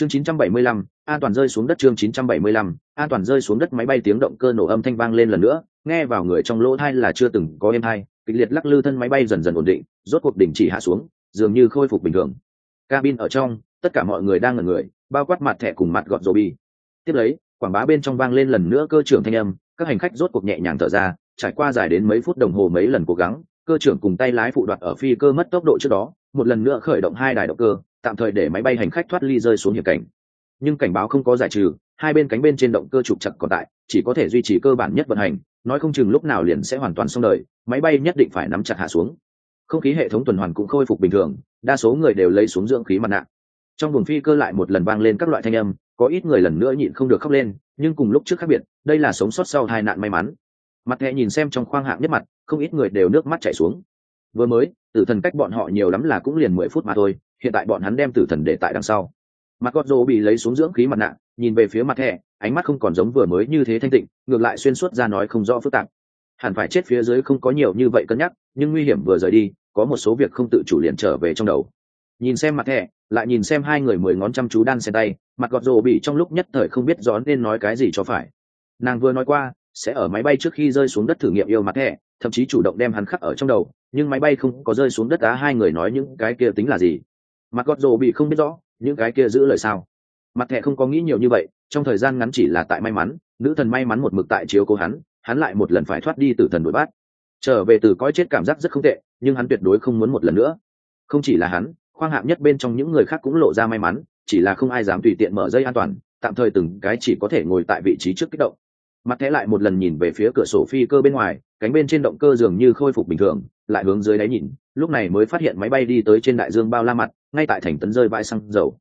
chương 975, an toàn rơi xuống đất chương 975, an toàn rơi xuống đất máy bay tiếng động cơ nổ âm thanh vang lên lần nữa nghe vào người trong lỗ tai là chưa từng có êm hai kịch liệt lắc lư thân máy bay dần dần ổn định rốt cuộc đình chỉ hạ xuống dường như khôi phục bình thường. Cabin ở trong tất cả mọi người đang ở người bao quát mặt thẻ cùng mặt gọt rồ tiếp lấy quảng bá bên trong vang lên lần nữa cơ trưởng thanh âm các hành khách rốt cuộc nhẹ nhàng thở ra trải qua dài đến mấy phút đồng hồ mấy lần cố gắng cơ trưởng cùng tay lái phụ đoạt ở phi cơ mất tốc độ trước đó một lần nữa khởi động hai đài động cơ tạm thời để máy bay hành khách thoát ly rơi xuống hiểm cảnh. Nhưng cảnh báo không có giải trừ, hai bên cánh bên trên động cơ trục chặt còn tại, chỉ có thể duy trì cơ bản nhất vận hành, nói không chừng lúc nào liền sẽ hoàn toàn xong đời, máy bay nhất định phải nắm chặt hạ xuống. Không khí hệ thống tuần hoàn cũng khôi phục bình thường, đa số người đều lấy xuống dưỡng khí mặt nạ. Trong buồng phi cơ lại một lần vang lên các loại thanh âm, có ít người lần nữa nhịn không được khóc lên, nhưng cùng lúc trước khác biệt, đây là sống sót sau hai nạn may mắn. Mặt thẹ nhìn xem trong khoang hạng nhất mặt, không ít người đều nước mắt chảy xuống. Vừa mới, tử thần cách bọn họ nhiều lắm là cũng liền mười phút mà thôi hiện tại bọn hắn đem tử thần để tại đằng sau. Mặt gót rô bị lấy xuống dưỡng khí mặt nạ, nhìn về phía mặt thẹ ánh mắt không còn giống vừa mới như thế thanh tịnh, ngược lại xuyên suốt ra nói không rõ phức tạp. Hẳn phải chết phía dưới không có nhiều như vậy cân nhắc, nhưng nguy hiểm vừa rời đi, có một số việc không tự chủ liền trở về trong đầu. Nhìn xem mặt thẻ, lại nhìn xem hai người mười ngón chăm chú đan xen tay, mặt gọt rồ bị trong lúc nhất thời không biết rõ nên nói cái gì cho phải. Nàng vừa nói qua, sẽ ở máy bay trước khi rơi xuống đất thử nghiệm yêu mặt thẻ, thậm chí chủ động đem hắn khắc ở trong đầu, nhưng máy bay không có rơi xuống đất á, hai người nói những cái kia tính là gì? Mặt gót rồ bị không biết rõ những cái kia giữ lời sao. Mặt thẻ không có nghĩ nhiều như vậy, trong thời gian ngắn chỉ là tại may mắn, nữ thần may mắn một mực tại chiếu cố hắn hắn lại một lần phải thoát đi từ thần đuổi bắt. Trở về từ coi chết cảm giác rất không tệ, nhưng hắn tuyệt đối không muốn một lần nữa. Không chỉ là hắn, khoang hạng nhất bên trong những người khác cũng lộ ra may mắn, chỉ là không ai dám tùy tiện mở dây an toàn, tạm thời từng cái chỉ có thể ngồi tại vị trí trước kích động mặt thẻ lại một lần nhìn về phía cửa sổ phi cơ bên ngoài, cánh bên trên động cơ dường như khôi phục bình thường, lại hướng dưới đáy nhìn, lúc này mới phát hiện máy bay đi tới trên đại dương bao la mặt, ngay tại thành tấn rơi vãi xăng dầu.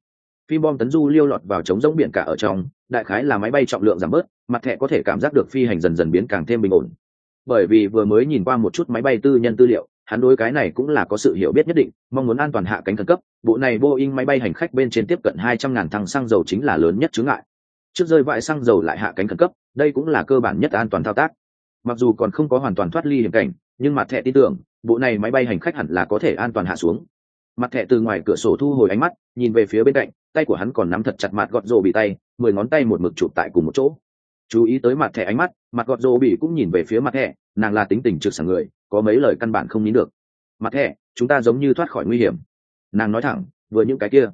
Phi bom tấn du liêu lọt vào trống rỗng biển cả ở trong, đại khái là máy bay trọng lượng giảm bớt, mặt thẻ có thể cảm giác được phi hành dần dần biến càng thêm bình ổn. Bởi vì vừa mới nhìn qua một chút máy bay tư nhân tư liệu, hắn đối cái này cũng là có sự hiểu biết nhất định, mong muốn an toàn hạ cánh khẩn cấp, bộ này boeing máy bay hành khách bên trên tiếp cận hai trăm ngàn thăng xăng dầu chính là lớn nhất chướng ngại. Trước rơi vại xăng dầu lại hạ cánh khẩn cấp đây cũng là cơ bản nhất an toàn thao tác. Mặc dù còn không có hoàn toàn thoát ly hiểm cảnh, nhưng mặt thẻ tin tưởng, bộ này máy bay hành khách hẳn là có thể an toàn hạ xuống. Mặt thẻ từ ngoài cửa sổ thu hồi ánh mắt, nhìn về phía bên cạnh, tay của hắn còn nắm thật chặt mặt gọt rồ bị tay, mười ngón tay một mực chụp tại cùng một chỗ. Chú ý tới mặt thẻ ánh mắt, mặt gọt rồ bị cũng nhìn về phía mặt thẻ, nàng là tính tình trực sảng người, có mấy lời căn bản không nín được. Mặt thẻ, chúng ta giống như thoát khỏi nguy hiểm. Nàng nói thẳng, vừa những cái kia.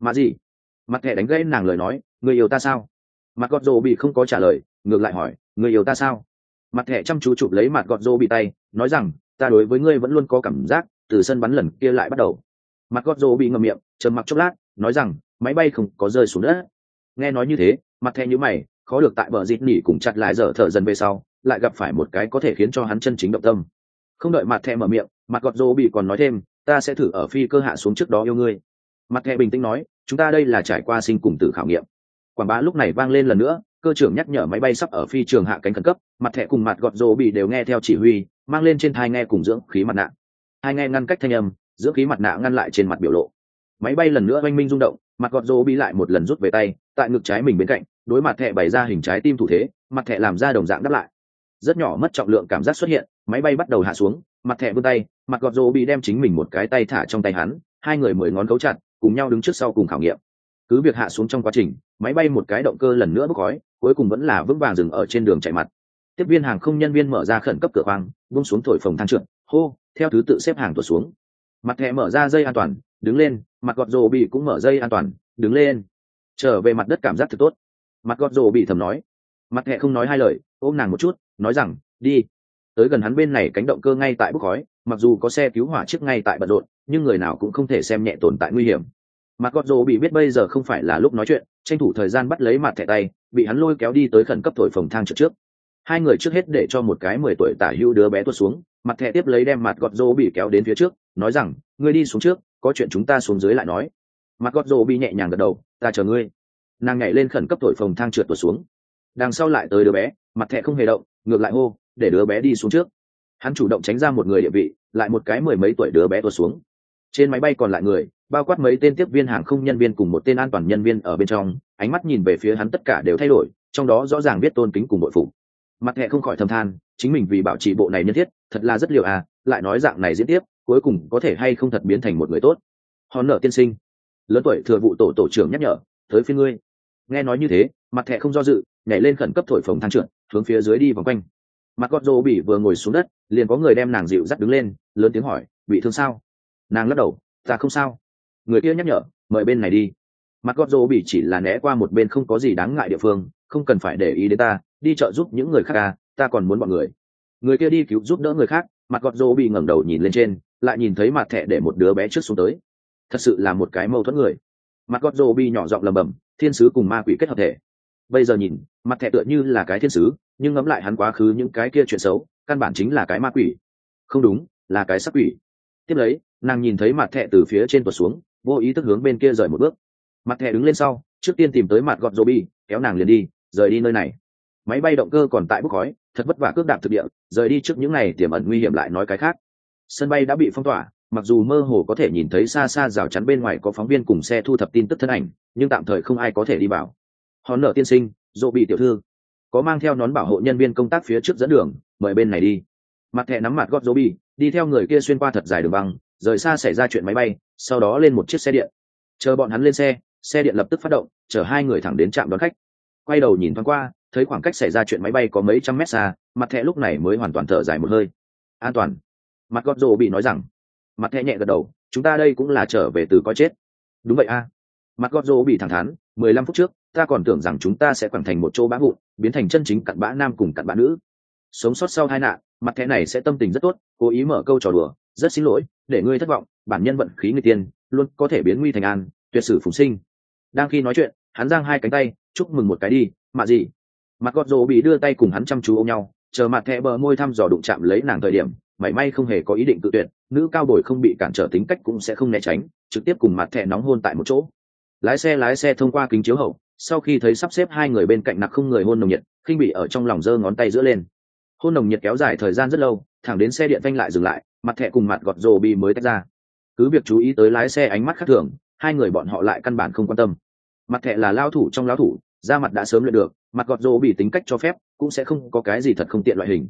Mà gì? Mặt thẻ đánh gãy nàng lời nói, người yêu ta sao? Mặt gọt rồ bị không có trả lời ngược lại hỏi, người yêu ta sao? Mặt thẻ chăm chú chụp lấy mặt gọt rô bị tay, nói rằng, ta đối với ngươi vẫn luôn có cảm giác, từ sân bắn lần kia lại bắt đầu. Mặt gọt rô bị ngậm miệng, trầm mặc chốc lát, nói rằng, máy bay không có rơi xuống đất. Nghe nói như thế, mặt thẻ nhữ mày, khó được tại bờ dịt nỉ cùng chặt lại dở thở dần về sau, lại gặp phải một cái có thể khiến cho hắn chân chính động tâm. Không đợi mặt thẻ mở miệng, mặt gọt rô bị còn nói thêm, ta sẽ thử ở phi cơ hạ xuống trước đó yêu ngươi. Mặt thẻ bình tĩnh nói, chúng ta đây là trải qua sinh cùng tử khảo nghiệm. Quảng bá lúc này vang lên lần nữa cơ trưởng nhắc nhở máy bay sắp ở phi trường hạ cánh khẩn cấp, mặt thẻ cùng mặt gọt rồ bị đều nghe theo chỉ huy, mang lên trên thai nghe cùng dưỡng khí mặt nạ. Hai nghe ngăn cách thanh âm, dưỡng khí mặt nạ ngăn lại trên mặt biểu lộ. Máy bay lần nữa oanh minh rung động, mặt gọt rồ bị lại một lần rút về tay, tại ngực trái mình bên cạnh, đối mặt thẻ bày ra hình trái tim thủ thế, mặt thẻ làm ra đồng dạng đáp lại. Rất nhỏ mất trọng lượng cảm giác xuất hiện, máy bay bắt đầu hạ xuống, mặt thẻ vươn tay, mặt gọt rồ bị đem chính mình một cái tay thả trong tay hắn, hai người mười ngón cấu chặt, cùng nhau đứng trước sau cùng khảo nghiệm. Cứ việc hạ xuống trong quá trình, máy bay một cái động cơ lần nữa bốc khói cuối cùng vẫn là vững vàng dừng ở trên đường chạy mặt. Tiếp viên hàng không nhân viên mở ra khẩn cấp cửa khoang bung xuống thổi phòng thang trượt, hô, theo thứ tự xếp hàng tuột xuống. Mặt thẻ mở ra dây an toàn, đứng lên, mặt gọt rồ bị cũng mở dây an toàn, đứng lên. Trở về mặt đất cảm giác thật tốt. Mặt gọt rồ bị thầm nói. Mặt thẻ không nói hai lời, ôm nàng một chút, nói rằng, đi. Tới gần hắn bên này cánh động cơ ngay tại bốc khói, mặc dù có xe cứu hỏa trước ngay tại bận rộn, nhưng người nào cũng không thể xem nhẹ tồn tại nguy hiểm. Mặt gọt rổ bị biết bây giờ không phải là lúc nói chuyện, tranh thủ thời gian bắt lấy mặt thẻ tay bị hắn lôi kéo đi tới khẩn cấp thổi phồng thang trước trước. Hai người trước hết để cho một cái mười tuổi tả hữu đứa bé tuột xuống, mặt thẻ tiếp lấy đem mặt gọt rô bị kéo đến phía trước, nói rằng, ngươi đi xuống trước, có chuyện chúng ta xuống dưới lại nói. Mặt gọt rô bị nhẹ nhàng gật đầu, ta chờ ngươi. Nàng nhảy lên khẩn cấp thổi phồng thang trượt tuột xuống. Đằng sau lại tới đứa bé, mặt thẻ không hề động, ngược lại hô, để đứa bé đi xuống trước. Hắn chủ động tránh ra một người địa vị, lại một cái mười mấy tuổi đứa bé tuột xuống trên máy bay còn lại người, bao quát mấy tên tiếp viên hàng không nhân viên cùng một tên an toàn nhân viên ở bên trong, ánh mắt nhìn về phía hắn tất cả đều thay đổi, trong đó rõ ràng biết tôn kính cùng bội phụ mặt hệ không khỏi thầm than, chính mình vì bảo trì bộ này nhân thiết, thật là rất liệu à lại nói dạng này diễn tiếp, cuối cùng có thể hay không thật biến thành một người tốt. Hòn nở tiên sinh. Lớn tuổi thừa vụ tổ tổ trưởng nhắc nhở, tới phía ngươi. Nghe nói như thế, mặt thẹ không do dự, nhảy lên khẩn cấp thổi phồng thang trượt hướng phía dưới đi vòng quanh. Mặt gót rô bị vừa ngồi xuống đất, liền có người đem nàng dịu dắt đứng lên, lớn tiếng hỏi, bị thương sao? Nàng lắc đầu, ta không sao. Người kia nhắc nhở, mời bên này đi. Mặt gót rô bị chỉ là né qua một bên không có gì đáng ngại địa phương, không cần phải để ý đến ta, đi chợ giúp những người khác ta ta còn muốn bọn người. Người kia đi cứu giúp đỡ người khác, mặt gót rô bị ngẩng đầu nhìn lên trên, lại nhìn thấy mặt thẹ để một đứa bé trước xuống tới. Thật sự là một cái mâu thuẫn người. Mặt gót rô bị nhỏ giọng lầm bầm thiên sứ cùng ma quỷ kết hợp thể. Bây giờ nhìn, mặt thẹ tựa như là cái thiên sứ, nhưng ngẫm lại hắn quá khứ những cái kia chuyện xấu, căn bản chính là cái ma quỷ. Không đúng, là cái sắc quỷ tiếp lấy, nàng nhìn thấy mặt thẹ từ phía trên tuột xuống, vô ý thức hướng bên kia rời một bước. Mặt thẹ đứng lên sau, trước tiên tìm tới mặt gọt dô bi, kéo nàng liền đi, rời đi nơi này. Máy bay động cơ còn tại bốc khói, thật vất vả cước đạp thực địa, rời đi trước những ngày tiềm ẩn nguy hiểm lại nói cái khác. Sân bay đã bị phong tỏa, mặc dù mơ hồ có thể nhìn thấy xa xa rào chắn bên ngoài có phóng viên cùng xe thu thập tin tức thân ảnh, nhưng tạm thời không ai có thể đi vào. Hòn nở tiên sinh dỗ bị tiểu thư, có mang theo nón bảo hộ nhân viên công tác phía trước dẫn đường, mời bên này đi mặt thẻ nắm mặt gót dỗ bị đi theo người kia xuyên qua thật dài đường băng, rời xa xảy ra chuyện máy bay, sau đó lên một chiếc xe điện. Chờ bọn hắn lên xe xe điện lập tức phát động, chở hai người thẳng đến trạm đón khách. Quay đầu nhìn thoáng qua, thấy khoảng cách xảy ra chuyện máy bay có mấy trăm mét xa, mặt thẻ lúc này mới hoàn toàn thở dài một hơi. An toàn. Mặt gót dỗ bị nói rằng. Mặt thẻ nhẹ gật đầu, chúng ta đây cũng là trở về từ coi chết. Đúng vậy a. Mặt gót dỗ bị thẳng thắn, mười lăm phút trước, ta còn tưởng rằng chúng ta sẽ quẳng thành một chỗ bã vụn, biến thành chân chính cặn bã nam cùng cặn bã nữ sống sót sau hai nạn, mặt thẻ này sẽ tâm tình rất tốt, cố ý mở câu trò đùa, rất xin lỗi, để ngươi thất vọng, bản nhân vận khí người tiên, luôn có thể biến nguy thành an, tuyệt sử phùng sinh. Đang khi nói chuyện, hắn giang hai cánh tay, chúc mừng một cái đi mạ gì? Mặt gọt rồ bị đưa tay cùng hắn chăm chú ôm nhau, chờ mặt thẻ bờ môi thăm dò đụng chạm lấy nàng thời điểm, mảy may không hề có ý định tự tuyệt, nữ cao bồi không bị cản trở tính cách cũng sẽ không né tránh, trực tiếp cùng mặt thẻ nóng hôn tại một chỗ. Lái xe lái xe thông qua kính chiếu hậu, sau khi thấy sắp xếp hai người bên cạnh nặc không người hôn nồng nhiệt, khinh bị ở trong lòng giơ ngón tay giữa lên hôn nồng nhiệt kéo dài thời gian rất lâu, thẳng đến xe điện phanh lại dừng lại, mặt thẹ cùng mặt gọt rồ bị mới tách ra. Cứ việc chú ý tới lái xe ánh mắt khác thường, hai người bọn họ lại căn bản không quan tâm. Mặt thẹ là lao thủ trong lao thủ, da mặt đã sớm luyện được, mặt gọt rồ bị tính cách cho phép, cũng sẽ không có cái gì thật không tiện loại hình.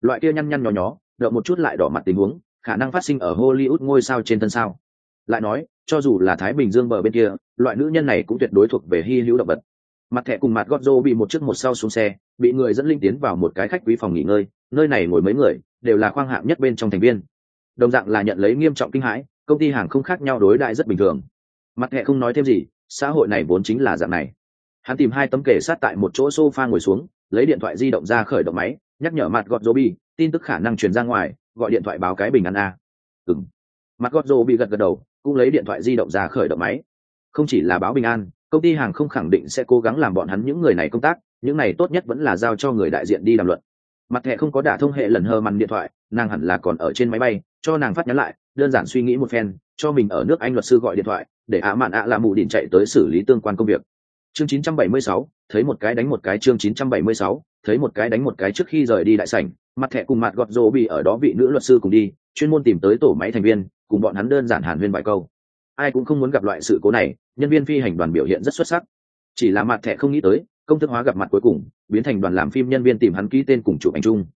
Loại kia nhăn nhăn nhó nhó, đợi một chút lại đỏ mặt tình huống, khả năng phát sinh ở hollywood ngôi sao trên thân sao. Lại nói, cho dù là thái bình dương bờ bên kia, loại nữ nhân này cũng tuyệt đối thuộc về hy hữu động vật mặt thẻ cùng mặt gót rô bị một chiếc một sau xuống xe, bị người dẫn linh tiến vào một cái khách quý phòng nghỉ ngơi, nơi này ngồi mấy người, đều là khoang hạng nhất bên trong thành viên. Đồng dạng là nhận lấy nghiêm trọng kinh hãi, công ty hàng không khác nhau đối đại rất bình thường. Mặt thẻ không nói thêm gì, xã hội này vốn chính là dạng này. Hắn tìm hai tấm kể sát tại một chỗ sofa ngồi xuống, lấy điện thoại di động ra khởi động máy, nhắc nhở mặt gót rô bi tin tức khả năng truyền ra ngoài, gọi điện thoại báo cái bình ăn a. Ừng mặt gót rô bị gật gật đầu, cũng lấy điện thoại di động ra khởi động máy. Không chỉ là báo bình an công ty hàng không khẳng định sẽ cố gắng làm bọn hắn những người này công tác những này tốt nhất vẫn là giao cho người đại diện đi đàm luận. Mặt thẻ không có đả thông hệ lần hơ mằn điện thoại nàng hẳn là còn ở trên máy bay cho nàng phát nhắn lại đơn giản suy nghĩ một phen cho mình ở nước anh luật sư gọi điện thoại để ạ mạn ạ là mù điện chạy tới xử lý tương quan công việc. Chương 976, thấy một cái đánh một cái chương 976, thấy một cái đánh một cái trước khi rời đi đại sảnh mặt thẻ cùng mặt gọt rô bị ở đó vị nữ luật sư cùng đi chuyên môn tìm tới tổ máy thành viên cùng bọn hắn đơn giản hàn huyên vài câu. Ai cũng không muốn gặp loại sự cố này nhân viên phi hành đoàn biểu hiện rất xuất sắc. Chỉ là mặt thẻ không nghĩ tới, công thức hóa gặp mặt cuối cùng, biến thành đoàn làm phim nhân viên tìm hắn ký tên cùng chụp ảnh chung.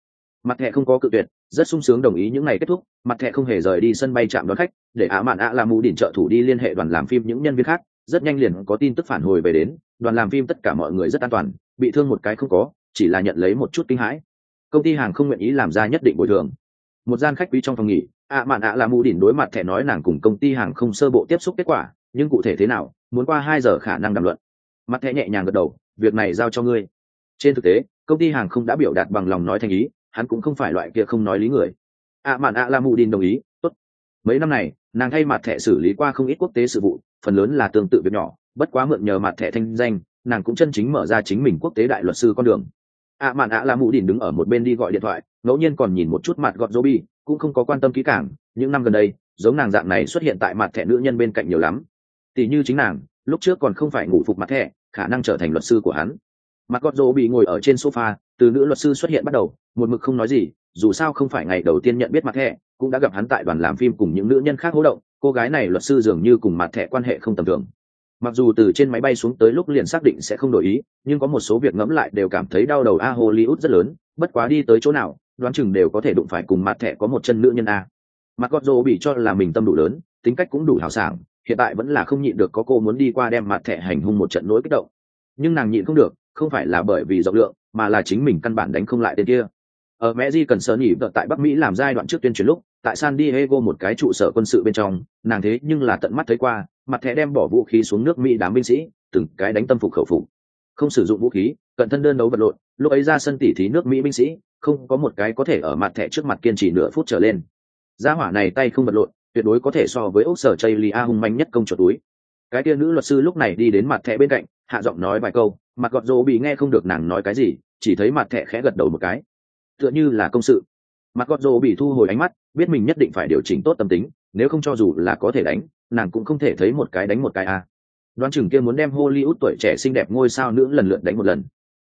Mặt thẻ không có cự tuyệt, rất sung sướng đồng ý những ngày kết thúc mặt thẻ không hề rời đi sân bay chạm đón khách, để á mạn ạ làm mù đỉnh trợ thủ đi liên hệ đoàn làm phim những nhân viên khác, rất nhanh liền có tin tức phản hồi về đến, đoàn làm phim tất cả mọi người rất an toàn, bị thương một cái không có, chỉ là nhận lấy một chút kinh hãi. Công ty hàng không nguyện ý làm ra nhất định bồi thường. Một gian khách quý trong phòng nghỉ ạ mạn ạ là mù đỉnh đối mặt thẻ nói nàng cùng công ty hàng không sơ bộ tiếp xúc kết quả nhưng cụ thể thế nào, muốn qua hai giờ khả năng đàm luận. Mặt thẻ nhẹ nhàng gật đầu, việc này giao cho ngươi. Trên thực tế, công ty hàng không đã biểu đạt bằng lòng nói thành ý, hắn cũng không phải loại kia không nói lý người. Ạ mạn ạ là mù đin đồng ý, tốt. Mấy năm này, nàng thay mặt thẻ xử lý qua không ít quốc tế sự vụ, phần lớn là tương tự việc nhỏ, bất quá mượn nhờ mặt thẻ thanh danh, nàng cũng chân chính mở ra chính mình quốc tế đại luật sư con đường. Ạ mạn ạ là mù đin đứng ở một bên đi gọi điện thoại, ngẫu nhiên còn nhìn một chút mặt gọt dô bi cũng không có quan tâm kỹ càng, những năm gần đây, giống nàng dạng này xuất hiện tại mặt thẻ nữ nhân bên cạnh nhiều lắm tỷ như chính nàng, lúc trước còn không phải ngủ phục mặt thẻ, khả năng trở thành luật sư của hắn. Mặt gót rô bị ngồi ở trên sofa, từ nữ luật sư xuất hiện bắt đầu, một mực không nói gì, dù sao không phải ngày đầu tiên nhận biết mặt thẻ, cũng đã gặp hắn tại đoàn làm phim cùng những nữ nhân khác hỗ động, cô gái này luật sư dường như cùng mặt thẻ quan hệ không tầm thường. Mặc dù từ trên máy bay xuống tới lúc liền xác định sẽ không đổi ý, nhưng có một số việc ngẫm lại đều cảm thấy đau đầu a, hollywood rất lớn, bất quá đi tới chỗ nào, đoán chừng đều có thể đụng phải cùng mặt thẻ có một chân nữ nhân a. Mặt gót rô bị cho là mình tâm đủ lớn, tính cách cũng đủ hào sảng hiện tại vẫn là không nhịn được có cô muốn đi qua đem mặt thẻ hành hung một trận nỗi kích động. Nhưng nàng nhịn không được, không phải là bởi vì rộng lượng, mà là chính mình căn bản đánh không lại tên kia. Ở mẹ di cần sơ nhị vợ tại bắc mỹ làm giai đoạn trước tuyên truyền lúc, tại san diego một cái trụ sở quân sự bên trong, nàng thế nhưng là tận mắt thấy qua, mặt thẻ đem bỏ vũ khí xuống nước mỹ đám binh sĩ, từng cái đánh tâm phục khẩu phục. Không sử dụng vũ khí, cận thân đơn đấu vật lộn, lúc ấy ra sân tỉ thí nước mỹ binh sĩ, không có một cái có thể ở mặt thẻ trước mặt kiên trì nửa phút trở lên. Gia hỏa này tay không vật lộn tuyệt đối có thể so với ốc sở chây lia hung manh nhất công chuột túi. Cái kia nữ luật sư lúc này đi đến mặt thẻ bên cạnh, hạ giọng nói vài câu, mặt gọt rỗ bị nghe không được nàng nói cái gì, chỉ thấy mặt thẻ khẽ gật đầu một cái. Tựa như là công sự. Mặt gọt rỗ bị thu hồi ánh mắt, biết mình nhất định phải điều chỉnh tốt tâm tính, nếu không cho dù là có thể đánh, nàng cũng không thể thấy một cái đánh một cái a. À. đoán chừng kia muốn đem hollywood tuổi trẻ xinh đẹp ngôi sao nữ lần lượt đánh một lần.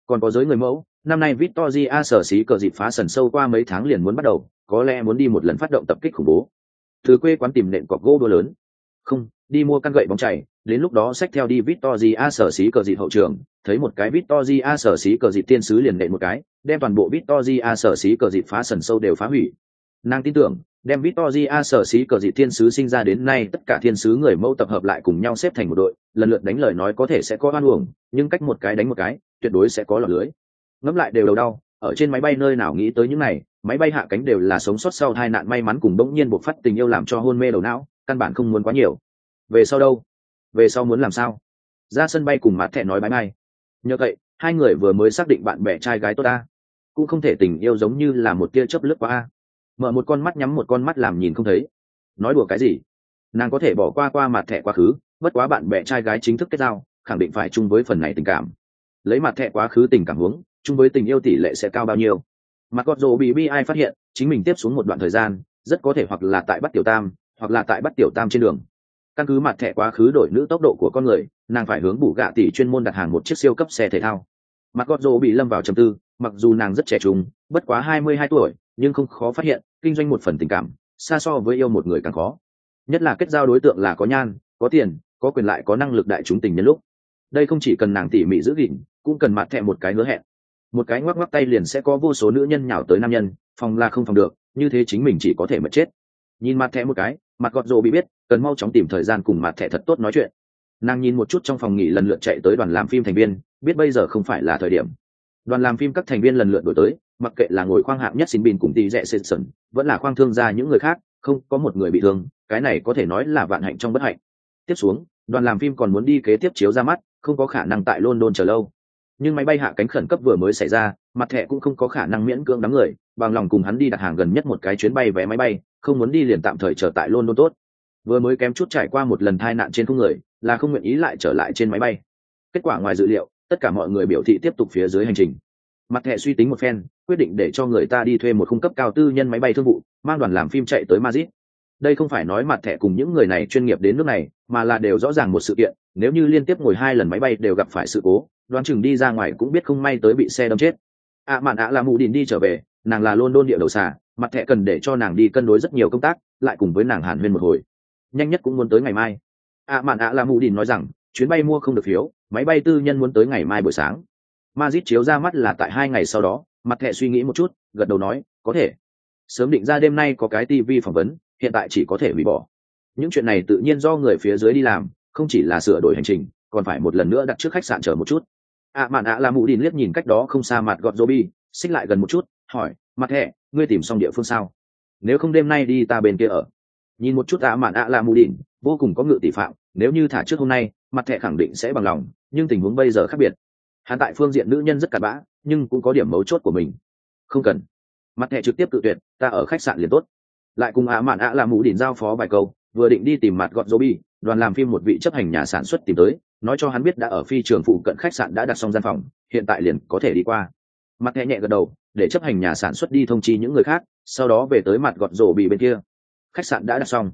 Còn có giới người mẫu, năm nay victoria sở xí cờ dịp phá sần sâu qua mấy tháng liền muốn bắt đầu, có lẽ muốn đi một lần phát động tập kích khủng bố từ quê quán tìm nện cọc gỗ đua lớn không đi mua căn gậy bóng chảy đến lúc đó xách theo đi Victoria sở xí cờ dịt hậu trường, thấy một cái Victoria sở xí cờ dịt tiên sứ liền nện một cái, đem toàn bộ Victoria sở xí cờ dịt phá sần sâu đều phá hủy. Nàng tin tưởng, đem Victoria sở xí cờ dịt tiên sứ sinh ra đến nay tất cả thiên sứ người mẫu tập hợp lại cùng nhau xếp thành một đội, lần lượt đánh lời nói có thể sẽ có oan uổng, nhưng cách một cái đánh một cái, tuyệt đối sẽ có lọt lưới. Ngẫm lại đều đầu đau, ở trên máy bay nơi nào nghĩ tới những này, máy bay hạ cánh đều là sống sót sau tai nạn may mắn cùng bỗng nhiên bộc phát tình yêu làm cho hôn mê đầu não, căn bản không muốn quá nhiều. Về sau đâu? về sau muốn làm sao? Ra sân bay cùng mặt thẹ nói bãi ngay nhờ vậy hai người vừa mới xác định bạn bè trai gái tốt ta cũng không thể tình yêu giống như là một tia chớp lướt qua a. Mở một con mắt nhắm một con mắt làm nhìn không thấy. Nói đùa cái gì? Nàng có thể bỏ qua qua mặt thẻ quá khứ bất quá bạn bè trai gái chính thức kết giao khẳng định phải chung với phần này tình cảm. Lấy mặt thẻ quá khứ tình cảm huống chung với tình yêu tỷ lệ sẽ cao bao nhiêu? Mặt gọt rổ bị bi ai phát hiện, chính mình tiếp xuống một đoạn thời gian, rất có thể hoặc là tại bắt tiểu tam, hoặc là tại bắt tiểu tam trên đường. Căn cứ mặt thẻ quá khứ đổi nữ tốc độ của con người, nàng phải hướng bù gạ tỷ chuyên môn đặt hàng một chiếc siêu cấp xe thể thao. Mặt gót rô bị lâm vào trầm tư, mặc dù nàng rất trẻ trung, bất quá hai mươi hai tuổi, nhưng không khó phát hiện, kinh doanh một phần tình cảm, xa so với yêu một người càng khó. Nhất là kết giao đối tượng là có nhan, có tiền, có quyền lại có năng lực đại chúng tình nhân lúc. Đây không chỉ cần nàng tỉ mỉ giữ gìn, cũng cần mặt thẹ một cái hứa hẹn một cái ngoắc ngoắc tay liền sẽ có vô số nữ nhân nhào tới nam nhân, phòng là không phòng được, như thế chính mình chỉ có thể mất chết. Nhìn mặt thẻ một cái, mặt gọt rồ bị biết, cần mau chóng tìm thời gian cùng mặt thẻ thật tốt nói chuyện. Nàng nhìn một chút trong phòng nghỉ lần lượt chạy tới đoàn làm phim thành viên, biết bây giờ không phải là thời điểm. Đoàn làm phim các thành viên lần lượt đổi tới, mặc kệ là ngồi khoang hạng nhất xin bin cùng tỷ rẽ sệt sần, vẫn là khoang thương ra những người khác, không có một người bị thương, cái này có thể nói là vạn hạnh trong bất hạnh. Tiếp xuống, đoàn làm phim còn muốn đi kế tiếp chiếu ra mắt, không có khả năng tại london chờ lâu nhưng máy bay hạ cánh khẩn cấp vừa mới xảy ra, mặt thẻ cũng không có khả năng miễn cưỡng đám người, bằng lòng cùng hắn đi đặt hàng gần nhất một cái chuyến bay vé máy bay, không muốn đi liền tạm thời chờ tại london tốt. Vừa mới kém chút trải qua một lần tai nạn trên không người, là không nguyện ý lại trở lại trên máy bay. Kết quả ngoài dự liệu, tất cả mọi người biểu thị tiếp tục phía dưới hành trình. Mặt thẻ suy tính một phen, quyết định để cho người ta đi thuê một khung cấp cao tư nhân máy bay thương vụ, mang đoàn làm phim chạy tới madrid. Đây không phải nói mặt thẻ cùng những người này chuyên nghiệp đến nước này, mà là đều rõ ràng một sự kiện, nếu như liên tiếp ngồi hai lần máy bay đều gặp phải sự cố đoán chừng đi ra ngoài cũng biết không may tới bị xe đâm chết. Ạ à mạn ạ là mù đình đi trở về, nàng là luôn đôn địa đầu xà, mặt thẻ cần để cho nàng đi cân đối rất nhiều công tác, lại cùng với nàng hàn huyên một hồi. Nhanh nhất cũng muốn tới ngày mai. Ạ mạn ạ là mù đình nói rằng, chuyến bay mua không được phiếu, máy bay tư nhân muốn tới ngày mai buổi sáng. Mazit chiếu ra mắt là tại hai ngày sau đó, mặt thẻ suy nghĩ một chút, gật đầu nói, có thể. Sớm định ra đêm nay có cái tv phỏng vấn, hiện tại chỉ có thể hủy bỏ. Những chuyện này tự nhiên do người phía dưới đi làm, không chỉ là sửa đổi hành trình, còn phải một lần nữa đặt trước khách sạn chờ một chút ạ mạn ạ là mù đình liếc nhìn cách đó không xa mặt gọt Bi, xích lại gần một chút hỏi mặt thẻ ngươi tìm xong địa phương sao? Nếu không đêm nay đi ta bên kia ở. Nhìn một chút ạ mạn ạ là mù đình vô cùng có ngự tỷ phạm nếu như thả trước hôm nay mặt thẻ khẳng định sẽ bằng lòng nhưng tình huống bây giờ khác biệt. Hắn tại phương diện nữ nhân rất cặn bã nhưng cũng có điểm mấu chốt của mình. Không cần. Mặt thẻ trực tiếp tự tuyệt ta ở khách sạn liền tốt. Lại cùng ạ mạn ạ là mù đình giao phó vài câu vừa định đi tìm mặt gọt Bi, đoàn làm phim một vị chấp hành nhà sản xuất tìm tới nói cho hắn biết đã ở phi trường phụ cận khách sạn đã đặt xong gian phòng, hiện tại liền có thể đi qua. Mặt nhẹ nhẹ gật đầu, để chấp hành nhà sản xuất đi thông chi những người khác, sau đó về tới mặt gọt rổ bị bên kia. Khách sạn đã đặt xong.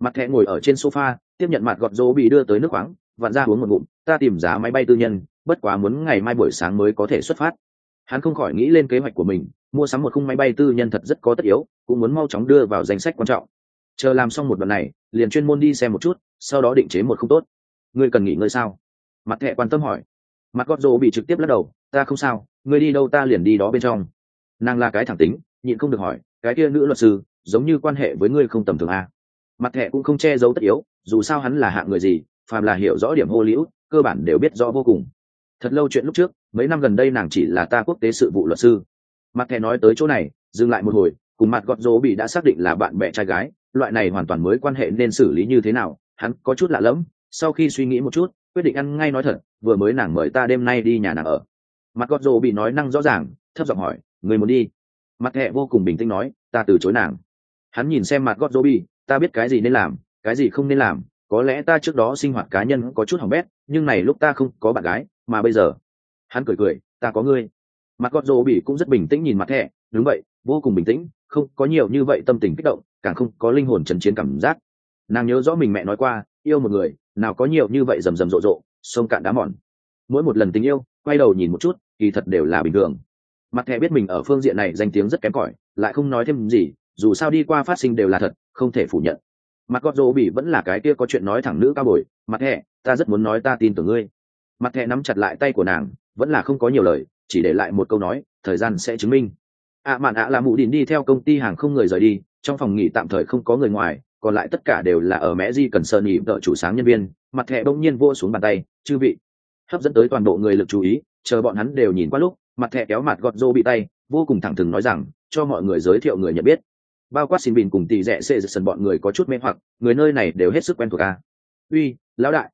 Mặt thẹ ngồi ở trên sofa, tiếp nhận mặt gọt rổ bị đưa tới nước khoáng, vặn ra uống một ngụm, ta tìm giá máy bay tư nhân, bất quá muốn ngày mai buổi sáng mới có thể xuất phát. Hắn không khỏi nghĩ lên kế hoạch của mình, mua sắm một khung máy bay tư nhân thật rất có tất yếu, cũng muốn mau chóng đưa vào danh sách quan trọng. Chờ làm xong một đoạn này, liền chuyên môn đi xem một chút, sau đó định chế một khung tốt ngươi cần nghỉ ngơi sao? Mặt thẹ quan tâm hỏi. Mặt gót rô bị trực tiếp lắc đầu, ta không sao, ngươi đi đâu ta liền đi đó bên trong. Nàng là cái thẳng tính, nhịn không được hỏi, cái kia nữ luật sư, giống như quan hệ với ngươi không tầm thường à. mặt thẻ cũng không che giấu tất yếu, dù sao hắn là hạng người gì, phàm là hiểu rõ điểm hô liễu cơ bản đều biết rõ vô cùng. Thật lâu chuyện lúc trước, mấy năm gần đây nàng chỉ là ta quốc tế sự vụ luật sư. Mặt thẻ nói tới chỗ này, dừng lại một hồi, cùng mặt gót rỗ bị đã xác định là bạn bè trai gái, loại này hoàn toàn mới quan hệ nên xử lý như thế nào, hắn có chút lạ lẫm sau khi suy nghĩ một chút, quyết định ăn ngay nói thật, vừa mới nàng mời ta đêm nay đi nhà nàng ở. Mặt gót rỗ bị nói năng rõ ràng, thấp giọng hỏi, người muốn đi? Mặt hẹ vô cùng bình tĩnh nói, ta từ chối nàng. Hắn nhìn xem mặt gót dô bị, ta biết cái gì nên làm, cái gì không nên làm, có lẽ ta trước đó sinh hoạt cá nhân có chút hỏng bét, nhưng này lúc ta không có bạn gái, mà bây giờ? Hắn cười cười, ta có ngươi. Mặt gót dô bị cũng rất bình tĩnh nhìn mặt hẹ, đúng vậy, vô cùng bình tĩnh, không có nhiều như vậy tâm tình kích động, càng không có linh hồn trần chiến cảm giác. Nàng nhớ rõ mình mẹ nói qua yêu một người, nào có nhiều như vậy rầm rầm rộ rộ, sông cạn đá mòn. Mỗi một lần tình yêu, quay đầu nhìn một chút, kỳ thật đều là bình thường. Mặt thẻ biết mình ở phương diện này danh tiếng rất kém cỏi, lại không nói thêm gì, dù sao đi qua phát sinh đều là thật, không thể phủ nhận. Mặt gót rỗ bị vẫn là cái kia có chuyện nói thẳng nữ cao bồi, mặt thẻ, ta rất muốn nói ta tin tưởng ngươi. Mặt thẻ nắm chặt lại tay của nàng, vẫn là không có nhiều lời, chỉ để lại một câu nói, thời gian sẽ chứng minh. Ạ à mạn ạ là mụ đình đi theo công ty hàng không người rời đi, trong phòng nghỉ tạm thời không có người ngoài còn lại tất cả đều là ở mẹ di cần sơn nhị vợ chủ sáng nhân viên, mặt thẻ bỗng nhiên vô xuống bàn tay, chư vị hấp dẫn tới toàn bộ người lực chú ý, chờ bọn hắn đều nhìn qua lúc, mặt thẻ kéo mặt gọt rô bị tay, vô cùng thẳng thừng nói rằng, cho mọi người giới thiệu người nhận biết bao quát xin bình cùng tỷ rẽ xê sần bọn người có chút mê hoặc, người nơi này đều hết sức quen thuộc à? uy, lão đại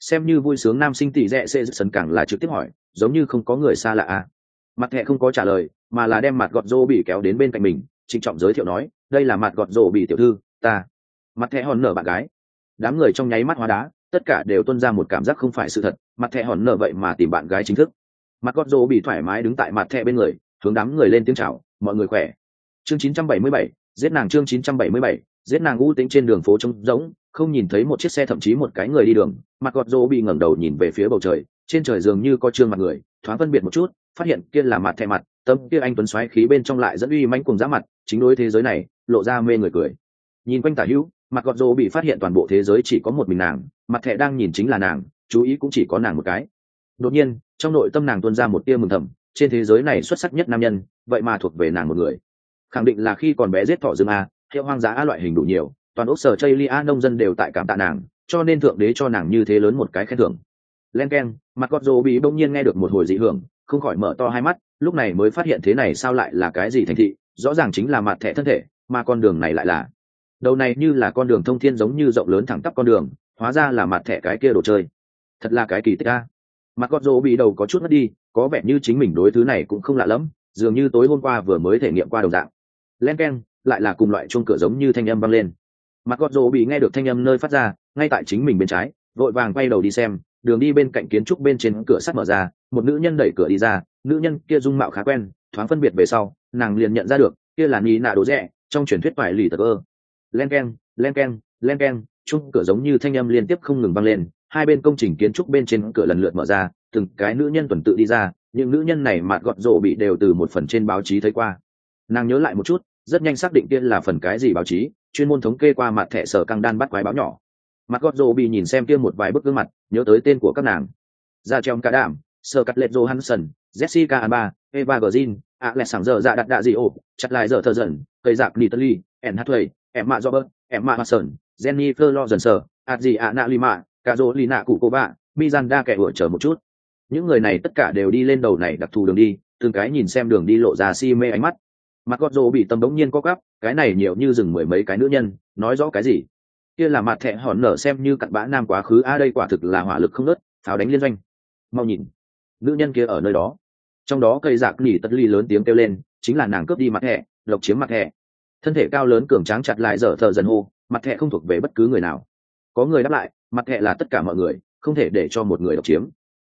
xem như vui sướng nam sinh tỷ rẽ xê sần càng là trực tiếp hỏi, giống như không có người xa lạ à? mặt thẹ không có trả lời, mà là đem mặt gọt rô bị kéo đến bên cạnh mình, trịnh trọng giới thiệu nói, đây là mặt gọt rô bị tiểu thư, ta mặt thẻ hòn nở bạn gái. Đám người trong nháy mắt hóa đá tất cả đều tuân ra một cảm giác không phải sự thật mặt thẻ hòn nở vậy mà tìm bạn gái chính thức. Mặt gót rô bị thoải mái đứng tại mặt thẻ bên người hướng đám người lên tiếng chào mọi người khỏe? Chương 977, giết nàng chương 977, giết nàng u tính trên đường phố trống rỗng không nhìn thấy một chiếc xe thậm chí một cái người đi đường. Mặt gọt rô bị ngẩng đầu nhìn về phía bầu trời trên trời dường như có trương mặt người thoáng phân biệt một chút phát hiện kia là mặt thẹ mặt tâm kia anh tuấn xoáy khí bên trong lại dẫn uy mãnh cùng giá mặt chính đối thế giới này lộ ra mê người cười nhìn quanh tả hữu, mặt gọt rô bị phát hiện toàn bộ thế giới chỉ có một mình nàng, mặt thẹ đang nhìn chính là nàng, chú ý cũng chỉ có nàng một cái. Đột nhiên, trong nội tâm nàng tuôn ra một tia mừng thầm, trên thế giới này xuất sắc nhất nam nhân, vậy mà thuộc về nàng một người. Khẳng định là khi còn bé giết thỏ dương a, hiệu hoang dã loại hình đủ nhiều, toàn ốc sở chây lia nông dân đều tại cảm tạ nàng, cho nên thượng đế cho nàng như thế lớn một cái khen thưởng. Len k e n mặt gót rô bị bỗng nhiên nghe được một hồi dị hưởng, không khỏi mở to hai mắt, lúc này mới phát hiện thế này sao lại là cái gì thành thị, rõ ràng chính là mặt thẻ thân thể, mà con đường này lại là đầu này như là con đường thông thiên giống như rộng lớn thẳng tắp con đường, hóa ra là mặt thẻ cái kia đồ chơi. Thật là cái kỳ tích a. Mặt gót rỗ bị đầu có chút mất đi, có vẻ như chính mình đối thứ này cũng không lạ lẫm, dường như tối hôm qua vừa mới thể nghiệm qua đồng dạng. Len k e n lại là cùng loại chuông cửa giống như thanh âm vang lên. Mặt gót rỗ bị nghe được thanh âm nơi phát ra, ngay tại chính mình bên trái, vội vàng quay đầu đi xem, đường đi bên cạnh kiến trúc bên trên cửa sắt mở ra, một nữ nhân đẩy cửa đi ra, nữ nhân kia dung mạo khá quen, thoáng phân biệt về sau, nàng liền nhận ra được, kia là ni nạ đố rẻ trong truyền thuyết phải lì tờ ơ len keng len keng len keng, chung cửa giống như thanh âm liên tiếp không ngừng vang lên, hai bên công trình kiến trúc bên trên cửa lần lượt mở ra, từng cái nữ nhân tuần tự đi ra, những nữ nhân này mạt gọt rộ bị đều từ một phần trên báo chí thấy qua. Nàng nhớ lại một chút, rất nhanh xác định tiên là phần cái gì báo chí, chuyên môn thống kê qua mặt thẻ sở căng đan bắt quái báo nhỏ. Mặt gọt rộ bị nhìn xem kia một vài bức gương mặt, nhớ tới tên của các nàng. Dạ ra trong cả đảm, sơ cắt lệch johansson, jessica alba, eva gordin ạ lẹ sảng giờ dạ đặt đạ gì ổ, chặt lại giờ thờ dần, cây dạc nitali en hathaway em mạ robert em mạ hudson jennifer lawrence adji ana lima cả cụ cô bạ mizanda kẻ ủa chờ một chút những người này tất cả đều đi lên đầu này đặc thù đường đi từng cái nhìn xem đường đi lộ ra si mê ánh mắt mặt gót rô bị tâm đống nhiên có cắp. cái này nhiều như rừng mười mấy cái nữ nhân nói rõ cái gì kia là mặt thẹ hòn nở xem như cặn bã nam quá khứ a đây quả thực là hỏa lực không nớt pháo đánh liên doanh mau nhìn nữ nhân kia ở nơi đó trong đó cây giạc nỉ tất ly lớn tiếng kêu lên chính là nàng cướp đi mặt hẹ, lộc chiếm mặt hẹ thân thể cao lớn cường tráng chặt lại dở thờ dần hô, mặt thẹ không thuộc về bất cứ người nào. Có người đáp lại, mặt thẹ là tất cả mọi người, không thể để cho một người độc chiếm.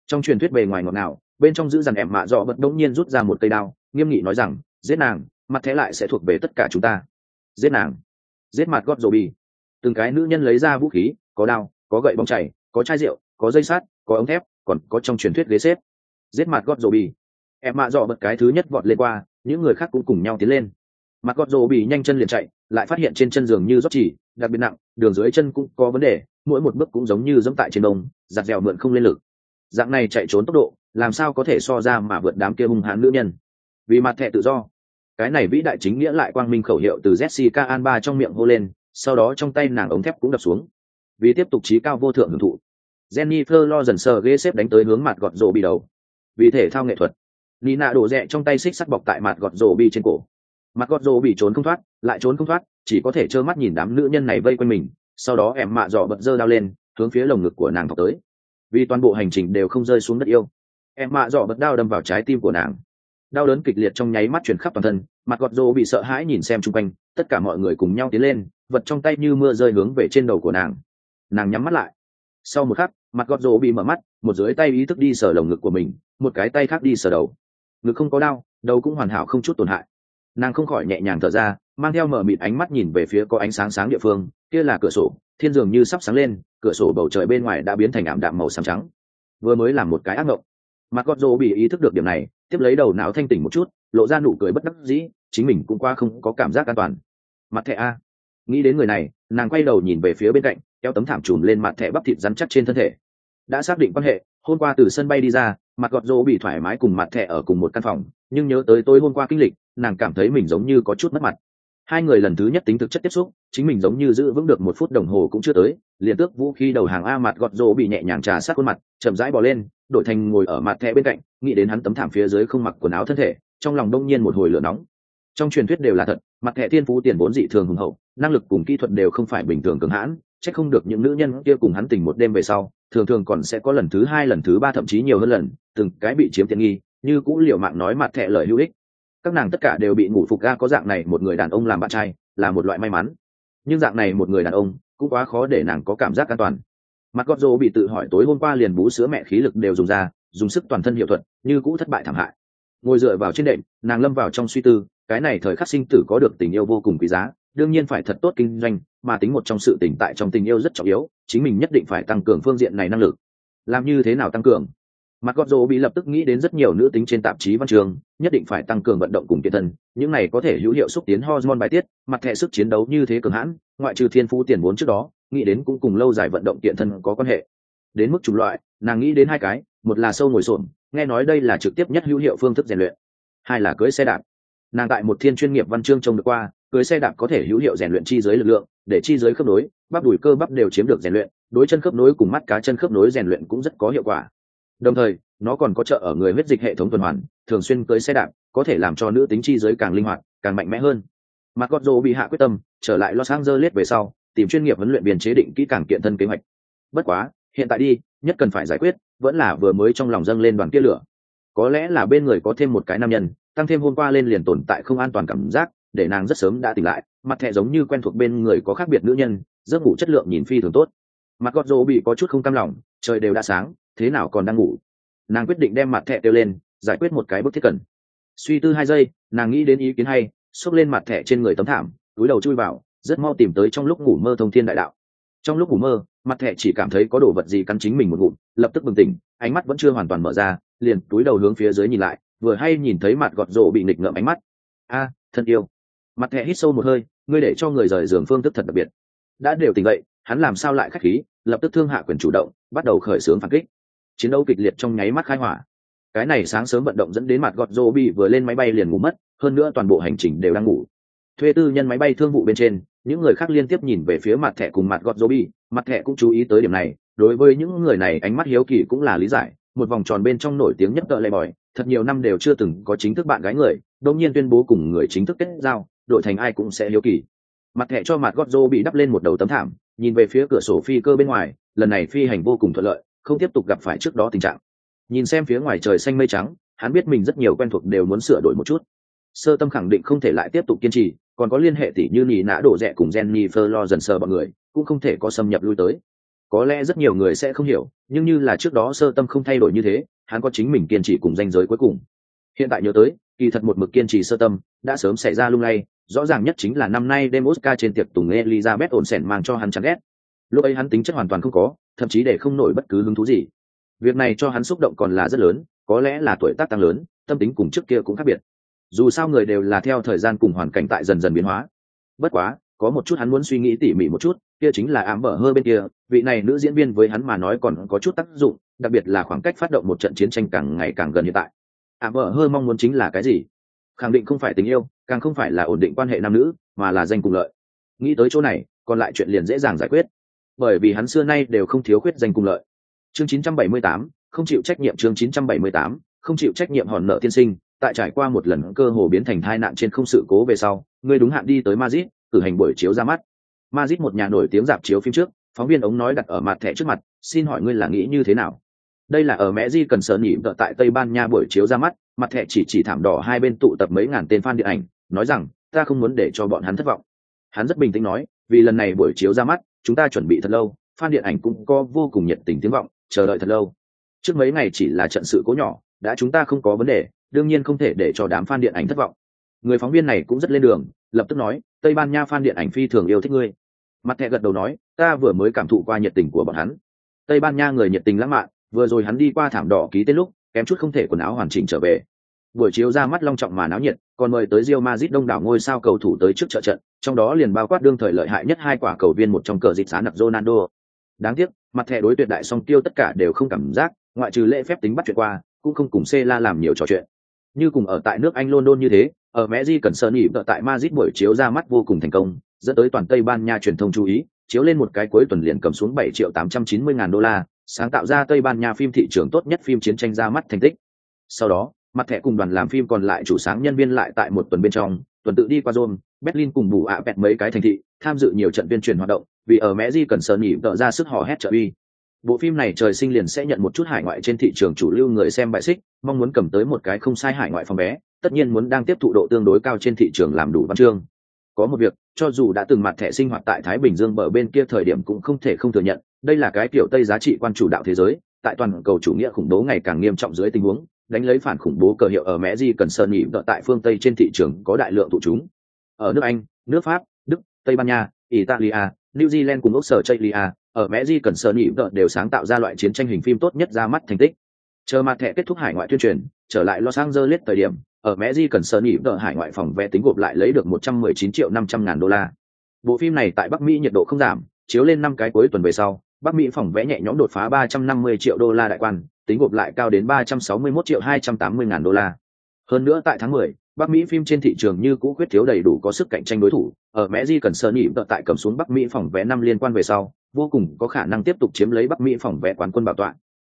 Trong truyền thuyết bề ngoài ngọt nào bên trong giữ dằn em mạ dọ bật đông nhiên rút ra một cây đao, nghiêm nghị nói rằng, giết nàng, mặt thẹ lại sẽ thuộc về tất cả chúng ta. Giết nàng. Giết mặt gót rồ bì từng cái nữ nhân lấy ra vũ khí, có đao, có gậy bóng chảy, có chai rượu, có dây sắt, có ống thép, còn có trong truyền thuyết ghế xếp. Giết mặt gót rồ bì em mạ dọ bật cái thứ nhất vọt lên qua, những người khác cũng cùng nhau tiến lên mặt gót rồ bị nhanh chân liền chạy, lại phát hiện trên chân giường như rót chỉ, đặc biệt nặng, đường dưới chân cũng có vấn đề, mỗi một bước cũng giống như dẫm tại trên đông giặt dẻo mượn không lên lực. Dạng này chạy trốn tốc độ, làm sao có thể so ra mà vượt đám kia hung hãn nữ nhân? Vì mặt thẻ tự do. Cái này vĩ đại chính nghĩa lại quang minh khẩu hiệu từ jessica alba trong miệng hô lên, sau đó trong tay nàng ống thép cũng đập xuống. Vì tiếp tục trí cao vô thượng hưởng thụ. Jennifer lo dần sờ ghế xếp đánh tới hướng mặt gọt rổ bị đầu. Vì thể thao nghệ thuật. Nina đổ rẽ trong tay xích sắt bọc tại mặt gọt rổ bị trên cổ mặt gọt rô bị trốn không thoát, lại trốn không thoát, chỉ có thể trơ mắt nhìn đám nữ nhân này vây quanh mình, sau đó em mạ dọ bật dơ đao lên, hướng phía lồng ngực của nàng thọc tới. Vì toàn bộ hành trình đều không rơi xuống đất yêu. Em mạ dọ bật đao đâm vào trái tim của nàng. Đau đớn kịch liệt trong nháy mắt chuyển khắp toàn thân, mặt gọt rô bị sợ hãi nhìn xem chung quanh, tất cả mọi người cùng nhau tiến lên, vật trong tay như mưa rơi hướng về trên đầu của nàng. Nàng nhắm mắt lại. Sau một khắc, mặt gọt rô bị mở mắt, một dưới tay ý thức đi sờ lồng ngực của mình, một cái tay khác đi sờ đầu. Ngực không có đau, đầu cũng hoàn hảo không chút tổn hại nàng không khỏi nhẹ nhàng thở ra, mang theo mở mịt ánh mắt nhìn về phía có ánh sáng sáng địa phương, kia là cửa sổ, thiên dường như sắp sáng lên, cửa sổ bầu trời bên ngoài đã biến thành ảm đạm màu xám trắng. Vừa mới làm một cái ác mộng. Mặt gót rô bị ý thức được điểm này, tiếp lấy đầu não thanh tỉnh một chút, lộ ra nụ cười bất đắc dĩ, chính mình cũng qua không có cảm giác an toàn. Mặt thẻ a. Nghĩ đến người này, nàng quay đầu nhìn về phía bên cạnh, kéo tấm thảm trùm lên mặt thẻ bắp thịt rắn chắc trên thân thể. Đã xác định quan hệ, hôm qua từ sân bay đi ra, mặt gọt rô bị thoải mái cùng mặt thẻ ở cùng một căn phòng, nhưng nhớ tới tối hôm qua kinh lịch nàng cảm thấy mình giống như có chút mất mặt. Hai người lần thứ nhất tính thực chất tiếp xúc, chính mình giống như giữ vững được một phút đồng hồ cũng chưa tới, liền tước vũ khí đầu hàng a mặt gọt rỗ bị nhẹ nhàng trà sát khuôn mặt, chậm rãi bỏ lên, đổi thành ngồi ở mặt thẹ bên cạnh, nghĩ đến hắn tấm thảm phía dưới không mặc quần áo thân thể, trong lòng đông nhiên một hồi lửa nóng. Trong truyền thuyết đều là thật, mặt thẹ thiên phú tiền vốn dị thường hùng hậu, năng lực cùng kỹ thuật đều không phải bình thường cường hãn, chắc không được những nữ nhân kia cùng hắn tình một đêm về sau, thường thường còn sẽ có lần thứ hai, lần thứ ba thậm chí nhiều hơn lần, từng cái bị chiếm tiện nghi, như cũng liệu mạng nói mặt thẹ lời hữu ích các nàng tất cả đều bị ngủ phục ga có dạng này một người đàn ông làm bạn trai, là một loại may mắn. Nhưng dạng này một người đàn ông, cũng quá khó để nàng có cảm giác an toàn. Mặt gót rô bị tự hỏi tối hôm qua liền bú sữa mẹ khí lực đều dùng ra, dùng sức toàn thân hiệu thuật, như cũ thất bại thảm hại. Ngồi dựa vào trên đệm, nàng lâm vào trong suy tư, cái này thời khắc sinh tử có được tình yêu vô cùng quý giá, đương nhiên phải thật tốt kinh doanh, mà tính một trong sự tỉnh tại trong tình yêu rất trọng yếu, chính mình nhất định phải tăng cường phương diện này năng lực. Làm như thế nào tăng cường? Mặt gót rô bị lập tức nghĩ đến rất nhiều nữ tính trên tạp chí văn trường, nhất định phải tăng cường vận động cùng kiệt thân, những này có thể hữu hiệu xúc tiến hormone bài tiết, mặt thẻ sức chiến đấu như thế cường hãn, ngoại trừ thiên phú tiền vốn trước đó, nghĩ đến cũng cùng lâu dài vận động kiện thân có quan hệ. Đến mức chủng loại, nàng nghĩ đến hai cái, một là sâu ngồi xổm, nghe nói đây là trực tiếp nhất hữu hiệu phương thức rèn luyện. Hai là cưới xe đạp. Nàng tại một thiên chuyên nghiệp văn chương trông được qua, cưới xe đạp có thể hữu hiệu rèn luyện chi giới lực lượng, để chi giới khớp nối, bắp đùi cơ bắp đều chiếm được rèn luyện, đối chân khớp nối cùng mắt cá chân khớp nối rèn luyện cũng rất có hiệu quả đồng thời, nó còn có trợ ở người huyết dịch hệ thống tuần hoàn, thường xuyên cưới xe đạp, có thể làm cho nữ tính chi giới càng linh hoạt, càng mạnh mẽ hơn. Mặt gót rô bị hạ quyết tâm, trở lại los angeles về sau, tìm chuyên nghiệp huấn luyện biên chế định kỹ càng kiện thân kế hoạch. Bất quá, hiện tại đi, nhất cần phải giải quyết, vẫn là vừa mới trong lòng dâng lên đoàn kia lửa. Có lẽ là bên người có thêm một cái nam nhân, tăng thêm hôm qua lên liền tồn tại không an toàn cảm giác, để nàng rất sớm đã tỉnh lại, mặt thẹ giống như quen thuộc bên người có khác biệt nữ nhân, giấc ngủ chất lượng nhìn phi thường tốt. Mặt gót rô bị có chút không cam lòng, trời đều đã sáng thế nào còn đang ngủ? Nàng quyết định đem mặt thẹ kêu lên, giải quyết một cái bức thiết cần. Suy tư hai giây, nàng nghĩ đến ý kiến hay, xốc lên mặt thẻ trên người tấm thảm, túi đầu chui vào, rất mau tìm tới trong lúc ngủ mơ thông thiên đại đạo. Trong lúc ngủ mơ, mặt thẻ chỉ cảm thấy có đồ vật gì cắn chính mình một ngụm, lập tức bừng tỉnh, ánh mắt vẫn chưa hoàn toàn mở ra, liền túi đầu hướng phía dưới nhìn lại, vừa hay nhìn thấy mặt gọt rộ bị nịch ngợm ánh mắt. A, thân yêu. Mặt thẻ hít sâu một hơi, ngươi để cho người rời giường phương thức thật đặc biệt. Đã đều tỉnh vậy hắn làm sao lại khách khí, lập tức thương hạ quyền chủ động, bắt đầu khởi xướng phản kích chiến đấu kịch liệt trong nháy mắt khai hỏa. Cái này sáng sớm vận động dẫn đến mặt gọt rô bị vừa lên máy bay liền ngủ mất, hơn nữa toàn bộ hành trình đều đang ngủ. Thuê tư nhân máy bay thương vụ bên trên, những người khác liên tiếp nhìn về phía mặt thẻ cùng mặt gọt rô bị mặt thẻ cũng chú ý tới điểm này, đối với những người này ánh mắt hiếu kỳ cũng là lý giải, một vòng tròn bên trong nổi tiếng nhất tợ lệ bòi, thật nhiều năm đều chưa từng có chính thức bạn gái người đông nhiên tuyên bố cùng người chính thức kết giao đội thành ai cũng sẽ hiếu kỳ. Mặt thẻ cho mặt gót rô bị đắp lên một đầu tấm thảm, nhìn về phía cửa sổ phi cơ bên ngoài, lần này phi hành vô cùng thuận lợi không tiếp tục gặp phải trước đó tình trạng. Nhìn xem phía ngoài trời xanh mây trắng, hắn biết mình rất nhiều quen thuộc đều muốn sửa đổi một chút. Sơ tâm khẳng định không thể lại tiếp tục kiên trì, còn có liên hệ tỷ như nỉ nã đổ rẽ cùng jenny lo dần sờ bọn người, cũng không thể có xâm nhập lui tới. Có lẽ rất nhiều người sẽ không hiểu, nhưng như là trước đó sơ tâm không thay đổi như thế, hắn có chính mình kiên trì cùng danh giới cuối cùng. Hiện tại nhớ tới, kỳ thật một mực kiên trì sơ tâm, đã sớm xảy ra lung lay, rõ ràng nhất chính là năm nay đêm oscar trên tiệc tùng elizabeth ổn sẻn mang cho hắn chán ghét lúc ấy hắn tính chất hoàn toàn không có, thậm chí để không nổi bất cứ hứng thú gì. Việc này cho hắn xúc động còn là rất lớn, có lẽ là tuổi tác tăng lớn, tâm tính cùng trước kia cũng khác biệt. Dù sao người đều là theo thời gian cùng hoàn cảnh tại dần dần biến hóa. Bất quá, có một chút hắn muốn suy nghĩ tỉ mỉ một chút, kia chính là ám bở hơi bên kia, vị này nữ diễn viên với hắn mà nói còn có chút tác dụng, đặc biệt là khoảng cách phát động một trận chiến tranh càng ngày càng gần hiện tại. Ám bở hơi mong muốn chính là cái gì? Khẳng định không phải tình yêu, càng không phải là ổn định quan hệ nam nữ, mà là danh cùng lợi. Nghĩ tới chỗ này, còn lại chuyện liền dễ dàng giải quyết bởi vì hắn xưa nay đều không thiếu khuyết danh cùng lợi. Chương 978, không chịu trách nhiệm chương 978, không chịu trách nhiệm hòn nợ tiên sinh tại trải qua một lần cơ hồ biến thành tai nạn trên không sự cố về sau người đúng hạn đi tới Madrid cử hành buổi chiếu ra mắt. Madrid một nhà nổi tiếng dạp chiếu phim trước phóng viên ống nói đặt ở mặt thẻ trước mặt xin hỏi ngươi là nghĩ như thế nào? Đây là ở mẹ di cần sợ nhị vợ tại tây ban nha buổi chiếu ra mắt mặt thẻ chỉ chỉ thảm đỏ hai bên tụ tập mấy ngàn tên fan điện ảnh nói rằng ta không muốn để cho bọn hắn thất vọng. Hắn rất bình tĩnh nói vì lần này buổi chiếu ra mắt chúng ta chuẩn bị thật lâu phan điện ảnh cũng có vô cùng nhiệt tình tiếng vọng, chờ đợi thật lâu. Trước mấy ngày chỉ là trận sự cố nhỏ, đã chúng ta không có vấn đề, đương nhiên không thể để cho đám phan điện ảnh thất vọng. Người phóng viên này cũng rất lên đường, lập tức nói, tây ban nha phan điện ảnh phi thường yêu thích ngươi. Mặt thẹ gật đầu nói, ta vừa mới cảm thụ qua nhiệt tình của bọn hắn. Tây ban nha người nhiệt tình lãng mạn, vừa rồi hắn đi qua thảm đỏ ký tên lúc, kém chút không thể quần áo hoàn chỉnh trở về buổi chiếu ra mắt long trọng mà náo nhiệt, còn mời tới Real Madrid đông đảo ngôi sao cầu thủ tới trước trợ trận, trong đó liền bao quát đương thời lợi hại nhất hai quả cầu viên một trong cờ dịch giá nặc Ronaldo. Đáng tiếc, mặt thẻ đối tuyệt đại song tiêu tất cả đều không cảm giác, ngoại trừ lễ phép tính bắt chuyện qua, cũng không cùng Cela làm nhiều trò chuyện. Như cùng ở tại nước Anh London như thế, ở Messi cần sơn nhị tại Madrid buổi chiếu ra mắt vô cùng thành công, dẫn tới toàn Tây Ban Nha truyền thông chú ý, chiếu lên một cái cuối tuần liền cầm xuống 7 triệu 890 ngàn đô la, sáng tạo ra Tây Ban Nha phim thị trường tốt nhất phim chiến tranh ra mắt thành tích. Sau đó mặt thẻ cùng đoàn làm phim còn lại chủ sáng nhân viên lại tại một tuần bên trong tuần tự đi qua Rome, Berlin cùng bù ạ bẹt mấy cái thành thị tham dự nhiều trận tuyên truyền hoạt động vì ở mẹ di cần sơn nhỉ tợ ra sức hò hét trợ uy. Bộ phim này trời sinh liền sẽ nhận một chút hải ngoại trên thị trường chủ lưu người xem bại xích mong muốn cầm tới một cái không sai hải ngoại phòng vé tất nhiên muốn đang tiếp thụ độ tương đối cao trên thị trường làm đủ văn chương. Có một việc cho dù đã từng mặt thẻ sinh hoạt tại thái bình dương bờ bên kia thời điểm cũng không thể không thừa nhận đây là cái kiểu tây giá trị quan chủ đạo thế giới tại toàn cầu chủ nghĩa khủng bố ngày càng nghiêm trọng dưới tình huống đánh lấy phản khủng bố cờ hiệu ở mẹ di cần sơn nhị vợ tại phương tây trên thị trường có đại lượng tụ chúng. Ở nước anh, nước pháp, đức, tây ban nha, italia, new zealand cùng ốc sở chaylia ở mẹ di cần sơn nhị vợ đều sáng tạo ra loại chiến tranh hình phim tốt nhất ra mắt thành tích. Chờ mặt thẻ kết thúc hải ngoại tuyên truyền, trở lại los angeles thời điểm, ở mẹ di cần sơn nhị vợ hải ngoại phòng vé tính gộp lại lấy được một trăm mười chín triệu năm trăm ngàn đô la. Bộ phim này tại bắc mỹ nhiệt độ không giảm, chiếu lên năm cái cuối tuần về sau bắc mỹ phòng vé nhẹ nhõm đột phá ba trăm năm mươi triệu đô la đại quan tính gộp lại cao đến 361 triệu hai trăm tám mươi ngàn đô la. Hơn nữa tại tháng 10, Bắc Mỹ phim trên thị trường như cũ khuyết thiếu đầy đủ có sức cạnh tranh đối thủ, ở Mẹ Di cần sơn nhị tại cầm xuống Bắc Mỹ phòng vé năm liên quan về sau, vô cùng có khả năng tiếp tục chiếm lấy Bắc Mỹ phòng vé quán quân bảo tọa.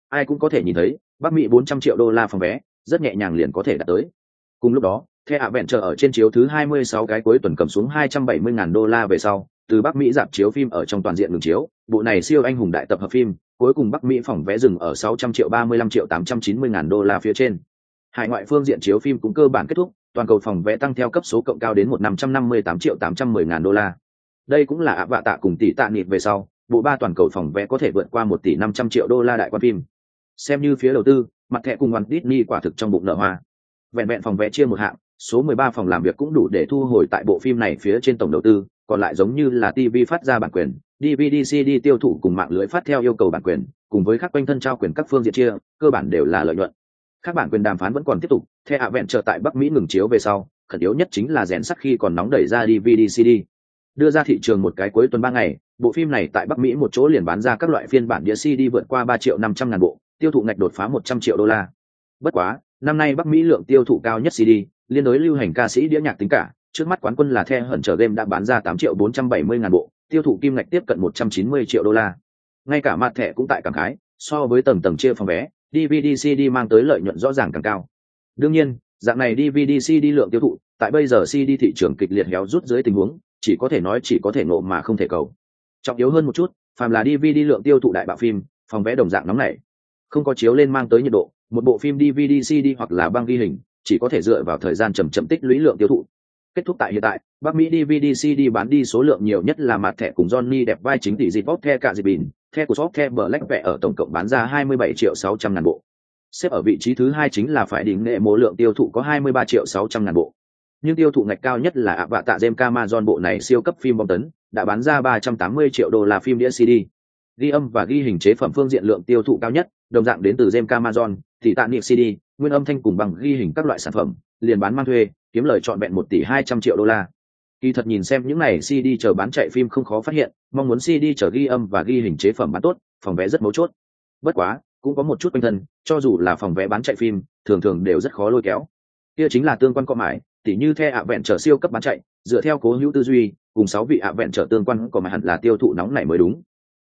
Ai cũng có thể nhìn thấy, Bắc Mỹ 400 triệu đô la phòng vé, rất nhẹ nhàng liền có thể đạt tới. Cùng lúc đó, The Adventure ở trên chiếu thứ 26 cái cuối tuần cầm xuống 270 ngàn đô la về sau, từ Bắc Mỹ dạp chiếu phim ở trong toàn diện ngừng chiếu, bộ này siêu anh hùng đại tập hợp phim, cuối cùng Bắc Mỹ phòng vé dừng ở 600 triệu 35 triệu 890 ngàn đô la phía trên. Hải ngoại phương diện chiếu phim cũng cơ bản kết thúc, toàn cầu phòng vé tăng theo cấp số cộng cao đến một 558 triệu 810 ngàn đô la. Đây cũng là ạ vạ tạ cùng tỷ tạ nịt về sau, bộ ba toàn cầu phòng vé có thể vượt qua 1 tỷ 500 triệu đô la đại quan phim. Xem như phía đầu tư, mặt thẻ cùng hoàn Disney quả thực trong bụng nở hoa. Vẹn vẹn phòng vé chia một hạng, số 13 phòng làm việc cũng đủ để thu hồi tại bộ phim này phía trên tổng đầu tư, còn lại giống như là TV phát ra bản quyền, DVD CD tiêu thụ cùng mạng lưới phát theo yêu cầu bản quyền, cùng với các quanh thân trao quyền các phương diện chia, cơ bản đều là lợi nhuận. Các bản quyền đàm phán vẫn còn tiếp tục, theo hạ vẹn trở tại Bắc Mỹ ngừng chiếu về sau, khẩn yếu nhất chính là rèn sắc khi còn nóng đẩy ra DVD CD. Đưa ra thị trường một cái cuối tuần ba ngày, bộ phim này tại Bắc Mỹ một chỗ liền bán ra các loại phiên bản đĩa CD vượt qua ba triệu năm trăm ngàn bộ, tiêu thụ ngạch đột phá một trăm triệu đô la. Bất quá, năm nay Bắc Mỹ lượng tiêu thụ cao nhất CD, liên đối lưu hành ca sĩ đĩa nhạc tính cả, trước mắt quán quân là The Hẩn trở game đã bán ra tám triệu bốn trăm bảy mươi ngàn bộ, tiêu thụ kim ngạch tiếp cận một trăm chín mươi triệu đô la. Ngay cả mặt thẻ cũng tại cảm khái, so với tầng tầng chia phòng vé, DVD CD mang tới lợi nhuận rõ ràng càng cao. Đương nhiên, dạng này DVD CD lượng tiêu thụ, tại bây giờ CD thị trường kịch liệt héo rút dưới tình huống, chỉ có thể nói chỉ có thể nộ mà không thể cầu. Trọng yếu hơn một chút, phàm là DVD lượng tiêu thụ đại bạo phim, phòng vé đồng dạng nóng nảy. Không có chiếu lên mang tới nhiệt độ, một bộ phim DVD CD hoặc là băng ghi hình, chỉ có thể dựa vào thời gian chậm chậm tích lũy lượng tiêu thụ, Kết thúc tại hiện tại, Bắc Mỹ DVD CD bán đi số lượng nhiều nhất là mặt thẻ cùng Johnny đẹp vai chính tỷ dịp bóp the cả dịp bình, the của shop the Black vẽ ở tổng cộng bán ra 27 triệu 600 ngàn bộ. Xếp ở vị trí thứ hai chính là phải đỉnh nghệ mô lượng tiêu thụ có 23 triệu 600 ngàn bộ. Nhưng tiêu thụ ngạch cao nhất là ạ vạ tạ jem camazon bộ này siêu cấp phim bom tấn, đã bán ra 380 triệu đô la phim đĩa CD. Ghi âm và ghi hình chế phẩm phương diện lượng tiêu thụ cao nhất, đồng dạng đến từ jem camazon thì tạ niệm CD, nguyên âm thanh cùng bằng ghi hình các loại sản phẩm, liền bán mang thuê, kiếm lời trọn vẹn một tỷ hai trăm triệu đô la. Kỳ thật nhìn xem những này cd chờ bán chạy phim không khó phát hiện, mong muốn cd chờ ghi âm và ghi hình chế phẩm bán tốt, phòng vé rất mấu chốt. Bất quá, cũng có một chút quanh thân, cho dù là phòng vé bán chạy phim, thường thường đều rất khó lôi kéo. Kia chính là tương quan cọ mãi, tỉ như the ạ vẹn trở siêu cấp bán chạy, dựa theo cố hữu tư duy, cùng sáu vị ạ vẹn trở tương quan có mãi hẳn là tiêu thụ nóng này mới đúng.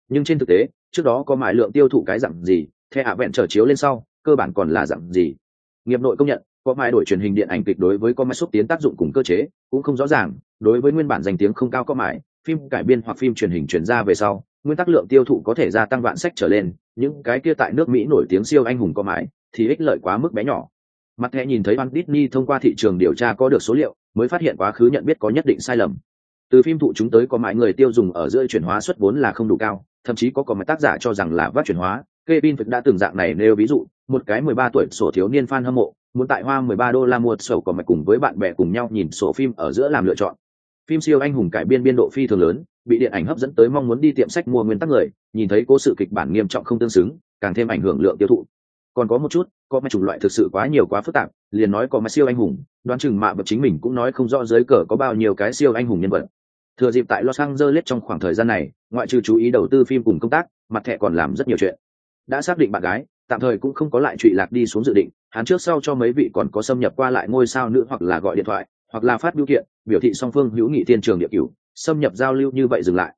Nhưng trên thực tế, trước đó có mãi lượng tiêu thụ cái dạng gì, the ạ vẹn trở chiếu lên sau, cơ bản còn là dạng gì? Nghiệp nội công nhận có mãi đổi truyền hình điện ảnh kịch đối với có mãi xúc tiến tác dụng cùng cơ chế, cũng không rõ ràng, đối với nguyên bản danh tiếng không cao có mãi, phim cải biên hoặc phim truyền hình chuyển ra về sau, nguyên tắc lượng tiêu thụ có thể gia tăng vạn sách trở lên, những cái kia tại nước mỹ nổi tiếng siêu anh hùng có mãi, thì ích lợi quá mức bé nhỏ. Mặt thẻ nhìn thấy Walt Disney thông qua thị trường điều tra có được số liệu, mới phát hiện quá khứ nhận biết có nhất định sai lầm. Từ phim thụ chúng tới có mãi người tiêu dùng ở giữa chuyển hóa suất vốn là không đủ cao, thậm chí có có mấy tác giả cho rằng là vác chuyển hóa, Kevin Phật đã từng dạng này nêu ví dụ một cái 13 tuổi sổ thiếu niên fan hâm mộ, muốn tại hoa 13 đô la mua sổ của mạch cùng với bạn bè cùng nhau nhìn sổ phim ở giữa làm lựa chọn. Phim siêu anh hùng cải biên biên độ phi thường lớn, bị điện ảnh hấp dẫn tới mong muốn đi tiệm sách mua nguyên tắc người, nhìn thấy cố sự kịch bản nghiêm trọng không tương xứng, càng thêm ảnh hưởng lượng tiêu thụ. Còn có một chút, có mấy chủng loại thực sự quá nhiều quá phức tạp, liền nói có mấy siêu anh hùng, đoán chừng mạ vật chính mình cũng nói không rõ dưới cờ có bao nhiêu cái siêu anh hùng nhân vật. Thừa dịp tại los angeles trong khoảng thời gian này, ngoại trừ chú ý đầu tư phim cùng công tác, mặt thẻ còn làm rất nhiều chuyện. Đã xác định bạn gái tạm thời cũng không có lại trụy lạc đi xuống dự định, hắn trước sau cho mấy vị còn có xâm nhập qua lại ngôi sao nữ hoặc là gọi điện thoại, hoặc là phát biểu kiện, biểu thị song phương hữu nghị thiên trường địa cửu, xâm nhập giao lưu như vậy dừng lại.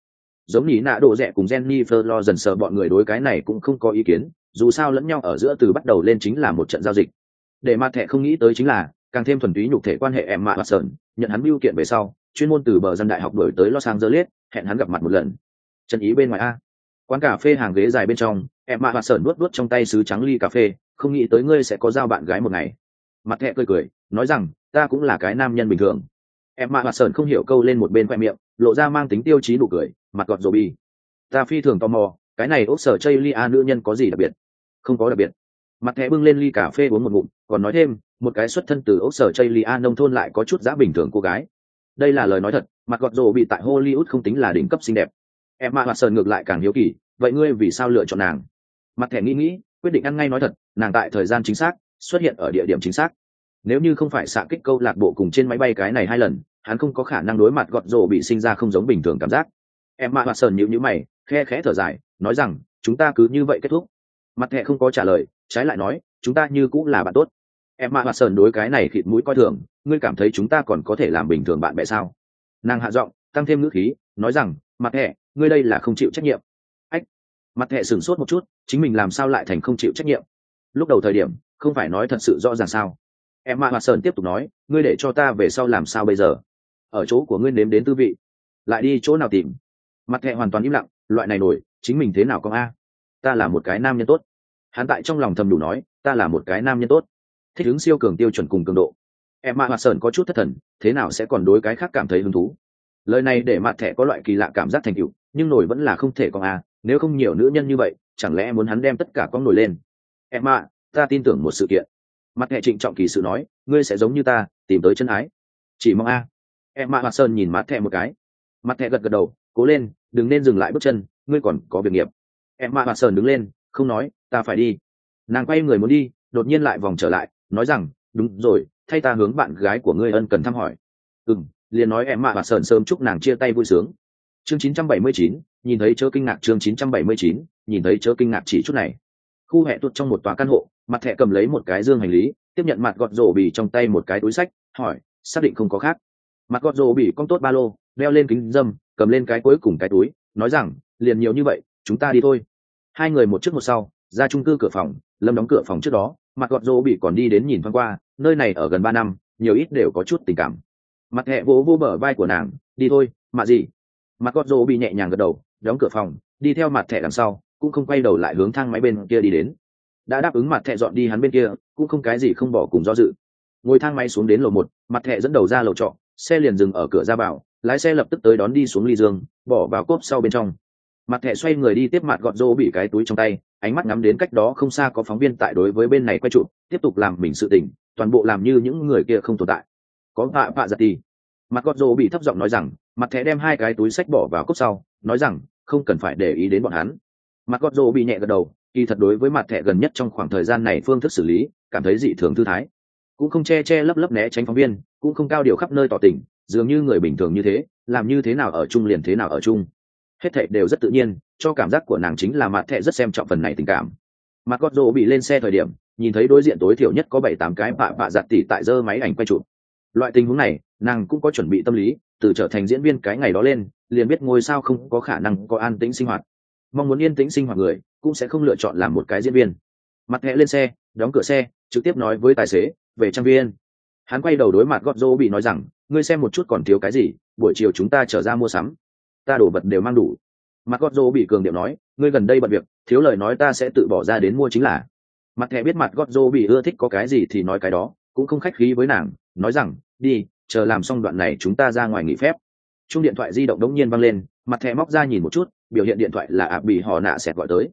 Giống nhí nạ độ rẻ cùng jennifer lo dần sợ bọn người đối cái này cũng không có ý kiến, dù sao lẫn nhau ở giữa từ bắt đầu lên chính là một trận giao dịch. Để mặt thẻ không nghĩ tới chính là, càng thêm thuần túy nhục thể quan hệ em mạ và sơn nhận hắn biểu kiện về sau, chuyên môn từ bờ dân đại học đổi tới los angeles, hẹn hắn gặp mặt một lần. Trần ý bên ngoài a quán cà phê hàng ghế dài bên trong, em mạ hoạt sơn nuốt nuốt trong tay sứ trắng ly cà phê, không nghĩ tới ngươi sẽ có giao bạn gái một ngày. Mặt thẹ cười cười, nói rằng, ta cũng là cái nam nhân bình thường. Em mạ hoạt sơn không hiểu câu lên một bên khoe miệng, lộ ra mang tính tiêu chí nụ cười, mặt gọt rồ bi ta phi thường tò mò, cái này ốc sở chây lia nữ nhân có gì đặc biệt? Không có đặc biệt. Mặt thẻ bưng lên ly cà phê uống một ngụm, còn nói thêm, một cái xuất thân từ ốc sở chây lia nông thôn lại có chút giá bình thường cô gái. Đây là lời nói thật, mặt gọt rồ bị tại hollywood không tính là đỉnh cấp xinh đẹp. Em mạ hoạt sơn ngược lại càng hiếu kỳ vậy ngươi vì sao lựa chọn nàng? Mặt thẻ nghĩ nghĩ, quyết định ăn ngay nói thật, nàng tại thời gian chính xác, xuất hiện ở địa điểm chính xác. Nếu như không phải xạ kích câu lạc bộ cùng trên máy bay cái này hai lần, hắn không có khả năng đối mặt gọt rổ bị sinh ra không giống bình thường cảm giác. Em mạ hoạt sờn nhịu nhữ mày, khe khẽ thở dài, nói rằng, chúng ta cứ như vậy kết thúc. Mặt thẻ không có trả lời, trái lại nói, chúng ta như cũng là bạn tốt. Em mạ hoạt sờn đối cái này khịt mũi coi thường, ngươi cảm thấy chúng ta còn có thể làm bình thường bạn bè sao? Nàng hạ giọng, tăng thêm ngữ khí, nói rằng, mặt thẻ, ngươi đây là không chịu trách nhiệm mặt hệ sửng sốt một chút, chính mình làm sao lại thành không chịu trách nhiệm? Lúc đầu thời điểm, không phải nói thật sự rõ ràng sao? Em mạ và sơn tiếp tục nói, ngươi để cho ta về sau làm sao bây giờ? Ở chỗ của ngươi nếm đến tư vị. Lại đi chỗ nào tìm? Mặt thẹ hoàn toàn im lặng, loại này nổi, chính mình thế nào có a? Ta là một cái nam nhân tốt. Hắn tại trong lòng thầm đủ nói, ta là một cái nam nhân tốt. Thích ứng siêu cường tiêu chuẩn cùng cường độ. Em mạ hoạt sơn có chút thất thần, thế nào sẽ còn đối cái khác cảm thấy hứng thú? Lời này để mặt thẻ có loại kỳ lạ cảm giác thành tựu, nhưng nổi vẫn là không thể có a nếu không nhiều nữ nhân như vậy, chẳng lẽ muốn hắn đem tất cả con nổi lên? Em mạ ta tin tưởng một sự kiện. Mặt hệ trịnh trọng kỳ sự nói, ngươi sẽ giống như ta, tìm tới chân ái. Chỉ mong a. Em mạ hoạt sơn nhìn mặt thẹ một cái. Mặt thẹ gật gật đầu, cố lên, đừng nên dừng lại bước chân, ngươi còn có việc nghiệp. Em mạ hoạt sơn đứng lên, không nói, ta phải đi. Nàng quay người muốn đi, đột nhiên lại vòng trở lại, nói rằng, đúng rồi, thay ta hướng bạn gái của ngươi ân cần thăm hỏi. Ừ m liền nói em mạ hoạt sơn sớm chúc nàng chia tay vui sướng chương 979, nhìn thấy chớ kinh ngạc chương 979, nhìn thấy chớ kinh ngạc chỉ chút này. Khu hẹ tuột trong một tòa căn hộ mặt thẹ cầm lấy một cái dương hành lý tiếp nhận mặt gọt rổ bì trong tay một cái túi sách hỏi xác định không có khác? Mặt gọt rổ bì con tốt ba lô đeo lên kính dâm cầm lên cái cuối cùng cái túi nói rằng liền nhiều như vậy chúng ta đi thôi. Hai người một trước một sau ra trung cư cửa phòng lâm đóng cửa phòng trước đó mặt gọt rổ bỉ còn đi đến nhìn thoáng qua nơi này ở gần ba năm nhiều ít đều có chút tình cảm. Mặt hẹ vỗ vô bờ vai của nàng đi thôi mà gì mặt gọt rô bị nhẹ nhàng gật đầu, đóng cửa phòng, đi theo mặt thẻ đằng sau, cũng không quay đầu lại hướng thang máy bên kia đi đến. Đã đáp ứng mặt thẻ dọn đi hắn bên kia, cũng không cái gì không bỏ cùng do dự. Ngồi thang máy xuống đến lầu một, mặt thẻ dẫn đầu ra lầu trọ, xe liền dừng ở cửa ra vào, lái xe lập tức tới đón đi xuống ly dương bỏ vào cốp sau bên trong. Mặt thẻ xoay người đi tiếp mặt gọt rô bị cái túi trong tay, ánh mắt ngắm đến cách đó không xa có phóng viên tại đối với bên này quay trụ tiếp tục làm mình sự tỉnh toàn bộ làm như những người kia không tồn tại. Có vạ vạ giặt đi mặt gọt rô bị thấp giọng nói rằng mặt thẻ đem hai cái túi sách bỏ vào cốc sau, nói rằng, không cần phải để ý đến bọn hắn. Mặt gót rô bị nhẹ gật đầu, kỳ thật đối với mặt thẻ gần nhất trong khoảng thời gian này phương thức xử lý, cảm thấy dị thường thư thái. Cũng không che che lấp lấp né tránh phóng viên, cũng không cao điều khắp nơi tỏ tình, dường như người bình thường như thế, làm như thế nào ở chung liền thế nào ở chung. Hết thệ đều rất tự nhiên, cho cảm giác của nàng chính là mặt thẻ rất xem trọng phần này tình cảm. Mặt gót rô bị lên xe thời điểm, nhìn thấy đối diện tối thiểu nhất có bảy tám cái bạ bạ giặt tỉ tại giơ máy ảnh quay chụp. Loại tình huống này nàng cũng có chuẩn bị tâm lý, từ trở thành diễn viên cái ngày đó lên, liền biết ngôi sao không có khả năng có an tĩnh sinh hoạt. Mong muốn yên tĩnh sinh hoạt người, cũng sẽ không lựa chọn làm một cái diễn viên. Mặt hẹ lên xe, đóng cửa xe, trực tiếp nói với tài xế, về trang viên. Hắn quay đầu đối mặt gót dô bị nói rằng, ngươi xem một chút còn thiếu cái gì, buổi chiều chúng ta trở ra mua sắm. Ta đổ vật đều mang đủ. Mặt gót dô bị cường điệu nói, ngươi gần đây bận việc, thiếu lời nói ta sẽ tự bỏ ra đến mua chính là. Mặt thẻ biết mặt gót dô bị ưa thích có cái gì thì nói cái đó, cũng không khách khí với nàng, nói rằng, đi chờ làm xong đoạn này chúng ta ra ngoài nghỉ phép. Chung điện thoại di động đống nhiên văng lên, mặt thẻ móc ra nhìn một chút, biểu hiện điện thoại là ạ bị họ nạ xẹt gọi tới.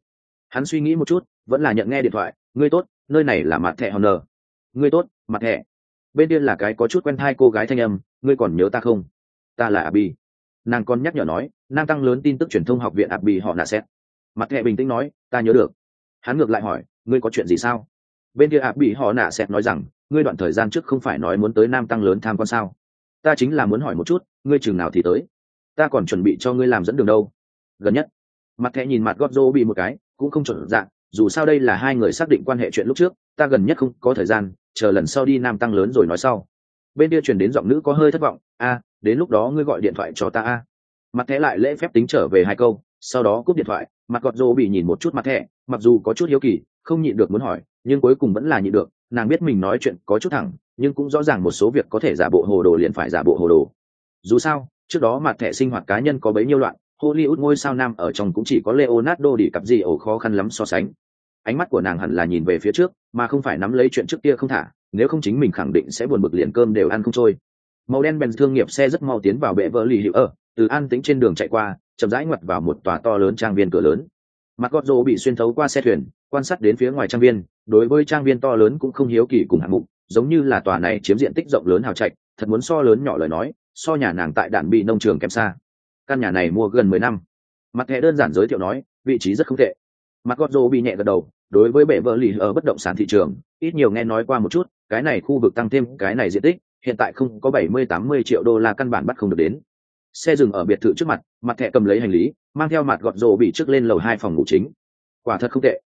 Hắn suy nghĩ một chút, vẫn là nhận nghe điện thoại, ngươi tốt, nơi này là mặt thẻ honor. Ngươi tốt, mặt thẻ. Bên kia là cái có chút quen thai cô gái thanh âm, ngươi còn nhớ ta không? Ta là abi nàng còn nhắc nhở nói, nàng tăng lớn tin tức truyền thông học viện abi họ nạ xẹt. Mặt thẻ bình tĩnh nói, ta nhớ được. Hắn ngược lại hỏi, ngươi có chuyện gì sao? Bên kia abi họ nạ xẹt nói rằng ngươi đoạn thời gian trước không phải nói muốn tới nam tăng lớn tham quan sao? Ta chính là muốn hỏi một chút, ngươi chừng nào thì tới? Ta còn chuẩn bị cho ngươi làm dẫn đường đâu. Gần nhất, mặt thẻ nhìn mặt gót rô bị một cái, cũng không chuẩn dạng, dù sao đây là hai người xác định quan hệ chuyện lúc trước, ta gần nhất không có thời gian, chờ lần sau đi nam tăng lớn rồi nói sau. Bên kia truyền đến giọng nữ có hơi thất vọng, a, đến lúc đó ngươi gọi điện thoại cho ta a. Mặt thẻ lại lễ phép tính trở về hai câu, sau đó cúp điện thoại, mặt gọt rô bị nhìn một chút mặt thẻ, mặc dù có chút hiếu kỳ, không nhịn được muốn hỏi, nhưng cuối cùng vẫn là nhịn được nàng biết mình nói chuyện có chút thẳng, nhưng cũng rõ ràng một số việc có thể giả bộ hồ đồ liền phải giả bộ hồ đồ. Dù sao, trước đó mặt thẻ sinh hoạt cá nhân có bấy nhiêu loạn, hollywood ngôi sao nam ở trong cũng chỉ có leonardo đi cặp gì ổ khó khăn lắm so sánh. Ánh mắt của nàng hẳn là nhìn về phía trước, mà không phải nắm lấy chuyện trước kia không thả, nếu không chính mình khẳng định sẽ buồn bực liền cơm đều ăn không trôi. Màu đen bèn thương nghiệp xe rất mau tiến vào bệ vỡ lì hữu ở, từ an tính trên đường chạy qua, chậm rãi ngoặt vào một tòa to lớn trang viên cửa lớn. Mặt gót rô bị xuyên thấu qua xe thuyền, quan sát đến phía ngoài trang viên đối với trang viên to lớn cũng không hiếu kỳ cùng hạng mục, giống như là tòa này chiếm diện tích rộng lớn hào trạch, thật muốn so lớn nhỏ lời nói, so nhà nàng tại đạn bị nông trường kém xa. Căn nhà này mua gần mười năm. Mặt thẻ đơn giản giới thiệu nói, vị trí rất không tệ. Mặt gót rô bị nhẹ gật đầu, đối với bệ vợ lì ở bất động sản thị trường, ít nhiều nghe nói qua một chút, cái này khu vực tăng thêm cái này diện tích, hiện tại không có bảy mươi tám mươi triệu đô la căn bản bắt không được đến. Xe dừng ở biệt thự trước mặt mặt thẻ cầm lấy hành lý, mang theo mặt gọt rồ bị trước lên lầu hai phòng ngủ chính. Quả thật không tệ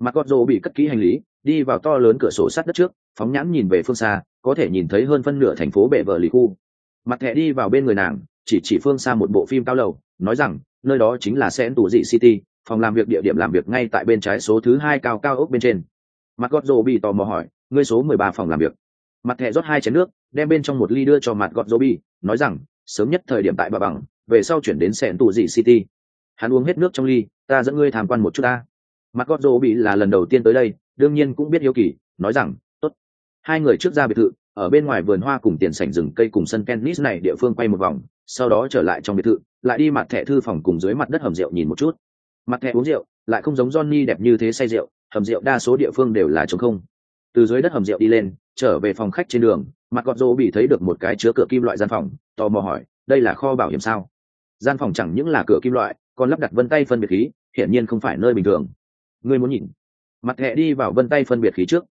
mặt gọt rồ bị cất kỹ hành lý, đi vào to lớn cửa sổ sát đất trước, phóng nhãn nhìn về phương xa, có thể nhìn thấy hơn phân nửa thành phố bệ vợ lì khu. Mặt thẻ đi vào bên người nàng, chỉ chỉ phương xa một bộ phim cao lầu, nói rằng, nơi đó chính là sẽ tù dị city, phòng làm việc địa điểm làm việc ngay tại bên trái số thứ hai cao cao ốc bên trên. Mặt gót rô bị tò mò hỏi, ngươi số mười ba phòng làm việc? Mặt thẻ rót hai chén nước, đem bên trong một ly đưa cho mặt gót rô bị, nói rằng, sớm nhất thời điểm tại bà bằng, về sau chuyển đến sẹn tù dị city. Hắn uống hết nước trong ly, ta dẫn ngươi tham quan một chút ta mặt gót rô bị là lần đầu tiên tới đây, đương nhiên cũng biết hiếu kỳ, nói rằng, tốt. Hai người trước ra biệt thự, ở bên ngoài vườn hoa cùng tiền sảnh rừng cây cùng sân tennis này địa phương quay một vòng, sau đó trở lại trong biệt thự, lại đi mặt thẻ thư phòng cùng dưới mặt đất hầm rượu nhìn một chút. Mặt thẻ uống rượu, lại không giống johnny đẹp như thế say rượu, hầm rượu đa số địa phương đều là trống không. Từ dưới đất hầm rượu đi lên, trở về phòng khách trên đường, mặt gọt rô bị thấy được một cái chứa cửa kim loại gian phòng, tò mò hỏi, đây là kho bảo hiểm sao? Gian phòng chẳng những là cửa kim loại, còn lắp đặt vân tay phân biệt khí, hiển nhiên không phải nơi bình thường ngươi muốn nhìn. Mặt thẻ đi vào vân tay phân biệt khí trước.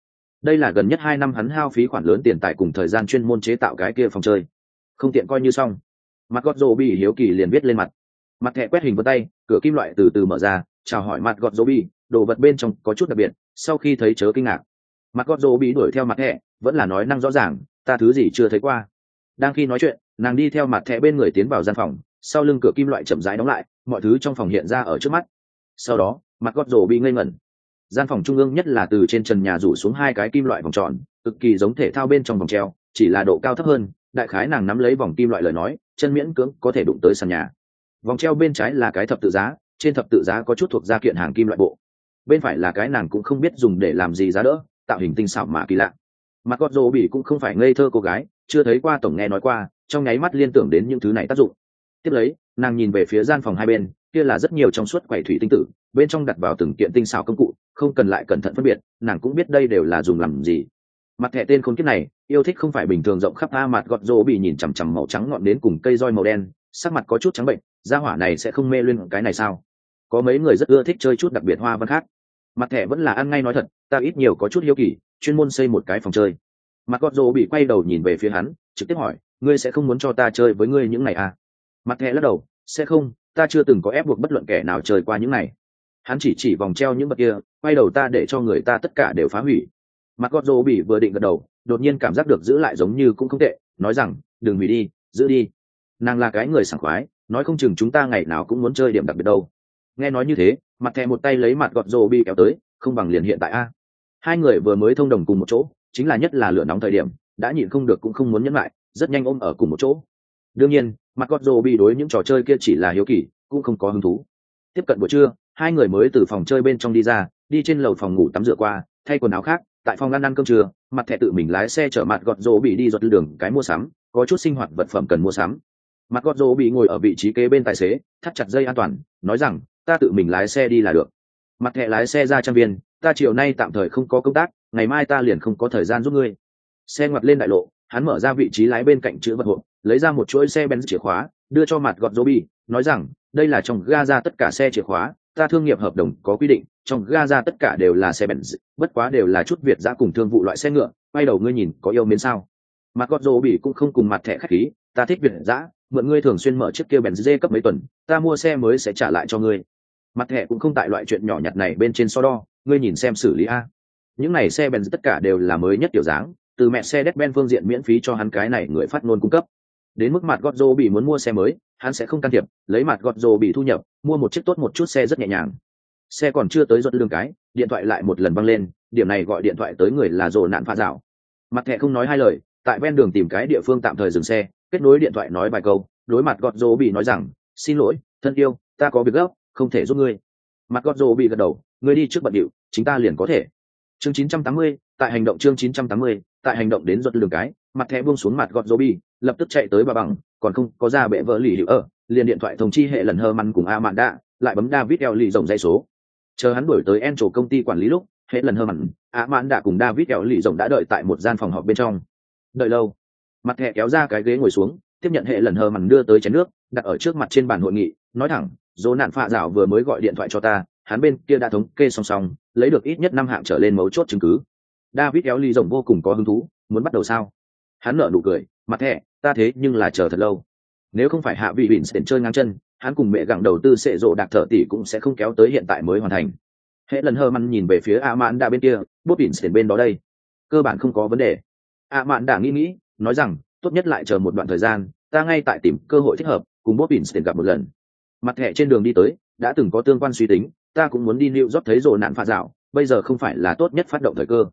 Đây là gần nhất hai năm hắn hao phí khoản lớn tiền tài cùng thời gian chuyên môn chế tạo cái kia phòng chơi. Không tiện coi như xong. Mặt gót rô bị hiếu kỳ liền viết lên mặt. Mặt thẻ quét hình vân tay, cửa kim loại từ từ mở ra, chào hỏi mặt gọt dỗ bị đồ vật bên trong có chút đặc biệt, sau khi thấy chớ kinh ngạc. Mặt gọt dỗ bị đuổi theo mặt thẻ vẫn là nói năng rõ ràng, ta thứ gì chưa thấy qua. Đang khi nói chuyện, nàng đi theo mặt thẻ bên người tiến vào gian phòng, sau lưng cửa kim loại chậm rãi đóng lại, mọi thứ trong phòng hiện ra ở trước mắt. Sau đó mặt gót rổ bị ngây ngẩn. Gian phòng trung ương nhất là từ trên trần nhà rủ xuống hai cái kim loại vòng tròn, cực kỳ giống thể thao bên trong vòng treo, chỉ là độ cao thấp hơn, đại khái nàng nắm lấy vòng kim loại lời nói, chân miễn cưỡng có thể đụng tới sàn nhà. Vòng treo bên trái là cái thập tự giá, trên thập tự giá có chút thuộc gia kiện hàng kim loại bộ. Bên phải là cái nàng cũng không biết dùng để làm gì giá đỡ, tạo hình tinh xảo mà kỳ lạ. Mặt gót rổ bỉ cũng không phải ngây thơ cô gái, chưa thấy qua tổng nghe nói qua, trong nháy mắt liên tưởng đến những thứ này tác dụng. Tiếp lấy, nàng nhìn về phía gian phòng hai bên kia là rất nhiều trong suốt quầy thủy tinh tử, bên trong đặt vào từng kiện tinh xảo công cụ, không cần lại cẩn thận phân biệt, nàng cũng biết đây đều là dùng làm gì. Mặt thẻ tên khốn kiếp này, yêu thích không phải bình thường rộng khắp a mặt gọt rô bị nhìn chằm chằm màu trắng ngọn đến cùng cây roi màu đen, sắc mặt có chút trắng bệnh, gia hỏa này sẽ không mê lên cái này sao? Có mấy người rất ưa thích chơi chút đặc biệt hoa văn khác. Mặt thẻ vẫn là ăn ngay nói thật, ta ít nhiều có chút hiếu kỳ, chuyên môn xây một cái phòng chơi. Mặt gọt rô bị quay đầu nhìn về phía hắn, trực tiếp hỏi, ngươi sẽ không muốn cho ta chơi với ngươi những ngày à? Mặt thẻ lắc đầu, sẽ không ta chưa từng có ép buộc bất luận kẻ nào chơi qua những này. hắn chỉ chỉ vòng treo những vật kia, quay đầu ta để cho người ta tất cả đều phá hủy. Mặt gọt rô bị vừa định gật đầu, đột nhiên cảm giác được giữ lại giống như cũng không tệ, nói rằng, đừng hủy đi, giữ đi. Nàng là cái người sảng khoái, nói không chừng chúng ta ngày nào cũng muốn chơi điểm đặc biệt đâu. Nghe nói như thế, mặt thẹ một tay lấy mặt gọt rô bị kéo tới, không bằng liền hiện tại a. Hai người vừa mới thông đồng cùng một chỗ, chính là nhất là lửa nóng thời điểm, đã nhịn không được cũng không muốn nhẫn lại, rất nhanh ôm ở cùng một chỗ. Đương nhiên mặt gọt rô bị đối những trò chơi kia chỉ là hiếu kỳ, cũng không có hứng thú. Tiếp cận buổi trưa, hai người mới từ phòng chơi bên trong đi ra, đi trên lầu phòng ngủ tắm rửa qua, thay quần áo khác, tại phòng ăn ăn cơm trưa, mặt thẻ tự mình lái xe chở mặt gọt rô bị đi giọt đường cái mua sắm, có chút sinh hoạt vật phẩm cần mua sắm. Mặt gọt rô bị ngồi ở vị trí kế bên tài xế, thắt chặt dây an toàn, nói rằng, ta tự mình lái xe đi là được. Mặt thẻ lái xe ra trang viên, ta chiều nay tạm thời không có công tác, ngày mai ta liền không có thời gian giúp ngươi. Xe ngoặt lên đại lộ, hắn mở ra vị trí lái bên cạnh chữ vật hộp lấy ra một chuỗi xe benz chìa khóa, đưa cho mặt gọt joby, nói rằng, đây là trong Gaza tất cả xe chìa khóa, ta thương nghiệp hợp đồng có quy định, trong Gaza tất cả đều là xe benz, bất quá đều là chút việt giã cùng thương vụ loại xe ngựa, quay đầu ngươi nhìn có yêu mến sao? Mặt gọt joby cũng không cùng mặt thẻ khách khí, ta thích việt giã mượn ngươi thường xuyên mở chiếc kia benz dê cấp mấy tuần, ta mua xe mới sẽ trả lại cho ngươi. Mặt thẻ cũng không tại loại chuyện nhỏ nhặt này bên trên so đo, ngươi nhìn xem xử lý a. Những này xe benz tất cả đều là mới nhất kiểu dáng, từ mẹ xe đét ben phương diện miễn phí cho hắn cái này người phát ngôn cung cấp đến mức mặt gót rô bị muốn mua xe mới hắn sẽ không can thiệp lấy mặt gót rô bị thu nhập mua một chiếc tốt một chút xe rất nhẹ nhàng. Xe còn chưa tới giọt đường cái điện thoại lại một lần văng lên điểm này gọi điện thoại tới người là rồ nạn pha dạo. Mặt thẹ không nói hai lời tại ven đường tìm cái địa phương tạm thời dừng xe kết nối điện thoại nói vài câu đối mặt Godzo bị nói rằng xin lỗi thân yêu ta có việc gấp không thể giúp ngươi. Mặt Godzo bị gật đầu ngươi đi trước bận điệu chính ta liền có thể. Chương 980, tại hành động chương 980, tại hành động đến giọt đường cái mặt thẻ buông xuống mặt gọt Robi, lập tức chạy tới bà bằng, còn không có ra bệ vợ lì hiệu ở, liền điện thoại thông chi hệ lần hơ măn cùng A Mạn lại bấm David eo lì rộng dây số. Chờ hắn đuổi tới Encho công ty quản lý lúc, hệ lần hơ măn, A Mạn cùng David eo lì rộng đã đợi tại một gian phòng họp bên trong. Đợi lâu, mặt thẻ kéo ra cái ghế ngồi xuống, tiếp nhận hệ lần hơ măn đưa tới chén nước, đặt ở trước mặt trên bàn hội nghị, nói thẳng, dỗ nạn phạ dạo vừa mới gọi điện thoại cho ta, hắn bên kia đã thống kê song song, lấy được ít nhất năm hạng trở lên mấu chốt chứng cứ. David eo lì rộng vô cùng có hứng thú, muốn bắt đầu sao? Hắn nở nụ cười, mặt thẻ, ta thế nhưng là chờ thật lâu. Nếu không phải hạ vị bỉn sẽ chơi ngang chân, hắn cùng mẹ gặng đầu tư sệ rộ đạc thợ tỷ cũng sẽ không kéo tới hiện tại mới hoàn thành. Hệ lần hơ măn nhìn về phía a mãn đã bên kia bốt bỉn sẽ bên đó đây. Cơ bản không có vấn đề. A mãn đã nghĩ nghĩ, nói rằng, tốt nhất lại chờ một đoạn thời gian, ta ngay tại tìm cơ hội thích hợp, cùng bốt bỉn sẽ gặp một lần. Mặt thẻ trên đường đi tới, đã từng có tương quan suy tính, ta cũng muốn đi lưu rót thấy rộ nạn phạt dạo, bây giờ không phải là tốt nhất phát động thời cơ.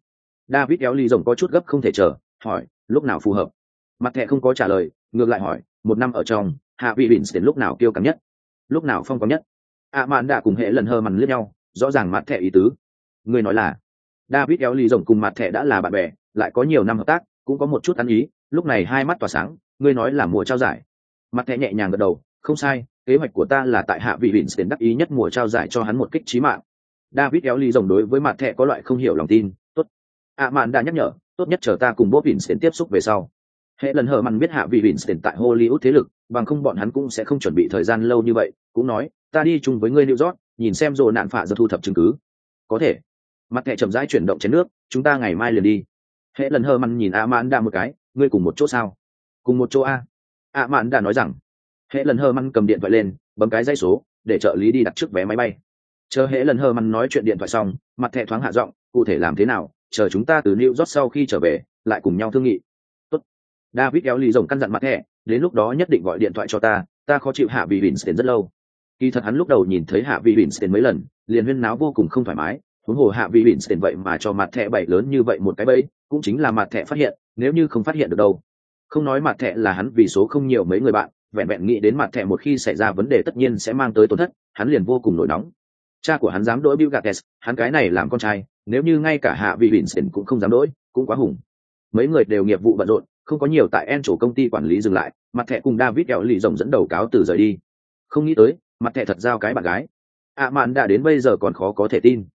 David kéo ly rồng có chút gấp không thể chờ hỏi, lúc nào phù hợp? Mặt thẻ không có trả lời, ngược lại hỏi, một năm ở trong, hạ vị bỉn đến lúc nào kêu cắm nhất? Lúc nào phong có nhất? Ạ mạn đã cùng hệ lần hơ mằn lướt nhau, rõ ràng mặt thẻ ý tứ. Người nói là, david kéo ly rồng cùng mặt thẻ đã là bạn bè, lại có nhiều năm hợp tác, cũng có một chút ăn ý, lúc này hai mắt tỏa sáng, ngươi nói là mùa trao giải. Mặt thẻ nhẹ nhàng gật đầu, không sai, kế hoạch của ta là tại hạ vị bỉn đến đắc ý nhất mùa trao giải cho hắn một kích trí mạng. David kéo ly rồng đối với mặt thẻ có loại không hiểu lòng tin, tốt. Ạ mạn đã nhắc nhở tốt nhất chờ ta cùng Bob Vincent tiếp xúc về sau. Hệ lần hờ mặn biết hạ vị Vincent tại Hollywood thế lực, bằng không bọn hắn cũng sẽ không chuẩn bị thời gian lâu như vậy, cũng nói, ta đi chung với ngươi New York, nhìn xem rồi nạn phạ giờ thu thập chứng cứ. Có thể. Mặt kệ chậm rãi chuyển động chén nước, chúng ta ngày mai liền đi. Hệ lần hờ mặn nhìn A Mạn đã một cái, ngươi cùng một chỗ sao? Cùng một chỗ a. A Mạn đã nói rằng. Hệ lần hờ mặn cầm điện thoại lên, bấm cái dây số, để trợ lý đi đặt trước vé máy bay. Chờ hệ lần hờ mặn nói chuyện điện thoại xong, mặt thẻ thoáng hạ giọng, cụ thể làm thế nào, chờ chúng ta từ New York sau khi trở về, lại cùng nhau thương nghị. Tốt. David kéo lì rồng căn dặn mặt thẻ, đến lúc đó nhất định gọi điện thoại cho ta, ta khó chịu hạ vị Winston rất lâu. Kỳ thật hắn lúc đầu nhìn thấy hạ vị Winston mấy lần, liền huyên náo vô cùng không thoải mái, huống hồ hạ vị Winston vậy mà cho mặt thẻ bảy lớn như vậy một cái bẫy, cũng chính là mặt thẻ phát hiện, nếu như không phát hiện được đâu. Không nói mặt thẻ là hắn vì số không nhiều mấy người bạn, vẹn vẹn nghĩ đến mặt thẻ một khi xảy ra vấn đề tất nhiên sẽ mang tới tổn thất, hắn liền vô cùng nổi nóng. Cha của hắn dám đối Bill Gates, hắn cái này làm con trai, nếu như ngay cả hạ vị Vincent cũng không dám đỗi, cũng quá hùng. Mấy người đều nghiệp vụ bận rộn, không có nhiều tại En chủ công ty quản lý dừng lại, mặt thẻ cùng David kẹo lì rồng dẫn đầu cáo từ rời đi. Không nghĩ tới, mặt thẻ thật giao cái bạn gái. ạ mạn đã đến bây giờ còn khó có thể tin.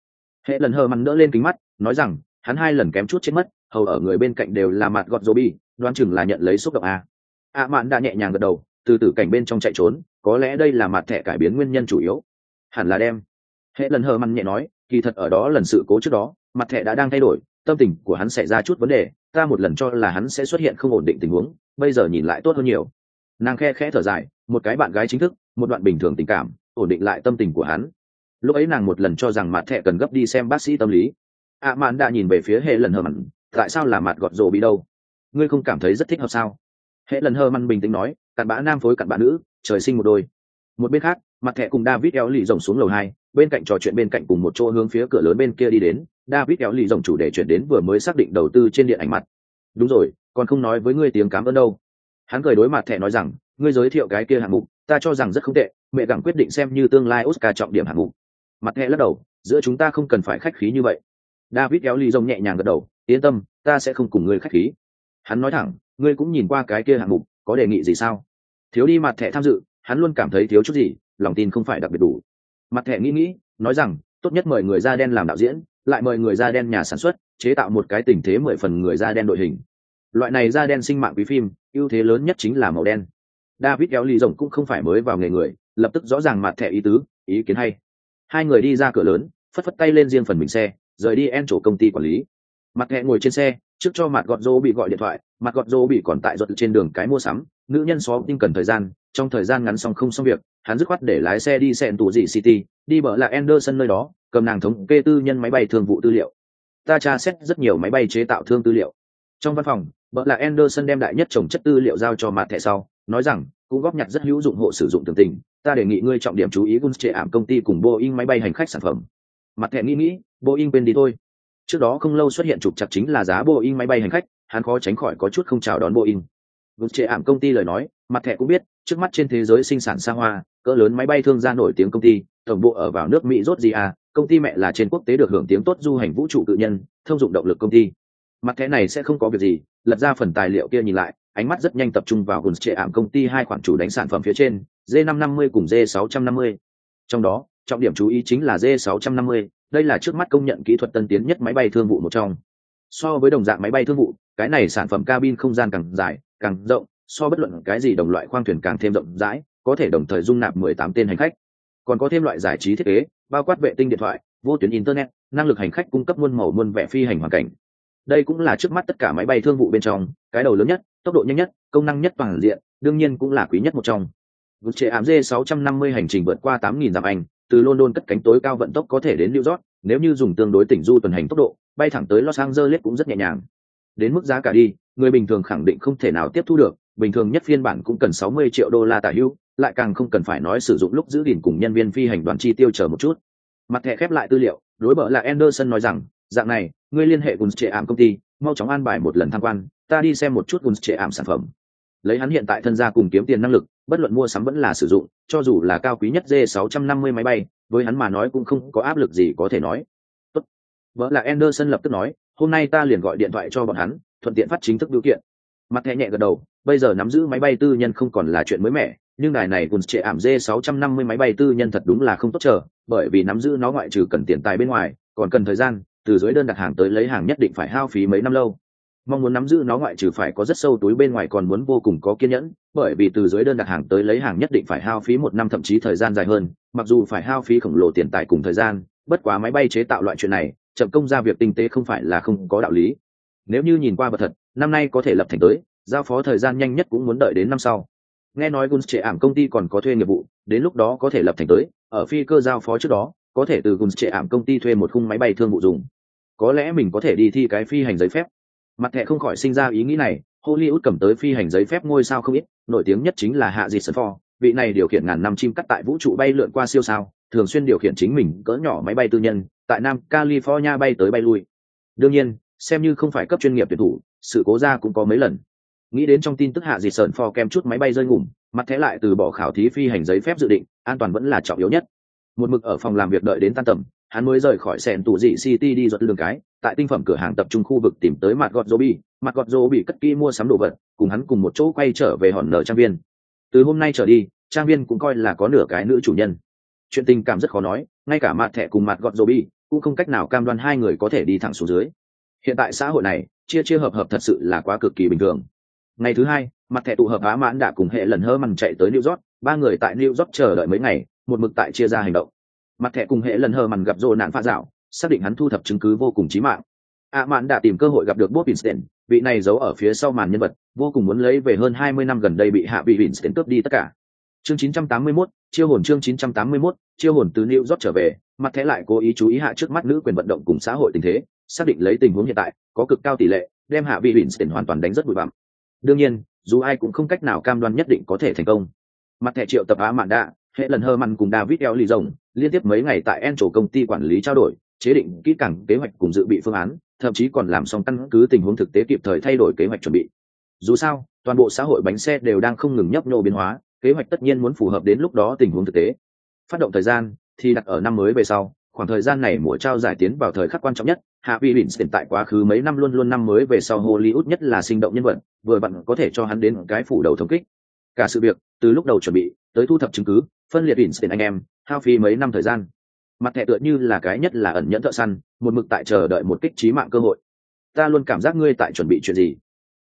Hệ lần hờ mặn đỡ lên kính mắt, nói rằng, hắn hai lần kém chút chết mất, hầu ở người bên cạnh đều là mặt gọt dô bi đoán chừng là nhận lấy xúc động a. ạ mạn đã nhẹ nhàng gật đầu, từ tử cảnh bên trong chạy trốn, có lẽ đây là mặt thẻ cải biến nguyên nhân chủ yếu. Hẳn là đem. Hệ lần hờ mặn nhẹ nói, kỳ thật ở đó lần sự cố trước đó, mặt thẻ đã đang thay đổi, tâm tình của hắn xảy ra chút vấn đề, ta một lần cho là hắn sẽ xuất hiện không ổn định tình huống, bây giờ nhìn lại tốt hơn nhiều. Nàng khe khẽ thở dài, một cái bạn gái chính thức, một đoạn bình thường tình cảm, ổn định lại tâm tình của hắn. Lúc ấy nàng một lần cho rằng mặt thẻ cần gấp đi xem bác sĩ tâm lý. Ạ mạn đã nhìn về phía hệ lần hờ mặn, tại sao là mặt gọt rồ bị đâu? Ngươi không cảm thấy rất thích hợp sao? Hệ lần hờ măn bình tĩnh nói, cặn bã nam phối cặn bã nữ, trời sinh một đôi. Một bên khác, mặt thẻ cùng david eo lì rồng xuống lầu hai bên cạnh trò chuyện bên cạnh cùng một chỗ hướng phía cửa lớn bên kia đi đến, david kéo lì rồng chủ đề chuyển đến vừa mới xác định đầu tư trên điện ảnh mặt. Đúng rồi, còn không nói với ngươi tiếng cám ơn đâu. Hắn cười đối mặt thẻ nói rằng, ngươi giới thiệu cái kia hạng mục, ta cho rằng rất không tệ, mẹ gặng quyết định xem như tương lai oscar trọng điểm hạng mục. Mặt thẻ lắc đầu, giữa chúng ta không cần phải khách khí như vậy. David kéo lì rồng nhẹ nhàng gật đầu, yên tâm, ta sẽ không cùng ngươi khách khí. Hắn nói thẳng, ngươi cũng nhìn qua cái kia hạng mục, có đề nghị gì sao? Thiếu đi mặt thẻ tham dự, hắn luôn cảm thấy thiếu chút gì, lòng tin không phải đặc biệt đủ mặt thẻ nghĩ nghĩ, nói rằng, tốt nhất mời người da đen làm đạo diễn, lại mời người da đen nhà sản xuất, chế tạo một cái tình thế mười phần người da đen đội hình. Loại này da đen sinh mạng quý phim, ưu thế lớn nhất chính là màu đen. David kéo lì rồng cũng không phải mới vào nghề người, lập tức rõ ràng mặt thẻ ý tứ, ý kiến hay. Hai người đi ra cửa lớn, phất phất tay lên riêng phần mình xe, rời đi en chỗ công ty quản lý. Mặt thẻ ngồi trên xe, trước cho mặt gọt rô bị gọi điện thoại mặt gọt rô bị còn tại ruột trên đường cái mua sắm, nữ nhân xó tin cần thời gian, trong thời gian ngắn xong không xong việc hắn dứt khoát để lái xe đi xẹn tù dị city đi bờ là anderson nơi đó cầm nàng thống kê tư nhân máy bay thương vụ tư liệu. Ta tra xét rất nhiều máy bay chế tạo thương tư liệu. Trong văn phòng bờ là anderson đem đại nhất trồng chất tư liệu giao cho mặt thẻ sau nói rằng cũng góp nhặt rất hữu dụng hộ sử dụng tường tình ta đề nghị ngươi trọng điểm chú ý gun trệ ảm công ty cùng boeing máy bay hành khách sản phẩm. Mặt thẻ nghĩ nghĩ boeing quên đi thôi. Trước đó không lâu xuất hiện trục chặt chính là giá boeing máy bay hành khách hắn khó tránh khỏi có chút không chào đón boeing. Gun trệ ảm công ty lời nói, mặt thẻ cũng biết, trước mắt trên thế giới sinh sản xa hoa, cỡ lớn máy bay thương gia nổi tiếng công ty, tổng bộ ở vào nước Mỹ rốt gì à, công ty mẹ là trên quốc tế được hưởng tiếng tốt du hành vũ trụ tự nhân, thông dụng động lực công ty. Mặt thẻ này sẽ không có việc gì, lật ra phần tài liệu kia nhìn lại, ánh mắt rất nhanh tập trung vào gùn trệ ảm công ty hai khoản chủ đánh sản phẩm phía trên, D550 cùng D650. Trong đó, trọng điểm chú ý chính là D650, đây là trước mắt công nhận kỹ thuật tân tiến nhất máy bay thương vụ một trong. So với đồng dạng máy bay thương vụ, cái này sản phẩm cabin không gian càng dài, càng rộng so bất luận cái gì đồng loại khoang thuyền càng thêm rộng rãi có thể đồng thời dung nạp 18 tên hành khách. Còn có thêm loại giải trí thiết kế bao quát vệ tinh điện thoại vô tuyến internet năng lực hành khách cung cấp muôn màu muôn vẻ phi hành hoàn cảnh. Đây cũng là trước mắt tất cả máy bay thương vụ bên trong cái đầu lớn nhất tốc độ nhanh nhất công năng nhất toàn diện đương nhiên cũng là quý nhất một trong. Vượt trệ ảm D650 hành trình vượt qua 8.000 dặm Anh, từ London cất cánh tối cao vận tốc có thể đến New York, nếu như dùng tương đối tỉnh du tuần hành tốc độ, bay thẳng tới Los Angeles cũng rất nhẹ nhàng. Đến mức giá cả đi, người bình thường khẳng định không thể nào tiếp thu được bình thường nhất phiên bản cũng cần 60 triệu đô la tả hữu lại càng không cần phải nói sử dụng lúc giữ gìn cùng nhân viên phi hành đoàn chi tiêu chờ một chút. Mặt thẻ khép lại tư liệu, đối bợ là anderson nói rằng, dạng này, ngươi liên hệ cùng trệ ảm công ty, mau chóng an bài một lần tham quan, ta đi xem một chút cùng trệ ảm sản phẩm. Lấy hắn hiện tại thân gia cùng kiếm tiền năng lực, bất luận mua sắm vẫn là sử dụng, cho dù là cao quý nhất J650 máy bay, với hắn mà nói cũng không có áp lực gì có thể nói. Tốt. vợ là anderson lập tức nói, hôm nay ta liền gọi điện thoại cho bọn hắn, thuận tiện phát chính thức biểu kiện. Mặt thẻ nhẹ gật đầu bây giờ nắm giữ máy bay tư nhân không còn là chuyện mới mẻ, nhưng đài này cùng trệ ảm d 650 máy bay tư nhân thật đúng là không tốt chờ, bởi vì nắm giữ nó ngoại trừ cần tiền tài bên ngoài, còn cần thời gian, từ dưới đơn đặt hàng tới lấy hàng nhất định phải hao phí mấy năm lâu. Mong muốn nắm giữ nó ngoại trừ phải có rất sâu túi bên ngoài còn muốn vô cùng có kiên nhẫn, bởi vì từ dưới đơn đặt hàng tới lấy hàng nhất định phải hao phí một năm thậm chí thời gian dài hơn, mặc dù phải hao phí khổng lồ tiền tài cùng thời gian, bất quá máy bay chế tạo loại chuyện này, chậm công ra việc tinh tế không phải là không có đạo lý. Nếu như nhìn qua vật thật, năm nay có thể lập thành tới giao phó thời gian nhanh nhất cũng muốn đợi đến năm sau. Nghe nói guns trệ ảm công ty còn có thuê nghiệp vụ, đến lúc đó có thể lập thành tới, ở phi cơ giao phó trước đó, có thể từ guns trệ ảm công ty thuê một khung máy bay thương vụ dùng. Có lẽ mình có thể đi thi cái phi hành giấy phép. Mặt thẻ không khỏi sinh ra ý nghĩ này, hollywood cầm tới phi hành giấy phép ngôi sao không ít, nổi tiếng nhất chính là hạ dịt sơn pho. Vị này điều khiển ngàn năm chim cắt tại vũ trụ bay lượn qua siêu sao, thường xuyên điều khiển chính mình cỡ nhỏ máy bay tư nhân, tại nam california bay tới bay lui. Đương nhiên, xem như không phải cấp chuyên nghiệp tuyển thủ, sự cố ra cũng có mấy lần nghĩ đến trong tin tức hạ dịt sờn pho kem chút máy bay rơi ngủm, mặt thế lại từ bỏ khảo thí phi hành giấy phép dự định, an toàn vẫn là trọng yếu nhất. Một mực ở phòng làm việc đợi đến tan tầm, hắn mới rời khỏi sèn tủ dị city đi dọn đường cái, tại tinh phẩm cửa hàng tập trung khu vực tìm tới mặt gọt dô bi mặt gọt dô bị cất kỹ mua sắm đồ vật, cùng hắn cùng một chỗ quay trở về hòn nở trang viên. Từ hôm nay trở đi, trang viên cũng coi là có nửa cái nữ chủ nhân. Chuyện tình cảm rất khó nói, ngay cả mặt thẻ cùng mặt gọt dô bi cũng không cách nào cam đoan hai người có thể đi thẳng xuống dưới. Hiện tại xã hội này, chia chia hợp hợp thật sự là quá cực kỳ bình thường ngày thứ hai mặt thẻ tụ hợp á mãn đã cùng hệ lần hơ mằn chạy tới new york ba người tại new york chờ đợi mấy ngày một mực tại chia ra hành động. Mặt thẻ cùng hệ lần hơ mằn gặp rô nạn pha dạo xác định hắn thu thập chứng cứ vô cùng chí mạng. A mãn đã tìm cơ hội gặp được bob vincent vị này giấu ở phía sau màn nhân vật vô cùng muốn lấy về hơn hai mươi năm gần đây bị hạ vị vincent cướp đi tất cả. Chương 981, chiêu hồn chương 981, chiêu hồn từ new york trở về mặt thẻ lại cố ý chú ý hạ trước mắt nữ quyền vận động cùng xã hội tình thế xác định lấy tình huống hiện tại có cực cao tỷ lệ đem hạ vị Winston hoàn toàn đánh rất bụi bặm. Đương nhiên, dù ai cũng không cách nào cam đoan nhất định có thể thành công. Mặt thẻ triệu tập á mạn đạ hệ lần hơ mặn cùng david eo lì rồng liên tiếp mấy ngày tại en chỗ công ty quản lý trao đổi chế định kỹ càng kế hoạch cùng dự bị phương án thậm chí còn làm xong căn cứ tình huống thực tế kịp thời thay đổi kế hoạch chuẩn bị. Dù sao toàn bộ xã hội bánh xe đều đang không ngừng nhấp nhô biến hóa kế hoạch tất nhiên muốn phù hợp đến lúc đó tình huống thực tế. Phát động thời gian thì đặt ở năm mới về sau khoảng thời gian này mùa trao giải tiến vào thời khắc quan trọng nhất hạ vị Winston tại quá khứ mấy năm luôn luôn năm mới về sau Hollywood nhất là sinh động nhân vật vừa vặn có thể cho hắn đến cái phủ đầu thống kích. Cả sự việc từ lúc đầu chuẩn bị tới thu thập chứng cứ phân liệt Winston anh em hao phí mấy năm thời gian. Mặt thẻ tựa như là cái nhất là ẩn nhẫn thợ săn một mực tại chờ đợi một kích trí mạng cơ hội. Ta luôn cảm giác ngươi tại chuẩn bị chuyện gì?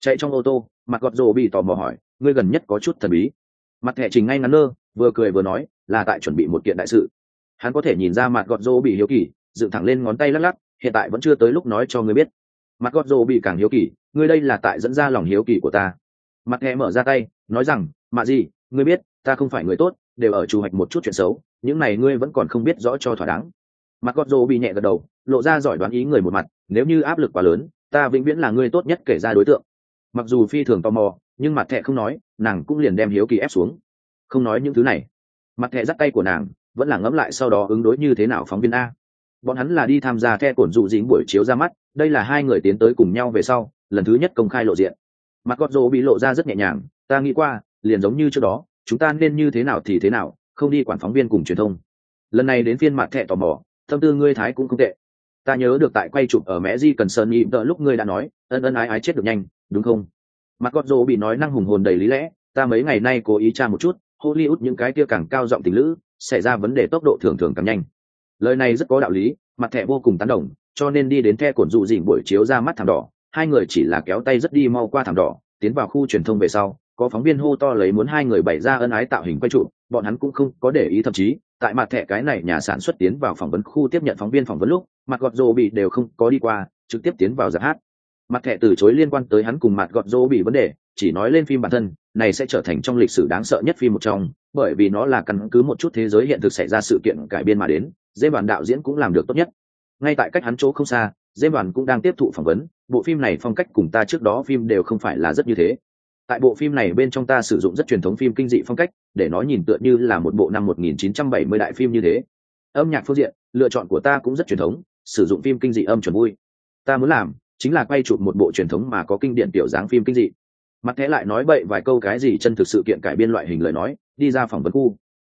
Chạy trong ô tô mặt gọt rồ bị tò mò hỏi ngươi gần nhất có chút thần bí. Mặt thẻ trình ngay ngắn lơ, vừa cười vừa nói là tại chuẩn bị một kiện đại sự hắn có thể nhìn ra mặt gọt rô bị hiếu kỳ, dựng thẳng lên ngón tay lắc lắc, hiện tại vẫn chưa tới lúc nói cho ngươi biết. Mặt gọt rô bị càng hiếu kỳ ngươi đây là tại dẫn ra lòng hiếu kỳ của ta. Mặt nghe mở ra tay, nói rằng, mạ gì ngươi biết, ta không phải người tốt, đều ở trù hoạch một chút chuyện xấu, những này ngươi vẫn còn không biết rõ cho thỏa đáng. Mặt gọt rô bị nhẹ gật đầu, lộ ra giỏi đoán ý người một mặt, nếu như áp lực quá lớn, ta vĩnh viễn là ngươi tốt nhất kể ra đối tượng. Mặc dù phi thường tò mò, nhưng mặt thẹ không nói, nàng cũng liền đem hiếu kỳ ép xuống. Không nói những thứ này. Mặt thẹ dắt tay của nàng vẫn là ngẫm lại sau đó ứng đối như thế nào phóng viên a. Bọn hắn là đi tham gia the cổn dụ dính buổi chiếu ra mắt, đây là hai người tiến tới cùng nhau về sau, lần thứ nhất công khai lộ diện. Mặt gót rỗ bị lộ ra rất nhẹ nhàng, ta nghĩ qua, liền giống như trước đó, chúng ta nên như thế nào thì thế nào, không đi quản phóng viên cùng truyền thông. Lần này đến phiên mặt thẹ tò mò, tâm tư ngươi thái cũng không tệ. Ta nhớ được tại quay chụp ở mẹ di cần sơn nhịn đỡ lúc ngươi đã nói, ân ân ái ái chết được nhanh, đúng không? Mặt gót rỗ bị nói năng hùng hồn đầy lý lẽ, ta mấy ngày nay cố ý tra một chút, hollywood những cái kia càng cao giọng tình lữ xảy ra vấn đề tốc độ thường thường càng nhanh. Lời này rất có đạo lý, mặt thẻ vô cùng tán đồng, cho nên đi đến the cổn dụ dịnh buổi chiếu ra mắt thảm đỏ, hai người chỉ là kéo tay rất đi mau qua thảm đỏ, tiến vào khu truyền thông về sau, có phóng viên hô to lấy muốn hai người bày ra ân ái tạo hình quay trụ, bọn hắn cũng không có để ý thậm chí, tại mặt thẻ cái này nhà sản xuất tiến vào phỏng vấn khu tiếp nhận phóng viên phỏng vấn lúc, mặt gọt rồ bị đều không có đi qua, trực tiếp tiến vào giáp hát mặt thẻ từ chối liên quan tới hắn cùng mặt gọt dô bị vấn đề, chỉ nói lên phim bản thân, này sẽ trở thành trong lịch sử đáng sợ nhất phim một trong, bởi vì nó là căn cứ một chút thế giới hiện thực xảy ra sự kiện cải biên mà đến, dễ bản đạo diễn cũng làm được tốt nhất. Ngay tại cách hắn chỗ không xa, dễ bản cũng đang tiếp thụ phỏng vấn, bộ phim này phong cách cùng ta trước đó phim đều không phải là rất như thế. Tại bộ phim này bên trong ta sử dụng rất truyền thống phim kinh dị phong cách, để nó nhìn tựa như là một bộ năm 1970 đại phim như thế. Âm nhạc phương diện, lựa chọn của ta cũng rất truyền thống, sử dụng phim kinh dị âm chuẩn vui. Ta muốn làm chính là quay chụp một bộ truyền thống mà có kinh điển tiểu dáng phim kinh dị. Mặt thế lại nói bậy vài câu cái gì chân thực sự kiện cải biên loại hình lời nói, đi ra phỏng vấn khu.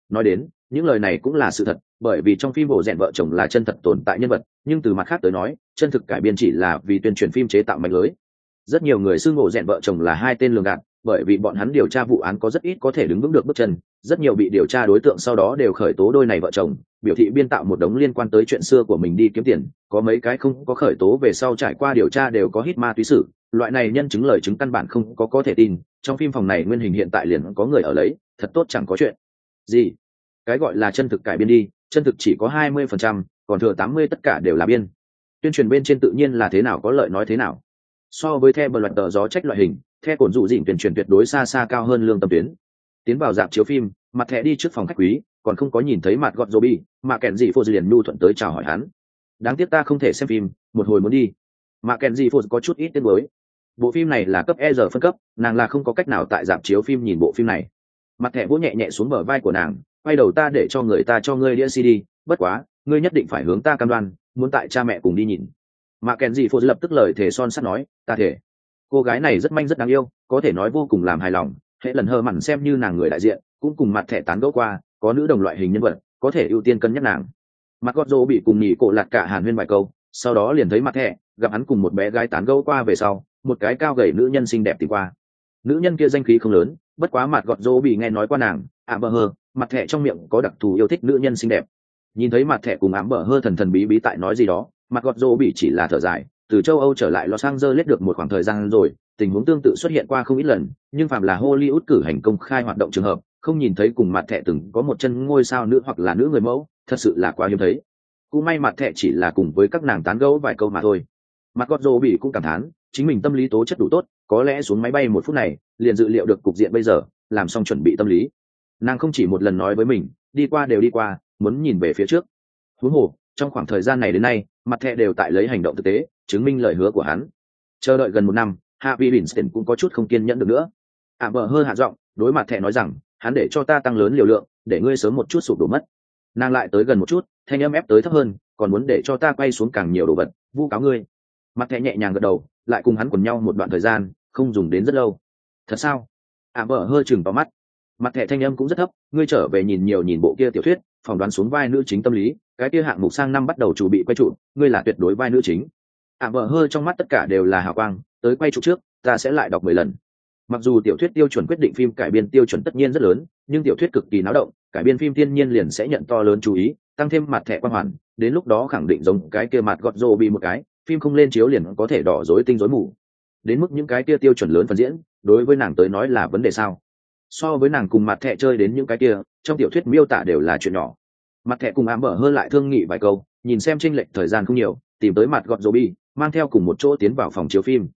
Nói đến, những lời này cũng là sự thật, bởi vì trong phim bộ rèn vợ chồng là chân thật tồn tại nhân vật, nhưng từ mặt khác tới nói, chân thực cải biên chỉ là vì tuyên truyền phim chế tạo mạnh lưới. Rất nhiều người xưng bộ rèn vợ chồng là hai tên lường gạt bởi vì bọn hắn điều tra vụ án có rất ít có thể đứng vững được bước chân, rất nhiều bị điều tra đối tượng sau đó đều khởi tố đôi này vợ chồng, biểu thị biên tạo một đống liên quan tới chuyện xưa của mình đi kiếm tiền, có mấy cái không có khởi tố về sau trải qua điều tra đều có hít ma túy sử, loại này nhân chứng lời chứng căn bản không có có thể tin, trong phim phòng này nguyên hình hiện tại liền có người ở lấy, thật tốt chẳng có chuyện. Gì? Cái gọi là chân thực cải biên đi, chân thực chỉ có hai mươi phần trăm, còn thừa tám mươi tất cả đều là biên. Tuyên truyền bên trên tự nhiên là thế nào có lợi nói thế nào so với the bờ loạt tờ gió trách loại hình the cổn dụ dịnh tuyển truyền tuyệt đối xa xa cao hơn lương tâm tuyến. Tiến vào dạp chiếu phim mặt thẻ đi trước phòng khách quý còn không có nhìn thấy mặt gọt Robbie, mà kèn dị phô liền nhu thuận tới chào hỏi hắn. Đáng tiếc ta không thể xem phim một hồi muốn đi. Mà kèn dị phô có chút ít tiếng mới bộ phim này là cấp e giờ phân cấp nàng là không có cách nào tại dạp chiếu phim nhìn bộ phim này. Mặt thẻ vỗ nhẹ nhẹ xuống bờ vai của nàng quay đầu ta để cho người ta cho ngươi đĩa cd bất quá ngươi nhất định phải hướng ta cam đoan muốn tại cha mẹ cùng đi nhìn mà kèn dị phụ lập tức lời thề son sắt nói, ta thể cô gái này rất manh rất đáng yêu, có thể nói vô cùng làm hài lòng hệ lần hờ mặn xem như nàng người đại diện, cũng cùng mặt thẻ tán gẫu qua, có nữ đồng loại hình nhân vật, có thể ưu tiên cân nhắc nàng. Mặt gót dô bị cùng nhị cổ lạt cả hàn huyên vài câu, sau đó liền thấy mặt thẻ, gặp hắn cùng một bé gái tán gẫu qua về sau, một cái cao gầy nữ nhân xinh đẹp tìm qua. Nữ nhân kia danh khí không lớn, bất quá mặt gọt dô bị nghe nói qua nàng ảm bờ hơ, mặt thẻ trong miệng có đặc thù yêu thích nữ nhân xinh đẹp. Nhìn thấy mặt thẻ cùng ám bờ hơ thần thần bí bí tại nói gì đó mặt gọt rô bị chỉ là thở dài, từ châu âu trở lại los angeles được một khoảng thời gian rồi, tình huống tương tự xuất hiện qua không ít lần, nhưng phạm là hollywood cử hành công khai hoạt động trường hợp, không nhìn thấy cùng mặt thẻ từng có một chân ngôi sao nữ hoặc là nữ người mẫu, thật sự là quá hiếm thấy. Cũng may mặt thẻ chỉ là cùng với các nàng tán gẫu vài câu mà thôi. Mặt gọt rô bị cũng cảm thán, chính mình tâm lý tố chất đủ tốt, có lẽ xuống máy bay một phút này, liền dự liệu được cục diện bây giờ, làm xong chuẩn bị tâm lý. Nàng không chỉ một lần nói với mình, đi qua đều đi qua, muốn nhìn về phía trước. Huống hồ trong khoảng thời gian này đến nay, mặt thẻ đều tại lấy hành động thực tế, chứng minh lời hứa của hắn. Chờ đợi gần một năm, hạ vi winston cũng có chút không kiên nhẫn được nữa. Ạ bờ hơi hạ giọng, đối mặt thẻ nói rằng, hắn để cho ta tăng lớn liều lượng, để ngươi sớm một chút sụp đổ mất. Nàng lại tới gần một chút, thanh âm ép tới thấp hơn, còn muốn để cho ta quay xuống càng nhiều đồ vật, vu cáo ngươi. Mặt thẻ nhẹ nhàng gật đầu, lại cùng hắn quần nhau một đoạn thời gian, không dùng đến rất lâu. Thật sao? Ạ bờ hơi chừng vào mắt. Mặt thẻ thanh âm cũng rất thấp, ngươi trở về nhìn nhiều nhìn bộ kia tiểu thuyết, phỏng đoán xuống vai nữ chính tâm lý cái kia hạng mục sang năm bắt đầu chủ bị quay trụ, ngươi là tuyệt đối vai nữ chính. Ạ vợ hơi trong mắt tất cả đều là hào quang, tới quay trụ trước, ta sẽ lại đọc mười lần. Mặc dù tiểu thuyết tiêu chuẩn quyết định phim cải biên tiêu chuẩn tất nhiên rất lớn, nhưng tiểu thuyết cực kỳ náo động, cải biên phim thiên nhiên liền sẽ nhận to lớn chú ý, tăng thêm mặt thẻ quan hoàn, đến lúc đó khẳng định giống cái kia mặt gọt rô bị một cái, phim không lên chiếu liền có thể đỏ rối tinh rối mù. Đến mức những cái kia tiêu chuẩn lớn phần diễn, đối với nàng tới nói là vấn đề sao? So với nàng cùng mặt thẻ chơi đến những cái kia, trong tiểu thuyết miêu tả đều là chuyện nhỏ mặt thẻ cùng ám bở hơn lại thương nghị vài câu, nhìn xem tranh lệch thời gian không nhiều, tìm tới mặt gọt rô bi mang theo cùng một chỗ tiến vào phòng chiếu phim.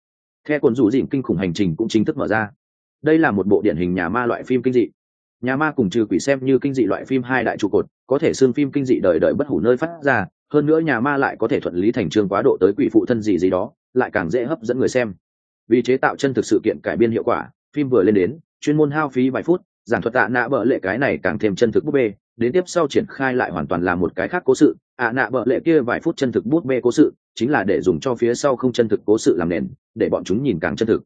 Khe cuốn rủ dịm kinh khủng hành trình cũng chính thức mở ra. Đây là một bộ điển hình nhà ma loại phim kinh dị. Nhà ma cùng trừ quỷ xem như kinh dị loại phim hai đại trụ cột, có thể xương phim kinh dị đời đời bất hủ nơi phát ra, hơn nữa nhà ma lại có thể thuận lý thành trương quá độ tới quỷ phụ thân gì gì đó, lại càng dễ hấp dẫn người xem. Vì chế tạo chân thực sự kiện cải biên hiệu quả, phim vừa lên đến, chuyên môn hao phí vài phút, giảng thuật tạ nạ bợ lệ cái này càng thêm chân thực búp bê đến tiếp sau triển khai lại hoàn toàn là một cái khác cố sự. Ạ nạ bợ lệ kia vài phút chân thực bút bê cố sự chính là để dùng cho phía sau không chân thực cố sự làm nền để bọn chúng nhìn càng chân thực.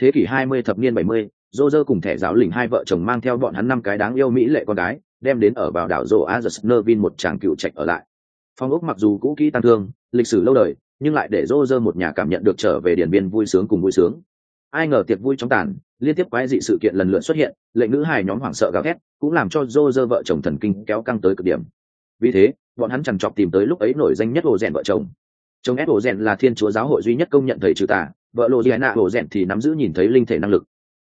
Thế kỷ 20 thập niên 70, dô dơ cùng thẻ giáo lình hai vợ chồng mang theo bọn hắn năm cái đáng yêu mỹ lệ con gái đem đến ở vào đảo rô vin một tràng cựu trạch ở lại. Phong ốc mặc dù cũ kỹ tăng thương lịch sử lâu đời nhưng lại để dô dơ một nhà cảm nhận được trở về điển biên vui sướng cùng vui sướng ai ngờ tiệc vui trong tàn, liên tiếp quái dị sự kiện lần lượt xuất hiện lệnh nữ hài nhóm hoảng sợ gào thét, cũng làm cho dô dơ vợ chồng thần kinh kéo căng tới cực điểm. Vì thế, bọn hắn chẳng chọc tìm tới lúc ấy nổi danh nhất hồ rèn vợ chồng. Chồng ép hồ rèn là thiên chúa giáo hội duy nhất công nhận thầy trừ tà, vợ lộ dị nạ hồ rèn thì nắm giữ nhìn thấy linh thể năng lực.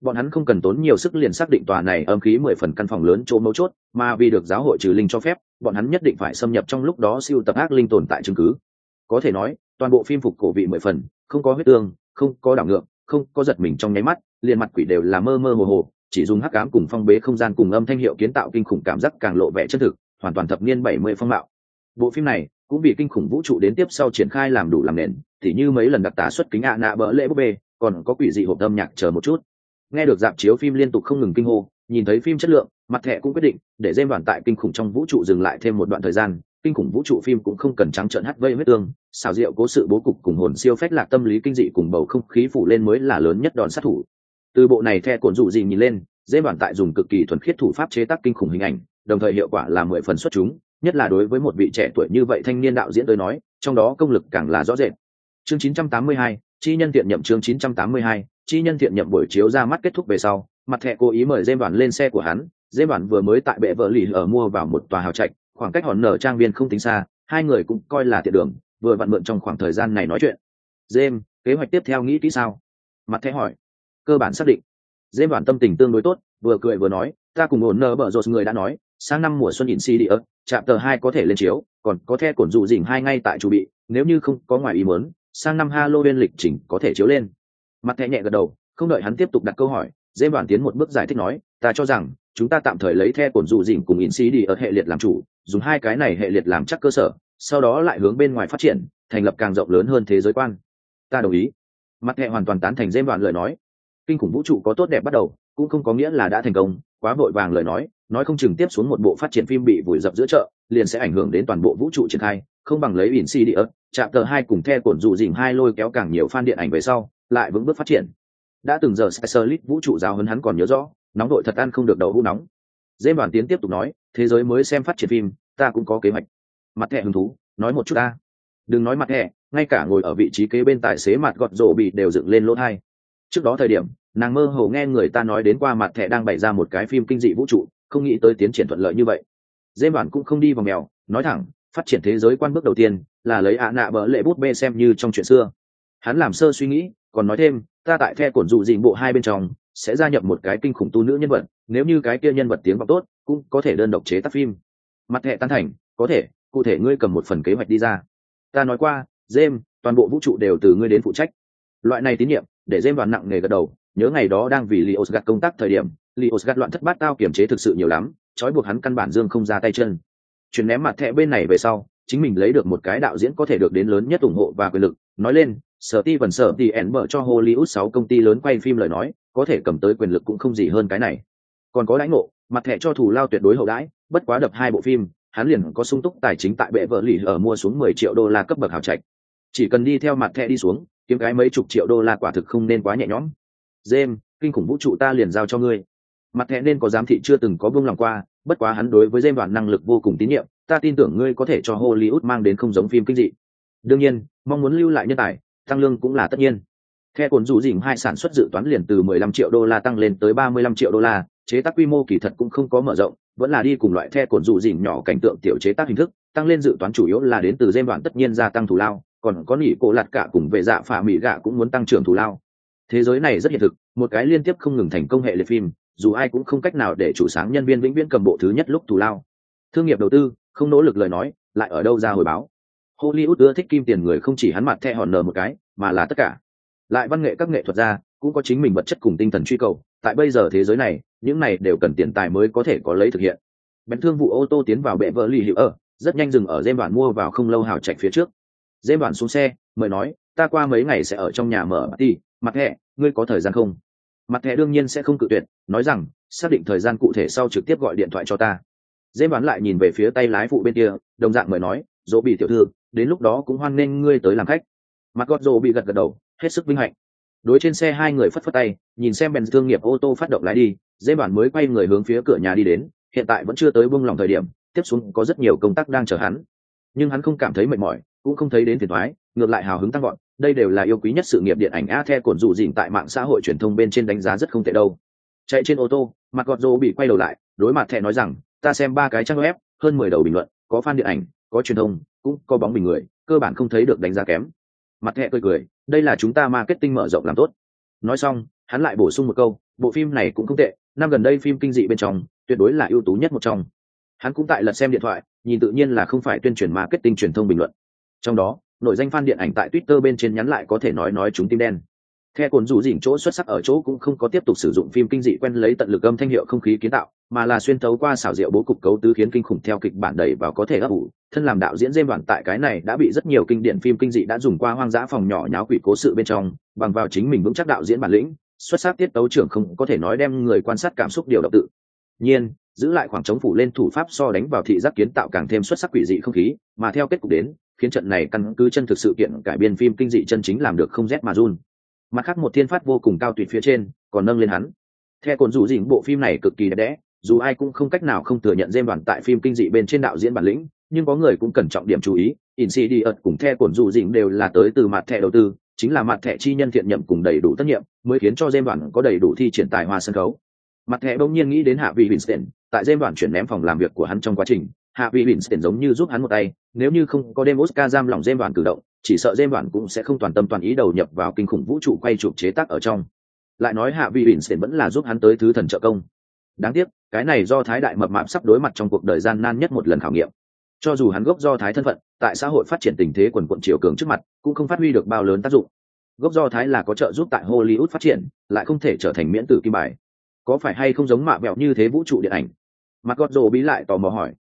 Bọn hắn không cần tốn nhiều sức liền xác định tòa này âm khí mười phần căn phòng lớn chỗ mấu chốt, mà vì được giáo hội trừ linh cho phép, bọn hắn nhất định phải xâm nhập trong lúc đó siêu tập ác linh tồn tại chứng cứ. Có thể nói, toàn bộ phim phục cổ vị mười phần, không có huyết tương, không có đảo ngược không có giật mình trong nháy mắt, liền mặt quỷ đều là mơ mơ hồ hồ, chỉ dùng hắc ám cùng phong bế không gian cùng âm thanh hiệu kiến tạo kinh khủng cảm giác càng lộ vẻ chân thực, hoàn toàn thập niên bảy mươi phong mạo. Bộ phim này cũng vì kinh khủng vũ trụ đến tiếp sau triển khai làm đủ làm nền thì như mấy lần đặc tả xuất kính ạ nạ bỡ lễ búp bê, còn có quỷ dị hộp âm nhạc chờ một chút. Nghe được dạp chiếu phim liên tục không ngừng kinh hô, nhìn thấy phim chất lượng, mặt thẻ cũng quyết định để dêm đoàn tại kinh khủng trong vũ trụ dừng lại thêm một đoạn thời gian kinh khủng vũ trụ phim cũng không cần trắng trợn hắt vây huyết tương xào rượu cố sự bố cục cùng hồn siêu phách lạc tâm lý kinh dị cùng bầu không khí phủ lên mới là lớn nhất đòn sát thủ. Từ bộ này the cồn dụ gì nhìn lên dễ bản tại dùng cực kỳ thuần khiết thủ pháp chế tác kinh khủng hình ảnh đồng thời hiệu quả là mười phần xuất chúng nhất là đối với một vị trẻ tuổi như vậy thanh niên đạo diễn tôi nói trong đó công lực càng là rõ rệt. Chương 982, chi nhân thiện nhậm chương 982, chi nhân thiện nhậm buổi chiếu ra mắt kết thúc về sau mặt thẻ cố ý mời dêm bản lên xe của hắn dêm bản vừa mới tại bệ vợ lì ở mua vào một tòa hào trạch khoảng cách hòn nở trang viên không tính xa, hai người cũng coi là tiện đường, vừa vặn mượn trong khoảng thời gian này nói chuyện. Dêm kế hoạch tiếp theo nghĩ kỹ sao? Mặt thẻ hỏi. Cơ bản xác định. Dêm bản tâm tình tương đối tốt, vừa cười vừa nói, ta cùng ổn nở bở rột người đã nói, sang năm mùa xuân in si đi ấp chạm tờ hai có thể lên chiếu, còn có the cổn dụ dỉnh hai ngay tại chủ bị, nếu như không có ngoài ý muốn, sang năm halloween lịch trình có thể chiếu lên. Mặt thẻ nhẹ gật đầu, không đợi hắn tiếp tục đặt câu hỏi dêm bản tiến một bước giải thích nói, ta cho rằng, chúng ta tạm thời lấy the cổn dụ dỉnh cùng in si đi ở hệ liệt làm chủ dùng hai cái này hệ liệt làm chắc cơ sở, sau đó lại hướng bên ngoài phát triển, thành lập càng rộng lớn hơn thế giới quan. Ta đồng ý. Mặt hệ hoàn toàn tán thành dêm đoạn lời nói. Kinh khủng vũ trụ có tốt đẹp bắt đầu, cũng không có nghĩa là đã thành công, quá vội vàng lời nói nói không chừng tiếp xuống một bộ phát triển phim bị vùi dập giữa chợ, liền sẽ ảnh hưởng đến toàn bộ vũ trụ triển khai, không bằng lấy ỉn si địa chạm tờ hai cùng the cổn dụ dìm hai lôi kéo càng nhiều fan điện ảnh về sau, lại vững bước phát triển. Đã từng giờ sơ lít vũ trụ giáo hấn hắn còn nhớ rõ, nóng đội thật ăn không được đầu hũ nóng. Dễ đoàn tiến tiếp tục nói, thế giới mới xem phát triển phim, ta cũng có kế hoạch. Mặt thẻ hứng thú, nói một chút ta. Đừng nói mặt thẻ, ngay cả ngồi ở vị trí kế bên tài xế mặt gọt rổ bị đều dựng lên lỗ thai. Trước đó thời điểm, nàng mơ hồ nghe người ta nói đến qua mặt thẻ đang bày ra một cái phim kinh dị vũ trụ, không nghĩ tới tiến triển thuận lợi như vậy. Dễ đoàn cũng không đi vào mèo, nói thẳng, phát triển thế giới quan bước đầu tiên là lấy ạ nạ bỡ lệ bút bê xem như trong chuyện xưa. Hắn làm sơ suy nghĩ, còn nói thêm, ta tại the cổn dụ dịnh bộ hai bên trong sẽ gia nhập một cái kinh khủng tu nữ nhân vật nếu như cái kia nhân vật tiếng vọng tốt, cũng có thể đơn độc chế tác phim. Mặt hệ tan thành, có thể, cụ thể ngươi cầm một phần kế hoạch đi ra. Ta nói qua jem toàn bộ vũ trụ đều từ ngươi đến phụ trách. Loại này tín nhiệm, để jem đoàn nặng nề gật đầu, nhớ ngày đó đang vì lios gạt công tác thời điểm lios gạt loạn thất bát tao kiểm chế thực sự nhiều lắm, trói buộc hắn căn bản dương không ra tay chân. Chuyển ném mặt thẻ bên này về sau, chính mình lấy được một cái đạo diễn có thể được đến lớn nhất ủng hộ và quyền lực. Nói lên sở ti vần sở thì ẻn mở cho hollywood sáu công ty lớn quay phim lời nói, có thể cầm tới quyền lực cũng không gì hơn cái này còn có lãnh ngộ mặt thẻ cho thủ lao tuyệt đối hậu đãi bất quá đập hai bộ phim hắn liền có sung túc tài chính tại bệ vợ lì ở mua xuống mười triệu đô la cấp bậc hào trạch. Chỉ cần đi theo mặt thẻ đi xuống kiếm cái mấy chục triệu đô la quả thực không nên quá nhẹ nhõm. James, kinh khủng vũ trụ ta liền giao cho ngươi. Mặt thẻ nên có giám thị chưa từng có buông lòng qua bất quá hắn đối với James đoàn năng lực vô cùng tín nhiệm ta tin tưởng ngươi có thể cho hollywood mang đến không giống phim kinh dị. Đương nhiên mong muốn lưu lại nhân tài tăng lương cũng là tất nhiên. Theo cồn rủ dìm hai sản xuất dự toán liền từ 15 triệu đô la tăng lên tới 35 triệu đô la chế tác quy mô kỳ thật cũng không có mở rộng, vẫn là đi cùng loại the cồn dụ dìm nhỏ cảnh tượng tiểu chế tác hình thức, tăng lên dự toán chủ yếu là đến từ dêm đoạn tất nhiên gia tăng thù lao, còn có nỉ cổ lạt cả cùng vệ dạ phả mỹ gạ cũng muốn tăng trưởng thù lao. Thế giới này rất hiện thực, một cái liên tiếp không ngừng thành công hệ liệt phim, dù ai cũng không cách nào để chủ sáng nhân viên vĩnh viễn cầm bộ thứ nhất lúc thù lao. Thương nghiệp đầu tư, không nỗ lực lời nói, lại ở đâu ra hồi báo? Hollywood ưa thích kim tiền người không chỉ hắn mặt thẹn hòn nở một cái, mà là tất cả. Lại văn nghệ các nghệ thuật gia, cũng có chính mình vật chất cùng tinh thần truy cầu, tại bây giờ thế giới này những này đều cần tiền tài mới có thể có lấy thực hiện. Bèn thương vụ ô tô tiến vào bệ vợ lì hiệu ở rất nhanh dừng ở dêm đoạn mua vào không lâu hào chạy phía trước. Dêm đoạn xuống xe mời nói ta qua mấy ngày sẽ ở trong nhà mở ti mặt hệ, ngươi có thời gian không? Mặt thẻ đương nhiên sẽ không cự tuyệt nói rằng xác định thời gian cụ thể sau trực tiếp gọi điện thoại cho ta. Dêm đoán lại nhìn về phía tay lái phụ bên kia đồng dạng mời nói dỗ bị tiểu thư đến lúc đó cũng hoan nghênh ngươi tới làm khách. Mặt gót dỗ bị gật gật đầu hết sức vinh hạnh đối trên xe hai người phất phất tay, nhìn xem bèn thương nghiệp ô tô phát động lái đi dễ bản mới quay người hướng phía cửa nhà đi đến, hiện tại vẫn chưa tới buông lòng thời điểm, tiếp xuống có rất nhiều công tác đang chờ hắn. Nhưng hắn không cảm thấy mệt mỏi, cũng không thấy đến phiền thoái ngược lại hào hứng tăng gọn đây đều là yêu quý nhất sự nghiệp điện ảnh a the cổn dụ dịnh tại mạng xã hội truyền thông bên trên đánh giá rất không tệ đâu. Chạy trên ô tô, mặt gọt rô bị quay đầu lại, đối mặt thẹ nói rằng, ta xem ba cái trang web, hơn mười đầu bình luận, có fan điện ảnh, có truyền thông, cũng có bóng bình người, cơ bản không thấy được đánh giá kém. Mặt thẹ cười cười đây là chúng ta marketing mở rộng làm tốt. Nói xong, hắn lại bổ sung một câu, bộ phim này cũng không tệ, năm gần đây phim kinh dị bên trong, tuyệt đối là ưu tú nhất một trong. Hắn cũng tại lật xem điện thoại, nhìn tự nhiên là không phải tuyên truyền marketing truyền thông bình luận. Trong đó nội danh fan điện ảnh tại twitter bên trên nhắn lại có thể nói nói chúng tim đen. Khe cồn rủ dỉnh chỗ xuất sắc ở chỗ cũng không có tiếp tục sử dụng phim kinh dị quen lấy tận lực âm thanh hiệu không khí kiến tạo, mà là xuyên tấu qua xảo diệu bố cục cấu tứ khiến kinh khủng theo kịch bản đầy vào có thể ấp ủ. Thân làm đạo diễn dêm đoạn tại cái này đã bị rất nhiều kinh điển phim kinh dị đã dùng qua hoang dã phòng nhỏ nháo quỷ cố sự bên trong, bằng vào chính mình vững chắc đạo diễn bản lĩnh, xuất sắc tiết tấu trưởng không có thể nói đem người quan sát cảm xúc điều động tự. Nhiên, giữ lại khoảng trống phủ lên thủ pháp so đánh vào thị giác kiến tạo càng thêm xuất sắc quỷ dị không khí, mà theo kết cục đến, khiến trận này căn cứ chân thực sự kiện cải biên phim kinh dị chân chính làm được không rét mà run mặt khác một thiên phát vô cùng cao tuyệt phía trên còn nâng lên hắn theo cồn dù dĩnh bộ phim này cực kỳ đẹp đẽ dù ai cũng không cách nào không thừa nhận dêm đoàn tại phim kinh dị bên trên đạo diễn bản lĩnh nhưng có người cũng cần trọng điểm chú ý Insidious cùng The cồn rủ Dĩnh đều là tới từ mặt thẻ đầu tư, chính là mặt thẻ chi nhân thiện nhậm cùng đầy đủ tất nhiệm, mới khiến cho dêm Đoàn có đầy đủ thi triển tài hoa sân khấu. Mặt thẻ bỗng nhiên nghĩ đến Hạ Vị Winston, tại dêm Đoàn chuyển ném phòng làm việc của hắn trong quá trình, Hạ Vị Winston giống như giúp hắn một tay, nếu như không có đêm Oscar giam lòng dêm Đoàn cử động, chỉ sợ dêm Đoàn cũng sẽ không toàn tâm toàn ý đầu nhập vào kinh khủng vũ trụ quay chụp chế tác ở trong. Lại nói Hạ Vị Winston vẫn là giúp hắn tới thứ thần trợ công. Đáng tiếc, cái này do Thái đại mập mạp sắp đối mặt trong cuộc đời gian nan nhất một lần khảo nghiệm. Cho dù hắn gốc do thái thân phận tại xã hội phát triển tình thế quần quận triều cường trước mặt cũng không phát huy được bao lớn tác dụng. Gốc do thái là có trợ giúp tại hollywood phát triển lại không thể trở thành miễn tử kim bài. Có phải hay không giống mạ vẹo như thế vũ trụ điện ảnh? Mặt gót rồ bí lại tò mò hỏi.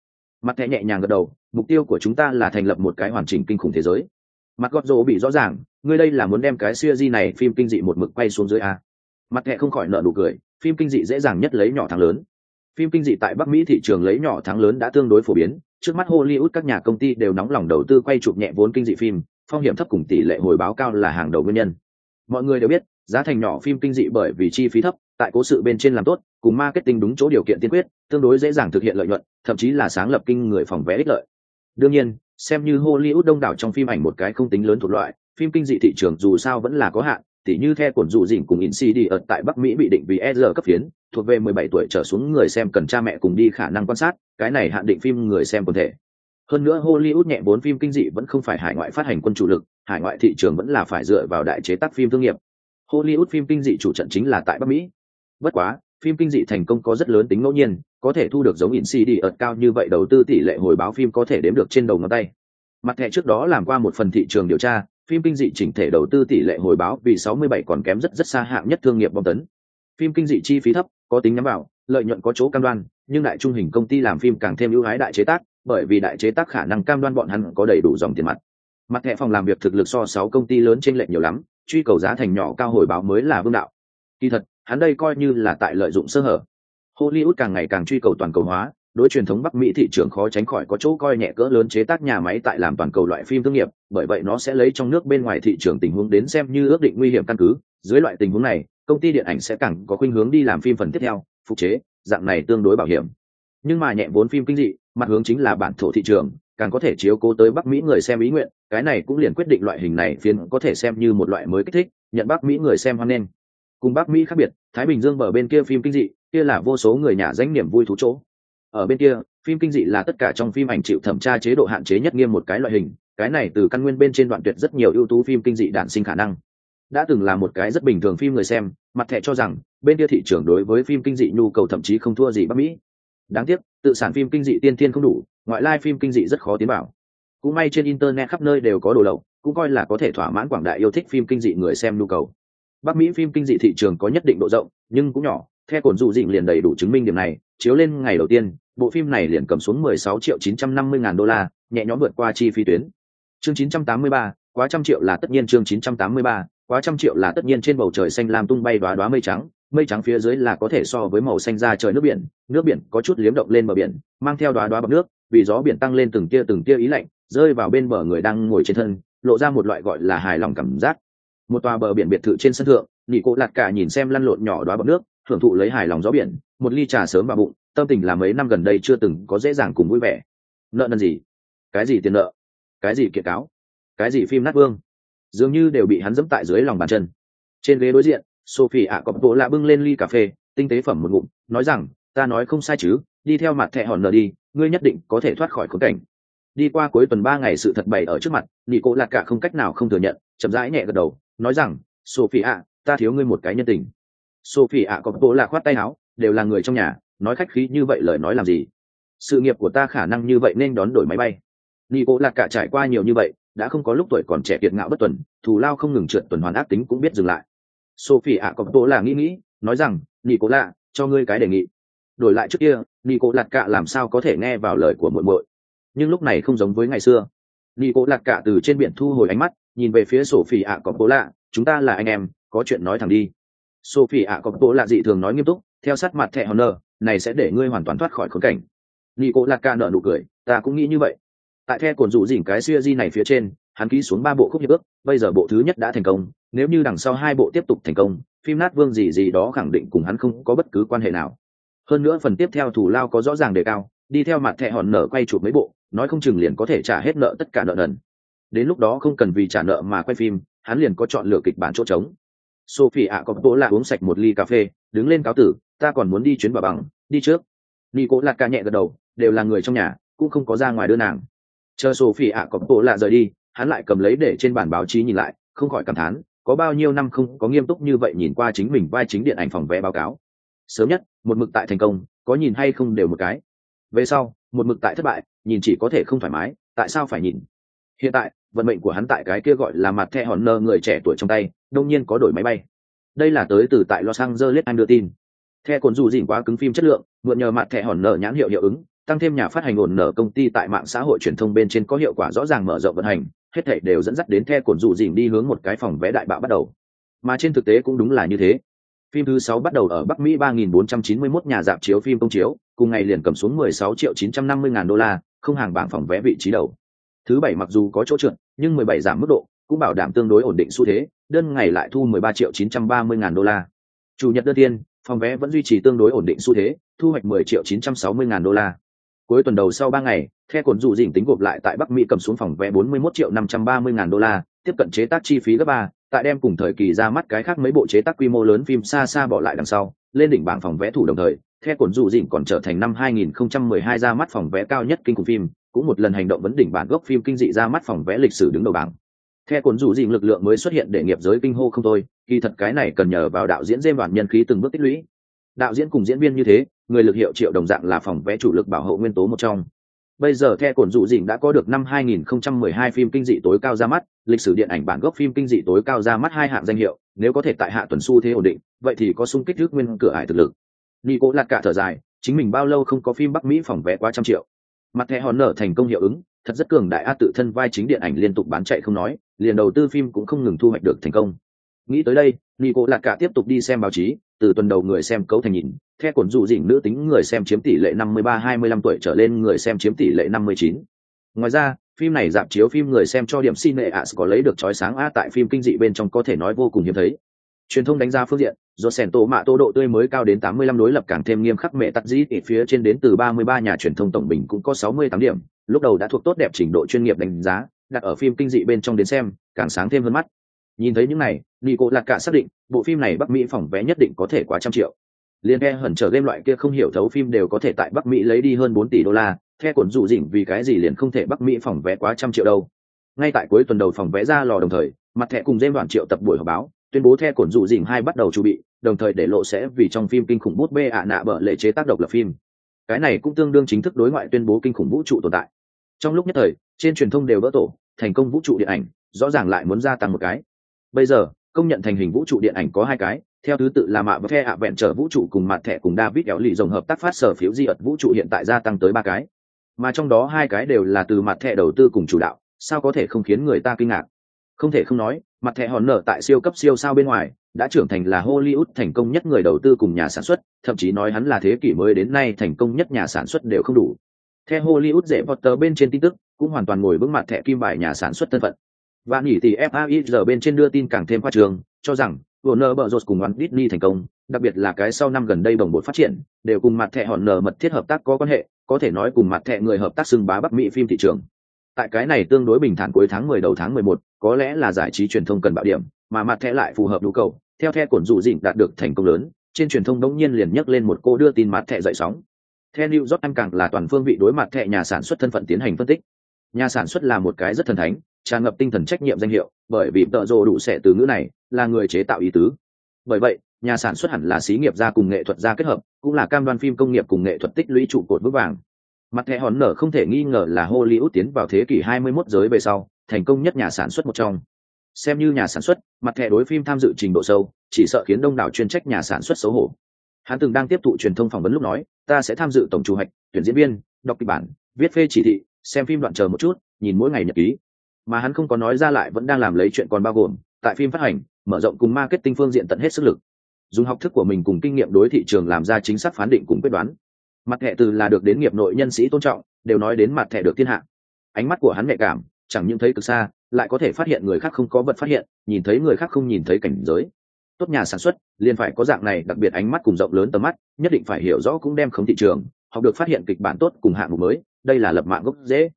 Mặt thẹ nhẹ nhàng gật đầu mục tiêu của chúng ta là thành lập một cái hoàn chỉnh kinh khủng thế giới mặt gót rỗ bị rõ ràng, ngươi đây là muốn đem cái siêu di này phim kinh dị một mực quay xuống dưới a. Mặt thẹ không khỏi nợ nụ cười, phim kinh dị dễ dàng nhất lấy nhỏ thắng lớn. Phim kinh dị tại bắc mỹ thị trường lấy nhỏ thắng lớn đã tương đối phổ biến, trước mắt hollywood các nhà công ty đều nóng lòng đầu tư quay chụp nhẹ vốn kinh dị phim, phong hiểm thấp cùng tỷ lệ hồi báo cao là hàng đầu nguyên nhân. Mọi người đều biết, giá thành nhỏ phim kinh dị bởi vì chi phí thấp, tại cố sự bên trên làm tốt, cùng marketing đúng chỗ điều kiện tiên quyết, tương đối dễ dàng thực hiện lợi nhuận, thậm chí là sáng lập kinh người phòng vé ích lợi. Đương nhiên xem như hollywood đông đảo trong phim ảnh một cái không tính lớn thuộc loại, phim kinh dị thị trường dù sao vẫn là có hạn, tỉ như theo cuộn dụ dỉnh cùng in cd ở tại bắc mỹ bị định vì e r cấp phiến, thuộc về 17 tuổi trở xuống người xem cần cha mẹ cùng đi khả năng quan sát, cái này hạn định phim người xem quần thể. Hơn nữa hollywood nhẹ bốn phim kinh dị vẫn không phải hải ngoại phát hành quân chủ lực, hải ngoại thị trường vẫn là phải dựa vào đại chế tác phim thương nghiệp. Hollywood phim kinh dị chủ trận chính là tại bắc mỹ. Bất quá, phim kinh dị thành công có rất lớn tính ngẫu nhiên có thể thu được giống in cd ợt cao như vậy đầu tư tỷ lệ hồi báo phim có thể đếm được trên đầu ngón tay. Mặt thẻ trước đó làm qua một phần thị trường điều tra, phim kinh dị chỉnh thể đầu tư tỷ lệ hồi báo vì 67 còn kém rất rất xa hạng nhất thương nghiệp bom tấn. Phim kinh dị chi phí thấp, có tính nhắm vào, lợi nhuận có chỗ cam đoan, nhưng đại trung hình công ty làm phim càng thêm ưu ái đại chế tác, bởi vì đại chế tác khả năng cam đoan bọn hắn có đầy đủ dòng tiền mặt. Mặt thẻ phòng làm việc thực lực so sáu công ty lớn trên lệch nhiều lắm, truy cầu giá thành nhỏ cao hồi báo mới là vương đạo. Kỳ thật, hắn đây coi như là tại lợi dụng sơ hở hollywood càng ngày càng truy cầu toàn cầu hóa, đối truyền thống bắc mỹ thị trường khó tránh khỏi có chỗ coi nhẹ cỡ lớn chế tác nhà máy tại làm toàn cầu loại phim thương nghiệp, bởi vậy nó sẽ lấy trong nước bên ngoài thị trường tình huống đến xem như ước định nguy hiểm căn cứ. Dưới loại tình huống này, công ty điện ảnh sẽ càng có khuynh hướng đi làm phim phần tiếp theo, phục chế, dạng này tương đối bảo hiểm. Nhưng mà nhẹ vốn phim kinh dị, mặt hướng chính là bản thổ thị trường, càng có thể chiếu cố tới bắc mỹ người xem ý nguyện, cái này cũng liền quyết định loại hình này phiên có thể xem như một loại mới kích thích, nhận bắc mỹ người xem hoan nghênh. Cùng bắc mỹ khác biệt, thái bình dương bờ bên kia phim kinh dị kia là vô số người nhà danh niềm vui thú chỗ. Ở bên kia, phim kinh dị là tất cả trong phim ảnh chịu thẩm tra chế độ hạn chế nhất nghiêm một cái loại hình, cái này từ căn nguyên bên trên đoạn tuyệt rất nhiều ưu tú phim kinh dị đản sinh khả năng. Đã từng là một cái rất bình thường phim người xem, mặt thẻ cho rằng, bên kia thị trường đối với phim kinh dị nhu cầu thậm chí không thua gì bắc mỹ. Đáng tiếc, tự sản phim kinh dị tiên tiên không đủ, ngoại lai phim kinh dị rất khó tiến bảo cũng may trên internet khắp nơi đều có đồ lậu, cũng coi là có thể thỏa mãn quảng đại yêu thích phim kinh dị người xem nhu cầu. Bắc mỹ phim kinh dị thị trường có nhất định độ rộng, nhưng cũng nhỏ theo cồn dụ dịnh liền đầy đủ chứng minh điểm này chiếu lên ngày đầu tiên bộ phim này liền cầm xuống 16 triệu 950 ngàn đô la nhẹ nhõm vượt qua chi phí tuyến. Chương 983, quá trăm triệu là tất nhiên chương 983, quá trăm triệu là tất nhiên trên bầu trời xanh lam tung bay đoá đoá mây trắng mây trắng phía dưới là có thể so với màu xanh da trời nước biển nước biển có chút liếm động lên bờ biển mang theo đoá đoá bọc nước vì gió biển tăng lên từng tia từng tia ý lạnh rơi vào bên bờ người đang ngồi trên thân lộ ra một loại gọi là hài lòng cảm giác. Một tòa bờ biển biệt thự trên sân thượng nhị cộ lạt cả nhìn xem lăn lộn nhỏ đoá bọc nước thưởng thụ lấy hài lòng gió biển, một ly trà sớm vào bụng, tâm tình là mấy năm gần đây chưa từng có dễ dàng cùng vui vẻ. Nợ nần gì? Cái gì tiền nợ? Cái gì kiệt cáo? Cái gì phim nát vương? Dường như đều bị hắn dẫm tại dưới lòng bàn chân. Trên ghế đối diện, sophie ạ cọp bộ lạ bưng lên ly cà phê, tinh tế phẩm một ngụm, nói rằng, ta nói không sai chứ, đi theo mặt thẹ hòn nợ đi, ngươi nhất định có thể thoát khỏi khốn cảnh. Đi qua cuối tuần ba ngày sự thật bày ở trước mặt, nị cô lạc cả không cách nào không thừa nhận, chậm rãi nhẹ gật đầu, nói rằng, sophie ạ, ta thiếu ngươi một cái nhân tình sophie ạ cọp bộ là khoát tay áo, đều là người trong nhà, nói khách khí như vậy lời nói làm gì? Sự nghiệp của ta khả năng như vậy nên đón đổi máy bay. Nị cô lạc cả trải qua nhiều như vậy, đã không có lúc tuổi còn trẻ kiệt ngạo bất tuần, thù lao không ngừng trượt tuần hoàn ác tính cũng biết dừng lại. Sophie ạ, có tố là nghĩ nghĩ, nói rằng, nị cố lạ, cho ngươi cái đề nghị. Đổi lại trước kia, nị cố lạt cả làm sao có thể nghe vào lời của muội muội. Nhưng lúc này không giống với ngày xưa. Nị cố lạt cả từ trên biển thu hồi ánh mắt, nhìn về phía sophie ạ, có tố lạ, chúng ta là anh em, có chuyện nói thẳng đi sophie ạ, có bộ lạ dị thường nói nghiêm túc, theo sát mặt thẻ honor, này sẽ để ngươi hoàn toàn thoát khỏi khốn cảnh. Nị cố lạt ca nợ nụ cười, ta cũng nghĩ như vậy. Tại the cồn rủ dỉnh cái xuya di này phía trên, hắn ký xuống ba bộ khúc hiệp ước, bây giờ bộ thứ nhất đã thành công, nếu như đằng sau hai bộ tiếp tục thành công, phim nát vương gì gì đó khẳng định cùng hắn không có bất cứ quan hệ nào. Hơn nữa phần tiếp theo thủ lao có rõ ràng đề cao, đi theo mặt thẻ hòn nở quay chụp mấy bộ, nói không chừng liền có thể trả hết nợ tất cả nợ nần. Đến lúc đó không cần vì trả nợ mà quay phim, hắn liền có chọn lựa kịch bản chỗ trống sophie ạ, có bố là uống sạch một ly cà phê, đứng lên cáo tử, ta còn muốn đi chuyến bà bằng, đi trước. Ni cố lạc ca nhẹ gật đầu, đều là người trong nhà, cũng không có ra ngoài đưa nàng. Chờ sophie ạ, có bố là rời đi, hắn lại cầm lấy để trên bản báo chí nhìn lại, không khỏi cảm thán, có bao nhiêu năm không có nghiêm túc như vậy nhìn qua chính mình vai chính điện ảnh phòng vé báo cáo. Sớm nhất, một mực tại thành công, có nhìn hay không đều một cái. Về sau, một mực tại thất bại, nhìn chỉ có thể không thoải mái, tại sao phải nhìn? Hiện tại, vận mệnh của hắn tại cái kia gọi là mặt thẹ hòn nơ người trẻ tuổi trong tay đông nhiên có đổi máy bay. Đây là tới từ tại los angeles anh đưa tin. Theo cồn dù dỉn quá cứng phim chất lượng mượn nhờ mặt thẻ hòn nợ nhãn hiệu hiệu ứng tăng thêm nhà phát hành ổn nở công ty tại mạng xã hội truyền thông bên trên có hiệu quả rõ ràng mở rộng vận hành hết thảy đều dẫn dắt đến the cồn dù dỉn đi hướng một cái phòng vé đại bạo bắt đầu. Mà trên thực tế cũng đúng là như thế. Phim thứ sáu bắt đầu ở Bắc Mỹ 3.491 nhà dạp chiếu phim công chiếu, cùng ngày liền cầm xuống 16 triệu 950 ngàn đô la, không hàng bảng phòng vé vị trí đầu. Thứ bảy mặc dù có chỗ trượt, nhưng 17 giảm mức độ, cũng bảo đảm tương đối ổn định xu thế, đơn ngày lại thu 13 triệu 930 ngàn đô la. Chủ nhật đơn tiên, phòng vé vẫn duy trì tương đối ổn định xu thế, thu hoạch 10 triệu 960 ngàn đô la. Cuối tuần đầu sau 3 ngày, theo cồn dụ dỉnh tính gộp lại tại Bắc Mỹ cầm xuống phòng vé 41 triệu 530 ngàn đô la, tiếp cận chế tác chi phí gấp 3, tại đem cùng thời kỳ ra mắt cái khác mấy bộ chế tác quy mô lớn phim xa xa bỏ lại đằng sau, lên đỉnh bảng phòng vé thủ đồng thời, theo cồn dụ dỉnh còn trở thành năm 2012 ra mắt phòng vé cao nhất kinh khủng phim, cũng một lần hành động vấn đỉnh bản gốc phim kinh dị ra mắt phòng vé lịch sử đứng đầu bảng. Theo cuốn rủ dình lực lượng mới xuất hiện để nghiệp giới kinh hô không thôi, kỳ thật cái này cần nhờ vào đạo diễn dêm bản nhân khí từng bước tích lũy. Đạo diễn cùng diễn viên như thế, người lực hiệu triệu đồng dạng là phòng vẽ chủ lực bảo hộ nguyên tố một trong. Bây giờ theo cuốn rủ dình đã có được năm 2012 phim kinh dị tối cao ra mắt, lịch sử điện ảnh bản gốc phim kinh dị tối cao ra mắt hai hạng danh hiệu, nếu có thể tại hạ tuần su thế ổn định, vậy thì có sung kích trước nguyên cửa ải thực lực. Nico lạt cả thở dài, chính mình bao lâu không có phim Bắc Mỹ phòng vé quá trăm triệu. Mặt thẻ hòn nở thành công hiệu ứng, thật rất cường đại a tự thân vai chính điện ảnh liên tục bán chạy không nói, liền đầu tư phim cũng không ngừng thu hoạch được thành công. Nghĩ tới đây, nico lạc cả tiếp tục đi xem báo chí, từ tuần đầu người xem cấu thành nhìn theo cuốn dụ dỉnh nữ tính người xem chiếm tỷ lệ 53-25 tuổi trở lên người xem chiếm tỷ lệ 59. ngoài ra, phim này dạp chiếu phim người xem cho điểm cine as có lấy được chói sáng a tại phim kinh dị bên trong có thể nói vô cùng hiếm thấy. Truyền thông đánh giá phương diện do sẻn tổ mạ tô độ tươi mới cao đến 85 đối lập càng thêm nghiêm khắc mẹ tắt dĩ phía trên đến từ 33 nhà truyền thông tổng bình cũng có 68 điểm lúc đầu đã thuộc tốt đẹp trình độ chuyên nghiệp đánh giá, đặt ở phim kinh dị bên trong đến xem, càng sáng thêm hơn mắt. Nhìn thấy những này, nico lạc cả xác định, bộ phim này bắc mỹ phòng vé nhất định có thể quá trăm triệu. Liên nghe hẩn trở game loại kia không hiểu thấu phim đều có thể tại bắc mỹ lấy đi hơn bốn tỷ đô la theo cuốn dụ dỉnh vì cái gì liền không thể bắc mỹ phòng vé quá trăm triệu đâu. Ngay tại cuối tuần đầu phòng vé ra lò đồng thời, mặt thẻ cùng dêm đoàn triệu tập buổi họp báo, tuyên bố theo cuốn dụ dỉnh hai bắt đầu chuẩn bị, đồng thời để lộ sẽ vì trong phim kinh khủng bút bê ạ nạ bợ lệ chế tác độc lập phim. Cái này cũng tương đương chính thức đối ngoại tuyên bố kinh khủng vũ trụ tồn tại trong lúc nhất thời, trên truyền thông đều vỡ tổ, thành công vũ trụ điện ảnh, rõ ràng lại muốn gia tăng một cái. Bây giờ, công nhận thành hình vũ trụ điện ảnh có hai cái, theo thứ tự là mạ và phe ạ vẹn trở vũ trụ cùng mặt thẻ cùng david éo lì dòng hợp tác phát sở phiếu di ật vũ trụ hiện tại gia tăng tới ba cái. Mà trong đó hai cái đều là từ mặt thẻ đầu tư cùng chủ đạo, sao có thể không khiến người ta kinh ngạc? Không thể không nói mặt thẻ hòn nở tại siêu cấp siêu sao bên ngoài, đã trưởng thành là hollywood thành công nhất người đầu tư cùng nhà sản xuất, thậm chí nói hắn là thế kỷ mới đến nay thành công nhất nhà sản xuất đều không đủ theo hollywood dễ potter bên trên tin tức cũng hoàn toàn ngồi vững mặt thẻ kim bài nhà sản xuất thân phận và nghỉ thì FAIR bên trên đưa tin càng thêm khoa trường cho rằng Warner Bros cùng Walt Disney thành công, đặc biệt là cái sau năm gần đây đồng bộ phát triển, đều cùng mặt thẻ hòn nở mật thiết hợp tác có quan hệ, có thể nói cùng mặt thẻ người hợp tác xưng bá Bắc Mỹ phim thị trường. Tại cái này tương đối bình thản cuối tháng 10 đầu tháng 11, có lẽ là giải trí truyền thông cần bạo điểm, mà mặt thẻ lại phù hợp nhu cầu, theo theo cuộn dụ dịnh đạt được thành công lớn, trên truyền thông đống nhiên liền nhắc lên một cô đưa tin mặt thẻ dậy sóng. Theo New York càng là toàn phương vị đối mặt thẻ nhà sản xuất thân phận tiến hành phân tích. Nhà sản xuất là một cái rất thần thánh, tràn ngập tinh thần trách nhiệm danh hiệu, bởi vì tợ rồ đủ sẽ từ ngữ này, là người chế tạo ý tứ. Bởi vậy nhà sản xuất hẳn là xí nghiệp gia cùng nghệ thuật gia kết hợp cũng là cam đoan phim công nghiệp cùng nghệ thuật tích lũy trụ cột vững vàng. Mặt thẻ hòn nở không thể nghi ngờ là hollywood tiến vào thế kỷ 21 giới về sau thành công nhất nhà sản xuất một trong. Xem như nhà sản xuất mặt thẻ đối phim tham dự trình độ sâu chỉ sợ khiến đông đảo chuyên trách nhà sản xuất xấu hổ hắn từng đang tiếp thụ truyền thông phỏng vấn lúc nói ta sẽ tham dự tổng chủ hạch, tuyển diễn viên đọc kịch bản viết phê chỉ thị xem phim đoạn chờ một chút nhìn mỗi ngày nhật ký. Mà hắn không có nói ra lại vẫn đang làm lấy chuyện còn bao gồm tại phim phát hành mở rộng cùng marketing phương diện tận hết sức lực. Dùng học thức của mình cùng kinh nghiệm đối thị trường làm ra chính xác phán định cùng quyết đoán. Mặt thẻ từ là được đến nghiệp nội nhân sĩ tôn trọng đều nói đến mặt thẻ được thiên hạ. Ánh mắt của hắn nhạy cảm chẳng những thấy cực xa lại có thể phát hiện người khác không có vật phát hiện nhìn thấy người khác không nhìn thấy cảnh giới tốt nhà sản xuất, liền phải có dạng này đặc biệt ánh mắt cùng rộng lớn tầm mắt, nhất định phải hiểu rõ cũng đem khống thị trường, học được phát hiện kịch bản tốt cùng hạng mục mới, đây là lập mạng gốc dễ.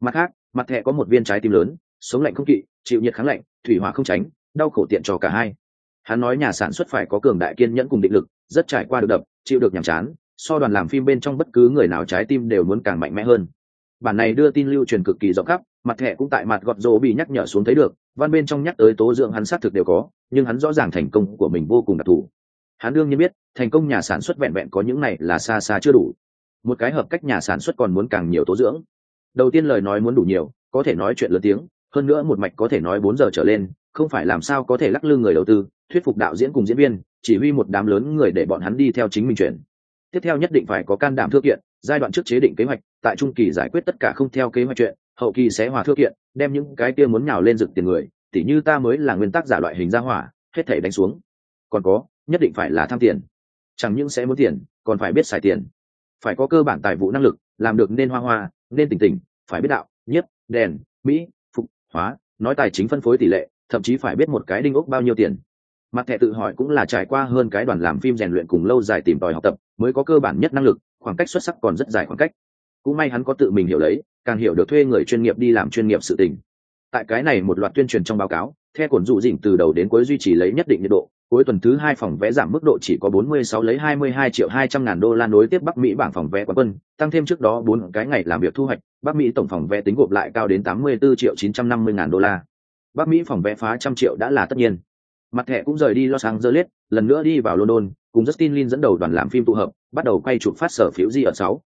Mặt khác, mặt thẻ có một viên trái tim lớn, sống lạnh không kỵ, chịu nhiệt kháng lạnh, thủy hỏa không tránh, đau khổ tiện cho cả hai. Hắn nói nhà sản xuất phải có cường đại kiên nhẫn cùng định lực, rất trải qua được đập, chịu được nhàm chán, so đoàn làm phim bên trong bất cứ người nào trái tim đều muốn càng mạnh mẽ hơn. Bản này đưa tin lưu truyền cực kỳ rộng khắp mặt thẻ cũng tại mặt gọt rỗ bị nhắc nhở xuống thấy được, văn bên trong nhắc tới tố dưỡng hắn xác thực đều có, nhưng hắn rõ ràng thành công của mình vô cùng đặc thù. Hắn đương nhiên biết, thành công nhà sản xuất vẹn vẹn có những này là xa xa chưa đủ. Một cái hợp cách nhà sản xuất còn muốn càng nhiều tố dưỡng. Đầu tiên lời nói muốn đủ nhiều, có thể nói chuyện lớn tiếng, hơn nữa một mạch có thể nói bốn giờ trở lên, không phải làm sao có thể lắc lư người đầu tư, thuyết phục đạo diễn cùng diễn viên, chỉ huy một đám lớn người để bọn hắn đi theo chính mình chuyển. Tiếp theo nhất định phải có can đảm thư kiện, giai đoạn trước chế định kế hoạch, tại trung kỳ giải quyết tất cả không theo kế hoạch chuyện hậu kỳ sẽ hòa thư kiện, đem những cái kia muốn nhào lên rực tiền người, tỉ như ta mới là nguyên tắc giả loại hình ra hỏa, hết thể đánh xuống. Còn có, nhất định phải là tham tiền. Chẳng những sẽ muốn tiền, còn phải biết xài tiền. Phải có cơ bản tài vụ năng lực, làm được nên hoa hoa, nên tỉnh tỉnh, phải biết đạo, nhiếp, đèn, mỹ, phục, hóa, nói tài chính phân phối tỷ lệ, thậm chí phải biết một cái đinh ốc bao nhiêu tiền. Mặt thẻ tự hỏi cũng là trải qua hơn cái đoàn làm phim rèn luyện cùng lâu dài tìm tòi học tập, mới có cơ bản nhất năng lực, khoảng cách xuất sắc còn rất dài khoảng cách cũng may hắn có tự mình hiểu lấy càng hiểu được thuê người chuyên nghiệp đi làm chuyên nghiệp sự tình tại cái này một loạt tuyên truyền trong báo cáo theo cổn dụ dỉnh từ đầu đến cuối duy trì lấy nhất định nhiệt độ cuối tuần thứ hai phòng vé giảm mức độ chỉ có 46 lấy 22 triệu 200 ngàn đô la nối tiếp Bắc Mỹ bảng phòng vé quán quân, tăng thêm trước đó bốn cái ngày làm việc thu hoạch, Bắc Mỹ tổng phòng vé tính gộp lại cao đến 84 triệu 950 ngàn đô la. Bắc Mỹ phòng vé phá trăm triệu đã là tất nhiên. Mặt thẻ cũng rời đi Los Angeles, lần nữa đi vào London, cùng Justin Lin dẫn đầu đoàn làm phim tụ hợp, bắt đầu quay chụp phát sở phiếu di ở 6.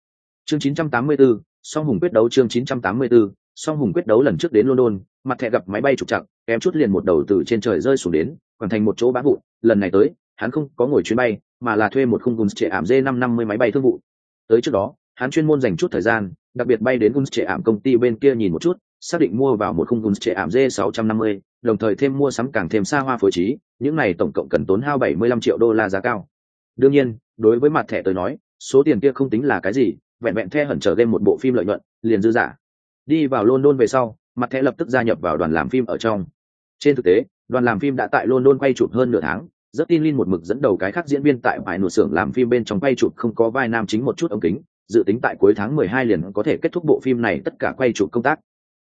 Chương 984, song hùng quyết đấu chương 984, song hùng quyết đấu lần trước đến London, mặt thẻ gặp máy bay trục chặt, kém chút liền một đầu từ trên trời rơi xuống đến, hoàn thành một chỗ bá vụ, lần này tới, hắn không có ngồi chuyến bay, mà là thuê một khung Guns trẻ ảm z550 máy bay thương vụ. Tới trước đó, hắn chuyên môn dành chút thời gian, đặc biệt bay đến Guns trẻ ảm công ty bên kia nhìn một chút, xác định mua vào một khung Guns trẻ ảm z650, đồng thời thêm mua sắm càng thêm xa hoa phối trí những này tổng cộng cần tốn hao 75 triệu đô la giá cao đương nhiên đối với mặt thẻ tới nói số tiền kia không tính là cái gì vẹn vẹn the hẩn trở game một bộ phim lợi nhuận liền dư giả đi vào london về sau mặt thẻ lập tức gia nhập vào đoàn làm phim ở trong trên thực tế đoàn làm phim đã tại london quay chụp hơn nửa tháng rất tin linh một mực dẫn đầu cái khác diễn viên tại vài nụ xưởng làm phim bên trong quay chụp không có vai nam chính một chút ống kính, dự tính tại cuối tháng 12 liền có thể kết thúc bộ phim này tất cả quay chụp công tác.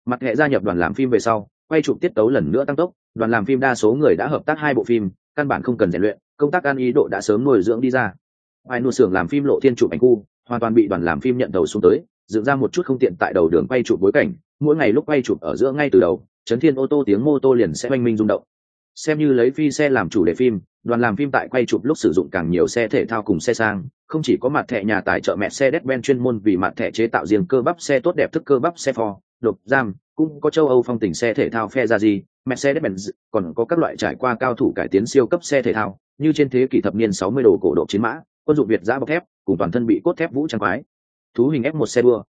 Mặt hệ gia nhập đoàn làm phim về sau, quay chụp tiết tấu lần nữa tăng tốc, đoàn làm phim đa số người đã hợp tác hai bộ phim, căn bản không cần rèn luyện, công tác an ý độ đã sớm nuôi dưỡng đi ra. ngoài nụ xưởng làm phim lộ thiên chụp ảnh khu, hoàn toàn bị đoàn làm phim nhận đầu xuống tới, dựng ra một chút không tiện tại đầu đường quay chụp bối cảnh, mỗi ngày lúc quay chụp ở giữa ngay từ đầu, chấn thiên ô tô tiếng mô tô liền sẽ oanh minh rung động. Xem như lấy phi xe làm chủ đề phim đoàn làm phim tại quay chụp lúc sử dụng càng nhiều xe thể thao cùng xe sang không chỉ có mặt thẻ nhà tài trợ mẹ xe đét ben chuyên môn vì mặt thẻ chế tạo riêng cơ bắp xe tốt đẹp thức cơ bắp xe Ford, đột giam cũng có châu âu phong tình xe thể thao phe ra gì mercedes benz còn có các loại trải qua cao thủ cải tiến siêu cấp xe thể thao như trên thế kỷ thập niên 60 đồ cổ độ chiến mã quân dụng việt giã bọc thép cùng toàn thân bị cốt thép vũ trang quái. Thú hình ép một xe đua.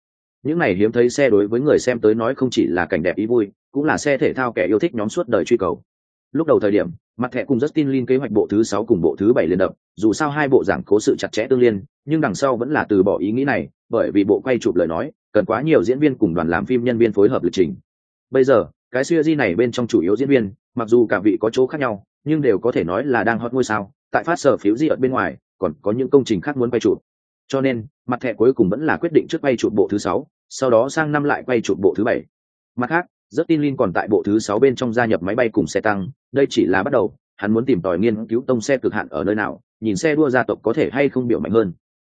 Những này hiếm thấy xe đối với người xem tới nói không chỉ là cảnh đẹp ý vui, cũng là xe thể thao kẻ yêu thích nhóm suốt đời truy cầu. Lúc đầu thời điểm, mặt thẻ cùng justin lin kế hoạch bộ thứ sáu cùng bộ thứ bảy liên đập, dù sao hai bộ giảng cố sự chặt chẽ tương liên, nhưng đằng sau vẫn là từ bỏ ý nghĩ này, bởi vì bộ quay chụp lời nói, cần quá nhiều diễn viên cùng đoàn làm phim nhân viên phối hợp lịch trình. Bây giờ, cái siêu di này bên trong chủ yếu diễn viên, mặc dù cả vị có chỗ khác nhau, nhưng đều có thể nói là đang hot ngôi sao, tại phát sở phiếu di ở bên ngoài còn có những công trình khác muốn quay chụp cho nên mặt thẻ cuối cùng vẫn là quyết định trước quay chụp bộ thứ sáu sau đó sang năm lại quay chụp bộ thứ bảy mặt khác rất tin Lin còn tại bộ thứ sáu bên trong gia nhập máy bay cùng xe tăng, đây chỉ là bắt đầu, hắn muốn tìm tòi nghiên cứu tông xe cực hạn ở nơi nào, nhìn xe đua gia tộc có thể hay không biểu mạnh hơn.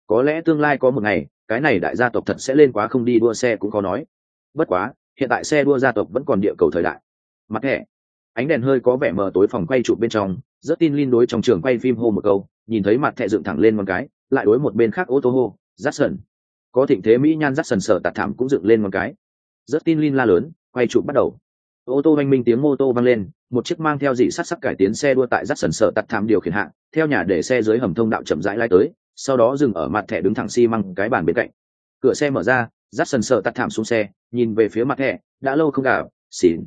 Có lẽ tương lai có một ngày, cái này đại gia tộc thật sẽ lên quá không đi đua xe cũng có nói. Bất quá, hiện tại xe đua gia tộc vẫn còn địa cầu thời đại. Mặt thẻ, ánh đèn hơi có vẻ mờ tối phòng quay chụp bên trong, rất tin linh đối trong trường quay phim hô một câu, nhìn thấy mặt thẻ dựng thẳng lên một cái, lại đối một bên khác ô tô hô, Jackson. Có thịnh thế mỹ nhan Jackson sở tạt thảm cũng dựng lên một cái. Rất tin linh la lớn, quay chụp bắt đầu ô tô oanh minh tiếng mô tô vang lên một chiếc mang theo dị sắt sắc cải tiến xe đua tại rát sần sợ tạt thảm điều khiển hạng theo nhà để xe dưới hầm thông đạo chậm rãi lai tới sau đó dừng ở mặt thẻ đứng thẳng xi măng cái bàn bên cạnh cửa xe mở ra rát sần sợ tạt thảm xuống xe nhìn về phía mặt thẻ đã lâu không gặp, xỉn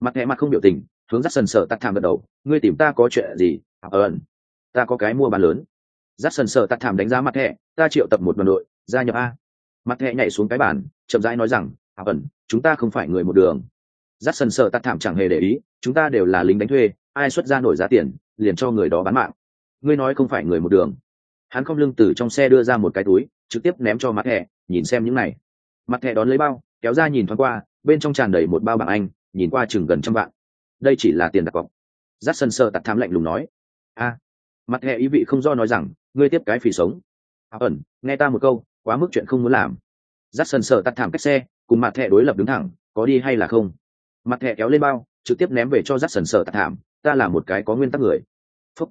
mặt thẻ mặt không biểu tình hướng rắt sần sợ tắt thảm gật đầu, ngươi tìm ta có chuyện gì? Ờ, Ơn ta có cái mua bán lớn. Rắt sần sợ tắt thảm đánh giá mặt hệ. ta triệu tập một đoàn đội, gia nhập a. Mặt hệ nhảy xuống cái bàn, chậm rãi nói rằng ẩn, chúng ta không phải người một đường. Giắt sần sợ tắt thảm chẳng hề để ý, chúng ta đều là lính đánh thuê, ai xuất ra nổi giá tiền, liền cho người đó bán mạng. Ngươi nói không phải người một đường. Hắn không lưng từ trong xe đưa ra một cái túi, trực tiếp ném cho mặt thẻ, nhìn xem những này. Mặt thẻ đón lấy bao, kéo ra nhìn thoáng qua, bên trong tràn đầy một bao bảng anh, nhìn qua chừng gần trăm vạn đây chỉ là tiền đặt cọc. Giắt sân sơ tặc thảm lạnh lùng nói. A, mặt hệ ý vị không do nói rằng, ngươi tiếp cái phì sống. Áo ẩn, nghe ta một câu, quá mức chuyện không muốn làm. Giắt sân sơ tặc thảm cách xe, cùng mặt hệ đối lập đứng thẳng, có đi hay là không? Mặt hệ kéo lên bao, trực tiếp ném về cho rát sần sờ tạt thảm ta là một cái có nguyên tắc người. Phúc.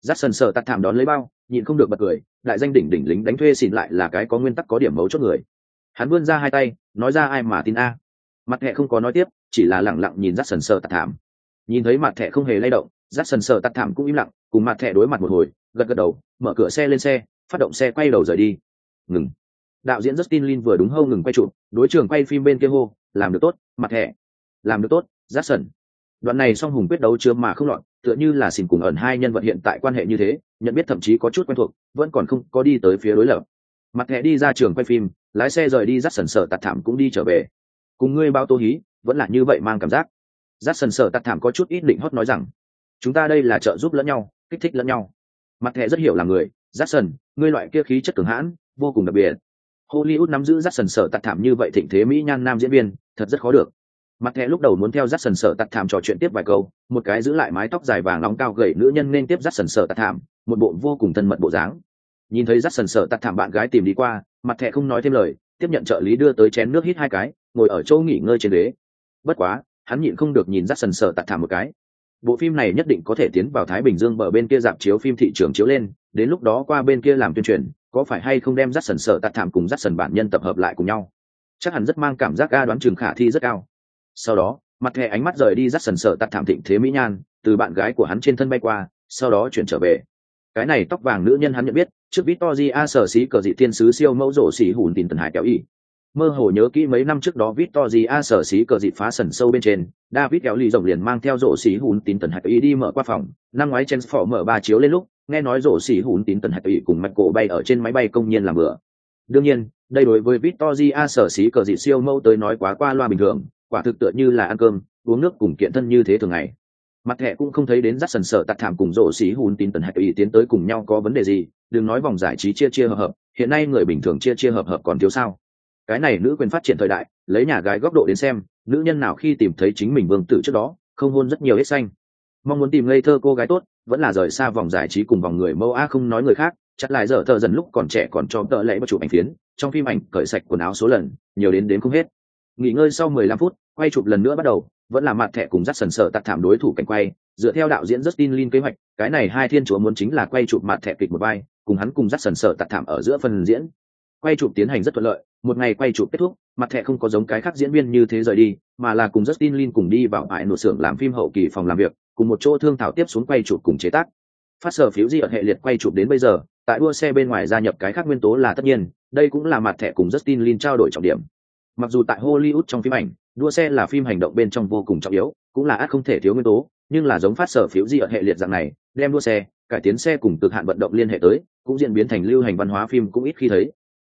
Rát sần sờ tạt thảm đón lấy bao, nhịn không được bật cười, đại danh đỉnh đỉnh lính đánh thuê xịn lại là cái có nguyên tắc có điểm mấu chốt người. Hắn vươn ra hai tay, nói ra ai mà tin a. Mặt hệ không có nói tiếp, chỉ là lẳng lặng nhìn rát sần sờ tạt thảm nhìn thấy mặt thẻ không hề lay động rát sần sờ tắt thảm cũng im lặng cùng mặt thẻ đối mặt một hồi gật gật đầu mở cửa xe lên xe phát động xe quay đầu rời đi ngừng đạo diễn Justin Lin vừa đúng hâu ngừng quay chụp, đối trường quay phim bên kia hô, làm được tốt, mặt thẻ. Làm được tốt, Jackson. Đoạn này song hùng quyết đấu chưa mà không lọt, tựa như là xỉn cùng ẩn hai nhân vật hiện tại quan hệ như thế, nhận biết thậm chí có chút quen thuộc, vẫn còn không có đi tới phía đối lập. Mặt thẻ đi ra trường quay phim, lái xe rời đi Jackson sợ tạt thảm cũng đi trở về. Cùng ngươi bao tô hí, vẫn là như vậy mang cảm giác. Jackson sở tặc thảm có chút ít định hót nói rằng, chúng ta đây là trợ giúp lẫn nhau, kích thích lẫn nhau. Mặt thẻ rất hiểu là người, Jackson, ngươi loại kia khí chất cường hãn, vô cùng đặc biệt. Hollywood nắm giữ giáp sần sở tặc thảm như vậy thịnh thế mỹ nhan nam diễn viên thật rất khó được. Mặt thẻ lúc đầu muốn theo giáp sần sở tặc thảm trò chuyện tiếp vài câu một cái giữ lại mái tóc dài vàng nóng cao gầy nữ nhân nên tiếp giáp sần sở tặc thảm một bộ vô cùng thân mật bộ dáng. Nhìn thấy giáp sần sở tặc thảm bạn gái tìm đi qua mặt thẻ không nói thêm lời tiếp nhận trợ lý đưa tới chén nước hít hai cái ngồi ở chỗ nghỉ ngơi trên ghế. Bất quá hắn nhịn không được nhìn rắt sần sở tạc thảm một cái. Bộ phim này nhất định có thể tiến vào thái bình dương bờ bên kia dạp chiếu phim thị trường chiếu lên, đến lúc đó qua bên kia làm tuyên truyền, có phải hay không đem rắt sần sợ tạc thảm cùng rắt sần bản nhân tập hợp lại cùng nhau? Chắc hẳn rất mang cảm giác ga đoán trường khả thi rất cao. Sau đó, mặt thẻ ánh mắt rời đi rắt sần sợ tạc thảm thịnh thế mỹ nhan, từ bạn gái của hắn trên thân bay qua, sau đó chuyển trở về. Cái này tóc vàng nữ nhân hắn nhận biết, trước biết to di a sở xí cờ dị thiên sứ siêu mẫu rổ xỉ hùn tìm tần hải kéo y mơ hồ nhớ kỹ mấy năm trước đó Victoria sở xí cờ dịp phá sần sâu bên trên, David kéo lì rồng liền mang theo rổ xí hùn tín tần hạch ý đi mở qua phòng, năm ngoái Transform mở ba chiếu lên lúc, nghe nói rổ xí hùn tín tần hạch ý cùng mạch cổ bay ở trên máy bay công nhiên làm bữa. Đương nhiên, đây đối với Victoria sở xí cờ dịp siêu mâu tới nói quá qua loa bình thường, quả thực tựa như là ăn cơm, uống nước cùng kiện thân như thế thường ngày. Mặt thẻ cũng không thấy đến rắc sần sợ tạc thảm cùng rổ xí hùn tín tần hạch ý tiến tới cùng nhau có vấn đề gì, đừng nói vòng giải trí chia chia hợp hợp, hiện nay người bình thường chia chia hợp hợp còn thiếu sao? Cái này nữ quyền phát triển thời đại, lấy nhà gái góc độ đến xem, nữ nhân nào khi tìm thấy chính mình vương tử trước đó, không hôn rất nhiều hết xanh. Mong muốn tìm ngây thơ cô gái tốt, vẫn là rời xa vòng giải trí cùng vòng người mâu a không nói người khác, chắc lại dở thợ dần lúc còn trẻ còn cho tợ lẽ và chụp ảnh phiến, trong phim ảnh cởi sạch quần áo số lần, nhiều đến đến không hết. Nghỉ ngơi sau 15 phút, quay chụp lần nữa bắt đầu, vẫn là mặt thẻ cùng dắt sần sợ tặc thảm đối thủ cảnh quay, dựa theo đạo diễn Justin Lin kế hoạch, cái này hai thiên chúa muốn chính là quay chụp mặt thẻ kịch một vai, cùng hắn cùng dắt sần sợ tạc thảm ở giữa phần diễn. Quay chụp tiến hành rất thuận lợi một ngày quay chụp kết thúc, mặt thẻ không có giống cái khác diễn viên như thế rời đi, mà là cùng justin lin cùng đi vào bãi nội xưởng làm phim hậu kỳ phòng làm việc, cùng một chỗ thương thảo tiếp xuống quay chụp cùng chế tác. Phát sở phiếu di ở hệ liệt quay chụp đến bây giờ, tại đua xe bên ngoài gia nhập cái khác nguyên tố là tất nhiên, đây cũng là mặt thẻ cùng justin lin trao đổi trọng điểm. Mặc dù tại hollywood trong phim ảnh, đua xe là phim hành động bên trong vô cùng trọng yếu, cũng là ác không thể thiếu nguyên tố, nhưng là giống phát sở phiếu di ở hệ liệt dạng này, đem đua xe, cải tiến xe cùng cực hạn vận động liên hệ tới, cũng diễn biến thành lưu hành văn hóa phim cũng ít khi thấy.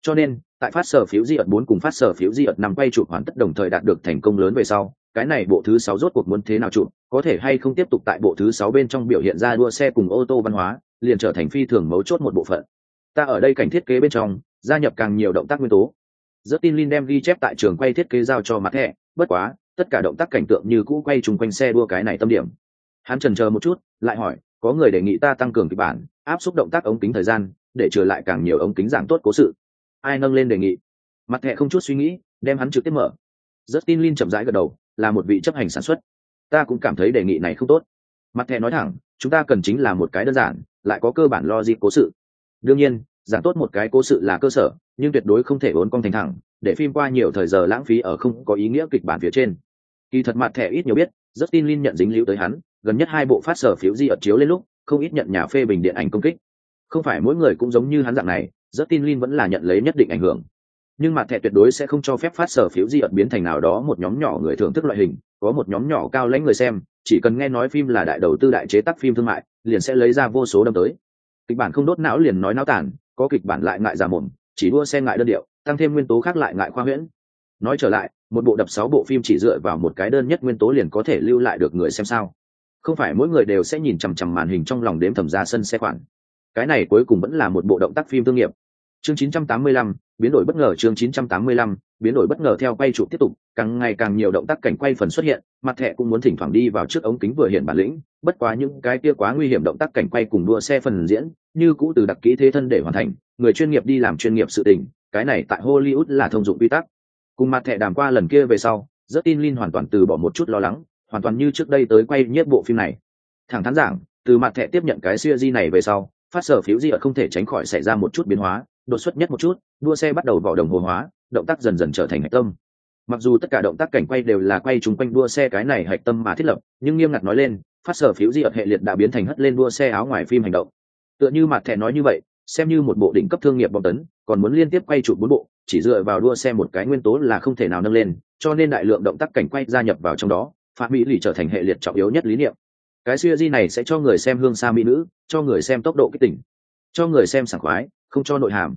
Cho nên tại phát sở phiếu di ợt bốn cùng phát sở phiếu di ợt năm quay chụp hoàn tất đồng thời đạt được thành công lớn về sau, cái này bộ thứ sáu rốt cuộc muốn thế nào chụp, có thể hay không tiếp tục tại bộ thứ sáu bên trong biểu hiện ra đua xe cùng ô tô văn hóa, liền trở thành phi thường mấu chốt một bộ phận. Ta ở đây cảnh thiết kế bên trong, gia nhập càng nhiều động tác nguyên tố. Rất tin Lin đem ghi chép tại trường quay thiết kế giao cho mặt thẻ bất quá, tất cả động tác cảnh tượng như cũ quay chung quanh xe đua cái này tâm điểm. Hắn trần chờ một chút, lại hỏi, có người đề nghị ta tăng cường kịch bản, áp suất động tác ống kính thời gian, để trở lại càng nhiều ống kính giảng tốt cố sự? Ai nâng lên đề nghị? Mặt thẻ không chút suy nghĩ, đem hắn trực tiếp mở. Rất tin Lin chậm rãi gật đầu, là một vị chấp hành sản xuất. Ta cũng cảm thấy đề nghị này không tốt. Mặt thẻ nói thẳng, chúng ta cần chính là một cái đơn giản, lại có cơ bản lo dịp cố sự. Đương nhiên, giảng tốt một cái cố sự là cơ sở, nhưng tuyệt đối không thể ốn cong thành thẳng, để phim qua nhiều thời giờ lãng phí ở không có ý nghĩa kịch bản phía trên. Kỳ thật mặt thẻ ít nhiều biết rất tin Lin nhận dính líu tới hắn, gần nhất hai bộ phát sở phiếu di ợt chiếu lên lúc, không ít nhận nhà phê bình điện ảnh công kích. Không phải mỗi người cũng giống như hắn dạng này rất tin Lin vẫn là nhận lấy nhất định ảnh hưởng. Nhưng mà thẻ tuyệt đối sẽ không cho phép phát sở phiếu di ẩn biến thành nào đó một nhóm nhỏ người thưởng thức loại hình, có một nhóm nhỏ cao lãnh người xem, chỉ cần nghe nói phim là đại đầu tư đại chế tác phim thương mại, liền sẽ lấy ra vô số đâm tới. Kịch bản không đốt não liền nói não tản có kịch bản lại ngại giả mồm, chỉ đua xe ngại đơn điệu, tăng thêm nguyên tố khác lại ngại khoa huyễn. Nói trở lại, một bộ đập sáu bộ phim chỉ dựa vào một cái đơn nhất nguyên tố liền có thể lưu lại được người xem sao. Không phải mỗi người đều sẽ nhìn chằm chằm màn hình trong lòng đếm thầm ra sân xe khoản cái này cuối cùng vẫn là một bộ động tác phim thương nghiệp. Chương 985, biến đổi bất ngờ chương 985, biến đổi bất ngờ theo quay chụp tiếp tục càng ngày càng nhiều động tác cảnh quay phần xuất hiện mặt thẻ cũng muốn thỉnh thoảng đi vào trước ống kính vừa hiện bản lĩnh bất quá những cái kia quá nguy hiểm động tác cảnh quay cùng đua xe phần diễn như cũ từ đặc kỹ thế thân để hoàn thành người chuyên nghiệp đi làm chuyên nghiệp sự tình cái này tại hollywood là thông dụng quy tắc. Cùng mặt thẻ đàm qua lần kia về sau rất tin Lin hoàn toàn từ bỏ một chút lo lắng hoàn toàn như trước đây tới quay nhất bộ phim này. Thẳng thắn giảng từ mặt thẻ tiếp nhận cái siêu di này về sau phát sở phiếu di ở không thể tránh khỏi xảy ra một chút biến hóa, đột xuất nhất một chút, đua xe bắt đầu vỏ đồng hồ hóa, động tác dần dần trở thành hạch tâm. Mặc dù tất cả động tác cảnh quay đều là quay chung quanh đua xe cái này hạch tâm mà thiết lập, nhưng nghiêm ngặt nói lên, phát sở phiếu di ở hệ liệt đã biến thành hất lên đua xe áo ngoài phim hành động. Tựa như mặt thẻ nói như vậy, xem như một bộ đỉnh cấp thương nghiệp bom tấn, còn muốn liên tiếp quay chụp bốn bộ, chỉ dựa vào đua xe một cái nguyên tố là không thể nào nâng lên, cho nên đại lượng động tác cảnh quay gia nhập vào trong đó, phạm mỹ lì trở thành hệ liệt trọng yếu nhất lý niệm cái siêu di này sẽ cho người xem hương xa mỹ nữ, cho người xem tốc độ kích tỉnh, cho người xem sảng khoái, không cho nội hàm,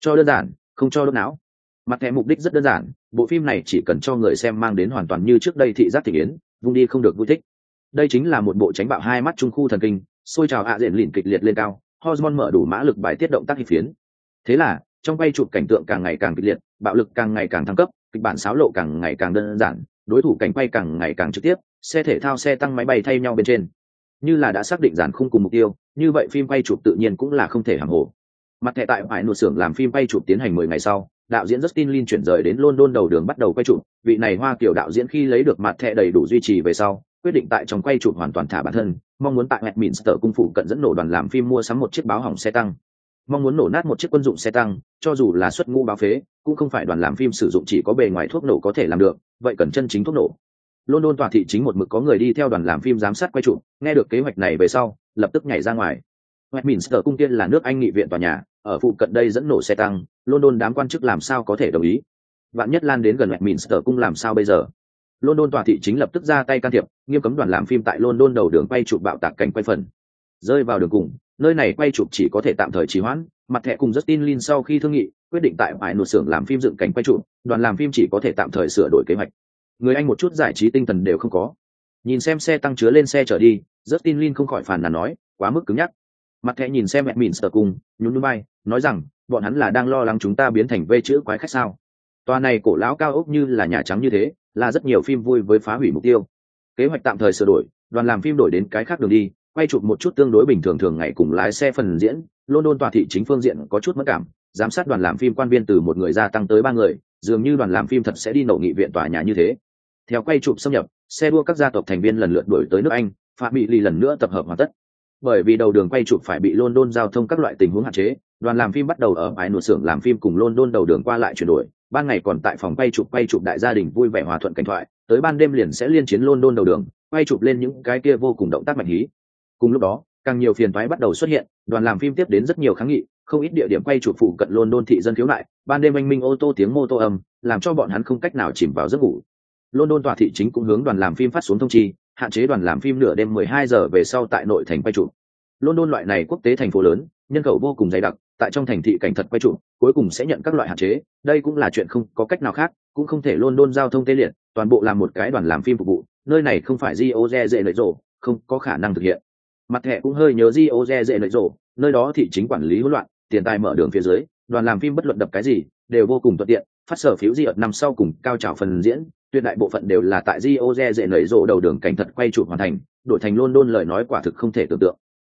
cho đơn giản, không cho đốt não. Mặt thẻ mục đích rất đơn giản, bộ phim này chỉ cần cho người xem mang đến hoàn toàn như trước đây thị giác thị yến vung đi không được vui thích. Đây chính là một bộ tránh bạo hai mắt trung khu thần kinh, xôi trào ạ à diện lìn kịch liệt lên cao, hormone mở đủ mã lực bài tiết động tác hi phiến. Thế là, trong quay chụp cảnh tượng càng ngày càng kịch liệt, bạo lực càng ngày càng thăng cấp, kịch bản xáo lộ càng ngày càng đơn giản, đối thủ cảnh quay càng ngày càng trực tiếp xe thể thao xe tăng máy bay thay nhau bên trên. Như là đã xác định giản khung cùng mục tiêu, như vậy phim quay chụp tự nhiên cũng là không thể hàng hồ. Mặt thẻ tại phải nụ xưởng làm phim quay chụp tiến hành mười ngày sau, đạo diễn Justin Lin chuyển rời đến London đầu đường bắt đầu quay chụp. Vị này hoa kiểu đạo diễn khi lấy được mặt thẻ đầy đủ duy trì về sau, quyết định tại trong quay chụp hoàn toàn thả bản thân, mong muốn tại Westminster cung phụ cận dẫn nổ đoàn làm phim mua sắm một chiếc báo hỏng xe tăng. Mong muốn nổ nát một chiếc quân dụng xe tăng, cho dù là xuất ngũ báo phế, cũng không phải đoàn làm phim sử dụng chỉ có bề ngoài thuốc nổ có thể làm được, vậy cần chân chính thuốc nổ london tòa thị chính một mực có người đi theo đoàn làm phim giám sát quay trụ nghe được kế hoạch này về sau lập tức nhảy ra ngoài. Westminster cung tiên là nước Anh nghị viện tòa nhà, ở phụ cận đây dẫn nổ xe tăng, London đám quan chức làm sao có thể đồng ý. vạn nhất lan đến gần Westminster cung làm sao bây giờ? London tòa thị chính lập tức ra tay can thiệp nghiêm cấm đoàn làm phim tại london đầu đường quay chụp bạo tạc cảnh quay phần. Rơi vào đường cùng nơi này quay chụp chỉ có thể tạm thời trì hoãn mặt thẻ cùng justin lin sau khi thương nghị quyết định tại bãi nụt xưởng làm phim dựng cảnh quay chụp đoàn làm phim chỉ có thể tạm thời sửa đổi kế hoạch người anh một chút giải trí tinh thần đều không có. Nhìn xem xe tăng chứa lên xe trở đi rất tin lin không khỏi phản nàn nói, quá mức cứng nhắc. Mặt thẻ nhìn xem mẹ mìn sờ cùng, nhún núi bay nói rằng, bọn hắn là đang lo lắng chúng ta biến thành vê chữ quái khách sao? Tòa này cổ lão cao ốc như là nhà trắng như thế, là rất nhiều phim vui với phá hủy mục tiêu. Kế hoạch tạm thời sửa đổi, đoàn làm phim đổi đến cái khác đường đi, quay chụp một chút tương đối bình thường thường ngày cùng lái xe phần diễn. London tòa thị chính phương diện có chút mất cảm, giám sát đoàn làm phim quan viên từ một người gia tăng tới ba người, dường như đoàn làm phim thật sẽ đi nổ nghị viện tòa nhà như thế theo quay chụp xâm nhập, xe đua các gia tộc thành viên lần lượt đuổi tới nước anh phạm bị lì lần nữa tập hợp hoàn tất. Bởi vì đầu đường quay chụp phải bị london giao thông các loại tình huống hạn chế, đoàn làm phim bắt đầu ở bãi nụt xưởng làm phim cùng london đầu đường qua lại chuyển đổi. Ban ngày còn tại phòng quay chụp quay chụp đại gia đình vui vẻ hòa thuận cảnh thoại, tới ban đêm liền sẽ liên chiến london đầu đường, quay chụp lên những cái kia vô cùng động tác mạnh hí. Cùng lúc đó, càng nhiều phiền toái bắt đầu xuất hiện, đoàn làm phim tiếp đến rất nhiều kháng nghị, không ít địa điểm quay chụp phụ cận london thị dân khiếu nại, ban đêm anh minh ô tô tiếng mô tô âm, làm cho bọn hắn không cách nào chìm vào giấc ngủ london tòa thị chính cũng hướng đoàn làm phim phát xuống thông chi, hạn chế đoàn làm phim nửa đêm 12 giờ về sau tại nội thành quay chụp. London loại này quốc tế thành phố lớn, nhân khẩu vô cùng dày đặc, tại trong thành thị cảnh thật quay trụ cuối cùng sẽ nhận các loại hạn chế. Đây cũng là chuyện không có cách nào khác, cũng không thể london giao thông tê liệt, toàn bộ làm một cái đoàn làm phim phục vụ, nơi này không phải rio dễ lợi rộ không có khả năng thực hiện. Mặt thẻ cũng hơi nhớ rio dễ dễ lợi rộ nơi đó thị chính quản lý hỗn loạn, tiền tài mở đường phía dưới, đoàn làm phim bất luận đập cái gì, đều vô cùng thuận tiện, phát sở phiếu di ợt năm sau cùng cao trào phần diễn tuyệt đại bộ phận đều là tại rio dễ nảy rộ đầu đường cảnh thật quay chụp hoàn thành, đổi thành london lời nói quả thực không thể tưởng tượng.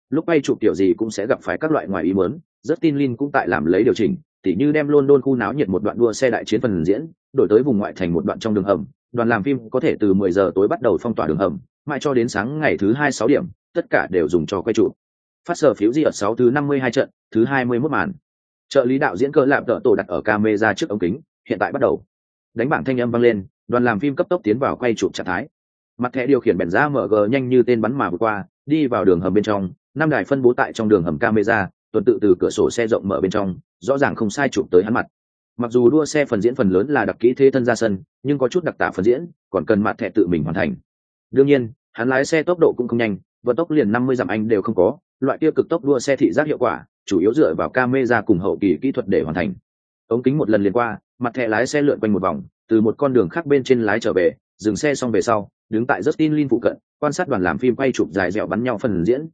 Lúc quay chụp tiểu gì cũng sẽ gặp phải các loại ngoài ý muốn rất tin Lin cũng tại làm lấy điều chỉnh, tỉ như đem London khu náo nhiệt một đoạn đua xe đại chiến phần diễn, đổi tới vùng ngoại thành một đoạn trong đường hầm, đoàn làm phim có thể từ 10 giờ tối bắt đầu phong tỏa đường hầm, mãi cho đến sáng ngày thứ hai sáu điểm, tất cả đều dùng cho quay chụp. Phát sở phiếu di ở sáu thứ 52 trận, thứ 21 màn. Trợ lý đạo diễn cơ lạm đỡ tổ đặt ở camera trước ống kính, hiện tại bắt đầu. Đánh bảng thanh âm vang lên đoàn làm phim cấp tốc tiến vào quay chụp trạng thái. Mặt thẻ điều khiển bèn ra mở g nhanh như tên bắn mà vượt qua, đi vào đường hầm bên trong, năm đài phân bố tại trong đường hầm camera, tuần tự từ cửa sổ xe rộng mở bên trong, rõ ràng không sai chụp tới hắn mặt. Mặc dù đua xe phần diễn phần lớn là đặc kỹ thế thân ra sân, nhưng có chút đặc tả phần diễn, còn cần mặt thẻ tự mình hoàn thành. Đương nhiên, hắn lái xe tốc độ cũng không nhanh, vận tốc liền năm mươi dặm anh đều không có, loại kia cực tốc đua xe thị giác hiệu quả, chủ yếu dựa vào camera cùng hậu kỳ kỹ thuật để hoàn thành. Ống kính một lần liền qua, mặt thẻ lái xe lượn quanh một vòng từ một con đường khác bên trên lái trở về dừng xe xong về sau đứng tại Justin Lin phụ cận, quan sát đoàn làm phim quay chụp dài dẻo bắn nhau phần diễn.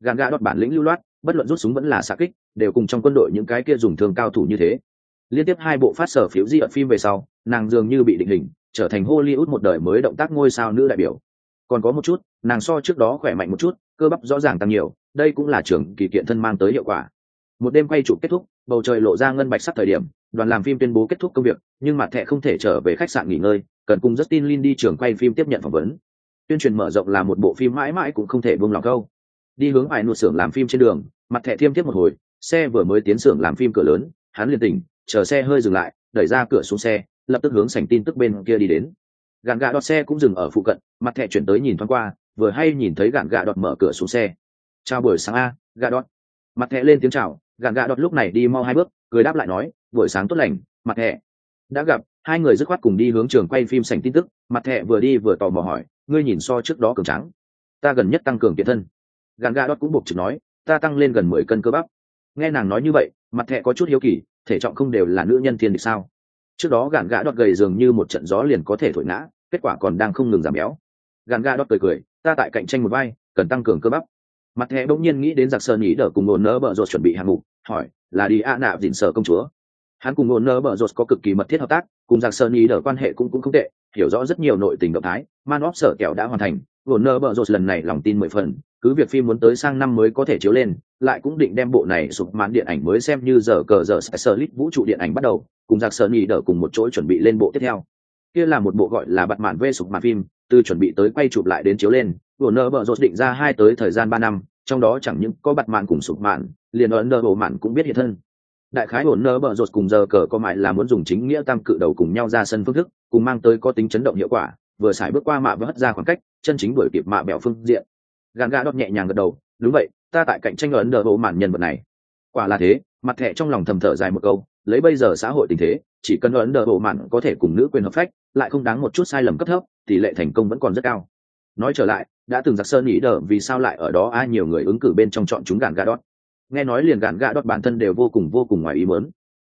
Gàn gà đọt bản lĩnh lưu loát, bất luận rút súng vẫn là xạ kích, đều cùng trong quân đội những cái kia dùng thương cao thủ như thế. Liên tiếp hai bộ phát sở phiếu di ở phim về sau, nàng dường như bị định hình, trở thành Hollywood một đời mới động tác ngôi sao nữ đại biểu. Còn có một chút, nàng so trước đó khỏe mạnh một chút, cơ bắp rõ ràng tăng nhiều, đây cũng là trưởng kỳ kiện thân mang tới hiệu quả. Một đêm quay chụp kết thúc, bầu trời lộ ra ngân bạch sắc thời điểm, đoàn làm phim tuyên bố kết thúc công việc, nhưng mặt thẻ không thể trở về khách sạn nghỉ ngơi, cần cùng Justin Lin đi trường quay phim tiếp nhận phỏng vấn. Tuyên truyền mở rộng là một bộ phim mãi mãi cũng không thể buông lòng câu. Đi hướng bài nụt xưởng làm phim trên đường, mặt thẻ thiêm tiếp một hồi, xe vừa mới tiến xưởng làm phim cửa lớn, hắn liền tỉnh, chờ xe hơi dừng lại, đẩy ra cửa xuống xe, lập tức hướng sảnh tin tức bên kia đi đến. Gạn gạ đọt xe cũng dừng ở phụ cận, mặt thẻ chuyển tới nhìn thoáng qua, vừa hay nhìn thấy gạn gạ đọt mở cửa xuống xe. "Chào buổi sáng a, gạ đọt." Mặt thẻ lên tiếng chào, gạn gạ đọt lúc này đi mau hai bước, cười đáp lại nói, "Buổi sáng tốt lành, mặt hẹ Đã gặp, hai người dứt khoát cùng đi hướng trường quay phim sảnh tin tức mặt hẹ vừa đi vừa tò mò hỏi ngươi nhìn so trước đó cường trắng ta gần nhất tăng cường kiện thân. Gàn gà đót cũng buộc chừng nói ta tăng lên gần mười cân cơ bắp. Nghe nàng nói như vậy mặt thẹ có chút hiếu kỳ thể trọng không đều là nữ nhân thiên địch sao? Trước đó gàn gà đọt gầy dường như một trận gió liền có thể thổi ngã kết quả còn đang không ngừng giảm béo. Gàn gà đọt cười cười ta tại cạnh tranh một vai cần tăng cường cơ bắp. Mặt thẹ bỗng nhiên nghĩ đến giặc sơn ý đỡ cùng ngồn nỡ bợ rột chuẩn bị hạng mục hỏi là đi a nạ dịn sở công chúa? Hắn cùng ngôn nơ bờ rột có cực kỳ mật thiết hợp tác, cùng giặc sơn ý đỡ quan hệ cũng cũng không tệ, hiểu rõ rất nhiều nội tình động thái, man óp sở kẹo đã hoàn thành ngôn nơ bờ rột lần này lòng tin mười phần, cứ việc phim muốn tới sang năm mới có thể chiếu lên, lại cũng định đem bộ này sụp mãn điện ảnh mới xem như giờ cờ giờ sơ lít vũ trụ điện ảnh bắt đầu, cùng giặc sơn ý đỡ cùng một chỗ chuẩn bị lên bộ tiếp theo. Kia là một bộ gọi là bặt mạn vê sụp mạn phim, từ chuẩn bị tới quay chụp lại đến chiếu lên ngôn nơ bờ rột định ra hai tới thời gian ba năm, trong đó chẳng những có bặt mạn cùng sụp mạn, liền ấn nơ bộ mạn cũng biết hiện thân đại khái ổn nơ bờ rột cùng giờ cờ có mại là muốn dùng chính nghĩa tam cự đầu cùng nhau ra sân phương thức, cùng mang tới có tính chấn động hiệu quả, vừa xài bước qua mạ và hất ra khoảng cách, chân chính đuổi kịp mạ bẹo phương diện. Gàn gà đọt nhẹ nhàng gật đầu, đúng vậy, ta tại cạnh tranh ấn đờ bộ mạn nhân vật này. Quả là thế, mặt thẻ trong lòng thầm thở dài một câu, lấy bây giờ xã hội tình thế, chỉ cần ấn đờ bộ mạn có thể cùng nữ quyền hợp phách, lại không đáng một chút sai lầm cấp thấp, tỷ lệ thành công vẫn còn rất cao. Nói trở lại, đã từng giặc sơn nghĩ đờ vì sao lại ở đó, ai nhiều người ứng cử bên trong chọn chúng gàn gà đót nghe nói liền gạn gạ đọt bản thân đều vô cùng vô cùng ngoài ý mớn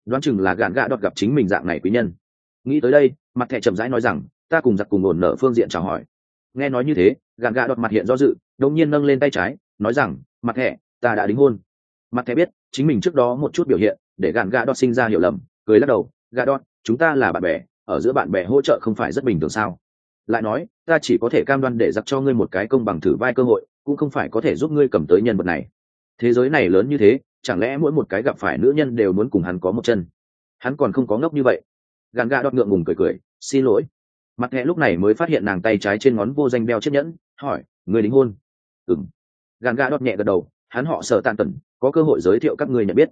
đoán chừng là gạn gạ đọt gặp chính mình dạng này quý nhân. Nghĩ tới đây, mặt thẻ chậm rãi nói rằng, ta cùng giặc cùng ổn nở phương diện chào hỏi. Nghe nói như thế, gạn gạ đọt mặt hiện do dự đông nhiên nâng lên tay trái, nói rằng, mặt thẻ, ta đã đính hôn. Mặt thẻ biết, chính mình trước đó một chút biểu hiện, để gạn gạ đọt sinh ra hiểu lầm, cười lắc đầu, gạ đọt, chúng ta là bạn bè, ở giữa bạn bè hỗ trợ không phải rất bình thường sao? Lại nói, ta chỉ có thể cam đoan để giặc cho ngươi một cái công bằng thử vai cơ hội, cũng không phải có thể giúp ngươi cầm tới nhân vật này thế giới này lớn như thế, chẳng lẽ mỗi một cái gặp phải nữ nhân đều muốn cùng hắn có một chân? Hắn còn không có ngốc như vậy. Gàn gà đọt ngượng ngùng cười cười, xin lỗi. Mặt hẹ lúc này mới phát hiện nàng tay trái trên ngón vô danh beo chiếc nhẫn, hỏi, người đính hôn? Ừng gàn gà đọt nhẹ gật đầu, hắn họ sợ tàn tần, có cơ hội giới thiệu các người nhận biết.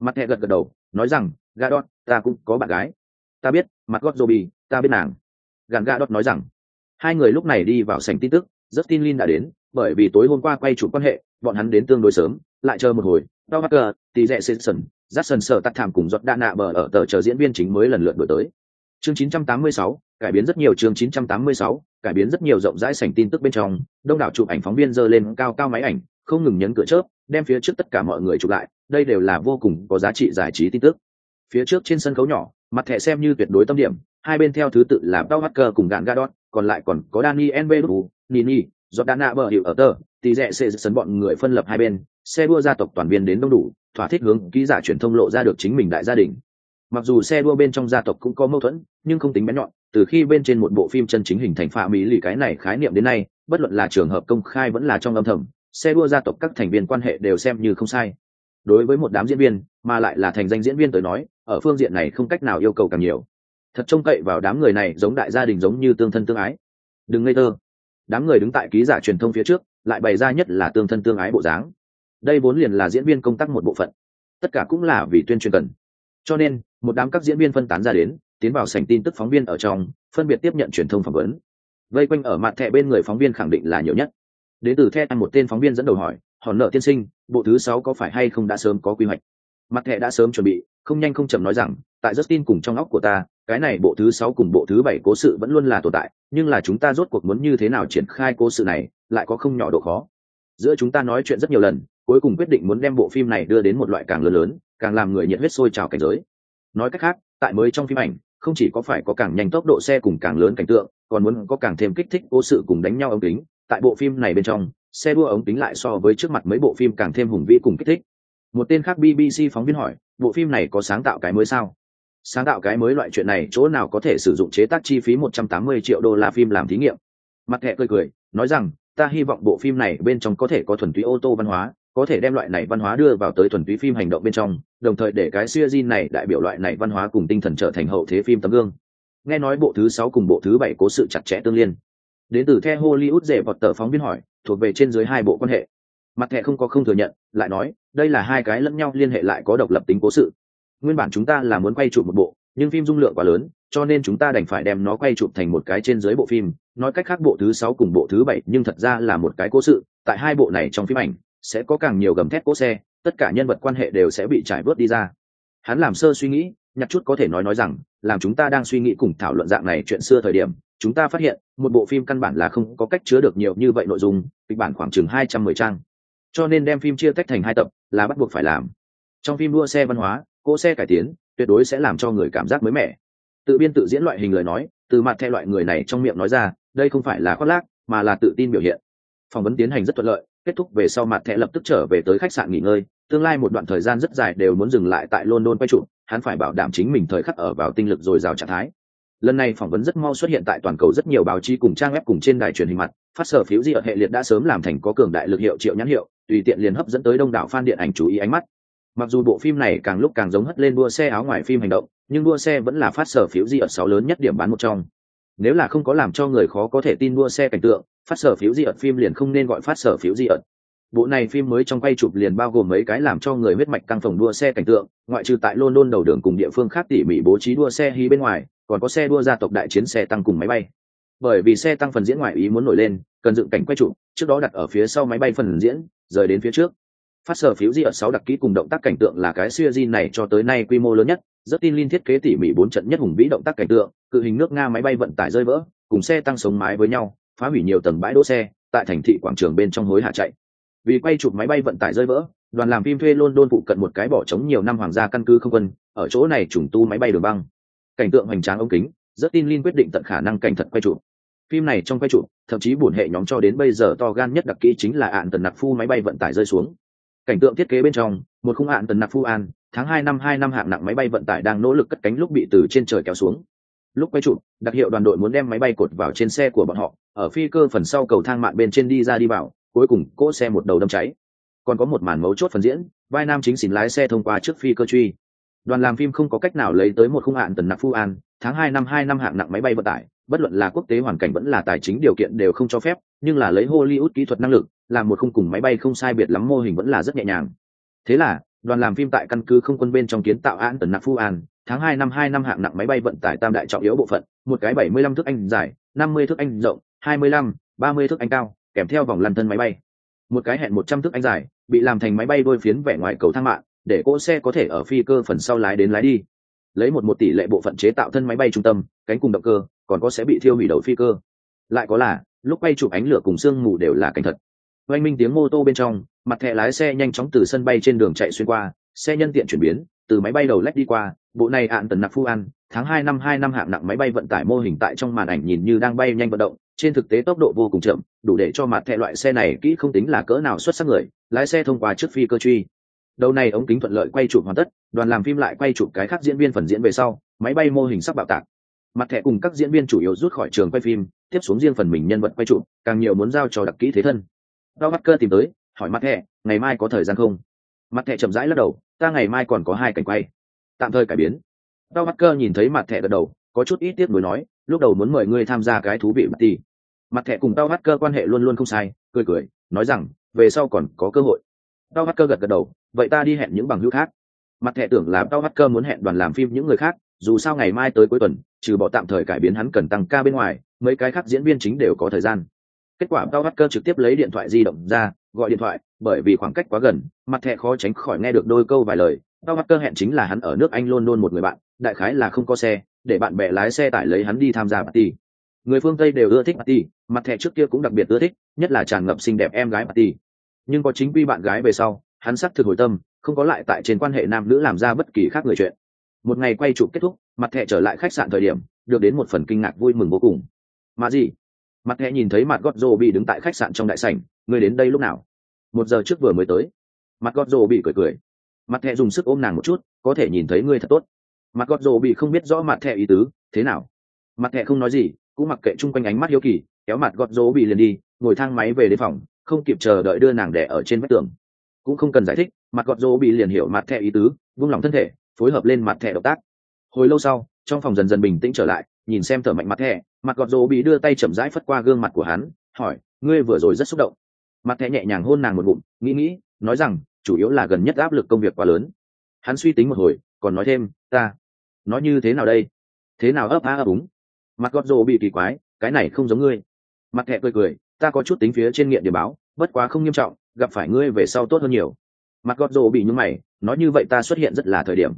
Mặt hẹ gật gật đầu, nói rằng gà đọt ta cũng có bạn gái. Ta biết, mặt gót joby, ta biết nàng. Gàn gà đọt nói rằng, hai người lúc này đi vào sảnh tin tức rất tin lin đã đến, bởi vì tối hôm qua quay chủ quan hệ, bọn hắn đến tương đối sớm lại chờ một hồi. Đau hacker tỷ rẽ simpson jackson sợ tắt thảm cùng giọt đa nạ bờ ở tờ chờ diễn viên chính mới lần lượt đổi tới. Chương 986, cải biến rất nhiều chương 986, cải biến rất nhiều rộng rãi sảnh tin tức bên trong đông đảo chụp ảnh phóng viên dơ lên cao cao máy ảnh không ngừng nhấn cửa chớp đem phía trước tất cả mọi người chụp lại đây đều là vô cùng có giá trị giải trí tin tức. Phía trước trên sân khấu nhỏ mặt thẻ xem như tuyệt đối tâm điểm hai bên theo thứ tự là Paul Hacker cùng gạn Gadot, còn lại còn có Daniel Nbedu, Nini, Jordana bờ hiệu ở tờ, tỷ rẻ sẽ sấn bọn người phân lập hai bên, xe đua gia tộc toàn viên đến đông đủ, thỏa thích hướng ký giả truyền thông lộ ra được chính mình đại gia đình. Mặc dù xe đua bên trong gia tộc cũng có mâu thuẫn, nhưng không tính bén nhọn, từ khi bên trên một bộ phim chân chính hình thành phạm mỹ lì cái này khái niệm đến nay, bất luận là trường hợp công khai vẫn là trong âm thầm, xe đua gia tộc các thành viên quan hệ đều xem như không sai. Đối với một đám diễn viên, mà lại là thành danh diễn viên tới nói, ở phương diện này không cách nào yêu cầu càng nhiều thật trông cậy vào đám người này giống đại gia đình giống như tương thân tương ái đừng ngây thơ đám người đứng tại ký giả truyền thông phía trước lại bày ra nhất là tương thân tương ái bộ dáng. Đây vốn liền là diễn viên công tác một bộ phận. Tất cả cũng là vì tuyên truyền cần. Cho nên một đám các diễn viên phân tán ra đến tiến vào sảnh tin tức phóng viên ở trong phân biệt tiếp nhận truyền thông phỏng vấn. Vây quanh ở mặt thẻ bên người phóng viên khẳng định là nhiều nhất. Đến từ the một tên phóng viên dẫn đầu hỏi hòn nợ tiên sinh bộ thứ sáu có phải hay không đã sớm có quy hoạch? Mặt thẻ đã sớm chuẩn bị không nhanh không chậm nói rằng tại Justin cùng trong óc của ta, cái này bộ thứ sáu cùng bộ thứ bảy cố sự vẫn luôn là tồn tại, nhưng là chúng ta rốt cuộc muốn như thế nào triển khai cố sự này, lại có không nhỏ độ khó. Giữa chúng ta nói chuyện rất nhiều lần, cuối cùng quyết định muốn đem bộ phim này đưa đến một loại càng lớn lớn, càng làm người nhiệt huyết sôi trào cảnh giới. Nói cách khác, tại mới trong phim ảnh, không chỉ có phải có càng nhanh tốc độ xe cùng càng lớn cảnh tượng, còn muốn có càng thêm kích thích cố sự cùng đánh nhau ống kính. Tại bộ phim này bên trong, xe đua ống kính lại so với trước mặt mấy bộ phim càng thêm hùng vĩ cùng kích thích. Một tên khác BBC phóng viên hỏi, bộ phim này có sáng tạo cái mới sao? sáng tạo cái mới loại chuyện này chỗ nào có thể sử dụng chế tác chi phí 180 triệu đô la phim làm thí nghiệm mặt hẹ cười cười nói rằng ta hy vọng bộ phim này bên trong có thể có thuần túy ô tô văn hóa, có thể đem loại này văn hóa đưa vào tới thuần túy phim hành động bên trong, đồng thời để cái siêu di này đại biểu loại này văn hóa cùng tinh thần trở thành hậu thế phim tấm gương. Nghe nói bộ thứ sáu cùng bộ thứ bảy có sự chặt chẽ tương liên. Đến từ the hollywood dễ vọt tờ phóng viên hỏi, thuộc về trên dưới hai bộ quan hệ. Mặt thẻ không có không thừa nhận, lại nói, đây là hai cái lẫn nhau liên hệ lại có độc lập tính cố sự. Nguyên bản chúng ta là muốn quay trụ một bộ, nhưng phim dung lượng quá lớn cho nên chúng ta đành phải đem nó quay chụp thành một cái trên dưới bộ phim. Nói cách khác, bộ thứ sáu cùng bộ thứ bảy, nhưng thật ra là một cái cố sự. Tại hai bộ này trong phim ảnh, sẽ có càng nhiều gầm thét cố xe, tất cả nhân vật quan hệ đều sẽ bị trải bớt đi ra. Hắn làm sơ suy nghĩ, nhặt chút có thể nói nói rằng, làm chúng ta đang suy nghĩ cùng thảo luận dạng này chuyện xưa thời điểm, chúng ta phát hiện, một bộ phim căn bản là không có cách chứa được nhiều như vậy nội dung, kịch bản khoảng chừng hai trăm mười trang. Cho nên đem phim chia tách thành hai tập, là bắt buộc phải làm. Trong phim đua xe văn hóa, cỗ xe cải tiến, tuyệt đối sẽ làm cho người cảm giác mới mẻ tự biên tự diễn loại hình lời nói, từ mặt theo loại người này trong miệng nói ra, đây không phải là khoác lác, mà là tự tin biểu hiện. Phỏng vấn tiến hành rất thuận lợi, kết thúc về sau mặt thẻ lập tức trở về tới khách sạn nghỉ ngơi, tương lai một đoạn thời gian rất dài đều muốn dừng lại tại london quay trụ hắn phải bảo đảm chính mình thời khắc ở vào tinh lực dồi dào trạng thái. Lần này phỏng vấn rất mau xuất hiện tại toàn cầu rất nhiều báo chí cùng trang web cùng trên đài truyền hình mặt, phát sở phiếu di ở hệ liệt đã sớm làm thành có cường đại lực hiệu triệu nhãn hiệu, tùy tiện liền hấp dẫn tới đông đảo fan điện ảnh chú ý ánh mắt mặc dù bộ phim này càng lúc càng giống hất lên đua xe áo ngoài phim hành động, nhưng đua xe vẫn là phát sở phiếu di ở sáu lớn nhất điểm bán một trong. Nếu là không có làm cho người khó có thể tin đua xe cảnh tượng, phát sở phiếu di ẩn phim liền không nên gọi phát sở phiếu di ẩn. Bộ này phim mới trong quay chụp liền bao gồm mấy cái làm cho người huyết mạch căng phòng đua xe cảnh tượng, ngoại trừ tại london đầu đường cùng địa phương khác tỉ mỉ bố trí đua xe hy bên ngoài, còn có xe đua gia tộc đại chiến xe tăng cùng máy bay. Bởi vì xe tăng phần diễn ngoại ý muốn nổi lên, cần dựng cảnh quay chụp, trước đó đặt ở phía sau máy bay phần diễn, rời đến phía trước phát sở phiếu di ở sáu đặc kỹ cùng động tác cảnh tượng là cái siêu di này cho tới nay quy mô lớn nhất, rất tin liên thiết kế tỉ mỉ bốn trận nhất hùng vĩ động tác cảnh tượng, cự hình nước nga máy bay vận tải rơi vỡ, cùng xe tăng sống mái với nhau, phá hủy nhiều tầng bãi đỗ xe, tại thành thị quảng trường bên trong hối hạ chạy. Vì quay chụp máy bay vận tải rơi vỡ, đoàn làm phim thuê london phụ cận một cái bỏ trống nhiều năm hoàng gia căn cứ không quân, ở chỗ này trùng tu máy bay đường băng. Cảnh tượng hoành tráng ống kính, rất tin liên quyết định tận khả năng cảnh thật quay chụp. Phim này trong quay chụp, thậm chí buồn hệ nhóm cho đến bây giờ to gan nhất đặc kỹ chính là ạn tần nặc phu máy bay vận tải rơi xuống cảnh tượng thiết kế bên trong, một khung ạn tần nạp phu an, tháng hai năm hai năm hạng nặng máy bay vận tải đang nỗ lực cất cánh lúc bị từ trên trời kéo xuống. Lúc quay chụp, đặc hiệu đoàn đội muốn đem máy bay cột vào trên xe của bọn họ, ở phi cơ phần sau cầu thang mạng bên trên đi ra đi vào, cuối cùng, cỗ xe một đầu đâm cháy. Còn có một màn mấu chốt phần diễn, vai nam chính xỉn lái xe thông qua trước phi cơ truy. Đoàn làm phim không có cách nào lấy tới một khung hạn tần nạp phu an, tháng hai năm hai năm hạng nặng máy bay vận tải, bất luận là quốc tế hoàn cảnh vẫn là tài chính điều kiện đều không cho phép, nhưng là lấy hollywood kỹ thuật năng lực làm một khung cùng máy bay không sai biệt lắm mô hình vẫn là rất nhẹ nhàng. Thế là, đoàn làm phim tại căn cứ không quân bên trong kiến tạo an tần nặc phu an, tháng hai năm hai năm hạng nặng máy bay vận tải tam đại trọng yếu bộ phận, một cái bảy mươi lăm thước anh dài, năm mươi thước anh rộng, hai mươi lăm, ba mươi thước anh cao, kèm theo vòng lăn thân máy bay. Một cái hẹn một trăm thước anh dài, bị làm thành máy bay đôi phiến vẻ ngoài cầu thang mạng, để cỗ xe có thể ở phi cơ phần sau lái đến lái đi. Lấy một một tỷ lệ bộ phận chế tạo thân máy bay trung tâm, cánh cùng động cơ, còn có sẽ bị thiêu hủy đầu phi cơ. Lại có là, lúc bay chụp ánh lửa cùng sương mù đều là cảnh thật oanh minh tiếng mô tô bên trong, mặt thẻ lái xe nhanh chóng từ sân bay trên đường chạy xuyên qua, xe nhân tiện chuyển biến, từ máy bay đầu lách đi qua, bộ này ạn tần nặc phu an, tháng hai năm hai năm hạng nặng máy bay vận tải mô hình tại trong màn ảnh nhìn như đang bay nhanh vận động, trên thực tế tốc độ vô cùng chậm, đủ để cho mặt thẻ loại xe này kỹ không tính là cỡ nào xuất sắc người, lái xe thông qua trước phi cơ truy. Đầu này ống kính thuận lợi quay chụp hoàn tất, đoàn làm phim lại quay chụp cái khác diễn viên phần diễn về sau, máy bay mô hình sắp bạo tạc. Mặt thẻ cùng các diễn viên chủ yếu rút khỏi trường quay phim, tiếp xuống riêng phần mình nhân vật quay chụp, càng nhiều muốn giao cho đặc kỹ thế thân đau mắt cơ tìm tới, hỏi mặt thẻ ngày mai có thời gian không? Mặt thẻ chậm rãi lắc đầu, ta ngày mai còn có hai cảnh quay. Tạm thời cải biến. Đau mắt cơ nhìn thấy mặt thẻ gật đầu, có chút ít tiếc nuối nói, lúc đầu muốn mời ngươi tham gia cái thú vị mặt tì. Mặt thẻ cùng đau mắt cơ quan hệ luôn luôn không sai, cười cười, nói rằng, về sau còn có cơ hội. Đau mắt cơ gật gật đầu, vậy ta đi hẹn những bằng hữu khác. Mặt thẻ tưởng là đau mắt cơ muốn hẹn đoàn làm phim những người khác, dù sao ngày mai tới cuối tuần, trừ bỏ tạm thời cải biến hắn cần tăng ca bên ngoài, mấy cái khác diễn viên chính đều có thời gian kết quả bao bắt cơ trực tiếp lấy điện thoại di động ra, gọi điện thoại, bởi vì khoảng cách quá gần, mặt thẻ khó tránh khỏi nghe được đôi câu vài lời. Bao bắt cơ hẹn chính là hắn ở nước anh london một người bạn, đại khái là không có xe, để bạn bè lái xe tải lấy hắn đi tham gia party. Người phương tây đều ưa thích party, mặt thẻ trước kia cũng đặc biệt ưa thích, nhất là tràn ngập xinh đẹp em gái party. Nhưng có chính quy bạn gái về sau, hắn sắc thực hồi tâm, không có lại tại trên quan hệ nam nữ làm ra bất kỳ khác người chuyện. Một ngày quay chụp kết thúc, mặt thẻ trở lại khách sạn thời điểm, được đến một phần kinh ngạc vui mừng vô cùng. Mà gì? Mặt thẻ nhìn thấy mặt gót rô bị đứng tại khách sạn trong đại sảnh người đến đây lúc nào? Một giờ trước vừa mới tới. Mặt gót rô bị cười cười. Mặt thẻ dùng sức ôm nàng một chút, có thể nhìn thấy ngươi thật tốt. Mặt gót rô bị không biết rõ mặt thẻ ý tứ, thế nào? Mặt thẻ không nói gì, cũng mặc kệ chung quanh ánh mắt hiếu kỳ, kéo mặt gót rô bị liền đi, ngồi thang máy về đến phòng, không kịp chờ đợi đưa nàng đẻ ở trên vách tường. Cũng không cần giải thích, mặt gọt rô bị liền hiểu mặt thẻ ý tứ, vung lòng thân thể, phối hợp lên mặt thẻ động tác. Hồi lâu sau, trong phòng dần dần bình tĩnh trở lại nhìn xem thở mạnh mặt thẻ, mặt gọt rô bị đưa tay chậm rãi phất qua gương mặt của hắn, hỏi, ngươi vừa rồi rất xúc động. Mặt thẻ nhẹ nhàng hôn nàng một bụng nghĩ nghĩ, nói rằng, chủ yếu là gần nhất áp lực công việc quá lớn. Hắn suy tính một hồi, còn nói thêm, ta nói như thế nào đây? Thế nào ấp á ấp úng? Mặt gọt rô bị kỳ quái, cái này không giống ngươi. Mặt thẻ cười cười, ta có chút tính phía trên nghiện điểm báo, bất quá không nghiêm trọng, gặp phải ngươi về sau tốt hơn nhiều. Mặt gót rồ bị nhúng mày, nói như vậy ta xuất hiện rất là thời điểm.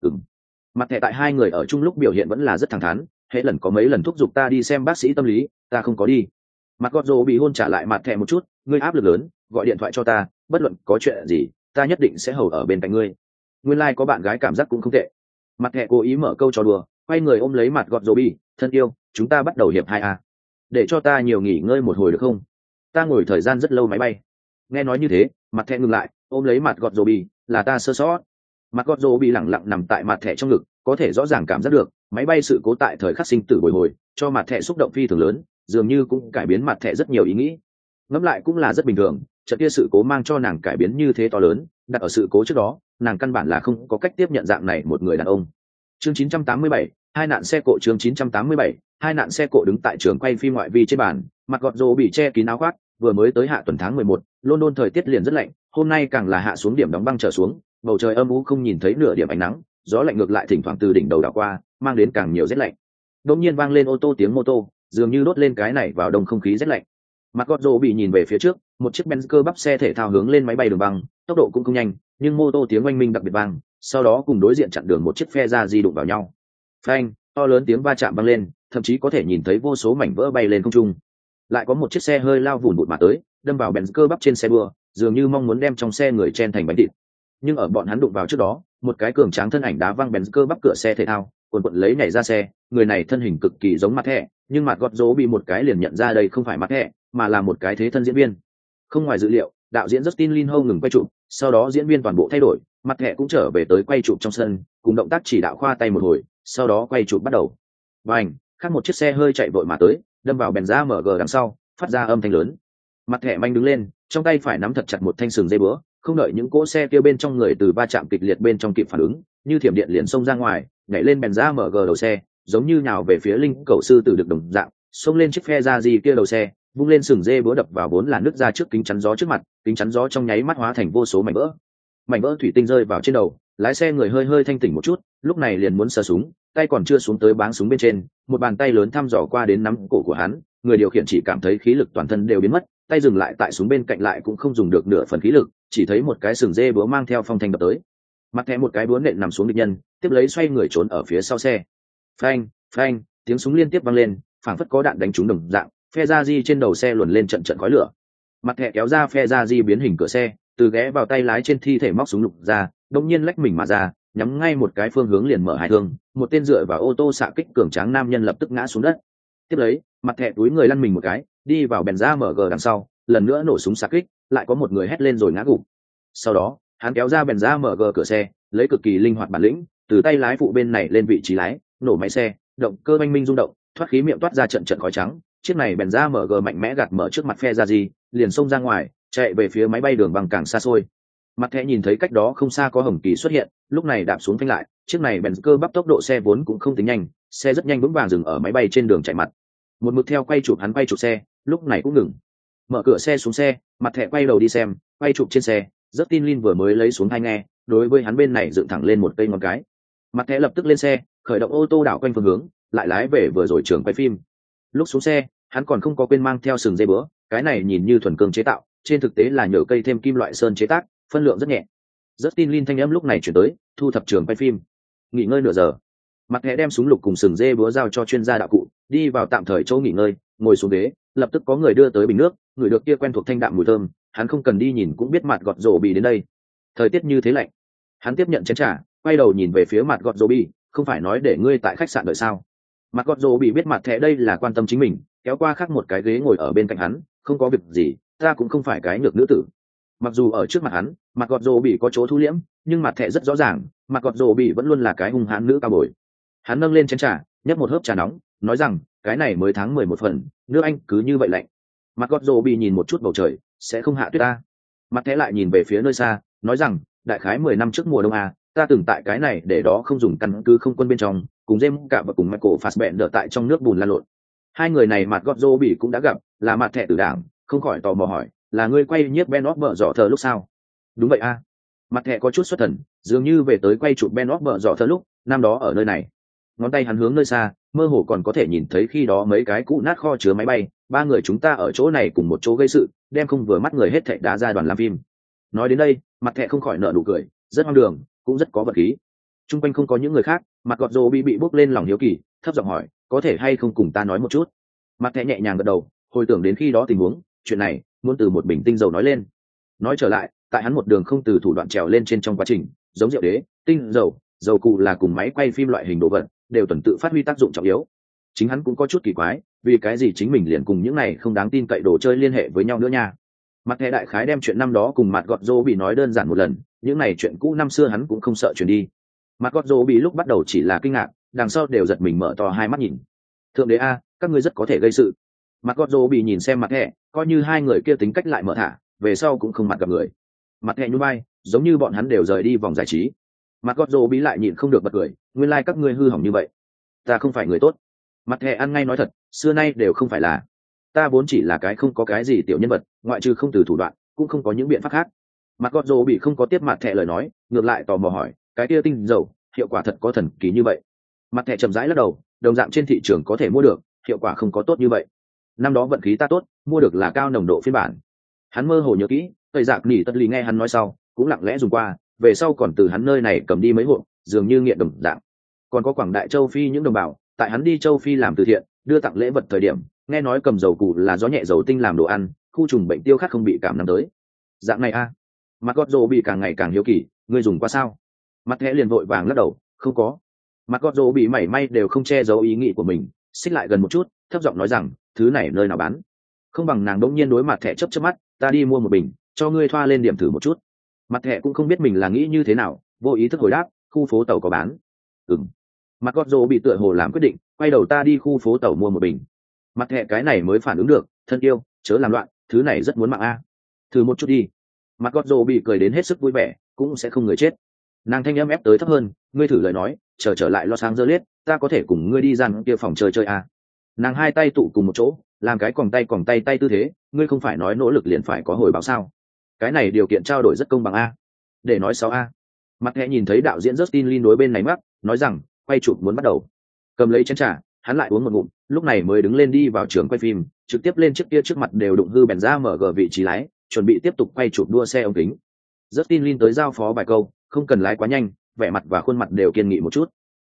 Ừng mặt thẻ tại hai người ở chung lúc biểu hiện vẫn là rất thẳng thắn hễ lần có mấy lần thúc giục ta đi xem bác sĩ tâm lý, ta không có đi. Mặt gót rô bị hôn trả lại mặt thẻ một chút, ngươi áp lực lớn, gọi điện thoại cho ta, bất luận có chuyện gì, ta nhất định sẽ hầu ở bên cạnh ngươi. Nguyên lai、like、có bạn gái cảm giác cũng không tệ. Mặt thẻ cố ý mở câu trò đùa, quay người ôm lấy mặt gọt rô bi thân yêu, chúng ta bắt đầu hiệp hai a. Để cho ta nhiều nghỉ ngơi một hồi được không? Ta ngồi thời gian rất lâu máy bay. Nghe nói như thế, mặt thẹ ngừng lại, ôm lấy mặt gọt rô bi là ta sơ sót. Mặt gọt rô bị lẳng lặng nằm tại mặt thẻ trong ngực, có thể rõ ràng cảm giác được máy bay sự cố tại thời khắc sinh tử bồi hồi cho mặt thẻ xúc động phi thường lớn dường như cũng cải biến mặt thẻ rất nhiều ý nghĩ. Ngẫm lại cũng là rất bình thường trận kia sự cố mang cho nàng cải biến như thế to lớn đặt ở sự cố trước đó nàng căn bản là không có cách tiếp nhận dạng này một người đàn ông. Chương 987, hai nạn xe cộ chương 987, hai nạn xe cộ đứng tại trường quay phim ngoại vi trên bàn mặt gọt rô bị che kín áo khoác vừa mới tới hạ tuần tháng mười một, london thời tiết liền rất lạnh hôm nay càng là hạ xuống điểm đóng băng trở xuống bầu trời âm u không nhìn thấy nửa điểm ánh nắng gió lạnh ngược lại thỉnh thoảng từ đỉnh đầu đảo qua mang đến càng nhiều rét lạnh. Đột nhiên vang lên ô tô tiếng mô tô, dường như đốt lên cái này vào đông không khí rét lạnh. Mặt gọt bị nhìn về phía trước, một chiếc benz cơ bắp xe thể thao hướng lên máy bay đường băng, tốc độ cũng không nhanh, nhưng mô tô tiếng oanh minh đặc biệt vang, sau đó cùng đối diện chặn đường một chiếc phe ra di đụng vào nhau. Phanh, to lớn tiếng va chạm vang lên, thậm chí có thể nhìn thấy vô số mảnh vỡ bay lên không trung. Lại có một chiếc xe hơi lao vùn bụi mà tới, đâm vào Benz cơ bắp trên xe đua, dường như mong muốn đem trong xe người chen thành bánh thịt. Nhưng ở bọn hắn đụng vào trước đó, một cái cường tráng thân ảnh đá văng bèn cơ bắp cửa xe thể thao quần quận lấy nhảy ra xe, người này thân hình cực kỳ giống mặt thẻ, nhưng mặt gót dỗ bị một cái liền nhận ra đây không phải mặt thẻ, mà là một cái thế thân diễn viên. Không ngoài dự liệu, đạo diễn Justin Lin Ho ngừng quay chụp, sau đó diễn viên toàn bộ thay đổi, mặt thẻ cũng trở về tới quay chụp trong sân, cùng động tác chỉ đạo khoa tay một hồi, sau đó quay chụp bắt đầu. Và ảnh khác một chiếc xe hơi chạy vội mà tới, đâm vào bèn ra mở gờ đằng sau, phát ra âm thanh lớn. Mặt thẻ manh đứng lên, trong tay phải nắm thật chặt một thanh sừng dây búa, không đợi những cỗ xe kia bên trong người từ va chạm kịch liệt bên trong kịp phản ứng, như thiểm điện liền xông ra ngoài nhảy lên bèn ra mở gờ đầu xe, giống như nhào về phía linh cầu sư tử được đồng dạng, xông lên chiếc phe ra gì kia đầu xe, vung lên sừng dê búa đập vào vốn là nước ra trước kính chắn gió trước mặt, kính chắn gió trong nháy mắt hóa thành vô số mảnh vỡ. Mảnh vỡ thủy tinh rơi vào trên đầu, lái xe người hơi hơi thanh tỉnh một chút, lúc này liền muốn sờ súng, tay còn chưa xuống tới báng súng bên trên, một bàn tay lớn thăm dò qua đến nắm cổ của hắn, người điều khiển chỉ cảm thấy khí lực toàn thân đều biến mất, tay dừng lại tại súng bên cạnh lại cũng không dùng được nửa phần khí lực, chỉ thấy một cái sừng dê búa mang theo phong thanh đập tới mặt thẻ một cái búa nện nằm xuống địch nhân, tiếp lấy xoay người trốn ở phía sau xe. Phanh phanh, tiếng súng liên tiếp vang lên, phảng phất có đạn đánh trúng đồng dạng, phe ra di trên đầu xe luồn lên trận trận khói lửa. Mặt thẻ kéo ra phe ra di biến hình cửa xe, từ ghé vào tay lái trên thi thể móc súng lục ra đông nhiên lách mình mà ra, nhắm ngay một cái phương hướng liền mở hai thương, một tên dựa vào ô tô xạ kích cường tráng nam nhân lập tức ngã xuống đất. Tiếp lấy, mặt thẻ túi người lăn mình một cái, đi vào bèn ra mở gờ đằng sau, lần nữa nổ súng xạ kích, lại có một người hét lên rồi ngã gục. Sau đó hắn kéo ra bèn ra mở gờ cửa xe, lấy cực kỳ linh hoạt bản lĩnh, từ tay lái phụ bên này lên vị trí lái, nổ máy xe, động cơ oanh minh rung động, thoát khí miệng toát ra trận trận khói trắng. Chiếc này bèn ra mở gờ mạnh mẽ gạt mở trước mặt phe ra gì, liền xông ra ngoài, chạy về phía máy bay đường bằng càng xa xôi. Mặt thẻ nhìn thấy cách đó không xa có hồng kỳ xuất hiện, lúc này đạp xuống phanh lại, chiếc này bèn cơ bắp tốc độ xe vốn cũng không tính nhanh, xe rất nhanh vững vàng dừng ở máy bay trên đường chạy mặt. Một mực theo quay chụp hắn quay chụp xe, lúc này cũng ngừng. Mở cửa xe xuống xe, mặt thẻ quay đầu đi xem, quay chụp trên xe rất tin Lin vừa mới lấy xuống hai nghe, đối với hắn bên này dựng thẳng lên một cây ngón cái. Mặt thẻ lập tức lên xe, khởi động ô tô đảo quanh phương hướng, lại lái về vừa rồi trường quay phim. Lúc xuống xe, hắn còn không có quên mang theo sừng dây bữa cái này nhìn như thuần cương chế tạo, trên thực tế là nhờ cây thêm kim loại sơn chế tác, phân lượng rất nhẹ. Rất tin Lin thanh âm lúc này chuyển tới, thu thập trường quay phim. Nghỉ ngơi nửa giờ. Mặt thẻ đem súng lục cùng sừng dê búa giao cho chuyên gia đạo cụ, đi vào tạm thời chỗ nghỉ ngơi, ngồi xuống ghế, lập tức có người đưa tới bình nước, người được kia quen thuộc thanh đạm mùi thơm hắn không cần đi nhìn cũng biết mặt gọt rổ bị đến đây. Thời tiết như thế lạnh. Hắn tiếp nhận chén t r à quay đầu nhìn về phía mặt gọt rổ bị không phải nói để ngươi tại khách sạn đợi sao? Mặt gọt rổ bị biết mặt thẻ đây là quan tâm chính mình, kéo qua khác một cái ghế ngồi ở bên cạnh hắn, không có việc gì, ta cũng không phải cái nhược nữ tử. Mặc dù ở trước mặt hắn, mặt gọt rổ bị có chỗ thu liễm, nhưng mặt thẻ rất rõ ràng, mặt gọt rổ bị vẫn luôn là cái hung hãn nữ cao bồi. Hắn nâng lên chén t r à nhấp một hớp trà nóng, nói rằng, cái này mới tháng mười một phần, nước anh cứ như vậy lạnh. Mặt gọt rổ bị nhìn một chút bầu trời sẽ không hạ tuyết ta. Mặt thế lại nhìn về phía nơi xa nói rằng đại khái mười năm trước mùa đông à, ta từng tại cái này để đó không dùng căn cứ không quân bên trong cùng jem cả và cùng michael fassbender đỡ tại trong nước bùn lan lộn. Hai người này mặt gót dô bị cũng đã gặp là mặt thẻ tử đảng không khỏi tò mò hỏi là ngươi quay nhiếp ben óc bở dọ thờ lúc sao? Đúng vậy a à. mặt thẻ có chút xuất thần dường như về tới quay chụp ben óc bở dọ thờ lúc năm đó ở nơi này. Ngón tay hắn hướng nơi xa mơ hồ còn có thể nhìn thấy khi đó mấy cái cũ nát kho chứa máy bay ba người chúng ta ở chỗ này cùng một chỗ gây sự, đem không vừa mắt người hết thệ đá ra đoàn làm phim. Nói đến đây, mặt thẹ không khỏi nợ nụ cười, rất hoang đường, cũng rất có vật khí. T r u n g quanh không có những người khác, mặt gọt rô bị bị bốc lên lòng hiếu kỳ, thấp giọng hỏi, có thể hay không cùng ta nói một chút? Mặt thẹ nhẹ nhàng gật đầu, hồi tưởng đến khi đó tình huống, chuyện này, muốn từ một bình tinh dầu nói lên. Nói trở lại, tại hắn một đường không từ thủ đoạn trèo lên trên trong quá trình, giống rượu đế, tinh dầu dầu cụ là cùng máy quay phim loại hình đồ vật, đều tuần tự phát huy tác dụng trọng yếu. Chính hắn cũng có chút kỳ quái vì cái gì chính mình liền cùng những này không đáng tin cậy đồ chơi liên hệ với nhau nữa nha? Mặt thẻ đại khái đem chuyện năm đó cùng mặt gọt rô bị nói đơn giản một lần, những này chuyện cũ năm xưa hắn cũng không sợ chuyển đi. Mặt gọt rô bị lúc bắt đầu chỉ là kinh ngạc, đằng sau đều giật mình mở to hai mắt nhìn. Thượng đế a, các ngươi rất có thể gây sự. Mặt gọt rô bị nhìn xem mặt thẻ, coi như hai người kia tính cách lại mở thả, về sau cũng không mặt gặp người. Mặt thẻ như bay giống như bọn hắn đều rời đi vòng giải trí. Mặt gọt rô bị lại nhìn không được bật cười, nguyên lai、like、các ngươi hư hỏng như vậy. Ta không phải người tốt. Mặt thẻ ăn ngay nói thật xưa nay đều không phải là. Ta vốn chỉ là cái không có cái gì tiểu nhân vật, ngoại trừ không từ thủ đoạn, cũng không có những biện pháp khác. Mặt gọt rồ bị không có tiếp mặt thẹ lời nói, ngược lại tò mò hỏi, cái kia tinh dầu, hiệu quả thật có thần kỳ như vậy? Mặt thẻ chậm rãi lắc đầu, đồng dạng trên thị trường có thể mua được, hiệu quả không có tốt như vậy. Năm đó vận khí ta tốt, mua được là cao nồng độ phiên bản. Hắn mơ hồ nhớ kỹ, tây giặc nỉ tất lý nghe hắn nói sau, cũng lặng lẽ dùng qua, về sau còn từ hắn nơi này cầm đi mấy hộp, dường như nghiện đồng dạng. Còn có quảng đại châu phi những đồng bào tại hắn đi châu phi làm từ thiện, đưa tặng lễ vật thời điểm, nghe nói cầm dầu cụ là gió nhẹ dầu tinh làm đồ ăn, khu trùng bệnh tiêu khát không bị cảm nằm tới. Dạng này a. Mặt gót rô bị càng ngày càng hiếu kỳ, ngươi dùng qua sao? Mặt thẻ liền vội vàng lắc đầu, không có. Mặt gót rô bị mảy may đều không che giấu ý nghĩ của mình, xích lại gần một chút, thấp giọng nói rằng, thứ này nơi nào bán? Không bằng nàng đỗng nhiên đối mặt thẻ chấp chấp mắt, ta đi mua một bình, cho ngươi thoa lên điểm thử một chút. Mặt thẻ cũng không biết mình là nghĩ như thế nào, vô ý thức hồi đáp, khu phố tàu có bán. Ừng mặt gót rô bị tựa hồ làm quyết định quay đầu ta đi khu phố tàu mua một bình. Mặt Hẹ cái này mới phản ứng được thân yêu chớ làm loạn thứ này rất muốn mạng a. Thử một chút đi. Mặt gót rô bị cười đến hết sức vui vẻ cũng sẽ không người chết. Nàng thanh âm ép tới thấp hơn ngươi thử lời nói chờ trở, trở lại lo sáng dơ liết ta có thể cùng ngươi đi dàn kia phòng chơi chơi a. Nàng hai tay tụ cùng một chỗ làm cái còng tay còng tay tay tư thế ngươi không phải nói nỗ lực liền phải có hồi báo sao? Cái này điều kiện trao đổi rất công bằng a. Để nói sáu a. Mặt hẹ nhìn thấy đạo diễn justin lin đối bên này mắc nói rằng quay chụp muốn bắt đầu. Cầm lấy chén trà, hắn lại uống một ngụm, lúc này mới đứng lên đi vào trường quay phim, trực tiếp lên trước kia trước mặt đều đụng hư bèn ra mở gờ vị trí lái, chuẩn bị tiếp tục quay chụp đua xe ống kính. Justin lin tới giao phó bài câu, không cần lái quá nhanh, vẻ mặt và khuôn mặt đều kiên nghị một chút.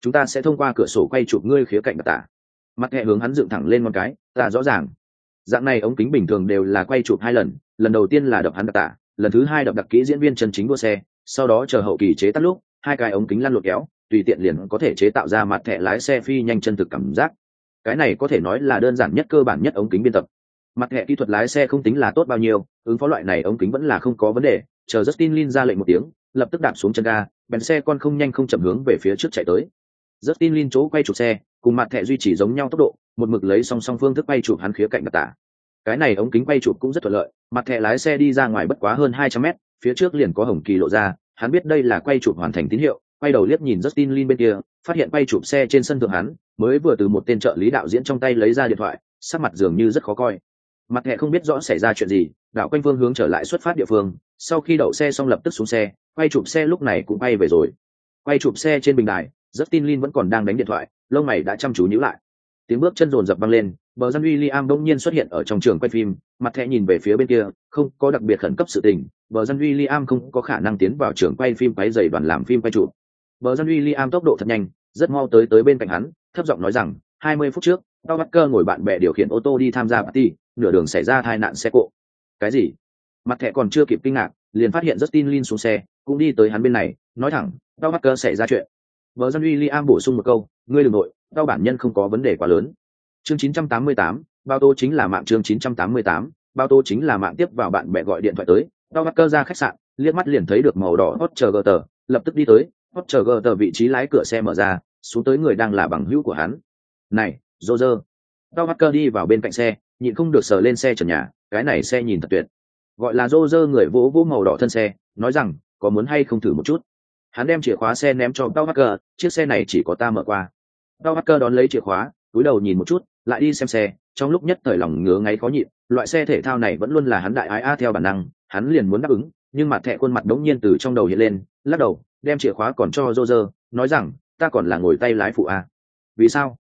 Chúng ta sẽ thông qua cửa sổ quay chụp ngươi khía cạnh đặc tả mặt hẹ hướng hắn dựng thẳng lên con cái, ta rõ ràng. Dạng này ống kính bình thường đều là quay chụp hai lần lần đầu tiên là đập hắn đặc tả lần thứ hai đập đặc kỹ diễn viên chân chính đua xe, sau đó chờ hậu kỳ chế tắt lúc, hai cái ống kính lăn lộn kéo tùy tiện liền có thể chế tạo ra mặt thẻ lái xe phi nhanh chân thực cảm giác. Cái này có thể nói là đơn giản nhất, cơ bản nhất ống kính biên tập. Mặt thẻ kỹ thuật lái xe không tính là tốt bao nhiêu, ứng phó loại này ống kính vẫn là không có vấn đề. Chờ justin lin ra lệnh một tiếng, lập tức đạp xuống chân ga, bèn xe con không nhanh không chậm hướng về phía trước chạy tới. Justin lin chỗ quay chụp xe, cùng mặt thẻ duy trì giống nhau tốc độ, một mực lấy song song phương thức quay chụp hắn khía cạnh đặc tả. Cái này ống kính quay chụp cũng rất thuận lợi, mặt thẻ lái xe đi ra ngoài bất quá hơn hai trăm mét, phía trước liền có hồng kỳ lộ ra, hắn biết đây là quay chụp hoàn thành tín hiệu quay đầu liếc nhìn justin lin bên kia, phát hiện quay chụp xe trên sân thượng hắn, mới vừa từ một tên trợ lý đạo diễn trong tay lấy ra điện thoại, sắc mặt dường như rất khó coi. Mặt thẻ không biết rõ xảy ra chuyện gì, đạo quanh phương hướng trở lại xuất phát địa phương, sau khi đậu xe xong lập tức xuống xe, quay chụp xe lúc này cũng bay về rồi. Quay chụp xe trên bình đài, justin lin vẫn còn đang đánh điện thoại, lông mày đã chăm chú nhíu lại. Tiếng bước chân rồn rập vang lên, bờ dân William đông nhiên xuất hiện ở trong trường quay phim, mặt thẻ nhìn về phía bên kia, không có đặc biệt khẩn cấp sự tình, bờ dân William không có khả năng tiến vào trường quay phim quay dày đoàn làm phim quay chụp bờ dân William tốc độ thật nhanh rất mau tới tới bên cạnh hắn thấp giọng nói rằng 20 phút trước tao bắt ngồi bạn bè điều khiển ô tô đi tham gia party nửa đường xảy ra tai nạn xe cộ. Cái gì? Mặt thẻ còn chưa kịp kinh ngạc liền phát hiện Justin Lin xuống xe cũng đi tới hắn bên này nói thẳng tao bắt xảy ra chuyện. Bờ dân William bổ sung một câu, ngươi đừng nội, tao bản nhân không có vấn đề quá lớn. Chương 988, bao tô chính là mạng chương 988, bao tô chính là mạng tiếp vào bạn bè gọi điện thoại tới, tao bắt ra khách sạn, liếc mắt liền thấy được màu đỏ hot chờ gờ tờ, lập tức đi tới, hot chờ tờ vị trí lái cửa xe mở ra, xuống tới người đang là bằng hữu của hắn. Này, Roger. Tao bắt cơ đi vào bên cạnh xe, nhịn không được sờ lên xe trần nhà, cái này xe nhìn thật tuyệt. Gọi là Roger người vỗ vỗ màu đỏ thân xe, nói rằng, có muốn hay không thử một chút hắn đem chìa khóa xe ném cho Tao Hacker, chiếc xe này chỉ có ta mở qua. Tao Hacker đón lấy chìa khóa, cúi đầu nhìn một chút, lại đi xem xe, trong lúc nhất thời lòng ngứa ngáy khó nhịn, loại xe thể thao này vẫn luôn là hắn đại ái a theo bản năng, hắn liền muốn đáp ứng, nhưng mặt thẻ khuôn mặt đống nhiên từ trong đầu hiện lên, lắc đầu, đem chìa khóa còn cho Roger, nói rằng, ta còn là ngồi tay lái phụ a. Vì sao?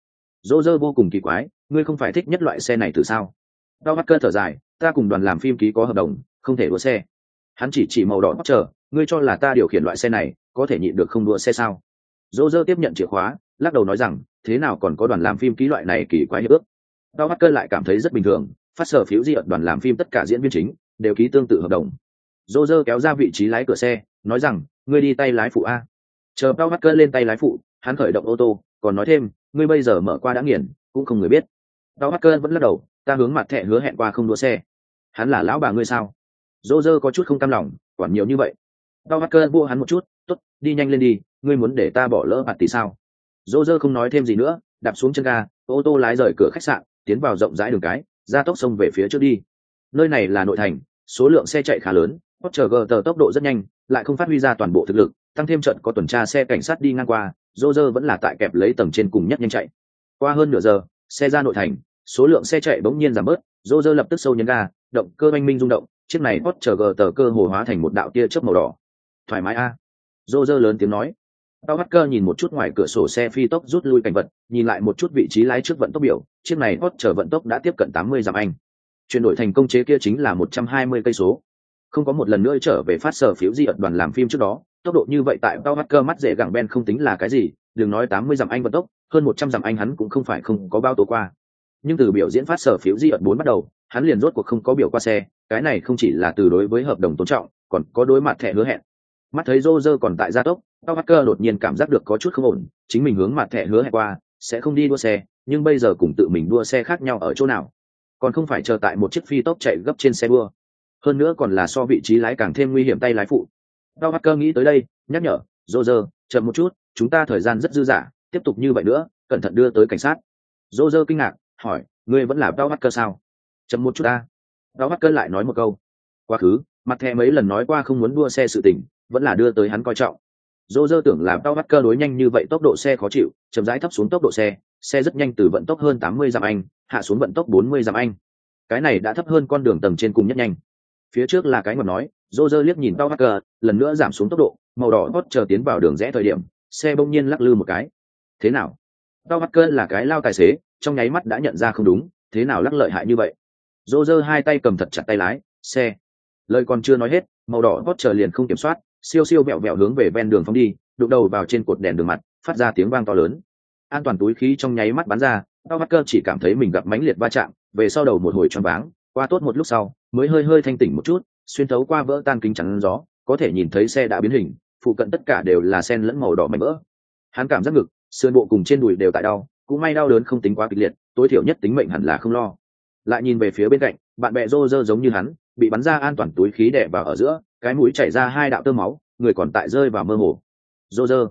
Roger vô cùng kỳ quái, ngươi không phải thích nhất loại xe này từ sao? đau mắt cơ thở dài, ta cùng đoàn làm phim ký có hợp đồng, không thể đua xe. Hắn chỉ chỉ màu đỏ chờ, ngươi cho là ta điều khiển loại xe này, có thể nhịn được không đua xe sao dô dơ tiếp nhận chìa khóa lắc đầu nói rằng thế nào còn có đoàn làm phim ký loại này kỳ quái hiệp ước đau mắt cơn lại cảm thấy rất bình thường phát sở phiếu di ợt đoàn làm phim tất cả diễn viên chính đều ký tương tự hợp đồng dô dơ kéo ra vị trí lái cửa xe nói rằng ngươi đi tay lái phụ a. Chờ bao mắt cơn lên tay lái phụ, hắn khởi động ô tô, còn nói thêm, ngươi bây giờ mở qua đã nghiền, cũng không người biết. Bao mắt cơn vẫn lắc đầu, ta hướng mặt thẻ hứa hẹn qua không đua xe. Hắn là lão bà ngươi sao? Dô dơ có chút không cam lòng, quản nhiều như vậy. Bao mắt cơn vua hắn một chút, tốt, đi nhanh lên đi, ngươi muốn để ta bỏ lỡ bạt tỷ sao? Dô dơ không nói thêm gì nữa, đạp xuống chân ga, ô tô lái rời cửa khách sạn, tiến vào rộng rãi đường cái, ra tốc sông về phía trước đi. Nơi này là nội thành, số lượng xe chạy khá lớn hot chờ gờ tờ tốc độ rất nhanh lại không phát huy ra toàn bộ thực lực, tăng thêm trận có tuần tra xe cảnh sát đi ngang qua dô dơ vẫn là tại kẹp lấy tầng trên cùng nhất nhanh chạy. Qua hơn nửa giờ, xe ra nội thành, số lượng xe chạy bỗng nhiên giảm bớt dô dơ lập tức sâu nhấn ga, động cơ oanh minh rung động, chiếc này hot chờ gờ tờ cơ hồ hóa thành một đạo tia chớp màu đỏ. Thoải mái a. Dô dơ lớn tiếng nói. Tao bắt cơ nhìn một chút ngoài cửa sổ xe phi tốc rút lui cảnh vật, nhìn lại một chút vị trí lái trước vận tốc biểu, chiếc này hot chờ vận tốc đã tiếp cận tám mươi dặm anh. Chuyển đổi thành công chế kia chính là một trăm hai mươi cây số không có một lần nữa trở về phát sở phiếu di ẩn đoàn làm phim trước đó, tốc độ như vậy tại bao mắt cơ mắt dễ gẳng ben không tính là cái gì, đừng nói tám mươi dặm anh vận tốc, hơn một trăm dặm anh hắn cũng không phải không có bao tố qua. Nhưng từ biểu diễn phát sở phiếu di ẩn bốn bắt đầu, hắn liền rốt cuộc không có biểu qua xe, cái này không chỉ là từ đối với hợp đồng tôn trọng, còn có đối mặt thẻ hứa hẹn. Mắt thấy rô rơ còn tại gia tốc bao mắt cơ đột nhiên cảm giác được có chút không ổn, chính mình hướng mặt thẻ hứa hẹn qua, sẽ không đi đua xe, nhưng bây giờ cùng tự mình đua xe khác nhau ở chỗ nào? Còn không phải chờ tại một chiếc phi tốc chạy gấp trên xe đua hơn nữa còn là so vị trí lái càng thêm nguy hiểm tay lái phụ. Đau hacker nghĩ tới đây, nhắc nhở, dô dơ, chậm một chút, chúng ta thời gian rất dư dả, tiếp tục như vậy nữa, cẩn thận đưa tới cảnh sát. Dô dơ kinh ngạc, hỏi, ngươi vẫn là đau hacker sao? Chậm một chút ta. Đau hacker lại nói một câu, quá khứ, mặt thẻ mấy lần nói qua không muốn đua xe sự tình, vẫn là đưa tới hắn coi trọng. Dô dơ tưởng là đau hacker đối nhanh như vậy tốc độ xe khó chịu, chậm rãi thấp xuống tốc độ xe xe rất nhanh từ vận tốc hơn tám mươi dặm anh, hạ xuống vận tốc bốn mươi dặm anh. Cái này đã thấp hơn con đường tầng trên cùng nhất nhanh phía trước là cái ngầm nói dô dơ liếc nhìn tao hacker, lần nữa giảm xuống tốc độ, màu đỏ hót chờ tiến vào đường rẽ thời điểm, xe bỗng nhiên lắc lư một cái. Thế nào? Tao hacker là cái lao tài xế, trong nháy mắt đã nhận ra không đúng, thế nào lắc lợi hại như vậy? Dô dơ hai tay cầm thật chặt tay lái, xe. Lời còn chưa nói hết, màu đỏ hót chờ liền không kiểm soát, siêu siêu vẹo vẹo hướng về ven đường phóng đi, đụng đầu vào trên cột đèn đường mặt, phát ra tiếng vang to lớn. An toàn túi khí trong nháy mắt bắn ra, tao hacker chỉ cảm thấy mình gặp mãnh liệt va chạm, về sau đầu một hồi choáng váng qua tốt một lúc sau, mới hơi hơi thanh tỉnh một chút, xuyên thấu qua vỡ tan kính chắn gió, có thể nhìn thấy xe đã biến hình, phụ cận tất cả đều là sen lẫn màu đỏ mảnh vỡ. Hắn cảm giác ngực, sườn bộ cùng trên đùi đều tại đau, cũng may đau đớn không tính quá kịch liệt, tối thiểu nhất tính mệnh hẳn là không lo. Lại nhìn về phía bên cạnh, bạn bè rô rơ giống như hắn, bị bắn ra an toàn túi khí đẻ vào ở giữa, cái mũi chảy ra hai đạo tơ máu, người còn tại rơi vào mơ hồ. Rô rơ.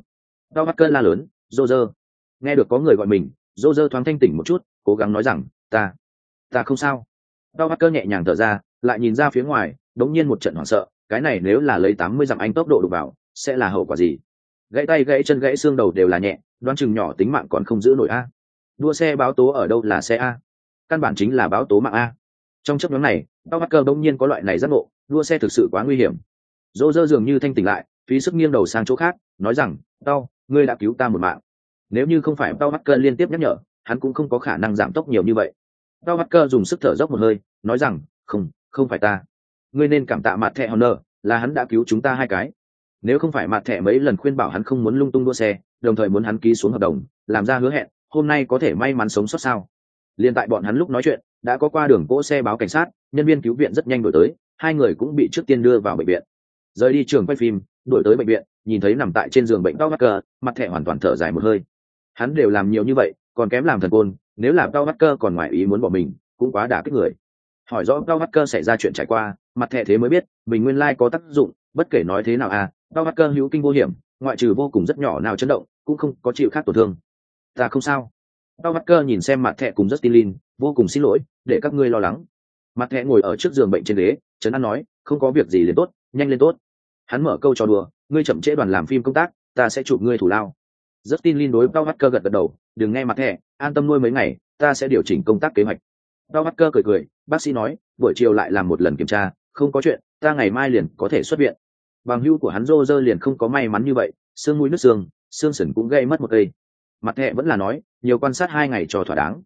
Đau mắt cơn la lớn, rô rơ. Nghe được có người gọi mình, rô rơ thoáng thanh tỉnh một chút, cố gắng nói rằng, ta ta không sao đau mắt cơ nhẹ nhàng thở ra, lại nhìn ra phía ngoài, đống nhiên một trận hoảng sợ, cái này nếu là lấy tám mươi dặm anh tốc độ đục vào, sẽ là hậu quả gì? Gãy tay gãy chân gãy xương đầu đều là nhẹ, đoán chừng nhỏ tính mạng còn không giữ nổi a. Đua xe báo tố ở đâu là xe a? Căn bản chính là báo tố mạng a. Trong chấp nhóm này, đau mắt cơ đống nhiên có loại này giác ngộ, đua xe thực sự quá nguy hiểm. Dỗ dơ dường như thanh tỉnh lại, phí sức nghiêng đầu sang chỗ khác, nói rằng, đau, ngươi đã cứu ta một mạng. Nếu như không phải đau mắt cơ liên tiếp nhắc nhở, hắn cũng không có khả năng giảm tốc nhiều như vậy. Tao mắt cơ dùng sức thở dốc một hơi, nói rằng, không không phải ta. Ngươi nên cảm tạ mặt thẻ honor, là hắn đã cứu chúng ta hai cái. Nếu không phải mặt thẻ mấy lần khuyên bảo hắn không muốn lung tung đua xe, đồng thời muốn hắn ký xuống hợp đồng, làm ra hứa hẹn, hôm nay có thể may mắn sống sót sao? Liên tại bọn hắn lúc nói chuyện, đã có qua đường cỗ xe báo cảnh sát, nhân viên cứu viện rất nhanh đổi tới, hai người cũng bị trước tiên đưa vào bệnh viện. Rời đi trường quay phim, đổi tới bệnh viện, nhìn thấy nằm tại trên giường bệnh Tao mắt cơ mặt thẻ hoàn toàn thở dài một hơi. Hắn đều làm nhiều như vậy, còn kém làm thần côn nếu làm đau mắt cơ còn ngoài ý muốn bỏ mình, cũng quá đả kích người. Hỏi rõ đau mắt cơ xảy ra chuyện trải qua, mặt thẻ thế mới biết, mình nguyên lai có tác dụng, bất kể nói thế nào à đau mắt cơ hữu kinh vô hiểm, ngoại trừ vô cùng rất nhỏ nào chấn động, cũng không có chịu khác tổn thương. Ta không sao. Đau mắt cơ nhìn xem mặt thẻ cùng rất tin lin, vô cùng xin lỗi, để các ngươi lo lắng. Mặt thẻ ngồi ở trước giường bệnh trên ghế, trấn an nói, không có việc gì liền tốt, nhanh lên tốt. Hắn mở câu cho đùa, ngươi chậm trễ đoàn làm phim công tác, ta sẽ chụp ngươi thủ lao rất tin Lin đối Bao cơ gật gật đầu, đừng nghe mặt thẻ, an tâm nuôi mấy ngày, ta sẽ điều chỉnh công tác kế hoạch. Bao cơ cười cười, bác sĩ nói, buổi chiều lại làm một lần kiểm tra, không có chuyện, ta ngày mai liền có thể xuất viện. Bằng hưu của hắn rô rơ liền không có may mắn như vậy, xương mũi nước xương, xương sườn cũng gây mất một cây. Mặt thẻ vẫn là nói, nhiều quan sát hai ngày cho thỏa đáng.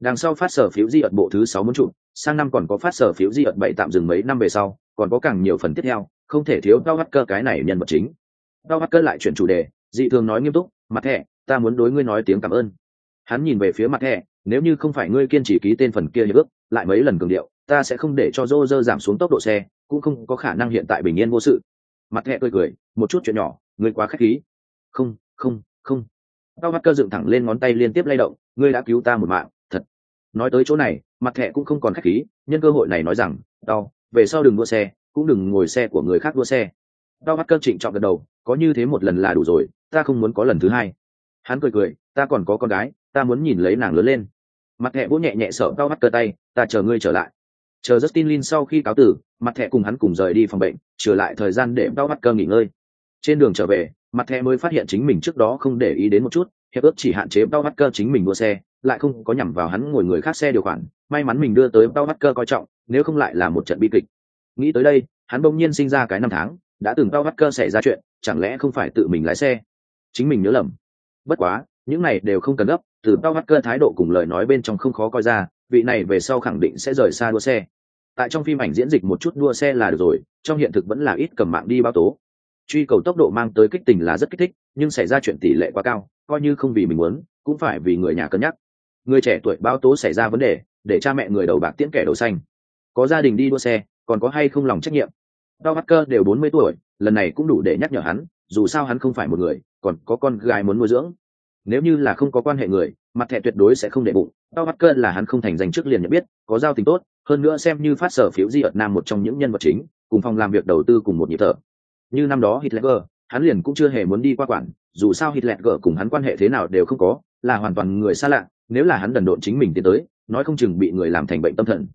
Đằng sau phát sở phiếu di ợt bộ thứ sáu muốn trụ sang năm còn có phát sở phiếu di ợt bảy tạm dừng mấy năm về sau, còn có càng nhiều phần tiếp theo, không thể thiếu Bao cơ cái này nhân vật chính. Bao cơ lại chuyển chủ đề, dị thường nói nghiêm túc, mặt thẻ, ta muốn đối ngươi nói tiếng cảm ơn. Hắn nhìn về phía mặt thẻ, nếu như không phải ngươi kiên trì ký tên phần kia hiệp ước, lại mấy lần cường điệu, ta sẽ không để cho rô rơ giảm xuống tốc độ xe, cũng không có khả năng hiện tại bình yên vô sự. Mặt thẻ cười cười, một chút chuyện nhỏ, ngươi quá k h á c h khí. Không không không. Tao mắt cơ dựng thẳng lên ngón tay liên tiếp lay động, ngươi đã cứu ta một mạng, thật. Nói tới chỗ này, mặt thẻ cũng không còn k h á c h khí, nhân cơ hội này nói rằng đau về sau đừng đua xe, cũng đừng ngồi xe của người khác đua xe đau mắt cơ trịnh trọng gật đầu, có như thế một lần là đủ rồi, ta không muốn có lần thứ hai. Hắn cười cười, ta còn có con gái, ta muốn nhìn lấy nàng lớn lên. Mặt thẹ vỗ nhẹ nhẹ sợ, đau mắt cơ tay, ta chờ ngươi trở lại. Chờ justin lin sau khi cáo tử, mặt thẹ cùng hắn cùng rời đi phòng bệnh, trở lại thời gian để đau mắt cơ nghỉ ngơi. Trên đường trở về, mặt thẹ mới phát hiện chính mình trước đó không để ý đến một chút, hiệp ước chỉ hạn chế đau mắt cơ chính mình đua xe, lại không có nhằm vào hắn ngồi người khác xe điều khoản, may mắn mình đưa tới đau mắt cơ coi trọng, nếu không lại là một trận bi kịch. Nghĩ tới đây, hắn bỗng nhiên sinh ra cái năm tháng đã từng bao mắt cơ xảy ra chuyện, chẳng lẽ không phải tự mình lái xe? Chính mình nhớ lầm. Bất quá, những này đều không cần gấp, từ bao mắt cơ thái độ cùng lời nói bên trong không khó coi ra, vị này về sau khẳng định sẽ rời xa đua xe. Tại trong phim ảnh diễn dịch một chút đua xe là được rồi, trong hiện thực vẫn là ít cầm mạng đi báo tố. Truy cầu tốc độ mang tới kích tình là rất kích thích, nhưng xảy ra chuyện tỷ lệ quá cao, coi như không vì mình muốn, cũng phải vì người nhà cân nhắc. Người trẻ tuổi báo tố xảy ra vấn đề, để cha mẹ người đầu bạc tiễn kẻ đầu xanh. Có gia đình đi đua xe, còn có hay không lòng trách nhiệm? Đau bắt cơ đều bốn mươi tuổi, lần này cũng đủ để nhắc nhở hắn, dù sao hắn không phải một người, còn có con gái muốn nuôi dưỡng. Nếu như là không có quan hệ người, mặt thẻ tuyệt đối sẽ không để bụng. Đau bắt cơ là hắn không thành danh trước liền nhận biết, có giao tình tốt, hơn nữa xem như phát sở phiếu di ợt nam một trong những nhân vật chính, cùng phòng làm việc đầu tư cùng một nhịp thở. Như năm đó hitler, hắn liền cũng chưa hề muốn đi qua quản, dù sao hitler cùng hắn quan hệ thế nào đều không có, là hoàn toàn người xa lạ, nếu là hắn đần độn chính mình tiến tới, nói không chừng bị người làm thành bệnh tâm thần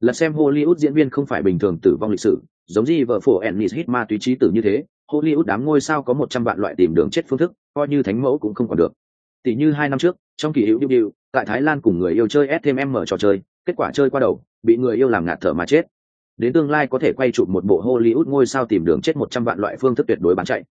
lật xem hollywood diễn viên không phải bình thường tử vong lịch sử giống gì vợ phổ ennis hit ma túy trí tử như thế hollywood đám ngôi sao có một trăm vạn loại tìm đường chết phương thức coi như thánh mẫu cũng không còn được. Tỷ như hai năm trước trong kỳ hữu điệu điệu tại thái lan cùng người yêu chơi smm trò chơi kết quả chơi qua đầu bị người yêu làm ngạt thở mà chết. Đến tương lai có thể quay chụp một bộ hollywood ngôi sao tìm đường chết một trăm vạn loại phương thức tuyệt đối bán chạy.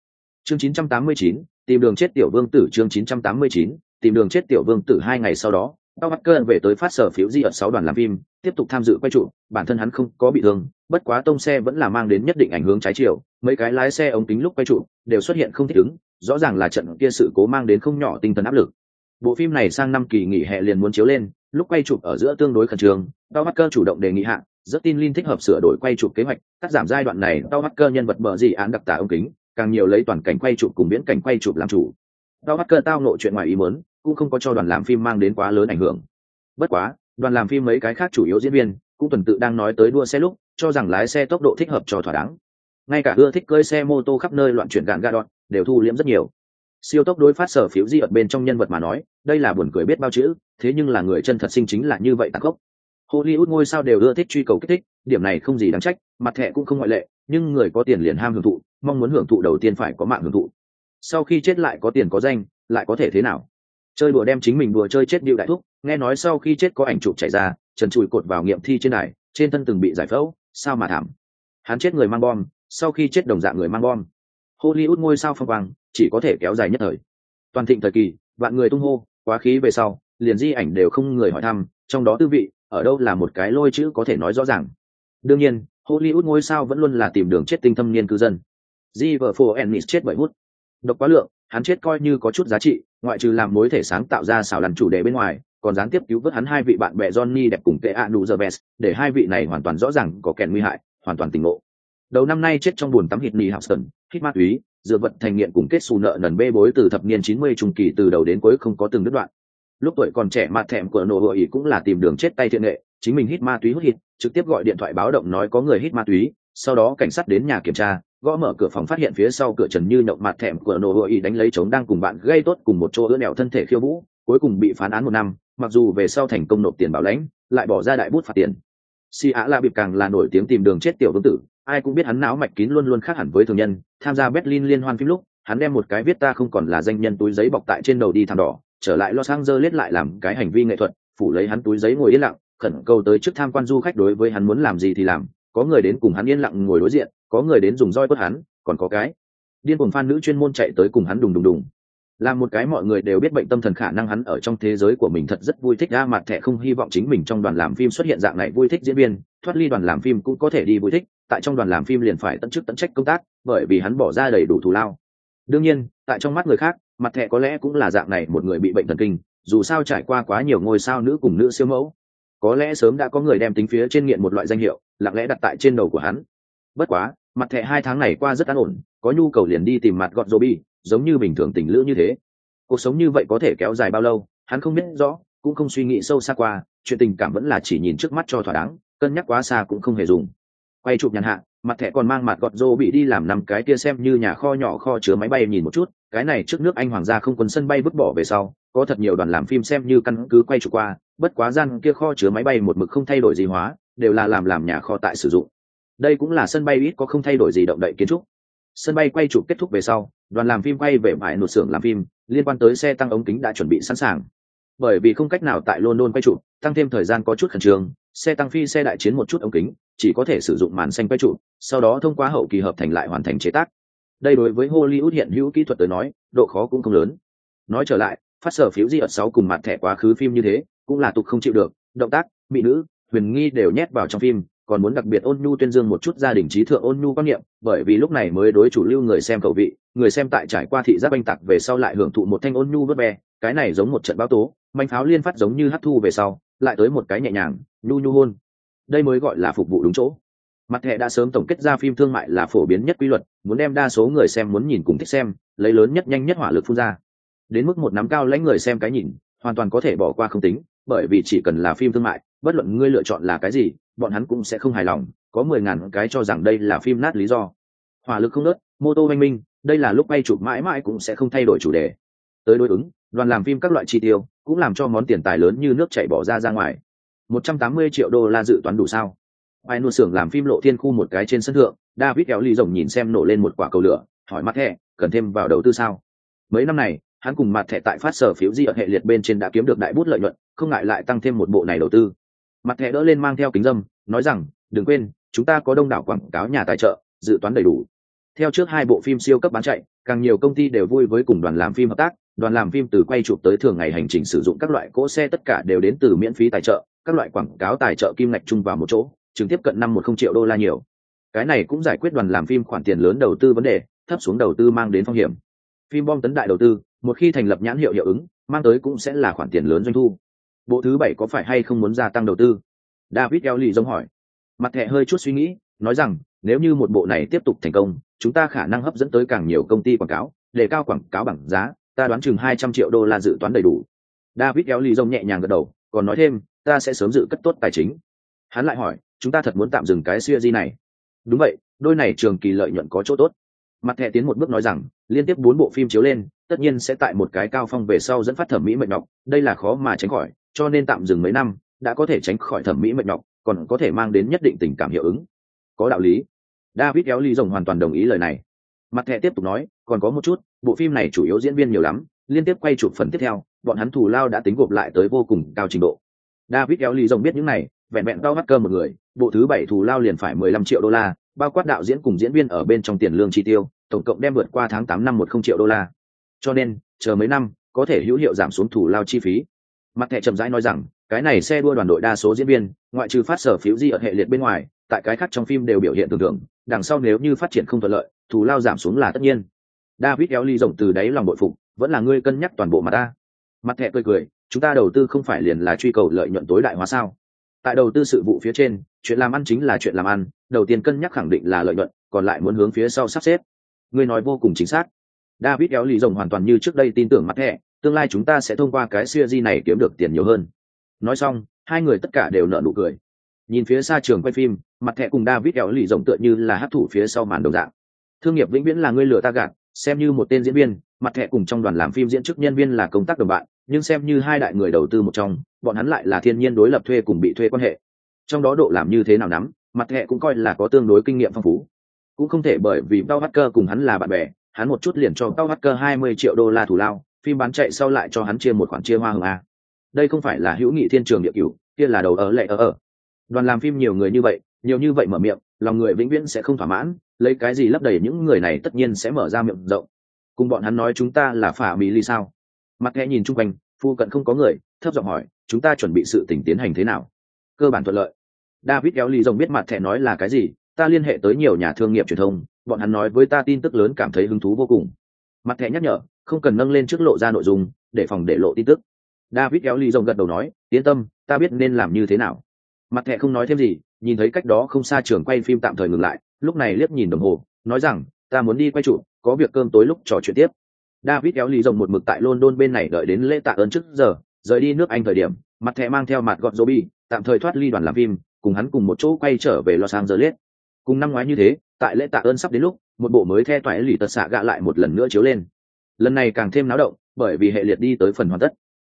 Chương 989, tìm đường chết tiểu vương tử chương 989, tìm đường chết tiểu vương tử hai ngày sau đó. Tao bắt cơn về tới phát sở phiếu di ở sáu đoàn làm phim, tiếp tục tham dự quay trụ, bản thân hắn không có bị thương, bất quá tông xe vẫn là mang đến nhất định ảnh hưởng trái chiều, mấy cái lái xe ống kính lúc quay trụ đều xuất hiện không thích ứng, rõ ràng là trận kia sự cố mang đến không nhỏ tinh thần áp lực. Bộ phim này sang năm kỳ nghỉ hè liền muốn chiếu lên, lúc quay chụp ở giữa tương đối khẩn trương, Tao bắt Cơn chủ động đề nghị hạ, rất tin Lin thích hợp sửa đổi quay chụp kế hoạch, cắt giảm giai đoạn này, Tao bắt Cơn nhân vật bờ gì án đặc tả ống kính, càng nhiều lấy toàn cảnh quay chụp cùng viễn cảnh quay chụp làm chủ. Tao bắt Cơn tao nội chuyện ngoài ý muốn, cũng không có cho đoàn làm phim mang đến quá lớn ảnh hưởng. Bất quá, đoàn làm phim mấy cái khác chủ yếu diễn viên cũng tuần tự đang nói tới đua xe lúc, cho rằng lái xe tốc độ thích hợp cho thỏa đáng. Ngay cả ưa thích cơi xe mô tô khắp nơi loạn chuyển gạn ga đoạn đều thu liễm rất nhiều. Siêu tốc đối phát sở phiếu di ợt bên trong nhân vật mà nói, đây là buồn cười biết bao chữ, thế nhưng là người chân thật sinh chính là như vậy tạc gốc hollywood ngôi sao đều ưa thích truy cầu kích thích, điểm này không gì đáng trách, mặt thẻ cũng không ngoại lệ, nhưng người có tiền liền ham hưởng thụ, mong muốn hưởng thụ đầu tiên phải có mạng hưởng thụ. Sau khi chết lại có tiền có danh, lại có thể thế nào? Chơi đùa đem chính mình đùa chơi chết điệu đại thúc, nghe nói sau khi chết có ảnh chụp chạy ra, trần trụi cột vào nghiệm thi trên này trên thân từng bị giải phẫu, sao mà thảm. Hắn chết người mang bom, sau khi chết đồng dạng người mang bom. Hollywood ngôi sao phong quang, chỉ có thể kéo dài nhất thời. Toàn thịnh thời kỳ, vạn người tung hô, quá khí về sau, liền di ảnh đều không người hỏi thăm, trong đó tư vị, ở đâu là một cái lôi chữ có thể nói rõ ràng. Đương nhiên, hollywood ngôi sao vẫn luôn là tìm đường chết tinh thâm niên cư dân. Di vợ phổ ennis chết bởi hút. Độc quá lượng, hắn chết coi như có chút giá trị ngoại trừ làm mối thể sáng tạo ra xào lằn chủ đề bên ngoài còn gián tiếp cứu vớt hắn hai vị bạn bè Johnny đẹp cùng tệ ạ nụ giờ best, để hai vị này hoàn toàn rõ ràng có kèn nguy hại, hoàn toàn tình ngộ. Đầu năm nay chết trong buồn tắm hít nỉ học sơn hít ma túy, dựa vật thành nghiện cùng kết xù nợ nần bê bối từ thập niên 90 trung kỳ từ đầu đến cuối không có từng đứt đoạn. Lúc tuổi còn trẻ mặt thẹm của nổ hội cũng là tìm đường chết tay thiện nghệ, chính mình hít ma túy hút hít, trực tiếp gọi điện thoại báo động nói có người hít ma túy, sau đó cảnh sát đến nhà kiểm tra, gõ mở cửa phòng phát hiện phía sau cửa trần như nhậu mặt thẹm của nổ hội đánh lấy trống đang cùng bạn gây tốt cùng một chỗ ứa nẹo thân thể khiêu vũ, cuối cùng bị phán án một năm, mặc dù về sau thành công nộp tiền bảo lãnh lại bỏ ra đại bút phạt tiền. Si á la bịp càng là nổi tiếng tìm đường chết tiểu vương tử ai cũng biết hắn não mạch kín luôn luôn khác hẳn với thường nhân tham gia berlin liên hoan phim lúc hắn đem một cái viết ta không còn là danh nhân túi giấy bọc tại trên đầu đi thảm đỏ trở lại los angeles lại làm cái hành vi nghệ thuật phủ lấy hắn túi giấy ngồi yên lặng khẩn cầu tới trước tham quan du khách đối với hắn muốn làm gì thì làm có người đến cùng hắn yên lặng ngồi đối diện, có người đến dùng roi quất hắn, còn có cái. Điên cuồng phan nữ chuyên môn chạy tới cùng hắn đùng đùng đùng. Là một cái mọi người đều biết bệnh tâm thần khả năng hắn ở trong thế giới của mình thật rất vui thích ra mặt thẻ không hy vọng chính mình trong đoàn làm phim xuất hiện dạng này vui thích diễn viên, thoát ly đoàn làm phim cũng có thể đi vui thích, tại trong đoàn làm phim liền phải tận chức tận trách công tác, bởi vì hắn bỏ ra đầy đủ thù lao. Đương nhiên, tại trong mắt người khác, mặt thẻ có lẽ cũng là dạng này một người bị bệnh thần kinh, dù sao trải qua quá nhiều ngôi sao nữ cùng nữ siêu mẫu có lẽ sớm đã có người đem tính phía trên nghiện một loại danh hiệu, lặng lẽ đặt tại trên đầu của hắn. Bất quá, mặt thẻ hai tháng này qua rất an ổn, có nhu cầu liền đi tìm mặt gọt dô bi giống như bình thường tình lữ như thế. Cuộc sống như vậy có thể kéo dài bao lâu, hắn không biết rõ, cũng không suy nghĩ sâu xa qua, chuyện tình cảm vẫn là chỉ nhìn trước mắt cho thỏa đáng, cân nhắc quá xa cũng không hề dùng. Quay chụp nhàn hạ, mặt thẻ còn mang mặt gọt rô bị đi làm năm cái kia xem như nhà kho nhỏ kho chứa máy bay nhìn một chút, cái này trước nước anh hoàng gia không quân sân bay vứt bỏ về sau, có thật nhiều đoàn làm phim xem như căn cứ quay chụp qua bất quá gian kia kho chứa máy bay một mực không thay đổi gì hóa, đều là làm làm nhà kho tại sử dụng. Đây cũng là sân bay ít có không thay đổi gì động đậy kiến trúc. Sân bay quay chụp kết thúc về sau, đoàn làm phim quay về mãi nụt xưởng làm phim, liên quan tới xe tăng ống kính đã chuẩn bị sẵn sàng. Bởi vì không cách nào tại london quay chụp, tăng thêm thời gian có chút khẩn trương, xe tăng phi xe đại chiến một chút ống kính, chỉ có thể sử dụng màn xanh quay chụp, sau đó thông qua hậu kỳ hợp thành lại hoàn thành chế tác. Đây đối với hollywood hiện hữu kỹ thuật tới nói, độ khó cũng không lớn. Nói trở lại, phát sở phiếu di ợt sáu cùng mặt thẻ quá khứ phim như thế cũng là tục không chịu được, động tác, mỹ nữ, huyền nghi đều nhét vào trong phim, còn muốn đặc biệt ôn nhu tuyên dương một chút gia đình trí thượng ôn nhu quan niệm, bởi vì lúc này mới đối chủ lưu người xem cầu vị, người xem tại trải qua thị giác oanh tạc về sau lại hưởng thụ một thanh ôn nhu vớt bè cái này giống một trận báo tố, manh pháo liên phát giống như hấp thu về sau, lại tới một cái nhẹ nhàng, nhu nhu hôn. Đây mới gọi là phục vụ đúng chỗ. Mặt hệ đã sớm tổng kết ra phim thương mại là phổ biến nhất quy luật, muốn đem đa số người xem muốn nhìn cùng thích xem, lấy lớn nhất nhanh nhất hỏa lực phun ra. Đến mức một nắm cao lãnh người xem cái nhìn, hoàn toàn có thể bỏ qua không tính bởi vì chỉ cần là phim thương mại, bất luận ngươi lựa chọn là cái gì, bọn hắn cũng sẽ không hài lòng, có mười ngàn cái cho rằng đây là phim nát lý do. Hỏa lực không nớt, mô tô oanh minh, đây là lúc bay chụp mãi mãi cũng sẽ không thay đổi chủ đề. Tới đối ứng, đoàn làm phim các loại chi tiêu, cũng làm cho món tiền tài lớn như nước chảy bỏ ra ra ngoài. Một trăm tám mươi triệu đô la dự toán đủ sao? Ai nuôi xưởng làm phim lộ thiên khu một cái trên sân thượng, david kéo ly rồng nhìn xem nổ lên một quả cầu lửa, hỏi mắt thẻ cần thêm vào đầu tư sao? Mấy năm này hắn cùng mặt thẻ tại phát sở phiếu di ở hệ liệt bên trên đã kiếm được đại bút lợi nhuận, không ngại lại tăng thêm một bộ này đầu tư. Mặt thẻ đỡ lên mang theo kính dâm, nói rằng, đừng quên, chúng ta có đông đảo quảng cáo nhà tài trợ, dự toán đầy đủ. Theo trước hai bộ phim siêu cấp bán chạy, càng nhiều công ty đều vui với cùng đoàn làm phim hợp tác, đoàn làm phim từ quay chụp tới thường ngày hành trình sử dụng các loại cỗ xe tất cả đều đến từ miễn phí tài trợ, các loại quảng cáo tài trợ kim ngạch chung vào một chỗ chứng tiếp cận năm một không triệu đô la nhiều. Cái này cũng giải quyết đoàn làm phim khoản tiền lớn đầu tư vấn đề, thấp xuống đầu tư mang đến phong hiểm. Phim bom tấn đại đầu tư một khi thành lập nhãn hiệu hiệu ứng, mang tới cũng sẽ là khoản tiền lớn doanh thu. Bộ thứ bảy có phải hay không muốn gia tăng đầu tư? David eo lì giống hỏi. Mặt thẻ hơi chút suy nghĩ, nói rằng, nếu như một bộ này tiếp tục thành công, chúng ta khả năng hấp dẫn tới càng nhiều công ty quảng cáo, để cao quảng cáo bằng giá, ta đoán chừng hai trăm triệu đô la dự toán đầy đủ. David eo lì giống nhẹ nhàng gật đầu, còn nói thêm, ta sẽ sớm dự cất tốt tài chính. Hắn lại hỏi, chúng ta thật muốn tạm dừng cái siêu di này? Đúng vậy, đôi này trường kỳ lợi nhuận có chỗ tốt. Mặt thẻ tiến một bước nói rằng, liên tiếp bốn bộ phim chiếu lên tất nhiên sẽ tại một cái cao phong về sau dẫn phát thẩm mỹ mệt nhọc, đây là khó mà tránh khỏi, cho nên tạm dừng mấy năm, đã có thể tránh khỏi thẩm mỹ mệt nhọc, còn có thể mang đến nhất định tình cảm hiệu ứng. Có đạo lý. David kéo ly rồng hoàn toàn đồng ý lời này. Mặt thẻ tiếp tục nói, còn có một chút, bộ phim này chủ yếu diễn viên nhiều lắm, liên tiếp quay chụp phần tiếp theo, bọn hắn thù lao đã tính gộp lại tới vô cùng cao trình độ. David kéo ly rồng biết những này, vẹn vẹn cao mắt cơ một người, bộ thứ bảy thù lao liền phải mười lăm triệu đô la, bao quát đạo diễn cùng diễn viên ở bên trong tiền lương chi tiêu, tổng cộng đem vượt qua tháng tám năm một không triệu đô la cho nên, chờ mấy năm, có thể hữu hiệu giảm xuống thủ lao chi phí. Mặt thẻ chậm rãi nói rằng, cái này xe đua đoàn đội đa số diễn viên, ngoại trừ phát sở phiếu di ở hệ liệt bên ngoài, tại cái khác trong phim đều biểu hiện tưởng tượng, đằng sau nếu như phát triển không thuận lợi, thủ lao giảm xuống là tất nhiên. David eo ly rộng từ đáy lòng bội phục, vẫn là ngươi cân nhắc toàn bộ mặt ta. Mặt thẻ cười cười, chúng ta đầu tư không phải liền là truy cầu lợi nhuận tối đại hóa sao? Tại đầu tư sự vụ phía trên, chuyện làm ăn chính là chuyện làm ăn, đầu tiên cân nhắc khẳng định là lợi nhuận, còn lại muốn hướng phía sau sắp xếp. Ngươi nói vô cùng chính xác david kéo lì rồng hoàn toàn như trước đây tin tưởng mặt thẻ, tương lai chúng ta sẽ thông qua cái series di này kiếm được tiền nhiều hơn. Nói xong, hai người tất cả đều nở nụ cười. Nhìn phía xa trường quay phim, mặt thẻ cùng david kéo lì rồng tựa như là hấp thụ phía sau màn đồng dạng. Thương nghiệp vĩnh viễn là người lừa ta gạt, xem như một tên diễn viên, mặt thẻ cùng trong đoàn làm phim diễn chức nhân viên là công tác đồng bạn, nhưng xem như hai đại người đầu tư một trong, bọn hắn lại là thiên nhiên đối lập thuê cùng bị thuê quan hệ. Trong đó độ làm như thế nào nắm, mặt thẻ cũng coi là có tương đối kinh nghiệm phong phú. Cũng không thể bởi vì bao hacker cùng hắn là bạn bè hắn một chút liền cho bao hacker hai mươi triệu đô la thủ lao, phim bán chạy sau lại cho hắn chia một khoản chia hoa hồng a. Đây không phải là hữu nghị thiên trường địa cửu, kia là đầu ở lệ ở ở. Đoàn làm phim nhiều người như vậy, nhiều như vậy mở miệng, lòng người vĩnh viễn sẽ không thỏa mãn, lấy cái gì lấp đầy những người này tất nhiên sẽ mở ra miệng rộng. Cùng bọn hắn nói chúng ta là phả mỹ ly sao? Mặt nghe nhìn chung quanh, phu cận không có người, thấp giọng hỏi, chúng ta chuẩn bị sự tình tiến hành thế nào? Cơ bản thuận lợi. David kéo ly rồng biết mặt thẻ nói là cái gì, ta liên hệ tới nhiều nhà thương nghiệp truyền thông bọn hắn nói với ta tin tức lớn cảm thấy hứng thú vô cùng. Mặt thẻ nhắc nhở, không cần nâng lên trước lộ ra nội dung, để phòng để lộ tin tức. David kéo ly rồng gật đầu nói, yên tâm, ta biết nên làm như thế nào. Mặt thẻ không nói thêm gì, nhìn thấy cách đó không xa trường quay phim tạm thời ngừng lại, lúc này liếc nhìn đồng hồ, nói rằng, ta muốn đi quay trụ có việc cơm tối lúc trò chuyện tiếp. David kéo ly rồng một mực tại london bên này đợi đến lễ tạ ơn trước giờ, rời đi nước anh thời điểm, mặt thẻ mang theo mặt gọt bi tạm thời thoát ly đoàn làm phim, cùng hắn cùng một chỗ quay trở về los angeles. Cùng năm ngoái như thế tại lễ tạ ơn sắp đến lúc một bộ mới the toại lì tật xạ gạ lại một lần nữa chiếu lên. Lần này càng thêm náo động bởi vì hệ liệt đi tới phần hoàn tất.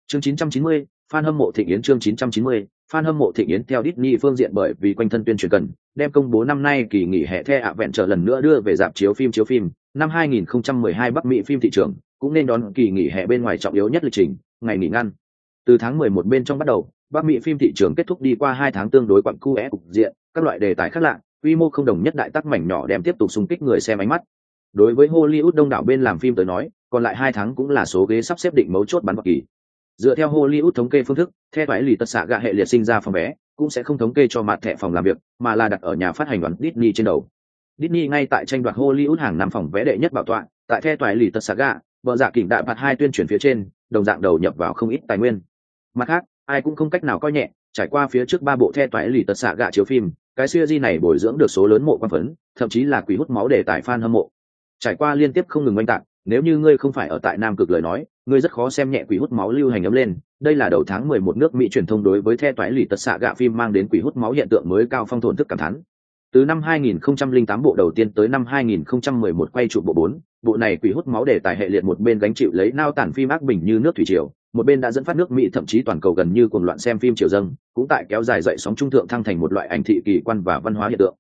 Chương 990, fan hâm mộ thịnh yến chương 990, fan hâm mộ thịnh yến theo Disney phương diện bởi vì quanh thân tuyên truyền cần đem công bố năm nay kỳ nghỉ hè the ạ vẹn trở lần nữa đưa về dạp chiếu phim chiếu phim. Năm 2012 bắc mỹ phim thị trường cũng nên đón kỳ nghỉ hè bên ngoài trọng yếu nhất lịch trình ngày nghỉ ngăn từ tháng 11 bên trong bắt đầu bắc mỹ phim thị trường kết thúc đi qua hai tháng tương đối quặn cu é cục diện các loại đề tài khác lạ quy mô không đồng nhất đại tác mảnh nhỏ đem tiếp tục xung kích người xem ánh mắt. Đối với hollywood đông đảo bên làm phim tới nói còn lại hai tháng cũng là số ghế sắp xếp định mấu chốt bắn vào kỳ. Dựa theo hollywood thống kê phương thức theo thoái lì tật xạ gạ hệ liệt sinh ra phòng vé cũng sẽ không thống kê cho mặt thẻ phòng làm việc mà là đặt ở nhà phát hành đoàn Disney trên đầu. Disney ngay tại tranh đoạt Hollywood hàng năm phòng vé đệ nhất bảo tọa tại theo thoái lì tật xạ gạ, vợ giả dạ kỉnh đại bạt hai tuyên truyền phía trên đồng dạng đầu nhập vào không ít tài nguyên. Mặt khác ai cũng không cách nào coi nhẹ trải qua phía trước ba bộ the toại lì tật xạ gạ chiếu phim cái siêu di này bồi dưỡng được số lớn mộ quan phấn thậm chí là quỷ hút máu để tài fan hâm mộ. Trải qua liên tiếp không ngừng oanh tạc nếu như ngươi không phải ở tại nam cực lời nói ngươi rất khó xem nhẹ quỷ hút máu lưu hành ấm lên. Đây là đầu tháng mười một nước mỹ truyền thông đối với the toái lì tật xạ gạ phim mang đến quỷ hút máu hiện tượng mới cao phong thổn thức cảm thán. Từ năm 2008 bộ đầu tiên tới năm 2011 quay chụp bộ 4, bộ này quỷ hút máu để tài hệ liệt một bên gánh chịu lấy nao tản phim ác bình như nước thủy triều một bên đã dẫn phát nước mỹ, thậm chí toàn cầu gần như cuồng loạn xem phim triều dâng, cũng tại kéo dài dậy sóng trung thượng thăng thành một loại ảnh thị kỳ quan và văn hóa hiện tượng.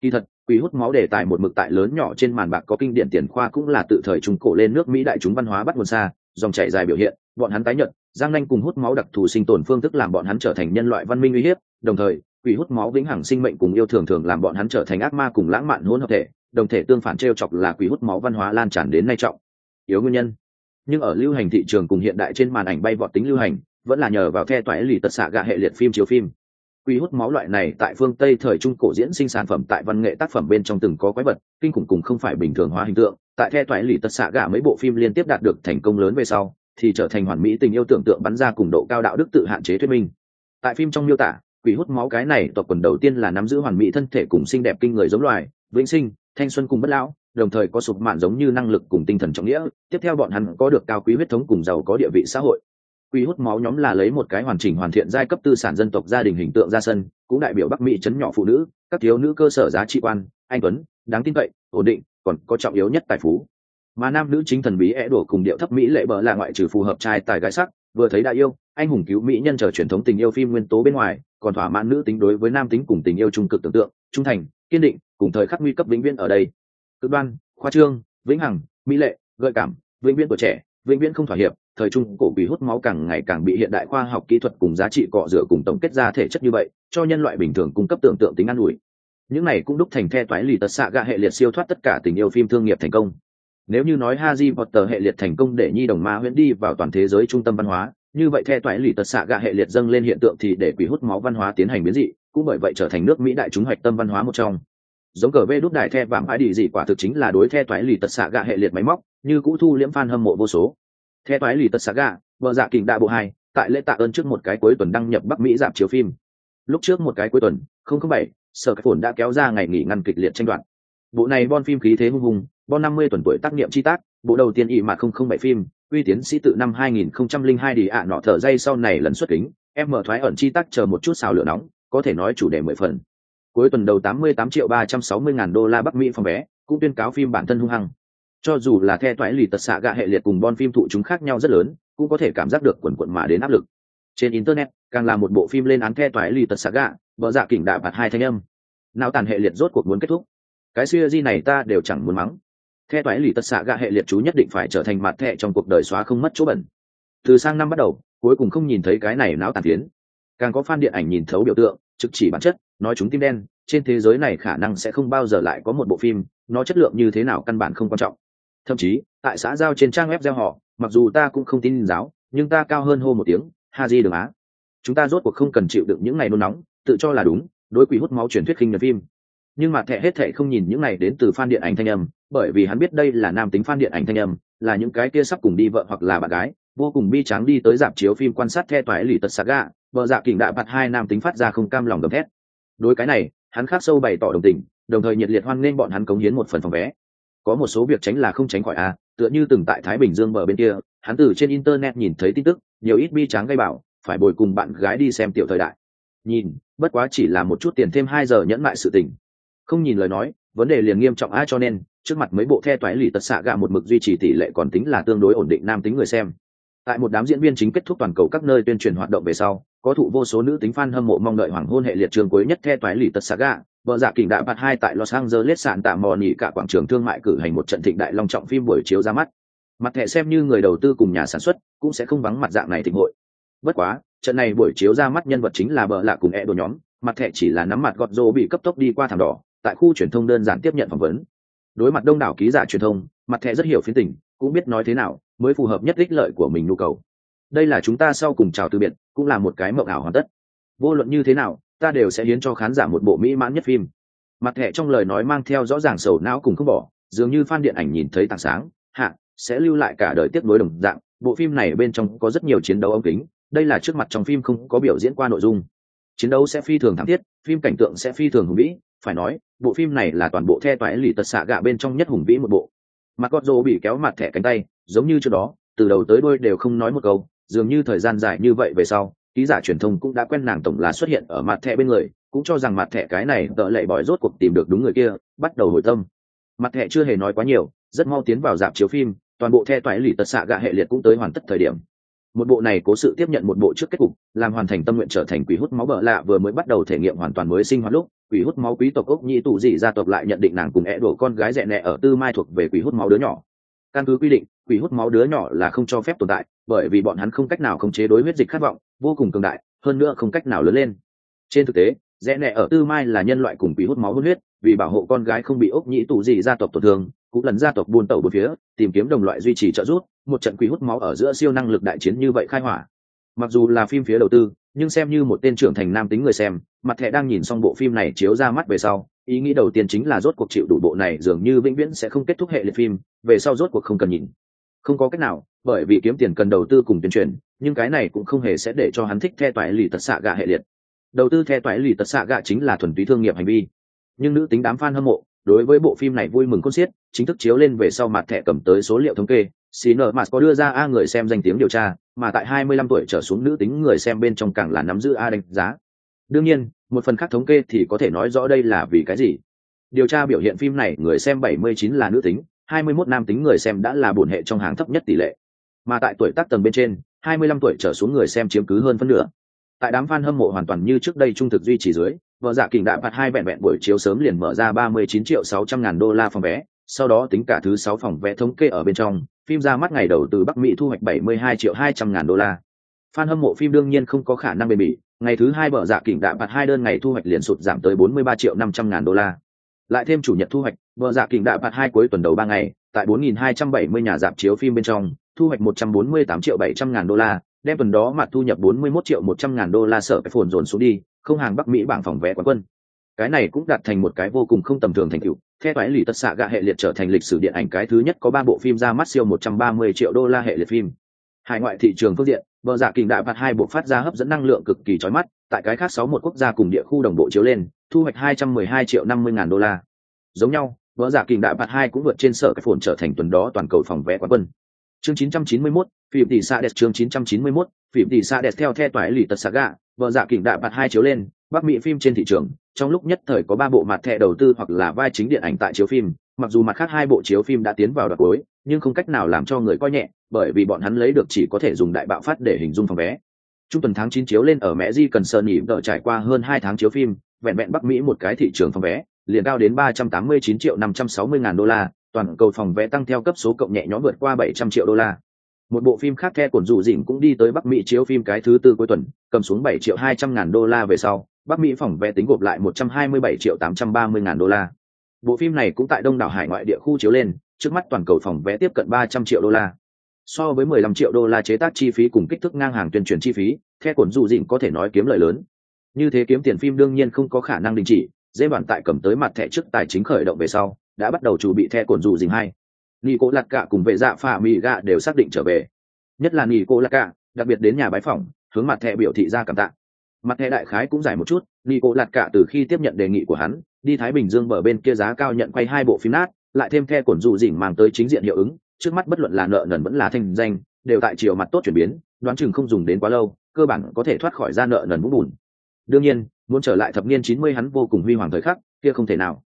Kỳ thật, quỷ hút máu đề tài một mực tại lớn nhỏ trên màn bạc có kinh điển tiền khoa cũng là tự thời trung cổ lên nước mỹ đại chúng văn hóa bắt nguồn xa, dòng chảy dài biểu hiện, bọn hắn tái nhận giang nanh cùng hút máu đặc thù sinh tồn phương thức làm bọn hắn trở thành nhân loại văn minh uy hiếp, đồng thời, quỷ hút máu vĩnh hằng sinh mệnh cùng yêu thường thường làm bọn hắn trở thành ác ma cùng lãng mạn hỗn hợp thể, đồng thể tương phản t chọc là quỷ hút máu văn hóa lan tràn đến nay trọng. Yếu nguyên nhân nhưng ở lưu hành thị trường cùng hiện đại trên màn ảnh bay vọt tính lưu hành, vẫn là nhờ vào the toái lì tật xạ gạ hệ liệt phim chiếu phim. Quy hút máu loại này tại phương tây thời trung cổ diễn sinh sản phẩm tại văn nghệ tác phẩm bên trong từng có quái vật, kinh khủng cùng không phải bình thường hóa hình tượng. Tại the toái lì tật xạ gạ mấy bộ phim liên tiếp đạt được thành công lớn về sau, thì trở thành hoàn mỹ tình yêu tưởng tượng bắn ra cùng độ cao đạo đức tự hạn chế thuyết minh. Tại phim trong miêu tả quỷ hút máu cái này tộc quần đầu tiên là nắm giữ hoàn mỹ thân thể cùng xinh đẹp kinh người giống loài, vĩnh sinh, thanh xuân cùng bất lão đồng thời có sụp mạn giống như năng lực cùng tinh thần trọng nghĩa, tiếp theo bọn hắn có được cao quý huyết thống cùng giàu có địa vị xã hội. Quy hút máu nhóm là lấy một cái hoàn chỉnh hoàn thiện giai cấp tư sản dân tộc gia đình hình tượng ra sân, cũng đại biểu bắc mỹ chấn nhỏ phụ nữ, các thiếu nữ cơ sở giá trị quan, anh tuấn, đáng tin cậy, ổn định, còn có trọng yếu nhất tài phú. Mà nam nữ chính thần bí é đổ cùng điệu thấp mỹ lệ bờ là ngoại trừ phù hợp trai tài gái sắc, vừa thấy đại yêu, anh hùng cứu mỹ nhân trở truyền thống tình yêu phim nguyên tố bên ngoài, còn thỏa mãn nữ tính đối với nam tính cùng tình yêu trung cực tưởng tượng, trung thành, kiên định, cùng thời khắc nguy cấp vĩnh viễn ở đây cực đoan, khoa trương, vĩnh hằng, mỹ lệ, gợi cảm, vĩnh viễn tuổi trẻ, vĩnh viễn không thỏa hiệp, thời trung cổ quỷ hút máu càng ngày càng bị hiện đại khoa học kỹ thuật cùng giá trị cọ rửa cùng tổng kết ra thể chất như vậy, cho nhân loại bình thường cung cấp tưởng tượng tính an ủi. Những này cũng đúc thành the toái lì tật xạ gạ hệ liệt siêu thoát tất cả tình yêu phim thương nghiệp thành công. Nếu như nói Harry Potter hệ liệt thành công để nhi đồng ma huyễn đi vào toàn thế giới trung tâm văn hóa, như vậy the toái lì tật xạ gạ hệ liệt dâng lên hiện tượng thì để quỷ hút máu văn hóa tiến hành biến dị, cũng bởi vậy trở thành nước mỹ đại chúng hoạch tâm văn hóa một trong giống cờ vê đút đại the vạm ái đi gì quả thực chính là đối the toái lì tật xạ gạ hệ liệt máy móc, như cũ thu liễm fan hâm mộ vô số. The toái lì tật xạ gạ, vợ dạ kình đại bộ hai, tại lễ tạ ơn trước một cái cuối tuần đăng nhập bắc mỹ dạp chiếu phim. Lúc trước một cái cuối tuần, không không bảy, sở cái phồn đã kéo ra ngày nghỉ ngăn kịch liệt tranh đoạt. Bộ này bon phim khí thế hung hùng, bon năm mươi tuần tuổi tác niệm chi tác, bộ đầu tiên ỵ mà không không bảy phim, uy tiến sĩ tự năm 2002 đi ạ nọ thở dây sau này lần xuất kính, em mở thoái ẩn chi tác chờ một chút xào lửa nóng, có thể nói chủ đề mười phần cuối tuần đầu 88 triệu 360 ngàn đô la bắc mỹ phòng vé, cũng tuyên cáo phim bản thân hung hăng. Cho dù là the Toại lì tật xạ gạ hệ liệt cùng bon phim thụ chúng khác nhau rất lớn, cũng có thể cảm giác được quần quận mà đến áp lực. Trên internet, càng là một bộ phim lên án the Toại lì tật xạ gạ vợ dạ kỉnh đạ bạt hai thanh âm. Nào tàn hệ liệt rốt cuộc muốn kết thúc. Cái siêu di này ta đều chẳng muốn mắng. The Toại lì tật xạ gạ hệ liệt chú nhất định phải trở thành mặt thẻ trong cuộc đời xóa không mất chỗ bẩn. Từ sang năm bắt đầu, cuối cùng không nhìn thấy cái này não tàn tiến. Càng có fan điện ảnh nhìn thấu biểu tượng trực chỉ bản chất, nói chúng tim đen, trên thế giới này khả năng sẽ không bao giờ lại có một bộ phim, nó chất lượng như thế nào căn bản không quan trọng. Thậm chí, tại xã giao trên trang web gieo họ, mặc dù ta cũng không tin giáo, nhưng ta cao hơn hô một tiếng, ha di đường á. Chúng ta rốt cuộc không cần chịu đựng những ngày nôn nóng, tự cho là đúng, đối quỷ hút máu truyền thuyết khinh nhật phim. Nhưng mà thẹ hết thệ không nhìn những này đến từ fan điện ảnh thanh âm, bởi vì hắn biết đây là nam tính fan điện ảnh thanh âm, là những cái kia sắp cùng đi vợ hoặc là bạn gái vô cùng bi tráng đi tới dạp chiếu phim quan sát the toái lì tật saga vợ dạ kỉnh đạ bạt hai nam tính phát ra không cam lòng gầm thét. Đối cái này, hắn khác sâu bày tỏ đồng tình, đồng thời nhiệt liệt hoan nghênh bọn hắn cống hiến một phần phòng vé. Có một số việc tránh là không tránh khỏi a tựa như từng tại thái bình dương bờ bên kia, hắn từ trên internet nhìn thấy tin tức, nhiều ít bi tráng gây bảo, phải bồi cùng bạn gái đi xem tiểu thời đại. Nhìn, bất quá chỉ là một chút tiền thêm hai giờ nhẫn mại sự tình. Không nhìn lời nói, vấn đề liền nghiêm trọng a cho nên, trước mặt mấy bộ the toái lì tật xạ gạ một mực duy trì tỷ lệ còn tính là tương đối ổn định nam tính người xem tại một đám diễn viên chính kết thúc toàn cầu các nơi tuyên truyền hoạt động về sau, có thụ vô số nữ tính fan hâm mộ mong đợi hoàng hôn hệ liệt trường cuối nhất the toái lì tật saga, vợ dạ kình đại bạt hai tại los angeles sạn tạ mò nỉ cả quảng trường thương mại cử hành một trận thịnh đại long trọng phim buổi chiếu ra mắt. Mặt thẻ xem như người đầu tư cùng nhà sản xuất, cũng sẽ không vắng mặt dạng này thịnh hội. Bất quá, trận này buổi chiếu ra mắt nhân vật chính là bờ lạ cùng e đồ nhóm, mặt thẻ chỉ là nắm mặt gọt rô bị cấp tốc đi qua thảm đỏ, tại khu truyền thông đơn giản tiếp nhận phỏng vấn. Đối mặt đông đảo ký giả truyền thông, mặt thẻ rất hiểu phiến tình cũng biết nói thế nào, mới phù hợp nhất ích lợi của mình nhu cầu. Đây là chúng ta sau cùng chào từ biệt, cũng là một cái mộng ảo hoàn tất. Vô luận như thế nào, ta đều sẽ hiến cho khán giả một bộ mỹ mãn nhất phim. Mặt thẻ trong lời nói mang theo rõ ràng sầu não cùng không bỏ, dường như fan điện ảnh nhìn thấy tảng sáng, hạ, sẽ lưu lại cả đời tiếp nối đồng dạng. Bộ phim này bên trong có rất nhiều chiến đấu ống kính, đây là trước mặt trong phim không có biểu diễn qua nội dung. Chiến đấu sẽ phi thường thảm thiết, phim cảnh tượng sẽ phi thường hùng vĩ, phải nói, bộ phim này là toàn bộ the toái lì tật xạ gạ bên trong nhất hùng vĩ một bộ mặt gót rô bị kéo mặt thẻ cánh tay, giống như trước đó, từ đầu tới đôi đều không nói một câu, dường như thời gian dài như vậy về sau, ký giả truyền thông cũng đã quen nàng tổng là xuất hiện ở mặt thẻ bên người, cũng cho rằng mặt thẻ cái này tợ lệ bỏi rốt cuộc tìm được đúng người kia, bắt đầu hồi tâm. Mặt thẻ chưa hề nói quá nhiều, rất mau tiến vào dạp chiếu phim, toàn bộ the toái lì tật xạ gạ hệ liệt cũng tới hoàn tất thời điểm. Một bộ này cố sự tiếp nhận một bộ trước kết cục, làm hoàn thành tâm nguyện trở thành quỷ hút máu bợ lạ vừa mới bắt đầu thể nghiệm hoàn toàn mới sinh hoạt lúc quỷ hút máu quý tộc ốc nhĩ tụ dị gia tộc lại nhận định nàng cùng é đổ con gái rẻ nẹ ở tư mai thuộc về quỷ hút máu đứa nhỏ. Căn cứ quy định, quỷ hút máu đứa nhỏ là không cho phép tồn tại, bởi vì bọn hắn không cách nào khống chế đối huyết dịch khát vọng, vô cùng cường đại, hơn nữa không cách nào lớn lên. Trên thực tế rẽ nẹ ở tư mai là nhân loại cùng quỷ hút máu hôn huyết, vì bảo hộ con gái không bị ốc nhĩ tụ dị gia tộc tổn thương, cũng lần gia tộc buôn tẩu bốn phía, tìm kiếm đồng loại duy trì trợ giúp, một trận quỷ hút máu ở giữa siêu năng lực đại chiến như vậy khai hỏa mặc dù là phim phía đầu tư, nhưng xem như một tên trưởng thành nam tính người xem, mặt thẻ đang nhìn xong bộ phim này chiếu ra mắt về sau, ý nghĩ đầu tiên chính là rốt cuộc chịu đủ bộ này dường như vĩnh viễn sẽ không kết thúc hệ liệt phim, về sau rốt cuộc không cần nhìn. Không có cách nào, bởi vì kiếm tiền cần đầu tư cùng tuyên truyền, nhưng cái này cũng không hề sẽ để cho hắn thích the toại lì tật xạ gạ hệ liệt. Đầu tư the toại lì tật xạ gạ chính là thuần túy thương nghiệp hành vi. Nhưng nữ tính đám fan hâm mộ, đối với bộ phim này vui mừng con xiết, chính thức chiếu lên về sau mặt thẻ cầm tới số liệu thống kê. Xí nợ mà có đưa ra a người xem danh tiếng điều tra, mà tại 25 tuổi trở xuống nữ tính người xem bên trong càng là nắm giữ a đánh giá. Đương nhiên, một phần khác thống kê thì có thể nói rõ đây là vì cái gì. Điều tra biểu hiện phim này, người xem 79 là nữ tính 21 nam tính người xem đã là bổn hệ trong hàng thấp nhất tỷ lệ. Mà tại tuổi tác tầng bên trên 25 tuổi trở xuống người xem chiếm cứ hơn phân nửa. Tại đám fan hâm mộ hoàn toàn như trước đây trung thực duy trì dưới, vợ dạ kình đại bạt hai vẹn vẹn buổi chiếu sớm liền mở ra 39 triệu 600 ngàn đô la phòng vé sau đó tính cả thứ sáu phòng vé thống kê ở bên trong phim ra mắt ngày đầu từ bắc mỹ thu hoạch 72 triệu 200 ngàn đô la fan hâm mộ phim đương nhiên không có khả năng bền bỉ ngày thứ hai bở dạ kình đại bạt hai đơn ngày thu hoạch liền sụt giảm tới 43 triệu 500 ngàn đô la lại thêm chủ nhật thu hoạch bở dạ kình đại bạt hai cuối tuần đầu ba ngày tại 4.270 nhà dạp chiếu phim bên trong thu hoạch 148 triệu 700 ngàn đô la đem tuần đó mặt thu nhập 41 triệu 100 ngàn đô la sở phải phồn dồn xuống đi, không hàng Bắc Mỹ bảng phòng vé quán quân. Cái này cũng đạt thành một cái vô cùng không tầm thường thành tựu. Theo toái lì tất xạ gạ hệ liệt trở thành lịch sử điện ảnh cái thứ nhất có ba bộ phim ra mắt siêu 130 triệu đô la hệ liệt phim. Hải ngoại thị trường phương diện, bờ dạ kình đại phạt hai bộ phát ra hấp dẫn năng lượng cực kỳ chói mắt, tại cái khác sáu một quốc gia cùng địa khu đồng bộ chiếu lên, thu hoạch 212 triệu 50 ngàn đô la. Giống nhau, bờ dạ kình đại phạt hai cũng vượt trên sở cái phồn trở thành tuần đó toàn cầu phòng vé quán quân chương 991, phim tỷ xa đẹp chương 991, phim tỷ xa đẹp theo theo toái lì tật saga, vợ dạ kình đại bạt hai chiếu lên, Bắc Mỹ phim trên thị trường, trong lúc nhất thời có ba bộ mặt thẻ đầu tư hoặc là vai chính điện ảnh tại chiếu phim, mặc dù mặt khác hai bộ chiếu phim đã tiến vào đoạn cuối, nhưng không cách nào làm cho người coi nhẹ, bởi vì bọn hắn lấy được chỉ có thể dùng đại bạo phát để hình dung phòng vé. Trung tuần tháng chín chiếu lên ở Mẹ Di cần sơn nhỉ đợi trải qua hơn hai tháng chiếu phim, vẹn vẹn Bắc Mỹ một cái thị trường phòng vé, liền cao đến 389 triệu 560 ngàn đô la, toàn cầu phòng vé tăng theo cấp số cộng nhẹ nhõm vượt qua 700 triệu đô la. Một bộ phim khác the cuộn rủ dỉnh cũng đi tới Bắc Mỹ chiếu phim cái thứ tư cuối tuần, cầm xuống bảy triệu 200 ngàn đô la về sau, Bắc Mỹ phòng vé tính gộp lại 127 triệu 830 ngàn đô la. Bộ phim này cũng tại Đông đảo hải ngoại địa khu chiếu lên, trước mắt toàn cầu phòng vé tiếp cận 300 triệu đô la. So với 15 triệu đô la chế tác chi phí cùng kích thước ngang hàng tuyên truyền chi phí, theo cuốn dù dỉnh có thể nói kiếm lợi lớn. Như thế kiếm tiền phim đương nhiên không có khả năng đình chỉ, dễ bản tại cầm tới mặt thẻ trước tài chính khởi động về sau, đã bắt đầu chuẩn bị the cồn dù dình hai nị cố lạc cả cùng vệ dạ phà mì gạ đều xác định trở về nhất là nị cố lạc cả đặc biệt đến nhà bái phỏng hướng mặt thẻ biểu thị ra cảm tạ mặt thẻ đại khái cũng giải một chút nị cố lạt cả từ khi tiếp nhận đề nghị của hắn, đi thái bình dương bờ bên kia giá cao nhận quay hai bộ phim nát, lại thêm the cuộn dù rỉ mang tới chính diện hiệu ứng, trước mắt bất luận là nợ nần vẫn là thanh danh, đều tại chiều mặt tốt chuyển biến, đoán chừng không dùng đến quá lâu, cơ bản có thể thoát khỏi ra nợ nần vũng bùn. Đương nhiên, muốn trở lại thập niên chín mươi hắn vô cùng huy hoàng thời khắc, kia không thể nào.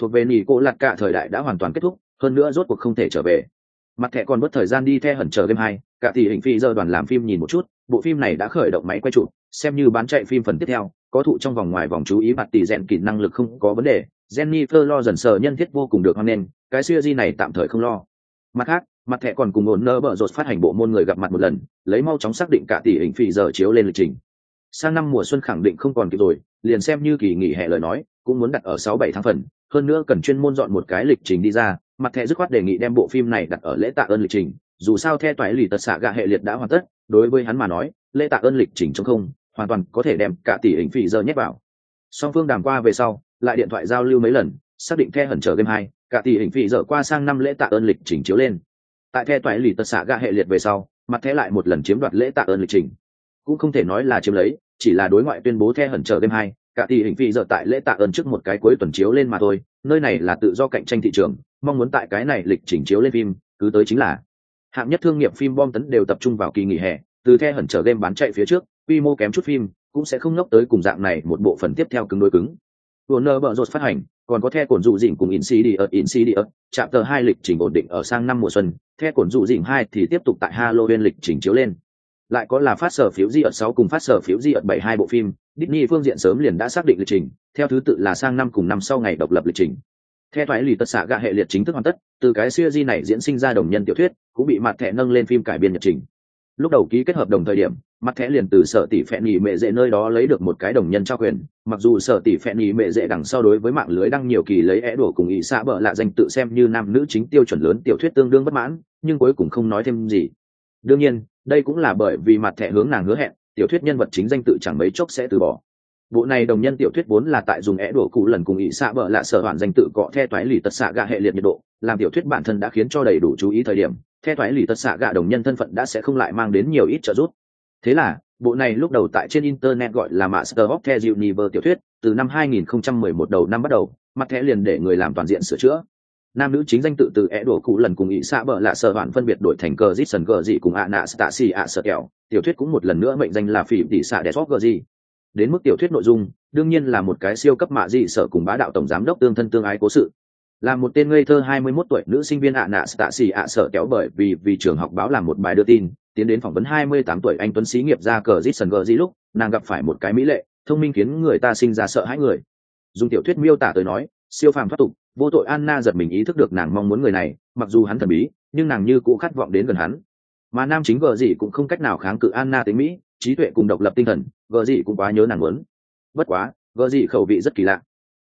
Thuộc về nị cô lạt cả thời đại đã hoàn toàn kết thúc, hơn nữa rốt cuộc không thể trở về. Mặt thẻ còn mất thời gian đi theo hẩn chờ game hai cả tỷ hình phi giờ đoàn làm phim nhìn một chút, bộ phim này đã khởi động máy quay trụ xem như bán chạy phim phần tiếp theo, có thụ trong vòng ngoài vòng chú ý mặt tỷ rèn kỹ năng lực không có vấn đề. Jennifer lo dần sờ nhân thiết vô cùng được hoan nghênh, cái siêu di này tạm thời không lo. Mặt khác, mặt thẻ còn cùng ổn nơ bở rột phát hành bộ môn người gặp mặt một lần, lấy mau chóng xác định cả tỷ hình phi giờ chiếu lên lịch trình. Sang năm mùa xuân khẳng định không còn kịp rồi, liền xem như kỳ nghỉ hè lời nói, cũng muốn đặt ở sáu bảy tháng phần, hơn nữa cần chuyên môn dọn một cái lịch trình đi ra. Mặt thẻ dứt khoát đề nghị đem bộ phim này đặt ở lễ tạ ơn lịch trình dù sao theo toái lì tật xạ gạ hệ liệt đã hoàn tất, đối với hắn mà nói, lễ tạ ơn lịch trình trong không, hoàn toàn có thể đem cả tỷ hình phi giờ nhét vào. Song phương đàm qua về sau, lại điện thoại giao lưu mấy lần, xác định the hẩn trở game hai, cả tỷ hình phỉ dở qua sang năm lễ tạ ơn lịch trình chiếu lên. Tại the toại lì tật xạ gạ hệ liệt về sau, mặt thế lại một lần chiếm đoạt lễ tạ ơn lịch trình. Cũng không thể nói là chiếm lấy, chỉ là đối ngoại tuyên bố the hẩn trở game hai, cả tỷ hình phỉ dở tại lễ tạ ơn trước một cái cuối tuần chiếu lên mà thôi, nơi này là tự do cạnh tranh thị trường, mong muốn tại cái này lịch trình chiếu lên phim, cứ tới chính là hạng nhất thương nghiệp phim bom tấn đều tập trung vào kỳ nghỉ hè, từ the hẩn trở game bán chạy phía trước, quy mô kém chút phim, cũng sẽ không ngốc tới cùng dạng này một bộ phần tiếp theo cứng đối cứng. Warner bở rột phát hành, còn có the cổn dụ dỉnh cùng Insidious Insidious chạm tờ hai lịch trình ổn định ở sang năm mùa xuân, the cổn dụ dỉnh hai thì tiếp tục tại Halloween lịch trình chiếu lên. Lại có là phát sở phiếu di ở sáu cùng phát sở phiếu di ở bảy hai bộ phim, Disney phương diện sớm liền đã xác định lịch trình, theo thứ tự là sang năm cùng năm sau ngày độc lập lịch trình. Theo thoái lì tất xạ gạ hệ liệt chính thức hoàn tất từ cái siêu di này diễn sinh ra đồng nhân tiểu thuyết, cũng bị mặt thẻ nâng lên phim cải biên nhật trình. Lúc đầu ký kết hợp đồng thời điểm, mặt thẻ liền từ sở tỷ phẹn nhì mệ dễ nơi đó lấy được một cái đồng nhân trao quyền. Mặc dù sở tỷ phẹn nhì mệ dễ đằng sau đối với mạng lưới đăng nhiều kỳ lấy é đổ cùng ý xã bợ lạ danh tự xem như nam nữ chính tiêu chuẩn lớn tiểu thuyết tương đương bất mãn, nhưng cuối cùng không nói thêm gì. Đương nhiên, đây cũng là bởi vì mặt thẻ hướng nàng hứa hẹn, tiểu thuyết nhân vật chính danh tự chẳng mấy chốc sẽ từ bỏ bộ này đồng nhân tiểu thuyết vốn là tại dùng é đổ cụ lần cùng ý xạ bợ lạ sở hoàn danh tự cọ the toái lì tật xạ gạ hệ liệt nhiệt độ, làm tiểu thuyết bản thân đã khiến cho đầy đủ chú ý thời điểm, the toái lì tật xạ gạ đồng nhân thân phận đã sẽ không lại mang đến nhiều ít trợ giúp. Thế là, bộ này lúc đầu tại trên internet gọi là master of the universe tiểu thuyết, từ năm 2011 đầu năm bắt đầu, mặt thẻ liền để người làm toàn diện sửa chữa. Nam nữ chính danh tự từ é đổ cụ lần cùng ý xạ bợ lạ sở hoàn phân biệt đổi thành cờ dít sần cờ dị cùng ạ nạ stasi ạ sợ kẹo. Tiểu thuyết cũng một lần nữa mệnh danh là phỉ tỷ xạ đẹp cờ gì đến mức tiểu thuyết nội dung, đương nhiên là một cái siêu cấp mạ dị sở cùng bá đạo tổng giám đốc tương thân tương ái cố sự. Là một tên ngây thơ 21 tuổi nữ sinh viên ạ nạ tạ xỉ ạ à sợ kéo bởi vì vì trường học báo làm một bài đưa tin, tiến đến phỏng vấn 28 tuổi anh tuấn sĩ nghiệp ra cờ dít sần gờ dí lúc, nàng gặp phải một cái mỹ lệ, thông minh khiến người ta sinh ra sợ hãi người. Dùng tiểu thuyết miêu tả tới nói, siêu phàm thoát tục, vô tội anna giật mình ý thức được nàng mong muốn người này, mặc dù hắn thần bí, nhưng nàng như cũng khát vọng đến gần hắn. Mà nam chính gờ gì cũng không cách nào kháng cự anna tính mỹ, trí tuệ cùng độc lập tinh thần gờ gì cũng quá nhớ nàng muốn. Bất quá, gờ gì khẩu vị rất kỳ lạ.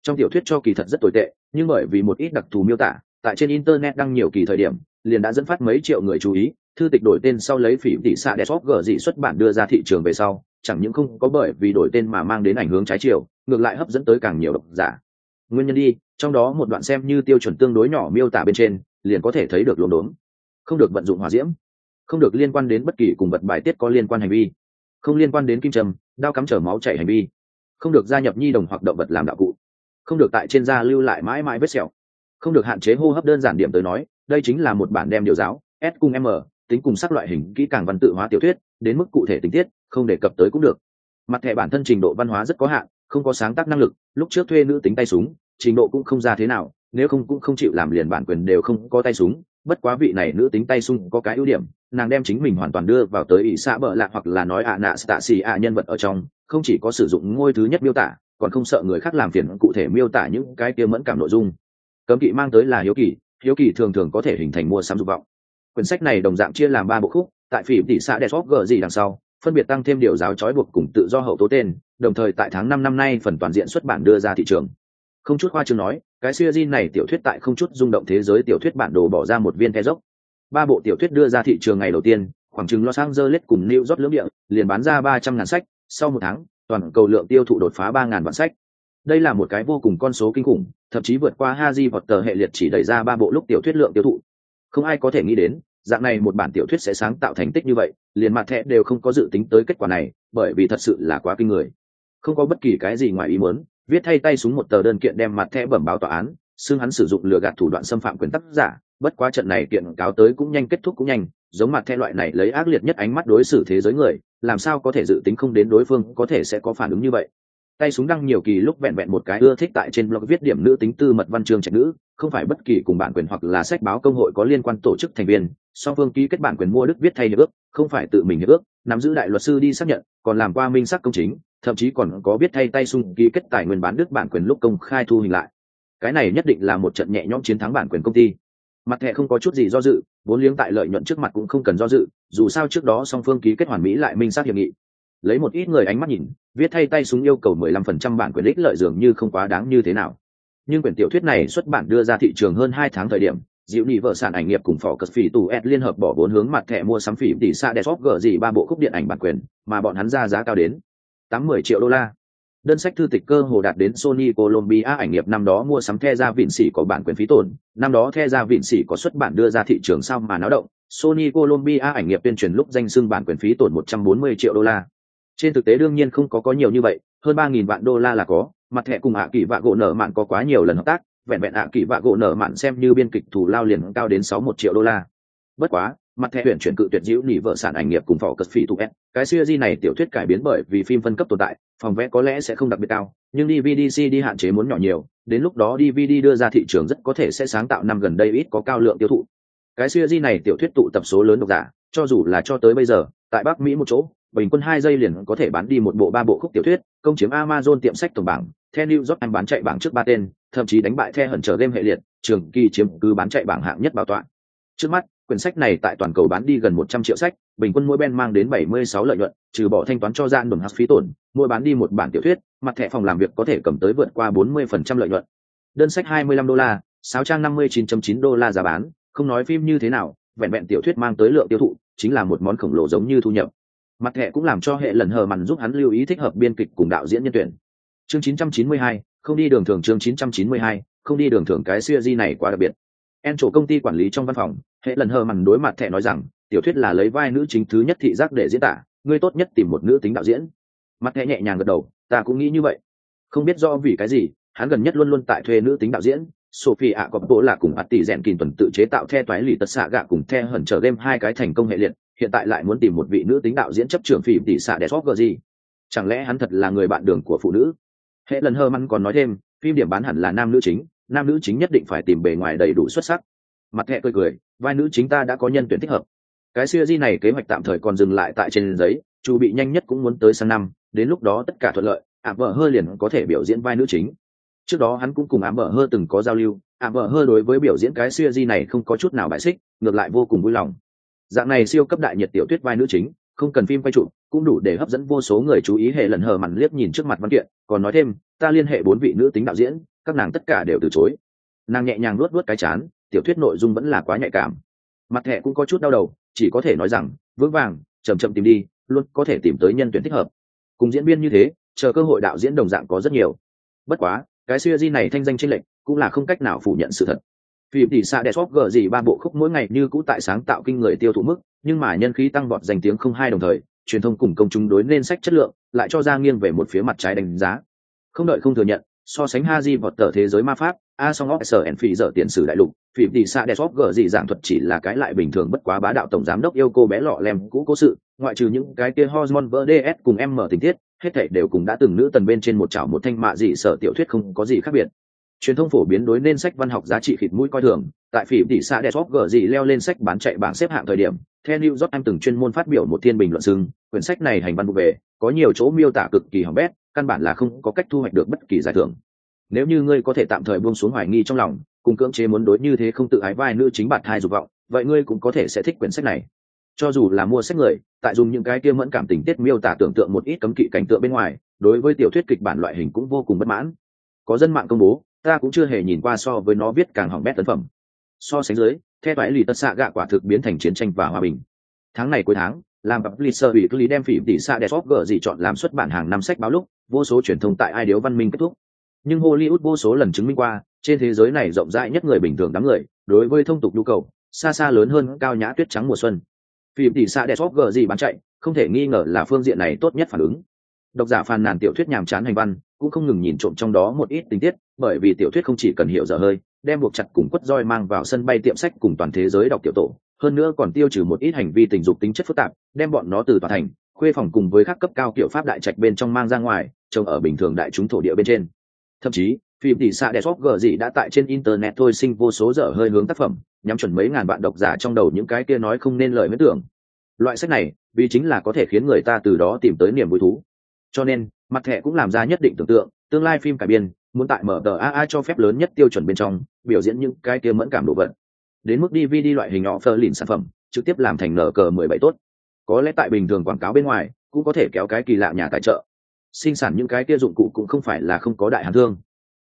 Trong tiểu thuyết cho kỳ thật rất tồi tệ, nhưng bởi vì một ít đặc thù miêu tả, tại trên internet đăng nhiều kỳ thời điểm, liền đã dẫn phát mấy triệu người chú ý, thư tịch đổi tên sau lấy phỉ tỷ xạ đẹp gờ dị xuất bản đưa ra thị trường về sau, chẳng những không có bởi vì đổi tên mà mang đến ảnh hướng trái chiều, ngược lại hấp dẫn tới càng nhiều độc giả. Nguyên nhân đi, trong đó một đoạn xem như tiêu chuẩn tương đối nhỏ miêu tả bên trên, liền có thể thấy được luồng đốn. Không được vận dụng hỏa diễm, không được liên quan đến bất kỳ cùng vật bài tiết có liên quan hành vi không liên quan đến kim trầm đao cắm trở máu chảy hành vi, không được gia nhập nhi đồng hoặc động vật làm đạo cụ, không được tại trên da lưu lại mãi mãi vết sẹo, không được hạn chế hô hấp đơn giản điểm tới nói, đây chính là một bản đem điều giáo, s cùng m, tính cùng sắc loại hình kỹ càng văn tự hóa tiểu thuyết, đến mức cụ thể tình tiết, không đề cập tới cũng được. Mặt thẻ bản thân trình độ văn hóa rất có hạn, không có sáng tác năng lực, lúc trước thuê nữ tính tay súng, trình độ cũng không ra thế nào, nếu không cũng không chịu làm liền bản quyền đều không có tay súng bất quá vị này nữ tính tay sung có cái ưu điểm, nàng đem chính mình hoàn toàn đưa vào tới ỷ xã bợ lạc hoặc là nói ạ nạ tạ xì ạ nhân vật ở trong, không chỉ có sử dụng ngôi thứ nhất miêu tả, còn không sợ người khác làm phiền cụ thể miêu tả những cái kia mẫn cảm nội dung. Cấm kỵ mang tới là hiếu kỳ hiếu kỳ thường thường có thể hình thành mua sắm dục vọng. Quyển sách này đồng dạng chia làm ba bộ khúc, tại phim tỷ xã đẹp gờ gì đằng sau, phân biệt tăng thêm điều giáo trói buộc cùng tự do hậu tố tên, đồng thời tại tháng năm năm nay phần toàn diện xuất bản đưa ra thị trường không chút khoa chương nói, cái series này tiểu thuyết tại không chút rung động thế giới tiểu thuyết bản đồ bỏ ra một viên the dốc. Ba bộ tiểu thuyết đưa ra thị trường ngày đầu tiên, khoảng chừng los angeles cùng new york lưỡng địa, liền bán ra ba trăm ngàn sách, sau một tháng, toàn cầu lượng tiêu thụ đột phá ba ngàn bản sách. Đây là một cái vô cùng con số kinh khủng, thậm chí vượt qua haji vọt tờ hệ liệt chỉ đẩy ra ba bộ lúc tiểu thuyết lượng tiêu thụ. Không ai có thể nghĩ đến, dạng này một bản tiểu thuyết sẽ sáng tạo thành tích như vậy, liền mặt thẹ đều không có dự tính tới kết quả này, bởi vì thật sự là quá kinh người. Không có bất kỳ cái gì ngoài ý muốn viết thay tay súng một tờ đơn kiện đem mặt thẻ bẩm báo tòa án, xưng hắn sử dụng lừa gạt thủ đoạn xâm phạm quyền tác giả. Bất quá trận này kiện cáo tới cũng nhanh, kết thúc cũng nhanh, giống mặt thẻ loại này lấy ác liệt nhất ánh mắt đối xử thế giới người, làm sao có thể dự tính không đến đối phương có thể sẽ có phản ứng như vậy. Tay súng đăng nhiều kỳ lúc vẹn vẹn một cái ưa thích tại trên blog viết điểm nữ tính tư mật văn chương trạch nữ, không phải bất kỳ cùng bản quyền hoặc là sách báo công hội có liên quan tổ chức thành viên, song phương ký kết bản quyền mua đức viết thay hiệp ước, không phải tự mình hiệp ước, nắm giữ đại luật sư đi xác nhận, còn làm qua minh sắc công chính thậm chí còn có viết thay tay sung ký kết tài nguyên bán đức bản quyền lúc công khai thu hình lại. Cái này nhất định là một trận nhẹ nhõm chiến thắng bản quyền công ty. Mặt thẻ không có chút gì do dự, vốn liếng tại lợi nhuận trước mặt cũng không cần do dự, dù sao trước đó song phương ký kết hoàn mỹ lại minh xác hiệp nghị. Lấy một ít người ánh mắt nhìn, viết thay tay súng yêu cầu 15% bản quyền ích lợi dường như không quá đáng như thế nào. Nhưng quyển tiểu thuyết này xuất bản đưa ra thị trường hơn hai tháng thời điểm dịu nị vợ sản ảnh nghiệp cùng phỏ cất phỉ tù ed liên hợp bỏ vốn hướng mặt thẻ mua sắm phỉ tỷ xa đẹp gờ gì ba bộ khúc điện ảnh bản quyền, mà bọn hắn ra giá cao đến tám mươi triệu đô la đơn sách thư tịch cơ hồ đạt đến Sony Colombia ảnh nghiệp năm đó mua sắm the ra vịn xỉ có bản quyền phí tổn, năm đó the ra vịn xỉ có xuất bản đưa ra thị trường sao mà náo động, Sony Colombia ảnh nghiệp tuyên truyền lúc danh xưng bản quyền phí tổn 140 triệu đô la. Trên thực tế đương nhiên không có có nhiều như vậy, hơn 3000 vạn đô la là có, mặt thẻ cùng hạ kỳ vạ gỗ nở mạn có quá nhiều lần hợp tác, vẹn vẹn hạ kỳ vạ gỗ nở mạn xem như biên kịch thủ lao liền cao đến 61 triệu đô la. Bất quá, mặt thẻ tuyển chuyển cự tuyệt diễu nỉ vợ sản ảnh nghiệp cùng phỏ cất phỉ tụ cái series này tiểu thuyết cải biến bởi vì phim phân cấp tồn tại, phòng vẽ có lẽ sẽ không đặc biệt cao, nhưng dvd cd hạn chế muốn nhỏ nhiều, đến lúc đó dvd đưa ra thị trường rất có thể sẽ sáng tạo năm gần đây ít có cao lượng tiêu thụ. Cái series này tiểu thuyết tụ tập số lớn độc giả, cho dù là cho tới bây giờ, tại bắc mỹ một chỗ, bình quân hai giây liền có thể bán đi một bộ ba bộ khúc tiểu thuyết, công chiếm amazon tiệm sách tổng bảng theo new york anh bán chạy bảng trước ba tên, thậm chí đánh bại theo hận trở game hệ liệt, trường kỳ chiếm cứ bán chạy bảng hạng nhất bảo tọa. Trước mắt quyển sách này tại toàn cầu bán đi gần 100 triệu sách, bình quân mỗi ben mang đến 76 lợi nhuận, trừ bỏ thanh toán cho gian đồng hạt phí tổn, mỗi bán đi một bản tiểu thuyết, mặt thẻ phòng làm việc có thể cầm tới vượt qua 40% lợi nhuận. Đơn sách 25 đô la, 6 trang 59.9 đô la giá bán, không nói phim như thế nào, vẹn vẹn tiểu thuyết mang tới lượng tiêu thụ, chính là một món khổng lồ giống như thu nhập. Mặt thẻ cũng làm cho hệ lần hờ mằn giúp hắn lưu ý thích hợp biên kịch cùng đạo diễn nhân tuyển. Chương 992, không đi đường thường chương 992, không đi đường thường cái series này quá đặc biệt. En chỗ công ty quản lý trong văn phòng, hệ lần hờ mằn đối mặt thẻ nói rằng tiểu thuyết là lấy vai nữ chính thứ nhất thị giác để diễn tả ngươi tốt nhất tìm một nữ tính đạo diễn. Mặt thẻ nhẹ nhàng gật đầu ta cũng nghĩ như vậy. Không biết do vì cái gì hắn gần nhất luôn luôn tại thuê nữ tính đạo diễn sophie ạ có bố là cùng ạt tỷ rèn kìm tuần tự chế tạo the toái lì tật xạ gạ cùng the hẩn trở game hai cái thành công hệ liệt hiện tại lại muốn tìm một vị nữ tính đạo diễn chấp trưởng phim tỷ xạ đẹp gờ gì. Chẳng lẽ hắn thật là người bạn đường của phụ nữ? Hệ lần hơ măn còn nói thêm phim điểm bán hẳn là nam nữ chính nam nữ chính nhất định phải tìm bề ngoài đầy đủ xuất sắc. Mặt thẹ cười cười, vai nữ chính ta đã có nhân tuyển thích hợp. Cái siêu di này kế hoạch tạm thời còn dừng lại tại trên giấy, chu bị nhanh nhất cũng muốn tới sang năm, đến lúc đó tất cả thuận lợi ảm vợ hơ liền có thể biểu diễn vai nữ chính. Trước đó hắn cũng cùng ảm vợ hơ từng có giao lưu ảm vợ hơ đối với biểu diễn cái siêu di này không có chút nào bại xích, ngược lại vô cùng vui lòng. Dạng này siêu cấp đại nhiệt tiểu tuyết vai nữ chính không cần phim quay trụ cũng đủ để hấp dẫn vô số người chú ý hệ lần hờ mặn liếc nhìn trước mặt văn kiện, còn nói thêm, ta liên hệ bốn vị nữ tính đạo diễn, các nàng tất cả đều từ chối. Nàng nhẹ nhàng luốt luốt cái chán, tiểu thuyết nội dung vẫn là quá nhạy cảm. Mặt thẻ cũng có chút đau đầu, chỉ có thể nói rằng, vững vàng chầm chậm tìm đi, luôn có thể tìm tới nhân tuyển thích hợp. Cùng diễn viên như thế, chờ cơ hội đạo diễn đồng dạng có rất nhiều. Bất quá, cái siêu di này thanh danh trên lệnh cũng là không cách nào phủ nhận sự thật phim tỷ xạ đẹp gờ gì ba bộ khúc mỗi ngày như cũ tại sáng tạo kinh người tiêu thụ mức nhưng mà nhân khí tăng vọt danh tiếng không hai đồng thời truyền thông cùng công chúng đối nên sách chất lượng lại cho ra nghiêng về một phía mặt trái đánh giá không đợi không thừa nhận so sánh ha di vọt tờ thế giới ma pháp, A Song sở phỉ dở tiền sử đại lục, phim tỷ xạ đẹp gở gì dạng thuật chỉ là cái lại bình thường bất quá bá đạo tổng giám đốc yêu cô bé lọ lem cũ cố sự, ngoại trừ những cái kia hormone VDS cùng em mở tình tiết, hết thảy đều cùng đã từng nữ tần bên trên một chảo một thanh mạ gì sở tiểu thuyết không có gì khác biệt. Truyền thông phổ biến đối nên sách văn học giá trị khịt mũi coi thường, tại phỉ tỷ xã đẹp gờ gì leo lên sách bán chạy bảng xếp hạng thời điểm, theo New York em từng chuyên môn phát biểu một thiên bình luận xưng, quyển sách này hành văn vụ về, có nhiều chỗ miêu tả cực kỳ hỏng bét, căn bản là không có cách thu hoạch được bất kỳ giải thưởng. Nếu như ngươi có thể tạm thời buông xuống hoài nghi trong lòng cùng cưỡng chế muốn đối như thế không tự ái vai nữ chính bạn thai dục vọng vậy ngươi cũng có thể sẽ thích quyển sách này. Cho dù là mua sách người tại dùng những cái kia mẫn cảm tình tiết miêu tả tưởng tượng một ít cấm kỵ cảnh tượng bên ngoài đối với tiểu thuyết kịch bản loại hình cũng vô cùng bất mãn. Có dân mạng công bố ta cũng chưa hề nhìn qua so với nó viết càng hỏng bét tấn phẩm. So sánh dưới theo toái lì tất xạ gạ quả thực biến thành chiến tranh và hòa bình. Tháng này cuối tháng, làm bập lì sơ ủy lý đem phỉ tỷ xạ đẹp gờ gì chọn làm xuất bản hàng năm sách báo lúc, vô số truyền thông tại ai điếu văn minh kết thúc. Nhưng hollywood vô số lần chứng minh qua, trên thế giới này rộng rãi nhất người bình thường đám người, đối với thông tục nhu cầu, xa xa lớn hơn cao nhã tuyết trắng mùa xuân. Phim tỷ xạ đẹp gờ gì bán chạy, không thể nghi ngờ là phương diện này tốt nhất phản ứng. Độc giả phàn nàn tiểu thuyết nhàm chán hành văn, cũng không ngừng nhìn trộm trong đó một ít tình tiết bởi vì tiểu thuyết không chỉ cần hiểu dở hơi, đem buộc chặt cùng quất roi mang vào sân bay tiệm sách cùng toàn thế giới đọc tiểu tổ, hơn nữa còn tiêu trừ một ít hành vi tình dục tính chất phức tạp, đem bọn nó từ tòa thành, khuê phòng cùng với các cấp cao kiểu pháp đại trạch bên trong mang ra ngoài, trông ở bình thường đại chúng thổ địa bên trên. Thậm chí, phim tỷ xạ đẹp gờ gì đã tại trên internet thôi sinh vô số dở hơi hướng tác phẩm, nhắm chuẩn mấy ngàn bạn độc giả trong đầu những cái kia nói không nên lời mới tưởng. Loại sách này, vì chính là có thể khiến người ta từ đó tìm tới niềm vui thú. Cho nên, mặt thẻ cũng làm ra nhất định tưởng tượng, tương lai phim cải biên muốn tại mở tờ aa cho phép lớn nhất tiêu chuẩn bên trong, biểu diễn những cái kia mẫn cảm đồ vật. Đến mức dvd loại hình họ phơ lìn sản phẩm, trực tiếp làm thành nở cờ mười bảy tốt. Có lẽ tại bình thường quảng cáo bên ngoài, cũng có thể kéo cái kỳ lạ nhà tài trợ. Sinh sản những cái kia dụng cụ cũng không phải là không có đại hàn thương.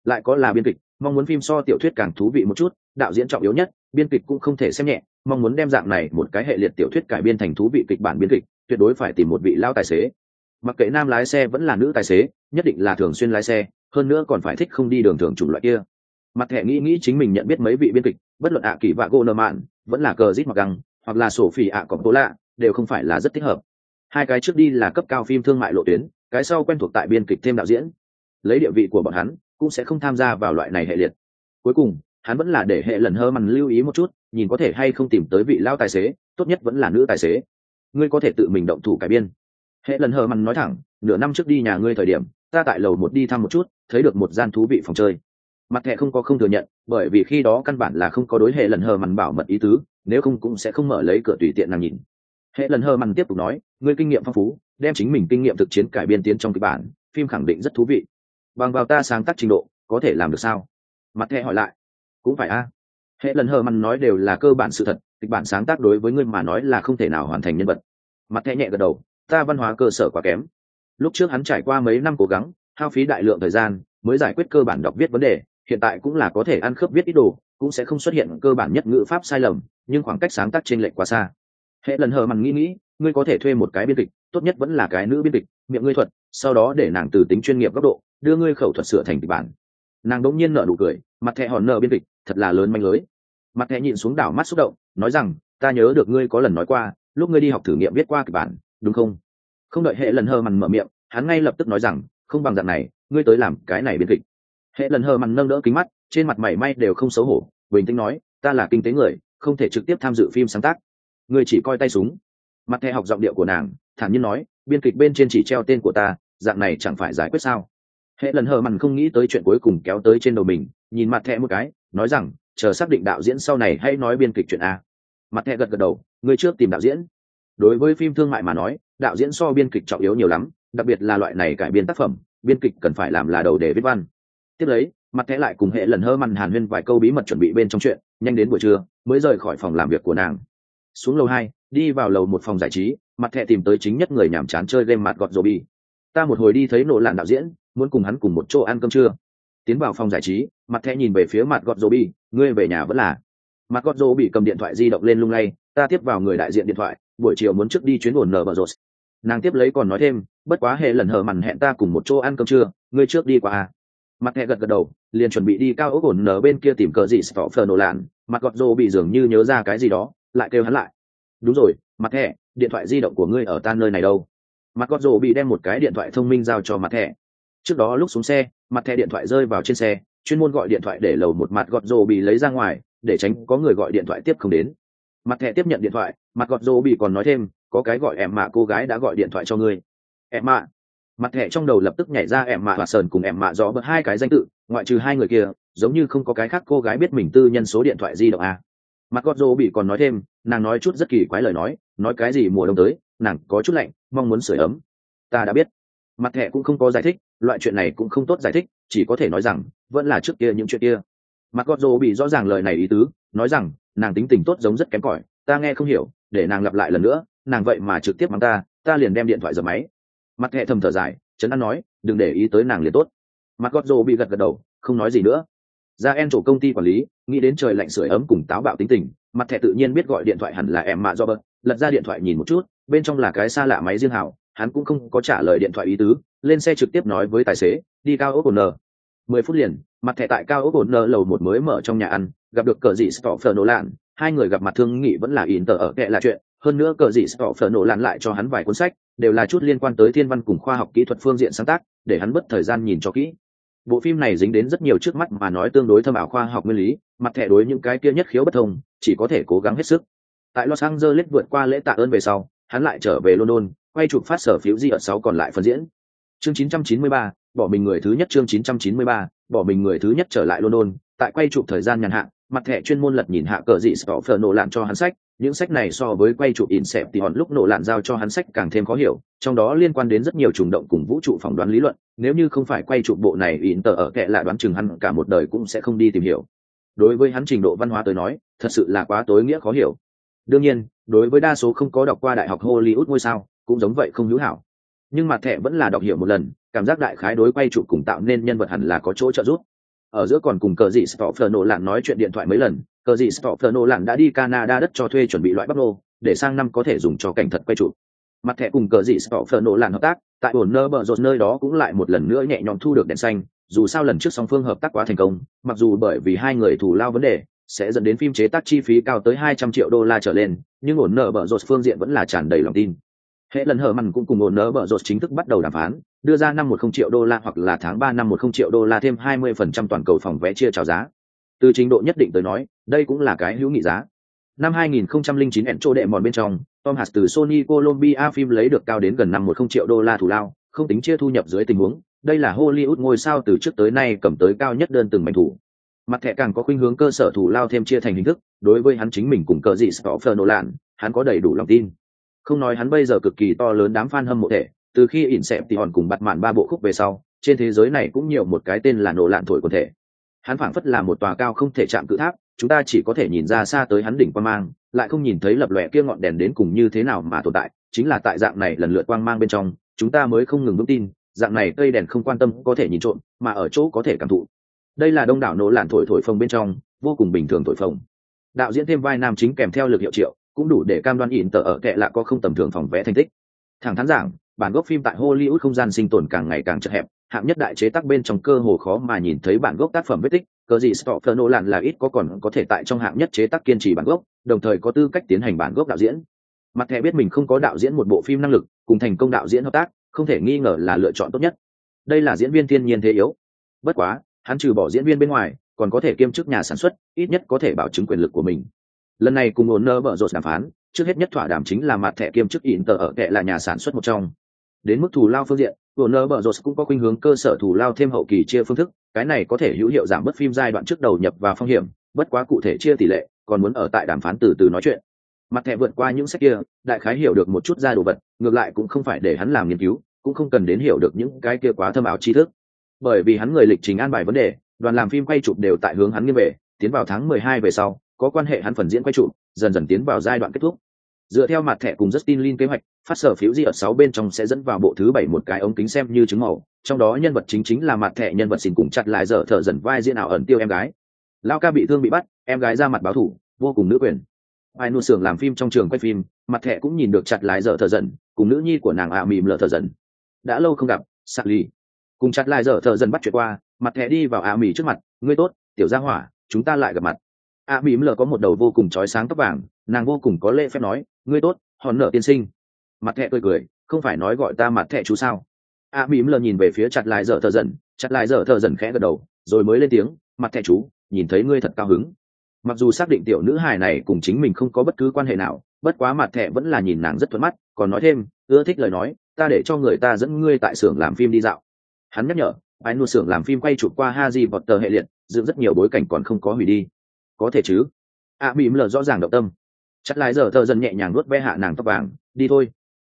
Lại có là biên kịch, mong muốn phim so tiểu thuyết càng thú vị một chút, đạo diễn trọng yếu nhất, biên kịch cũng không thể xem nhẹ, mong muốn đem dạng này một cái hệ liệt tiểu thuyết cải biên thành thú vị kịch bản biên kịch, tuyệt đối phải tìm một vị lao tài xế. Mặc kệ nam lái xe vẫn là nữ tài xế, nhất định là thường xuyên lái xe hơn nữa còn phải thích không đi đường thường chủng loại kia. Mặt thẻ nghĩ nghĩ chính mình nhận biết mấy vị biên kịch, bất luận ạ kỳ vạ gô nơ mạn, vẫn là cờ rít mặc găng, hoặc là sổ phỉ ạ cọc tố lạ, đều không phải là rất thích hợp. Hai cái trước đi là cấp cao phim thương mại lộ tuyến, cái sau quen thuộc tại biên kịch thêm đạo diễn. Lấy địa vị của bọn hắn, cũng sẽ không tham gia vào loại này hệ liệt. Cuối cùng, hắn vẫn là để hệ lần hơ mằn lưu ý một chút, nhìn có thể hay không tìm tới vị lao tài xế, tốt nhất vẫn là nữ tài xế. Ngươi có thể tự mình động thủ cải biên. Hệ lần hơ mằn nói thẳng, nửa năm trước đi nhà ngươi thời điểm, ta tại lầu một đi thăm một chút thấy được một gian thú vị phòng chơi. Mặt thẻ không có không thừa nhận, bởi vì khi đó căn bản là không có đối hệ lần hờ mằn bảo mật ý tứ, nếu không cũng sẽ không mở lấy cửa tùy tiện nàng nhìn. Hệ lần hờ mằn tiếp tục nói, ngươi kinh nghiệm phong phú, đem chính mình kinh nghiệm thực chiến cải biên tiến trong kịch bản, phim khẳng định rất thú vị. Bằng vào ta sáng tác trình độ, có thể làm được sao? Mặt thẻ hỏi lại. Cũng phải a. Hệ lần hờ mằn nói đều là cơ bản sự thật, kịch bản sáng tác đối với ngươi mà nói là không thể nào hoàn thành nhân vật. Mặt thẻ nhẹ gật đầu, ta văn hóa cơ sở quá kém. Lúc trước hắn trải qua mấy năm cố gắng hao phí đại lượng thời gian mới giải quyết cơ bản đọc viết vấn đề. Hiện tại cũng là có thể ăn khớp viết ít đồ, cũng sẽ không xuất hiện cơ bản nhất ngữ pháp sai lầm, nhưng khoảng cách sáng tác trên lệch quá xa. Hệ lần hờ mằn nghĩ nghĩ, ngươi có thể thuê một cái biên kịch, tốt nhất vẫn là cái nữ biên kịch, miệng ngươi thuật, sau đó để nàng từ tính chuyên nghiệp góc độ, đưa ngươi khẩu thuật sửa thành kịch bản. Nàng đống nhiên nở nụ cười, mặt thẹ hòn nở biên kịch, thật là lớn manh lưới. Mặt thẹ nhịn xuống đảo mắt xúc động, nói rằng, ta nhớ được ngươi có lần nói qua, lúc ngươi đi học thử nghiệm viết qua kịch bản, đúng không? Không đợi hệ lần hờ mằn mở miệng, hắn ngay lập tức nói rằng không bằng dạng này, ngươi tới làm cái này biên kịch. Hệ lần hờ mặn nâng đỡ kính mắt, trên mặt mày may đều không xấu hổ, bình tĩnh nói, ta là kinh tế người, không thể trực tiếp tham dự phim sáng tác. Ngươi chỉ coi tay súng. Mặt thẻ học giọng điệu của nàng, thản nhiên nói, biên kịch bên trên chỉ treo tên của ta, dạng này chẳng phải giải quyết sao? Hệ lần hờ mặn không nghĩ tới chuyện cuối cùng kéo tới trên đầu mình, nhìn mặt thẻ một cái, nói rằng, chờ xác định đạo diễn sau này hãy nói biên kịch chuyện a. Mặt thẻ gật gật đầu, ngươi trước tìm đạo diễn. Đối với phim thương mại mà nói, đạo diễn so biên kịch trọng yếu nhiều lắm đặc biệt là loại này cải biên tác phẩm, biên kịch cần phải làm là đầu để viết văn. Tiếp lấy, mặt thẻ lại cùng hệ lần hơ mằn hàn huyên vài câu bí mật chuẩn bị bên trong chuyện, nhanh đến buổi trưa, mới rời khỏi phòng làm việc của nàng. Xuống lầu hai, đi vào lầu một phòng giải trí, mặt thẻ tìm tới chính nhất người nhàm chán chơi game mặt gọt rô bi ta một hồi đi thấy nổ lạn đạo diễn, muốn cùng hắn cùng một chỗ ăn cơm trưa. Tiến vào phòng giải trí, mặt thẻ nhìn về phía mặt gọt rô bi ngươi về nhà vẫn là. Mặt gọt rô bị cầm điện thoại di động lên lung lay, ta tiếp vào người đại diện điện thoại, buổi chiều muốn trước đi chuyến ổn nở bờ rột. Nàng tiếp lấy còn nói thêm bất quá hệ lần hờ mằn hẹn ta cùng một chỗ ăn cơm trưa, ngươi trước đi qua à. Mặt hẹ gật gật đầu, liền chuẩn bị đi cao ốc ổn nở bên kia tìm cờ gì stop phờ nổ lạn. Mặt gọt rô bị dường như nhớ ra cái gì đó, lại kêu hắn lại. Đúng rồi, mặt hẹ, điện thoại di động của ngươi ở tan nơi này đâu? Mặt gọt rô bị đem một cái điện thoại thông minh giao cho mặt hẹ. Trước đó lúc xuống xe, mặt thẻ điện thoại rơi vào trên xe, chuyên môn gọi điện thoại để lầu một mặt gọt rô bị lấy ra ngoài, để tránh có người gọi điện thoại tiếp không đến. Mặt thẻ tiếp nhận điện thoại, mặt gọt rô bị còn nói thêm, có cái gọi em mà cô gái đã gọi điện thoại cho ngươi em mạ. Mặt thẻ trong đầu lập tức nhảy ra em mạ và sờn cùng em mạ rõ bật hai cái danh tự, ngoại trừ hai người kia, giống như không có cái khác cô gái biết mình tư nhân số điện thoại di động à? mặt gót rô bị còn nói thêm, nàng nói chút rất kỳ quái lời nói nói cái gì mùa đông tới, nàng có chút lạnh, mong muốn sửa ấm. Ta đã biết. Mặt thẻ cũng không có giải thích, loại chuyện này cũng không tốt giải thích, chỉ có thể nói rằng, vẫn là trước kia những chuyện kia. Mặt gót rô bị rõ ràng lời này ý tứ, nói rằng, nàng tính tình tốt giống rất kém cỏi, ta nghe không hiểu, để nàng lặp lại lần nữa, nàng vậy mà trực tiếp mắng ta ta liền đem điện thoại giật máy mặt hệ thầm thở dài trấn an nói, đừng để ý tới nàng liền tốt. Mặt gót rô bị gật gật đầu, không nói gì nữa. Ra en chỗ công ty quản lý, nghĩ đến trời lạnh sưởi ấm cùng táo bạo tính tình, mặt thẻ tự nhiên biết gọi điện thoại hẳn là em mạ do bớt lật ra điện thoại nhìn một chút, bên trong là cái xa lạ máy riêng hảo, hắn cũng không có trả lời điện thoại ý tứ, lên xe trực tiếp nói với tài xế, đi cao ốc ổn nờ mười phút liền, mặt thẻ tại cao ốc ổn nờ lầu một mới mở trong nhà ăn, gặp được cờ dị phở nổ lạn hai người gặp mặt thương nghị vẫn là in tờ ở kệ là chuyện, hơn nữa cờ dị phở nổ lạn lại cho hắn vài cuốn sách đều là chút liên quan tới thiên văn cùng khoa học kỹ thuật phương diện sáng tác để hắn mất thời gian nhìn cho kỹ. Bộ phim này dính đến rất nhiều trước mắt mà nói tương đối thâm ảo khoa học nguyên lý mặt thẻ đối những cái kia nhất khiếu bất thông chỉ có thể cố gắng hết sức. Tại los angeles vượt qua lễ tạ ơn về sau hắn lại trở về london quay chụp phát sở phiếu di ở sáu còn lại phần diễn. Chương 993, bỏ mình người thứ nhất chương 993, bỏ mình người thứ nhất trở lại london tại quay chụp thời gian nhàn hạn mặt thẻ chuyên môn lật nhìn hạ cờ dị stoffer nổ lạn cho hắn sách, những sách này so với quay chụp in xẹp thì hòn lúc nổ lạn giao cho hắn sách càng thêm khó hiểu, trong đó liên quan đến rất nhiều trùng động cùng vũ trụ phỏng đoán lý luận, nếu như không phải quay chụp bộ này in tờ ở kệ lại đoán chừng hắn cả một đời cũng sẽ không đi tìm hiểu. Đối với hắn trình độ văn hóa tới nói, thật sự là quá tối nghĩa khó hiểu. Đương nhiên, đối với đa số không có đọc qua đại học hollywood ngôi sao, cũng giống vậy không hữu hảo. Nhưng mặt thẻ vẫn là đọc hiểu một lần, cảm giác đại khái đối quay chụp cùng tạo nên nhân vật hẳn là có chỗ trợ giúp ở giữa còn cùng cờ dị Stoffer nổ lạn nói chuyện điện thoại mấy lần, cờ dị Stoffer nổ lạn đã đi Canada đất cho thuê chuẩn bị loại bắp nô, để sang năm có thể dùng cho cảnh thật quay chụp. Mặt thẻ cùng cờ dị Stoffer nổ lạn hợp tác, tại ổn nơ bờ rột nơi đó cũng lại một lần nữa nhẹ nhõm thu được đèn xanh dù sao lần trước song phương hợp tác quá thành công mặc dù bởi vì hai người thủ lao vấn đề sẽ dẫn đến phim chế tác chi phí cao tới hai trăm triệu đô la trở lên nhưng ổn nợ bờ rột phương diện vẫn là tràn đầy lòng tin hệ lần hở mặn cũng cùng ổn nợ bở rột chính thức bắt đầu đàm phán, đưa ra năm một không triệu đô la hoặc là tháng ba năm một không triệu đô la thêm hai mươi phần trăm toàn cầu phòng vé chia chào giá. Từ trình độ nhất định tới nói, đây cũng là cái hữu nghị giá. Năm 2009 ẻn chỗ đệ mòn bên trong, tom hạt từ sony colombia phim lấy được cao đến gần năm một không triệu đô la thù lao, không tính chia thu nhập dưới tình huống, đây là hollywood ngôi sao từ trước tới nay cầm tới cao nhất đơn từng mảnh thủ. Mặt thẻ càng có khuynh hướng cơ sở thủ lao thêm chia thành hình thức, đối với hắn chính mình cùng cờ gì phờ nổ lạn hắn có đầy đủ lòng tin không nói hắn bây giờ cực kỳ to lớn đám fan hâm mộ thể, từ khi ỉn xẹp thì hòn cùng bặt mạn ba bộ khúc về sau, trên thế giới này cũng nhiều một cái tên là nổ lạn thổi quần thể. Hắn phảng phất là một tòa cao không thể chạm cự tháp, chúng ta chỉ có thể nhìn ra xa tới hắn đỉnh quang mang, lại không nhìn thấy lập lòe kia ngọn đèn đến cùng như thế nào mà tồn tại, chính là tại dạng này lần lượt quang mang bên trong, chúng ta mới không ngừng vững tin, dạng này cây đèn không quan tâm có thể nhìn trộm, mà ở chỗ có thể cảm thụ. Đây là đông đảo nổ lạn thổi thổi phồng bên trong, vô cùng bình thường thổi phồng. Đạo diễn thêm vai nam chính kèm theo lực hiệu triệu cũng đủ để cam đoan ỉn tờ ở kệ lạ có không tầm thường phòng vẽ thành tích. Thẳng thắn giảng, bản gốc phim tại hollywood không gian sinh tồn càng ngày càng chật hẹp, hạng nhất đại chế tác bên trong cơ hồ khó mà nhìn thấy bản gốc tác phẩm vết tích, cờ gì stopper nô lạn là ít có còn có thể tại trong hạng nhất chế tác kiên trì bản gốc, đồng thời có tư cách tiến hành bản gốc đạo diễn. Mặt thẻ biết mình không có đạo diễn một bộ phim năng lực, cùng thành công đạo diễn hợp tác, không thể nghi ngờ là lựa chọn tốt nhất. Đây là diễn viên thiên nhiên thế yếu. Bất quá, hắn trừ bỏ diễn viên bên ngoài, còn có thể kiêm chức nhà sản xuất, ít nhất có thể bảo chứng quyền lực của mình lần này cùng ổn nơ bở rột đàm phán, trước hết nhất thỏa đàm chính là mặt thẻ kiêm chức in tờ ở kệ là nhà sản xuất một trong. Đến mức thù lao phương diện, ổn nơ bở rột cũng có khuynh hướng cơ sở thù lao thêm hậu kỳ chia phương thức, cái này có thể hữu hiệu giảm bớt phim giai đoạn trước đầu nhập và phong hiểm, bất quá cụ thể chia tỷ lệ, còn muốn ở tại đàm phán từ từ nói chuyện. Mặt thẻ vượt qua những sách kia, đại khái hiểu được một chút ra đồ vật, ngược lại cũng không phải để hắn làm nghiên cứu, cũng không cần đến hiểu được những cái kia quá thâm ảo tri thức. Bởi vì hắn người lịch trình an bài vấn đề, đoàn làm phim quay chụp đều tại hướng hắn nghiêng về, tiến vào tháng mười hai về sau có quan hệ hắn phần diễn quay trụ dần dần tiến vào giai đoạn kết thúc dựa theo mặt thẻ cùng Justin Lin kế hoạch, phát sở phiếu gì ở sáu bên trong sẽ dẫn vào bộ thứ bảy một cái ống kính xem như chứng màu, trong đó nhân vật chính chính là mặt thẻ nhân vật xin cùng chặt lại dở thở dần vai diễn ảo ẩn tiêu em gái. Lao ca bị thương bị bắt, em gái ra mặt báo thủ, vô cùng nữ quyền. Ai nuôi sưởng làm phim trong trường quay phim, mặt thẻ cũng nhìn được chặt lại dở thở dần, cùng nữ nhi của nàng ạ mìm lở thở dần. Đã lâu không gặp, Sạc Ly. Cùng chặt lại dở thở dần bắt chuyện qua, mặt thẻ đi vào ạ mì trước mặt, ngươi tốt, tiểu gia hỏa, chúng ta lại gặp mặt. A mìm lờ có một đầu vô cùng trói sáng tóc vàng, nàng vô cùng có lễ phép nói, ngươi tốt hòn nở tiên sinh. Mặt thẹ cười cười không phải nói gọi ta mặt thẹ chú sao? A à, mỉm lờ nhìn về phía chặt lại dở thợ dần chặt lại dở thợ dần khẽ gật đầu rồi mới lên tiếng mặt thẹ chú nhìn thấy ngươi thật cao hứng. Mặc dù xác định tiểu nữ hài này cùng chính mình không có bất cứ quan hệ nào bất quá mặt thẹ vẫn là nhìn nàng rất thuận mắt còn nói thêm ưa thích lời nói ta để cho người ta dẫn ngươi tại xưởng làm phim đi dạo. Hắn nhắc nhở ai nuôi xưởng làm phim quay chụp qua ha di vọt tờ hệ liệt dựng rất nhiều bối cảnh còn không có hủy đi có thể chứ? Ạ à, lờ rõ ràng động tâm. Chắc lại giờ thợ dần nhẹ nhàng nuốt ve hạ nàng tóc vàng. Đi thôi.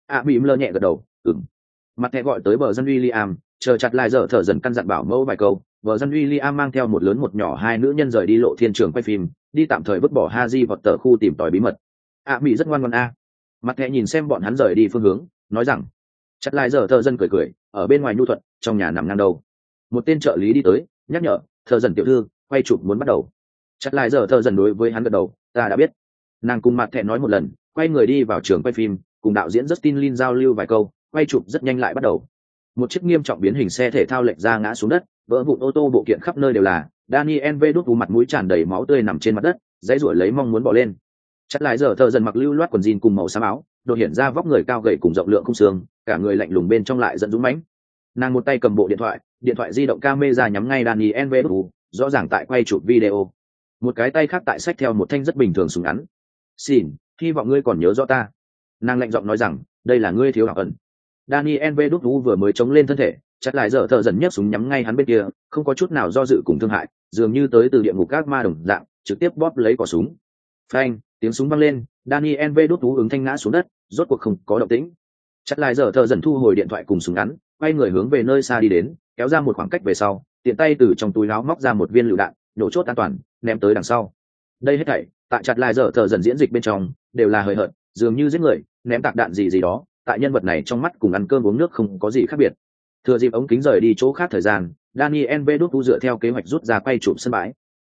Ạ à, bị nhẹ gật đầu. Ừng mặt thẹ gọi tới bờ dân w i am chờ chặt lại giờ thợ dần căn dặn bảo mẫu vài câu. Vợ dân w i am mang theo một lớn một nhỏ hai nữ nhân rời đi lộ thiên trường quay phim đi tạm thời vứt bỏ ha di vào tờ khu tìm tòi bí mật. Ạ à, mỹ rất ngoan ngoan a. Mặt thẹ nhìn xem bọn hắn rời đi phương hướng nói rằng chặt lại giờ thợ dân cười cười ở bên ngoài nhu thuận trong nhà nằm ngang đầu. Một tên trợ lý đi tới nhắc nhở thợ dần tiểu thư quay chụp muốn bắt đầu chặt lại giờ thợ dần đối với hắn gật đầu, ta đã biết. Nàng cùng mặt thẹn nói một lần, quay người đi vào trường quay phim, cùng đạo diễn justin lin giao lưu vài câu, quay chụp rất nhanh lại bắt đầu. Một chiếc nghiêm trọng biến hình xe thể thao lệch ra ngã xuống đất, vỡ vụn ô tô bộ kiện khắp nơi đều là, daniel v đút mặt mũi tràn đầy máu tươi nằm trên mặt đất, dãy ruổi lấy mong muốn bỏ lên. Chặt lại giờ thợ dần mặc lưu loát quần jean cùng màu xám áo, đột hiện ra vóc người cao gầy cùng rộng lượng không xương, cả người lạnh lùng bên trong lại giận dũng mãnh. Nàng một tay cầm bộ điện thoại điện thoại di động camera nhắm ngay daniel v đút rõ ràng tại quay chụp video một cái tay khác tại sách theo một thanh rất bình thường súng ngắn. Xin hy vọng ngươi còn nhớ rõ ta. Nàng lạnh giọng nói rằng, đây là ngươi thiếu hảo ẩn. Daniel v đúc vũ vừa mới chống lên thân thể, chặt lại dở thợ dần nhấc súng nhắm ngay hắn bên kia, không có chút nào do dự cùng thương hại, dường như tới từ địa ngục các ma đồng dạng, trực tiếp bóp lấy cỏ súng. Phanh, tiếng súng văng lên, daniel v đúc vũ ứng thanh ngã xuống đất, rốt cuộc không có động tĩnh. Chặt lại dở thợ dần thu hồi điện thoại cùng súng ngắn, quay người hướng về nơi xa đi đến, kéo ra một khoảng cách về sau, tiện tay từ trong túi láo móc ra một viên lựu đạn nhổ chốt an toàn ném tới đằng sau. Đây hết thảy, tại chặt lại dở thợ dần diễn dịch bên trong, đều là hời hợt, dường như giết người, ném tạc đạn gì gì đó, tại nhân vật này trong mắt cùng ăn cơm uống nước không có gì khác biệt. Thừa dịp ống kính rời đi chỗ khác thời gian, daniel v đút dựa theo kế hoạch rút ra quay chụp sân bãi.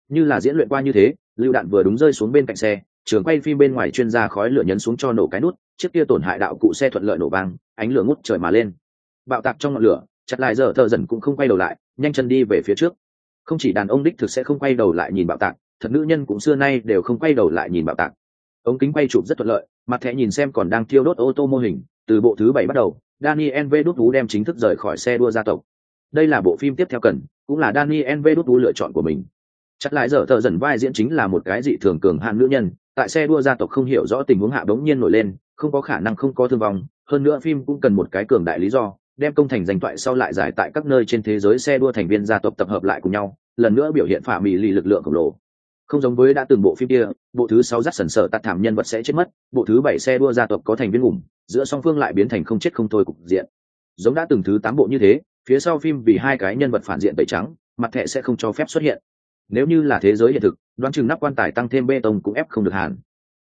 Như là diễn luyện qua như thế, lựu đạn vừa đúng rơi xuống bên cạnh xe, trường quay phim bên ngoài chuyên gia khói lửa nhấn xuống cho nổ cái nút, chiếc kia tổn hại đạo cụ xe thuận lợi nổ vang, ánh lửa ngút trời mà lên. Bạo tạc trong ngọn lửa, chặt lại giờ thợ dần cũng không quay đầu lại, nhanh chân đi về phía trước không chỉ đàn ông đích thực sẽ không quay đầu lại nhìn bạo tạc, thật nữ nhân cũng xưa nay đều không quay đầu lại nhìn bạo tạc. Ống kính quay chụp rất thuận lợi, mặt thẻ nhìn xem còn đang thiêu đốt ô tô mô hình, từ bộ thứ bảy bắt đầu, daniel v đút vú đem chính thức rời khỏi xe đua gia tộc. Đây là bộ phim tiếp theo cần, cũng là daniel v đút vú lựa chọn của mình. Chắc lại giờ thợ dần vai diễn chính là một cái dị thường cường hạn nữ nhân, tại xe đua gia tộc không hiểu rõ tình huống hạ bỗng nhiên nổi lên, không có khả năng không có thương vong, hơn nữa phim cũng cần một cái cường đại lý do, đem công thành danh thoại sau lại giải tại các nơi trên thế giới xe đua thành viên gia tộc tập hợp lại cùng nhau lần nữa biểu hiện phả mì lì lực lượng khổng lồ. Không giống với đã từng bộ phim kia, bộ thứ sáu rắt sần sở tạt thảm nhân vật sẽ chết mất, bộ thứ bảy xe đua gia tộc có thành viên ngủm, giữa song phương lại biến thành không chết không thôi cục diện. Giống đã từng thứ tám bộ như thế, phía sau phim vì hai cái nhân vật phản diện tẩy trắng, mặt thẻ sẽ không cho phép xuất hiện. Nếu như là thế giới hiện thực, đoán chừng nắp quan tài tăng thêm bê tông cũng ép không được hàn.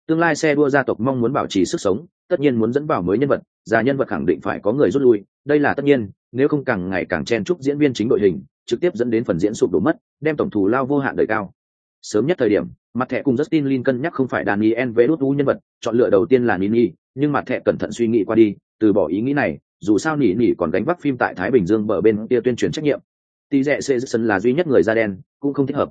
Tương lai xe đua gia tộc mong muốn bảo trì sức sống, tất nhiên muốn dẫn vào mới nhân vật, già nhân vật khẳng định phải có người rút lui, đây là tất nhiên, nếu không càng ngày càng chen chúc diễn viên chính đội hình trực tiếp dẫn đến phần diễn sụp đổ mất, đem tổng thù lao vô hạn đời cao. Sớm nhất thời điểm, mặt thẻ cùng justin lin cân nhắc không phải daniel vê nhân vật, chọn lựa đầu tiên là nini, nhưng mặt thẻ cẩn thận suy nghĩ qua đi, từ bỏ ý nghĩ này, dù sao nỉ nỉ còn gánh vác phim tại thái bình dương bờ bên kia tuyên truyền trách nhiệm. Tỷ rẽ xê sân là duy nhất người da đen, cũng không thích hợp.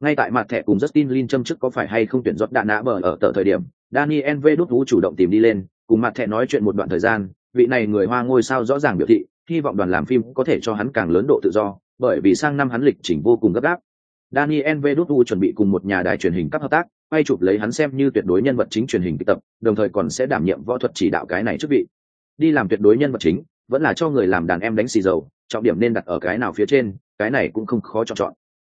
Ngay tại mặt thẻ cùng justin lin châm trước có phải hay không tuyển giọt đạn nã bờ ở tờ thời điểm, daniel v chủ động tìm đi lên, cùng mặt thẻ nói chuyện một đoạn thời gian, vị này người hoa ngôi sao rõ ràng biểu thị, hy vọng đoàn làm phim có thể cho hắn càng lớn độ tự do bởi vì sang năm hắn lịch trình vô cùng gấp gáp. Daniel Vedutu chuẩn bị cùng một nhà đài truyền hình các hợp tác, quay chụp lấy hắn xem như tuyệt đối nhân vật chính truyền hình kịch tập, đồng thời còn sẽ đảm nhiệm võ thuật chỉ đạo cái này chức vị. Đi làm tuyệt đối nhân vật chính, vẫn là cho người làm đàn em đánh xì dầu, trọng điểm nên đặt ở cái nào phía trên, cái này cũng không khó chọn chọn.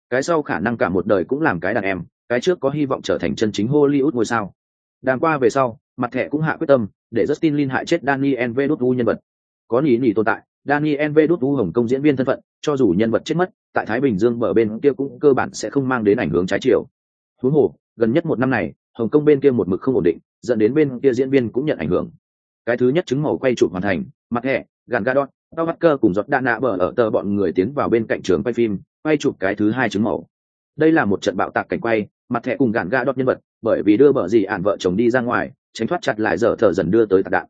Cái sau khả năng cả một đời cũng làm cái đàn em, cái trước có hy vọng trở thành chân chính hollywood ngôi sao. Đàn qua về sau, mặt thẻ cũng hạ quyết tâm, để justin lin hại chết daniel Vedutu nhân vật. Có nhí nhỉ tồn tại, daniel Vedutu hồng công diễn viên thân phận cho dù nhân vật chết mất, tại thái bình dương bờ bên kia cũng cơ bản sẽ không mang đến ảnh hưởng trái chiều. Thú hồ, gần nhất một năm này, hồng kông bên kia một mực không ổn định, dẫn đến bên kia diễn viên cũng nhận ảnh hưởng. Cái thứ nhất chứng màu quay chụp hoàn thành, mặt hẹ, gàn gadot tao bắt cơ cùng giọt đa nạ bờ ở tờ bọn người tiến vào bên cạnh trường quay phim, quay chụp cái thứ hai chứng màu. Đây là một trận bạo tạc cảnh quay, mặt thẻ cùng gàn gadot nhân vật, bởi vì đưa bờ gì ản vợ chồng đi ra ngoài, tránh thoát chặt lại giờ thở dần đưa tới tạc đạn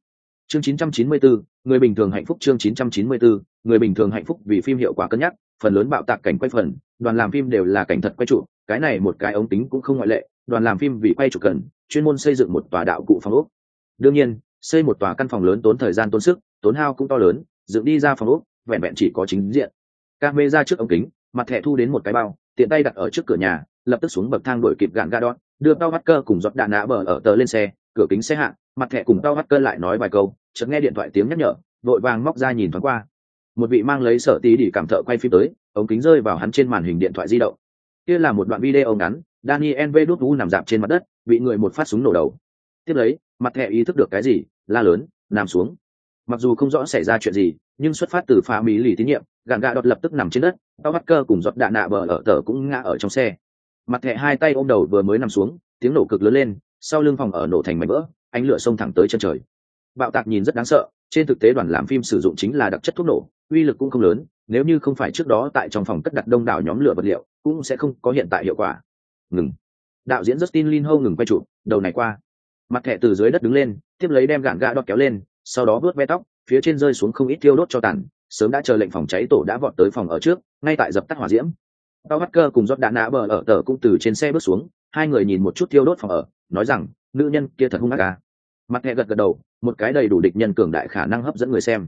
chương 994, người bình thường hạnh phúc chương 994, người bình thường hạnh phúc vì phim hiệu quả cân nhắc phần lớn bạo tạc cảnh quay phần đoàn làm phim đều là cảnh thật quay trụ cái này một cái ống tính cũng không ngoại lệ đoàn làm phim vì quay trụ cần chuyên môn xây dựng một tòa đạo cụ phòng ốc. Đương nhiên xây một tòa căn phòng lớn tốn thời gian tốn sức tốn hao cũng to lớn dựng đi ra phòng ốc vẹn vẹn chỉ có chính diện. Camera trước ống kính mặt thẻ thu đến một cái bao tiện tay đặt ở trước cửa nhà lập tức xuống bậc thang đuổi kịp gạn ga đón đưa tao bắt cơ cùng giọt đạn nã bờ ở tờ lên xe cửa kính xe hạ mặt thẻ cùng tao bắt cơ lại nói vài câu chợt nghe điện thoại tiếng nhắc nhở, vội vàng móc ra nhìn thoáng qua. Một vị mang lấy sở tí đi cảm thợ quay phim tới, ống kính rơi vào hắn trên màn hình điện thoại di động. Kia là một đoạn video ngắn, daniel v đút nằm dạp trên mặt đất, bị người một phát súng nổ đầu. Tiếp lấy, mặt thẻ ý thức được cái gì, la lớn, nằm xuống. Mặc dù không rõ xảy ra chuyện gì, nhưng xuất phát từ pha mỹ lì tín nhiệm, gạn gạ đọt lập tức nằm trên đất, tao bắt cơ cùng giọt đạn nạ bờ ở tờ cũng ngã ở trong xe. Mặt thẻ hai tay ôm đầu vừa mới nằm xuống, tiếng nổ cực lớn lên, sau lưng phòng ở nổ thành mảnh vỡ, ánh lửa xông thẳng tới chân trời bạo tạc nhìn rất đáng sợ, trên thực tế đoàn làm phim sử dụng chính là đặc chất thuốc nổ, uy lực cũng không lớn, nếu như không phải trước đó tại trong phòng cất đặt đông đảo nhóm lửa vật liệu, cũng sẽ không có hiện tại hiệu quả. Ngừng. Đạo diễn justin lin hô ngừng quay chụp, đầu này qua. Mặt thẻ từ dưới đất đứng lên, tiếp lấy đem gạn gạ đọt kéo lên, sau đó vớt ve tóc, phía trên rơi xuống không ít tiêu đốt cho tàn, sớm đã chờ lệnh phòng cháy tổ đã vọt tới phòng ở trước, ngay tại dập tắt hỏa diễm. Bao bắt cơ cùng giót đạn nã bờ ở tờ cũng từ trên xe bước xuống, hai người nhìn một chút tiêu đốt phòng ở, nói rằng, nữ nhân kia thật hung ác ca mặt thẹ gật gật đầu, một cái đầy đủ địch nhân cường đại khả năng hấp dẫn người xem.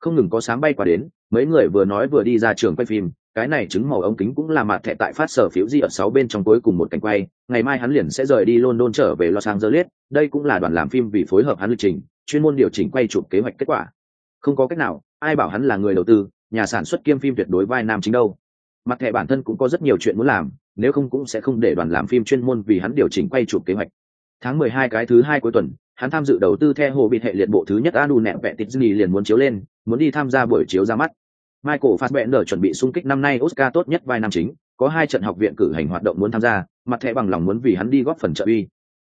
Không ngừng có sáng bay qua đến, mấy người vừa nói vừa đi ra trường quay phim, cái này chứng màu ống kính cũng là mặt thẻ tại phát sở phiếu di ở sáu bên trong cuối cùng một cảnh quay, ngày mai hắn liền sẽ rời đi london trở về los angeles, đây cũng là đoàn làm phim vì phối hợp hắn lịch trình, chuyên môn điều chỉnh quay chụp kế hoạch kết quả. Không có cách nào, ai bảo hắn là người đầu tư, nhà sản xuất kiêm phim tuyệt đối vai nam chính đâu. Mặt thẻ bản thân cũng có rất nhiều chuyện muốn làm, nếu không cũng sẽ không để đoàn làm phim chuyên môn vì hắn điều chỉnh quay chụp kế hoạch. Tháng mười hai cái thứ hai cuối tuần hắn tham dự đầu tư theo hồ bị hệ liệt bộ thứ nhất anu nẹ vẹn tịt dini liền muốn chiếu lên muốn đi tham gia buổi chiếu ra mắt michael fassbender chuẩn bị xung kích năm nay oscar tốt nhất vai nam chính có hai trận học viện cử hành hoạt động muốn tham gia mặt thẻ bằng lòng muốn vì hắn đi góp phần trợ uy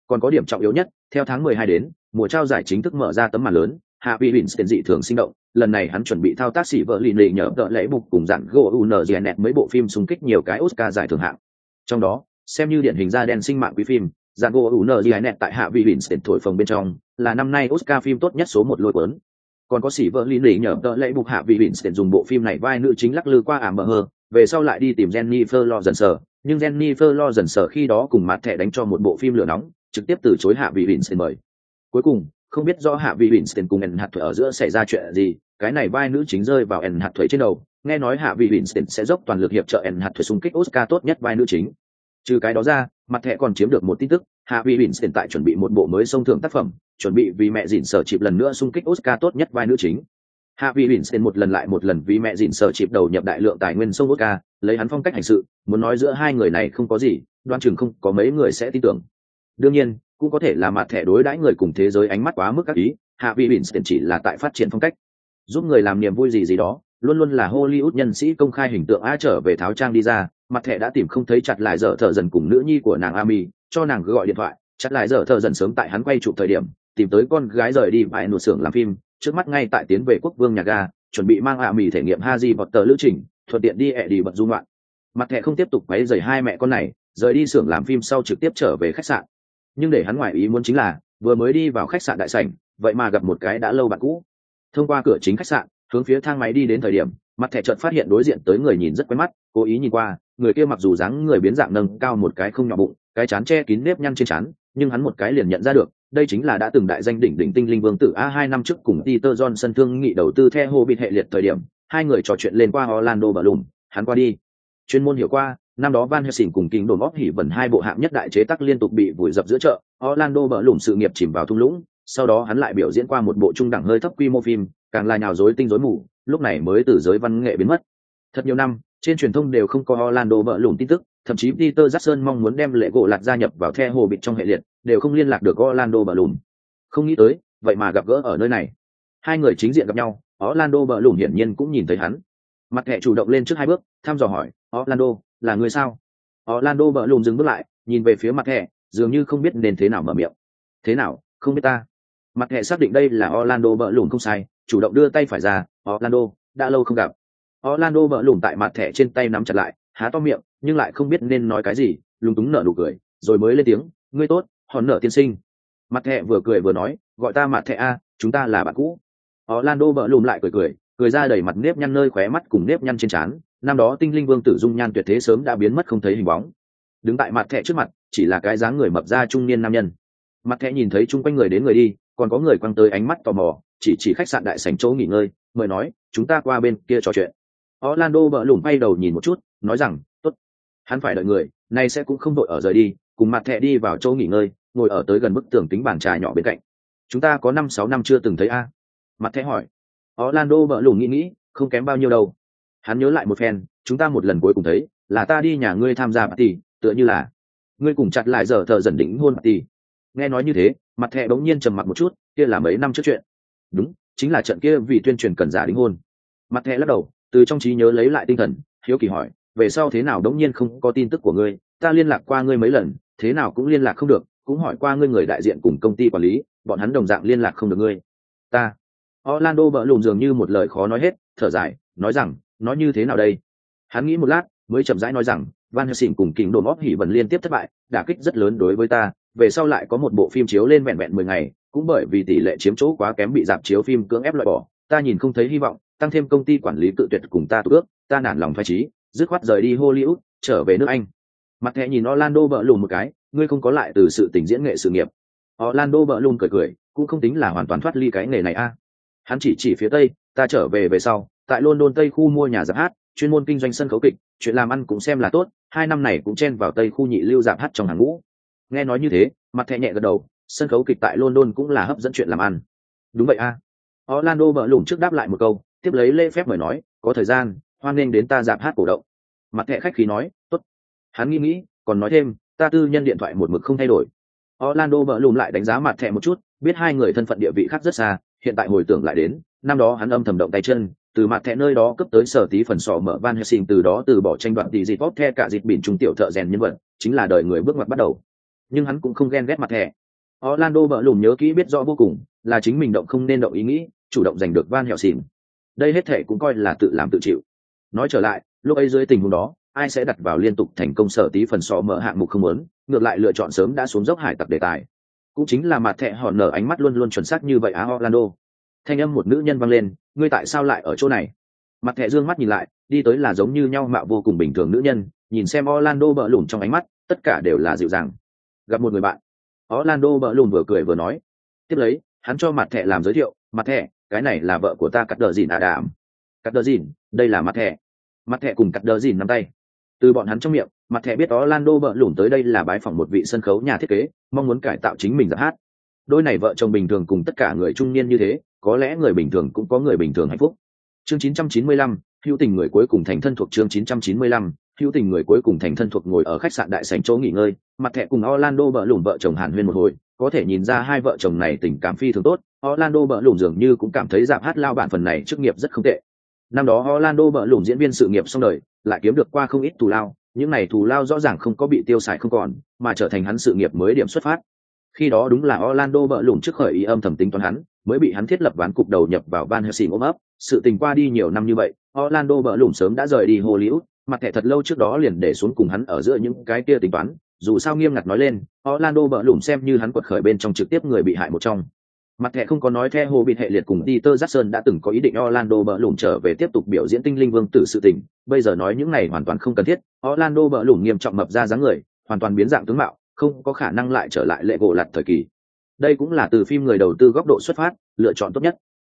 còn có điểm trọng yếu nhất theo tháng mười hai đến mùa trao giải chính thức mở ra tấm màn lớn hạ vị Winston dị thường sinh động, lần này hắn chuẩn bị thao tác sĩ vợ lì lì nhờ vợ lễ bục cùng dạng gỗ UNGNet mấy bộ phim xung kích nhiều cái Oscar giải thưởng hạng. Trong đó, xem như điển hình ra đen sinh mạng quý phim, dạng gỗ UNGNet tại hạ vị Winston thổi phồng bên trong, là năm nay Oscar phim tốt nhất số một lôi cuốn. còn có sĩ vợ lý lý nhờ tợ lễ bục hạ vị Winston dùng bộ phim này vai nữ chính lắc lư qua ảm mờ hờ, về sau lại đi tìm Jennifer Lawrence. Nhưng Jennifer Lawrence khi đó cùng mặt thẻ đánh cho một bộ phim lửa nóng trực tiếp từ chối hạ vị Winston mời. Cuối cùng không biết rõ hạ vị Winston cùng ẩn hạt thuở ở giữa xảy ra chuyện gì cái này vai nữ chính rơi vào ẩn hạt thuở trên đầu nghe nói hạ vị Winston sẽ dốc toàn lực hiệp trợ ẩn hạt thuở xung kích Oscar tốt nhất vai nữ chính trừ cái đó ra, mặt thẻ còn chiếm được một tin tức, hạ vị hiện tại chuẩn bị một bộ mới sông thưởng tác phẩm, chuẩn bị vì mẹ dịn sở chịp lần nữa xung kích Oscar tốt nhất vai nữ chính. Hạ vị Winston một lần lại một lần vì mẹ dịn sở chịp đầu nhập đại lượng tài nguyên sông Oscar, lấy hắn phong cách hành sự, muốn nói giữa hai người này không có gì, đoan chừng không có mấy người sẽ tin tưởng. Đương nhiên, cũng có thể là mặt thẻ đối đãi người cùng thế giới ánh mắt quá mức các ý, hạ vị hiện chỉ là tại phát triển phong cách. Giúp người làm niềm vui gì gì đó, luôn luôn là hollywood nhân sĩ công khai hình tượng a trở về tháo trang đi ra mặt thẻ đã tìm không thấy chặt lại dở thợ dần cùng nữ nhi của nàng ami, cho nàng gọi điện thoại. Chặt lại dở thợ dần sớm tại hắn quay chụp thời điểm, tìm tới con gái rời đi bãi nụt xưởng làm phim. Trước mắt ngay tại tiến về quốc vương nhà ga, chuẩn bị mang ạ mì thể nghiệm ha di vọt tờ lữ trình, thuận tiện đi ẹ đi bận dung loạn mặt thẻ không tiếp tục quấy rầy hai mẹ con này, rời đi xưởng làm phim sau trực tiếp trở về khách sạn. Nhưng để hắn ngoại ý muốn chính là, vừa mới đi vào khách sạn đại sảnh, vậy mà gặp một cái đã lâu bạn cũ. Thông qua cửa chính khách sạn, hướng phía thang máy đi đến thời điểm, mặt thẻ chợt phát hiện đối diện tới người nhìn rất quen mắt, cố ý nhìn qua người kia mặc dù dáng người biến dạng nâng cao một cái không nhỏ bụng, cái chán che kín nếp nhăn trên chán, nhưng hắn một cái liền nhận ra được, đây chính là đã từng đại danh đỉnh đỉnh tinh linh vương tử a hai năm trước cùng peter johnson thương nghị đầu tư theo hồ bị hệ liệt thời điểm, hai người trò chuyện lên qua orlando và lùm, hắn qua đi. Chuyên môn hiểu qua, năm đó van helsing cùng kính đồn óp hỉ vần hai bộ hạng nhất đại chế tác liên tục bị vùi dập giữa chợ, orlando bỡ lủng sự nghiệp chìm vào thung lũng, sau đó hắn lại biểu diễn qua một bộ trung đẳng hơi thấp quy mô phim, càng là nhào rối tinh rối mù, lúc này mới từ giới văn nghệ biến mất. Thật nhiều năm trên truyền thông đều không có orlando bờ Lủng tin tức thậm chí peter jackson mong muốn đem lệ gỗ lạt gia nhập vào the hồ bịt trong hệ liệt đều không liên lạc được orlando bờ Lủng. không nghĩ tới vậy mà gặp gỡ ở nơi này. Hai người chính diện gặp nhau orlando bờ Lủng hiển nhiên cũng nhìn thấy hắn. Mặt hệ chủ động lên trước hai bước thăm dò hỏi orlando là người sao? Orlando bờ Lủng dừng bước lại nhìn về phía mặt hệ, dường như không biết nên thế nào mở miệng. Thế nào không biết ta? Mặt hệ xác định đây là orlando bờ Lủng không sai chủ động đưa tay phải ra orlando đã lâu không gặp orlando bờ lùm tại mặt thẻ trên tay nắm chặt lại, há to miệng, nhưng lại không biết nên nói cái gì, lúng túng nở nụ cười, rồi mới lên tiếng, ngươi tốt, hòn nở tiên sinh. Mặt thẻ vừa cười vừa nói, gọi ta mặt thẻ a, chúng ta là bạn cũ. Orlando bỡ lùm lại cười cười cười ra đầy mặt nếp nhăn nơi khóe mắt cùng nếp nhăn trên trán, năm đó tinh linh vương tử dung nhan tuyệt thế sớm đã biến mất không thấy hình bóng. Đứng tại mặt thẻ trước mặt, chỉ là cái dáng người mập da trung niên nam nhân. Mặt thẻ nhìn thấy chung quanh người đến người đi, còn có người quăng tới ánh mắt tò mò, chỉ chỉ khách sạn đại sảnh chỗ nghỉ ngơi mời nói, chúng ta qua bên kia trò chuyện orlando bỡ lùm bay đầu nhìn một chút, nói rằng, tốt, hắn phải đợi người, nay sẽ cũng không đội ở rời đi, cùng mặt thẻ đi vào chỗ nghỉ ngơi, ngồi ở tới gần bức tường tính bàn trà nhỏ bên cạnh. Chúng ta có năm sáu năm chưa từng thấy a. Mặt thẻ hỏi. Orlando bỡ lùm nghĩ nghĩ, không kém bao nhiêu đâu. Hắn nhớ lại một phen, chúng ta một lần cuối cùng thấy, là ta đi nhà ngươi tham gia party, tựa như là ngươi cùng chặt lại giờ thợ dần đỉnh hôn party. Nghe nói như thế, mặt thẻ bỗng nhiên trầm mặt một chút, kia là mấy năm trước chuyện. Đúng, chính là trận kia vì tuyên truyền cần giả đính hôn. Mặt thẻ lắc đầu từ trong trí nhớ lấy lại tinh thần, hiếu kỳ hỏi, về sau thế nào đống nhiên không có tin tức của ngươi? Ta liên lạc qua ngươi mấy lần, thế nào cũng liên lạc không được, cũng hỏi qua ngươi người đại diện cùng công ty quản lý, bọn hắn đồng dạng liên lạc không được ngươi. Ta. Orlando bỡ lùm dường như một lời khó nói hết, thở dài, nói rằng nói như thế nào đây? Hắn nghĩ một lát, mới chậm rãi nói rằng, van helsing cùng kính đồn óp hỉ vần liên tiếp thất bại, đả kích rất lớn đối với ta, về sau lại có một bộ phim chiếu lên vẹn vẹn mười ngày, cũng bởi vì tỷ lệ chiếm chỗ quá kém bị dạp chiếu phim cưỡng ép loại bỏ ta nhìn không thấy hy vọng, tăng thêm công ty quản lý tự tuyệt cùng ta tự ước, ta nản lòng phai trí, dứt khoát rời đi hollywood, trở về nước anh. Mặt thẹ nhìn orlando bỡ lùm một cái, ngươi không có lại từ sự tình diễn nghệ sự nghiệp. Orlando bỡ lùm cười cười, cũng không tính là hoàn toàn thoát ly cái nghề này a. Hắn chỉ chỉ phía tây, ta trở về về sau, tại london tây khu mua nhà giáp hát, chuyên môn kinh doanh sân khấu kịch, chuyện làm ăn cũng xem là tốt, hai năm này cũng chen vào tây khu nhị lưu giáp hát trong hàng ngũ. Nghe nói như thế, mặt thẹ nhẹ gật đầu, sân khấu kịch tại london cũng là hấp dẫn chuyện làm ăn. Đúng vậy a orlando bỡ lủng trước đáp lại một câu, tiếp lấy lễ phép mời nói, có thời gian, hoan nghênh đến ta dạp hát cổ động. Mặt thẻ khách khí nói, tốt. Hắn nghĩ nghĩ, còn nói thêm, ta tư nhân điện thoại một mực không thay đổi. Orlando bỡ lủng lại đánh giá mặt thẻ một chút, biết hai người thân phận địa vị khác rất xa, hiện tại hồi tưởng lại đến, năm đó hắn âm thầm động tay chân, từ mặt thẻ nơi đó cấp tới sở tí phần sọ mở van helsing từ đó từ bỏ tranh đoạn tỷ dịp bóp the cả dịp biển trung tiểu thợ rèn nhân vật, chính là đời người bước ngoặt bắt đầu. Nhưng hắn cũng không ghen ghét mặt thẻ orlando bỡ lùm nhớ kỹ biết rõ vô cùng là chính mình động không nên động ý nghĩ, chủ động giành được van hẹo xỉn. đây hết thể cũng coi là tự làm tự chịu. Nói trở lại, lúc ấy dưới tình huống đó, ai sẽ đặt vào liên tục thành công sở tí phần sò mở hạng mục không muốn, ngược lại lựa chọn sớm đã xuống dốc hải tặc đề tài. Cũng chính là mặt thẻ hòn nở ánh mắt luôn luôn chuẩn xác như vậy á orlando. Thanh âm một nữ nhân vang lên, ngươi tại sao lại ở chỗ này? Mặt thẻ dương mắt nhìn lại, đi tới là giống như nhau mạo vô cùng bình thường nữ nhân, nhìn xem orlando bỡ lùm trong ánh mắt, tất cả đều là dịu dàng. Gặp một người bạn orlando bỡ lùn vừa cười vừa nói. Tiếp lấy hắn cho mặt thẻ làm giới thiệu mặt thẻ cái này là vợ của ta cắt đờ dìn à đảm. cắt đờ dìn? Đây là mặt thẻ. Mặt thẻ cùng cắt đờ dìn nắm tay. Từ bọn hắn trong miệng mặt thẻ biết orlando bỡ lùn tới đây là bái phỏng một vị sân khấu nhà thiết kế mong muốn cải tạo chính mình giọng hát. Đôi này vợ chồng bình thường cùng tất cả người trung niên như thế có lẽ người bình thường cũng có người bình thường hạnh phúc. Chương 995, hữu tình người cuối cùng thành thân thuộc chương 995, hữu tình người cuối cùng thành thân thuộc ngồi ở khách sạn đại sảnh chỗ nghỉ ngơi mặt thẻ cùng orlando bợ lùm vợ chồng hàn huyên một hồi có thể nhìn ra hai vợ chồng này tình cảm phi thường tốt. Orlando bợ lùm dường như cũng cảm thấy giảm hát lao bản phần này chức nghiệp rất không tệ. Năm đó orlando bợ lùm diễn viên sự nghiệp xong đời lại kiếm được qua không ít thù lao. Những này thù lao rõ ràng không có bị tiêu xài không còn mà trở thành hắn sự nghiệp mới điểm xuất phát. Khi đó đúng là Orlando bợ lủng trước khởi ý âm thầm tính toán hắn, mới bị hắn thiết lập ván cục đầu nhập vào Van Helsing ôm ấp. Sự tình qua đi nhiều năm như vậy, Orlando bợ lủng sớm đã rời đi Hollywood, mặt thẻ thật lâu trước đó liền để xuống cùng hắn ở giữa những cái kia tính toán. Dù sao nghiêm ngặt nói lên, Orlando bỡ lủng xem như hắn quật khởi bên trong trực tiếp người bị hại một trong. Mặt thẻ không có nói theo hồ bị hệ liệt cùng Peter Jackson đã từng có ý định Orlando bỡ lủng trở về tiếp tục biểu diễn tinh linh vương tử sự tình, bây giờ nói những này hoàn toàn không cần thiết. Orlando bỡ lủng nghiêm trọng mập ra dáng người, hoàn toàn biến dạng tướng mạo, không có khả năng lại trở lại lệ gỗ lặt thời kỳ. Đây cũng là từ phim người đầu tư góc độ xuất phát lựa chọn tốt nhất.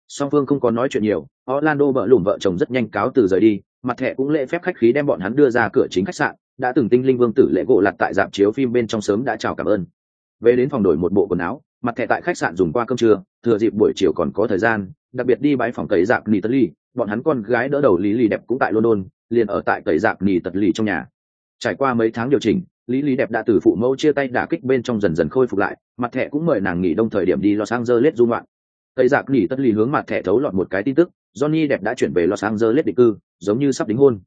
Song phương không có nói chuyện nhiều orlando bỡ lùm vợ chồng rất nhanh cáo từ rời đi. Mặt thẻ cũng lễ phép khách khí đem bọn hắn đưa ra cửa chính khách sạn đã từng tinh linh vương tử lệ gỗ lặt tại dạp chiếu phim bên trong sớm đã chào cảm ơn. Về đến phòng đổi một bộ quần áo, mặt thẻ tại khách sạn dùng qua cơm trưa, thừa dịp buổi chiều còn có thời gian, đặc biệt đi bãi phòng cấy dạp nỉ tật ly bọn hắn con gái đỡ đầu lý lì đẹp cũng tại london, liền ở tại cấy dạp nỉ tật ly trong nhà. Trải qua mấy tháng điều chỉnh, lý lý đẹp đã từ phụ mẫu chia tay đả kích bên trong dần dần khôi phục lại, mặt thẻ cũng mời nàng nghỉ đông thời điểm đi los angeles du ngoạn. Tây giặc nghỉ tất lý hướng mặt thẻ thấu lọt một cái tin tức, johnny đẹp đã chuyển về los angeles định cư, giống như sắp đính hôn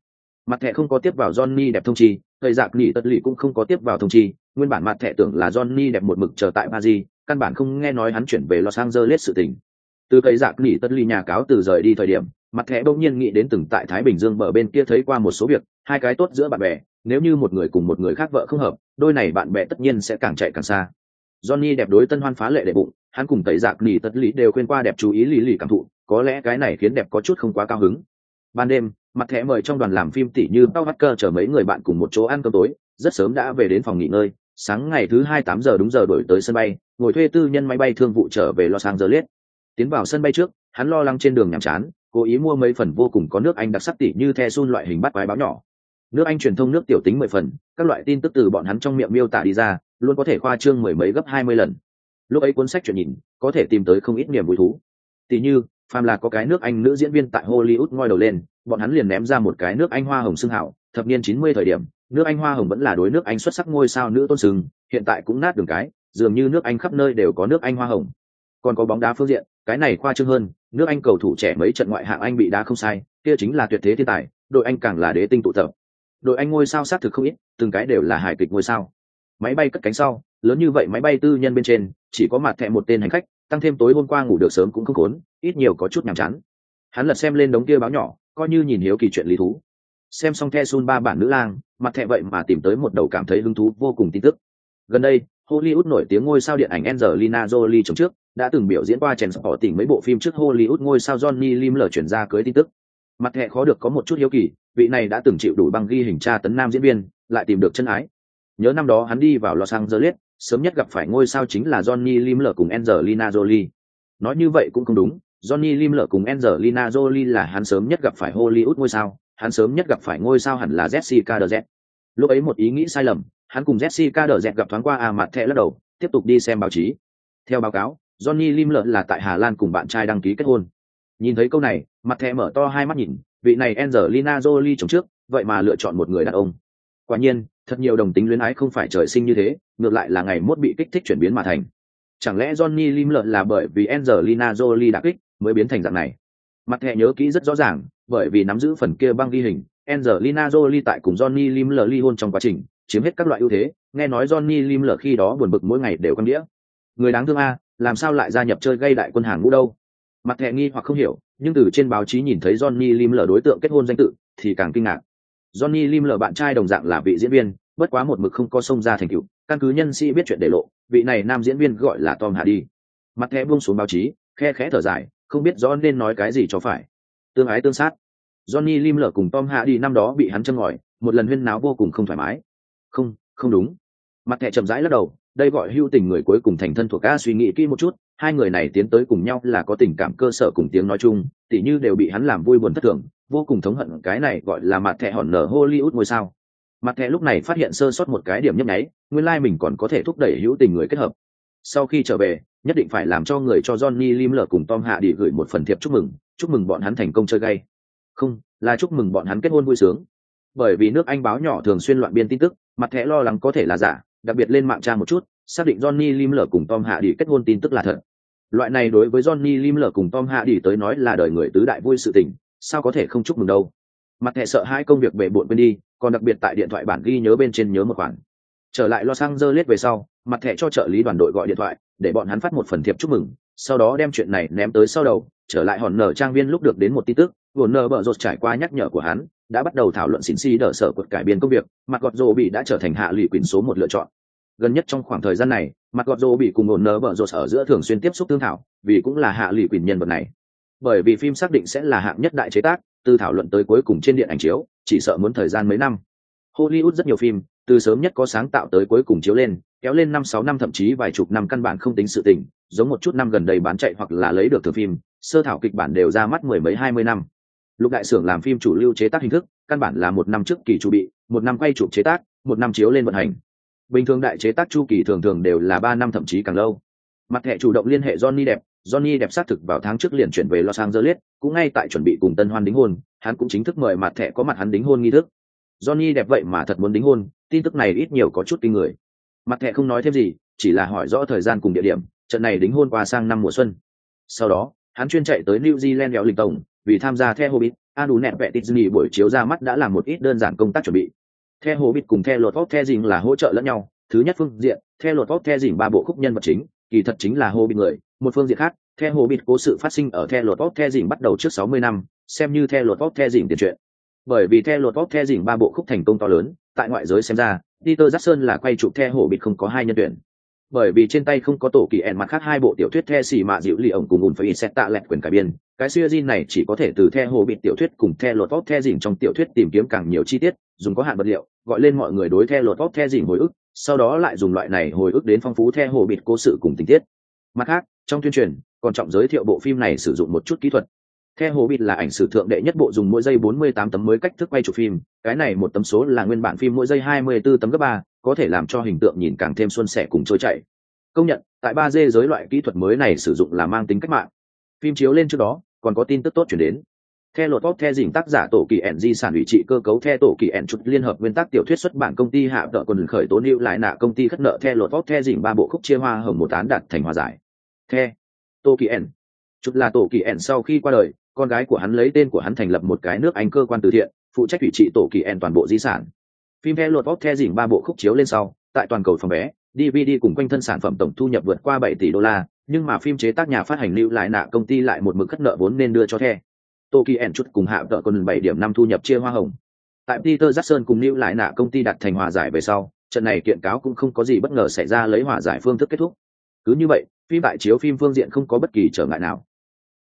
mặt thẻ không có tiếp vào johnny đẹp thông chi, thời giặc nghỉ tất lý cũng không có tiếp vào thông chi. Nguyên bản mặt thẻ tưởng là johnny đẹp một mực chờ tại paris, căn bản không nghe nói hắn chuyển về los angeles sự tình. Từ cây giặc nghỉ tất lý nhà cáo từ rời đi thời điểm, mặt thẻ bỗng nhiên nghĩ đến từng tại thái bình dương bờ bên kia thấy qua một số việc, hai cái tốt giữa bạn bè, nếu như một người cùng một người khác vợ không hợp, đôi này bạn bè tất nhiên sẽ càng chạy càng xa. Johnny đẹp đối tân hoan phá lệ đệ bụng, hắn cùng tẩy Dạc Nghị tất lý đều quên qua đẹp chú ý lì lì cảm thụ, có lẽ cái này khiến đẹp có chút không quá cao hứng. Ban đêm mặt thẻ mời trong đoàn làm phim tỷ như bao bắt cơ mấy người bạn cùng một chỗ ăn cơm tối, rất sớm đã về đến phòng nghỉ ngơi. Sáng ngày thứ hai tám giờ đúng giờ đổi tới sân bay, ngồi thuê tư nhân máy bay thương vụ trở về los angeles. Tiến vào sân bay trước, hắn lo lắng trên đường nhàm chán, cố ý mua mấy phần vô cùng có nước anh đặc sắc tỷ như the sun loại hình bắt quái báo nhỏ. Nước anh truyền thông nước tiểu tính mười phần, các loại tin tức từ bọn hắn trong miệng miêu tả đi ra, luôn có thể khoa trương mười mấy gấp hai mươi lần. Lúc ấy cuốn sách chuyện nhìn, có thể tìm tới không ít niềm vui thú. Tỷ như phàm là có cái nước anh nữ diễn viên tại hollywood ngoi đầu lên, bọn hắn liền ném ra một cái nước anh hoa hồng xưng hảo. Thập niên chín mươi thời điểm, nước anh hoa hồng vẫn là đối nước anh xuất sắc ngôi sao nữ tôn sừng hiện tại cũng nát đường cái, dường như nước anh khắp nơi đều có nước anh hoa hồng. Còn có bóng đá phương diện, cái này khoa trương hơn, nước anh cầu thủ trẻ mấy trận ngoại hạng anh bị đá không sai, kia chính là tuyệt thế thiên tài, đội anh càng là đế tinh tụ tập. Đội anh ngôi sao xác thực không ít, từng cái đều là hài kịch ngôi sao. Máy bay cất cánh sau, lớn như vậy máy bay tư nhân bên trên, chỉ có mặt thẹ một tên hành khách tăng thêm tối hôm qua ngủ được sớm cũng không khốn, ít nhiều có chút nhàm chán. Hắn lật xem lên đống kia báo nhỏ, coi như nhìn hiếu kỳ chuyện lý thú. Xem xong the sun ba bản nữ lang, mặt thẹ vậy mà tìm tới một đầu cảm thấy hứng thú vô cùng tin tức. Gần đây, hollywood nổi tiếng ngôi sao điện ảnh angelina jolie chồng trước, đã từng biểu diễn qua chèn sọ tỉnh mấy bộ phim trước hollywood ngôi sao johnny lim lở chuyển ra cưới tin tức. Mặt thẹ khó được có một chút hiếu kỳ, vị này đã từng chịu đủ băng ghi hình tra tấn nam diễn viên, lại tìm được chân ái. Nhớ năm đó hắn đi vào los angeles sớm nhất gặp phải ngôi sao chính là johnny lim lở cùng angelina jolie. Nói như vậy cũng không đúng johnny lim lở cùng angelina jolie là hắn sớm nhất gặp phải hollywood ngôi sao hắn sớm nhất gặp phải ngôi sao hẳn là jessica de lúc ấy một ý nghĩ sai lầm hắn cùng jessica de gặp thoáng qua à mặt thẻ lắc đầu tiếp tục đi xem báo chí. Theo báo cáo johnny lim lở là tại hà lan cùng bạn trai đăng ký kết hôn. Nhìn thấy câu này mặt thẻ mở to hai mắt nhìn vị này Angelina Jolie chồng trước, vậy mà lựa chọn một người đàn ông. Quả nhiên, thật nhiều đồng tính luyến ái không phải trời sinh như thế, ngược lại là ngày mốt bị kích thích chuyển biến mà thành. Chẳng lẽ Johnny Lim lợn là bởi vì Angelina Jolie đã kích mới biến thành dạng này? Mặt thẻ nhớ kỹ rất rõ ràng, bởi vì nắm giữ phần kia băng ghi hình, Angelina Jolie tại cùng Johnny Lim lợn ly hôn trong quá trình, chiếm hết các loại ưu thế, nghe nói Johnny Lim lợn khi đó buồn bực mỗi ngày đều căng đĩa. Người đáng thương a, làm sao lại gia nhập chơi gây đại quân hàng ngũ đâu? Mặt thẻ nghi hoặc không hiểu, nhưng từ trên báo chí nhìn thấy Johnny Lim lợn đối tượng kết hôn danh tự, thì càng kinh ngạc. Johnny Lim lờ bạn trai đồng dạng là vị diễn viên, bất quá một mực không có sông ra thành tựu, căn cứ nhân sĩ biết chuyện để lộ, vị này nam diễn viên gọi là Tom Hardy. Mặt thẻ buông xuống báo chí, khe khẽ thở dài, không biết rõ nên nói cái gì cho phải. Tương ái tương sát. Johnny lim lở cùng tom Hardy năm đó bị hắn châm ngòi một lần huyên náo vô cùng không thoải mái. Không không đúng. Mặt thẻ chậm rãi lắc đầu đây gọi hưu tình người cuối cùng thành thân thuộc ca suy nghĩ kỹ một chút hai người này tiến tới cùng nhau là có tình cảm cơ sở cùng tiếng nói chung, tỉ như đều bị hắn làm vui buồn thất thường, vô cùng thống hận cái này gọi là mặt thẻ hòn nở hollywood ngôi sao. Mặt thẻ lúc này phát hiện sơ sót một cái điểm nhấp nháy, nguyên lai、like、mình còn có thể thúc đẩy hữu tình người kết hợp. Sau khi trở về, nhất định phải làm cho người cho johnny lim lở cùng tom hạ đi gửi một phần thiệp chúc mừng chúc mừng bọn hắn thành công chơi gay. Không, là chúc mừng bọn hắn kết hôn vui sướng. Bởi vì nước anh báo nhỏ thường xuyên loạn biên tin tức, mặt thẻ lo lắng có thể là giả, đặc biệt lên mạng tra một chút xác định johnny lim lở cùng tom hạ đi kết hôn tin tức là thật. Loại này đối với johnny lim lở cùng tom hạ đi tới nói là đời người tứ đại vui sự tình, sao có thể không chúc mừng đâu? Mặt hệ sợ hai công việc bể bộn bên đi, còn đặc biệt tại điện thoại bản ghi nhớ bên trên nhớ một khoản. Trở lại los angeles về sau, mặt thẻ cho trợ lý đoàn đội gọi điện thoại, để bọn hắn phát một phần thiệp chúc mừng, sau đó đem chuyện này ném tới sau đầu, trở lại hòn nở trang viên lúc được đến một tin tức hòn nở bở rột trải qua nhắc nhở của hắn, đã bắt đầu thảo luận xỉn xi đỡ sở quật cải biên công việc, mặt gọt rồ bị đã trở thành hạ lụy quyền số một lựa chọn gần nhất trong khoảng thời gian này, mặt gọt rô bị cùng ổn nở bở rột ở giữa thường xuyên tiếp xúc tương thảo, vì cũng là hạ lụy quyền nhân vật này. Bởi vì phim xác định sẽ là hạng nhất đại chế tác, từ thảo luận tới cuối cùng trên điện ảnh chiếu, chỉ sợ muốn thời gian mấy năm. Hollywood rất nhiều phim, từ sớm nhất có sáng tạo tới cuối cùng chiếu lên, kéo lên năm sáu năm thậm chí vài chục năm căn bản không tính sự tình, giống một chút năm gần đây bán chạy hoặc là lấy được từ phim, sơ thảo kịch bản đều ra mắt mười mấy hai mươi năm. Lục đại xưởng làm phim chủ lưu chế tác hình thức, căn bản là một năm trước kỳ chủ bị, một năm quay chụp chế tác, một năm chiếu lên vận hành bình thường đại chế tác chu kỳ thường thường đều là ba năm thậm chí càng lâu. Mặt thẻ chủ động liên hệ johnny đẹp johnny đẹp xác thực vào tháng trước liền chuyển về los angeles, cũng ngay tại chuẩn bị cùng tân hoan đính hôn, hắn cũng chính thức mời mặt thẻ có mặt hắn đính hôn nghi thức. Johnny đẹp vậy mà thật muốn đính hôn, tin tức này ít nhiều có chút kinh người. Mặt thẻ không nói thêm gì, chỉ là hỏi rõ thời gian cùng địa điểm, trận này đính hôn qua sang năm mùa xuân. Sau đó, hắn chuyên chạy tới new zealand đèo lịch tổng, vì tham gia The hobbit a đủ nẹt vẹ disney buổi chiếu ra mắt đã làm một ít đơn giản công tác chuẩn bị theo Bịt cùng theo lột vóc The dình là hỗ trợ lẫn nhau. Thứ nhất phương diện theo lột vóc The dình ba bộ khúc nhân vật chính kỳ thật chính là Hồ Bịt người. Một phương diện khác theo Bịt cố sự phát sinh ở theo lột vóc The dình bắt đầu trước 60 năm xem như theo lột vóc The dình tiền truyện. Bởi vì theo lột vóc The dình ba bộ khúc thành công to lớn tại ngoại giới xem ra Peter Jackson là quay chụp theo Hồ bịt không có hai nhân tuyển. Bởi vì trên tay không có tổ kỳ ẻn mặt khác hai bộ tiểu thuyết the xì mạ dịu lì ổng cùng ùn phải set tạ lẹt quyền cải biên, cái siêu gen này chỉ có thể từ theo hồ bị tiểu thuyết cùng theo lột vóc theo dỉn trong tiểu thuyết tìm kiếm càng nhiều chi tiết, dùng có hạn vật liệu, gọi lên mọi người đối theo lột vóc theo dỉn hồi ức, sau đó lại dùng loại này hồi ức đến phong phú theo hồ bịt cố sự cùng tình tiết. Mặt khác, trong tuyên truyền, còn trọng giới thiệu bộ phim này sử dụng một chút kỹ thuật, theo hồ bị là ảnh sử thượng đệ nhất bộ dùng mỗi giây 48 tấm mới cách thức quay chụp phim, cái này một tấm số là nguyên bản phim mỗi giây 24 tấm gấp ba, có thể làm cho hình tượng nhìn càng thêm xuân sẻ cùng trôi chảy. Công nhận, tại 3D giới loại kỹ thuật mới này sử dụng là mang tính cách mạng. Phim chiếu lên trước đó, còn có tin tức tốt chuyển đến. Theo lột tốt theo dình tác giả tổ kỳ ẻn di sản ủy trị cơ cấu theo tổ kỳ ẻn trục liên hợp nguyên tắc tiểu thuyết xuất bản công ty hạ vợ quần khởi tố lưu lại nạ công ty khất nợ theo lột tốt theo dình ba bộ khúc chia hoa hồng một án đạt thành hòa giải. The Tổ kỳ ẻn trục là tổ kỳ ẻn sau khi qua đời con gái của hắn lấy tên của hắn thành lập một cái nước anh cơ quan từ thiện phụ trách ủy trị tổ kỳ ẻn toàn bộ di sản phim theo lột vóc the dình ba bộ khúc chiếu lên sau tại toàn cầu phòng vé dvd cùng quanh thân sản phẩm tổng thu nhập vượt qua bảy tỷ đô la nhưng mà phim chế tác nhà phát hành lưu lại nạ công ty lại một mực khất nợ vốn nên đưa cho the. Tô kỳ ẻn chút cùng hạ vợ còn bảy điểm năm thu nhập chia hoa hồng. Tại peter jackson cùng lưu lại nạ công ty đặt thành hòa giải về sau, trận này kiện cáo cũng không có gì bất ngờ xảy ra lấy hòa giải phương thức kết thúc. Cứ như vậy, phim tại chiếu phim phương diện không có bất kỳ trở ngại nào.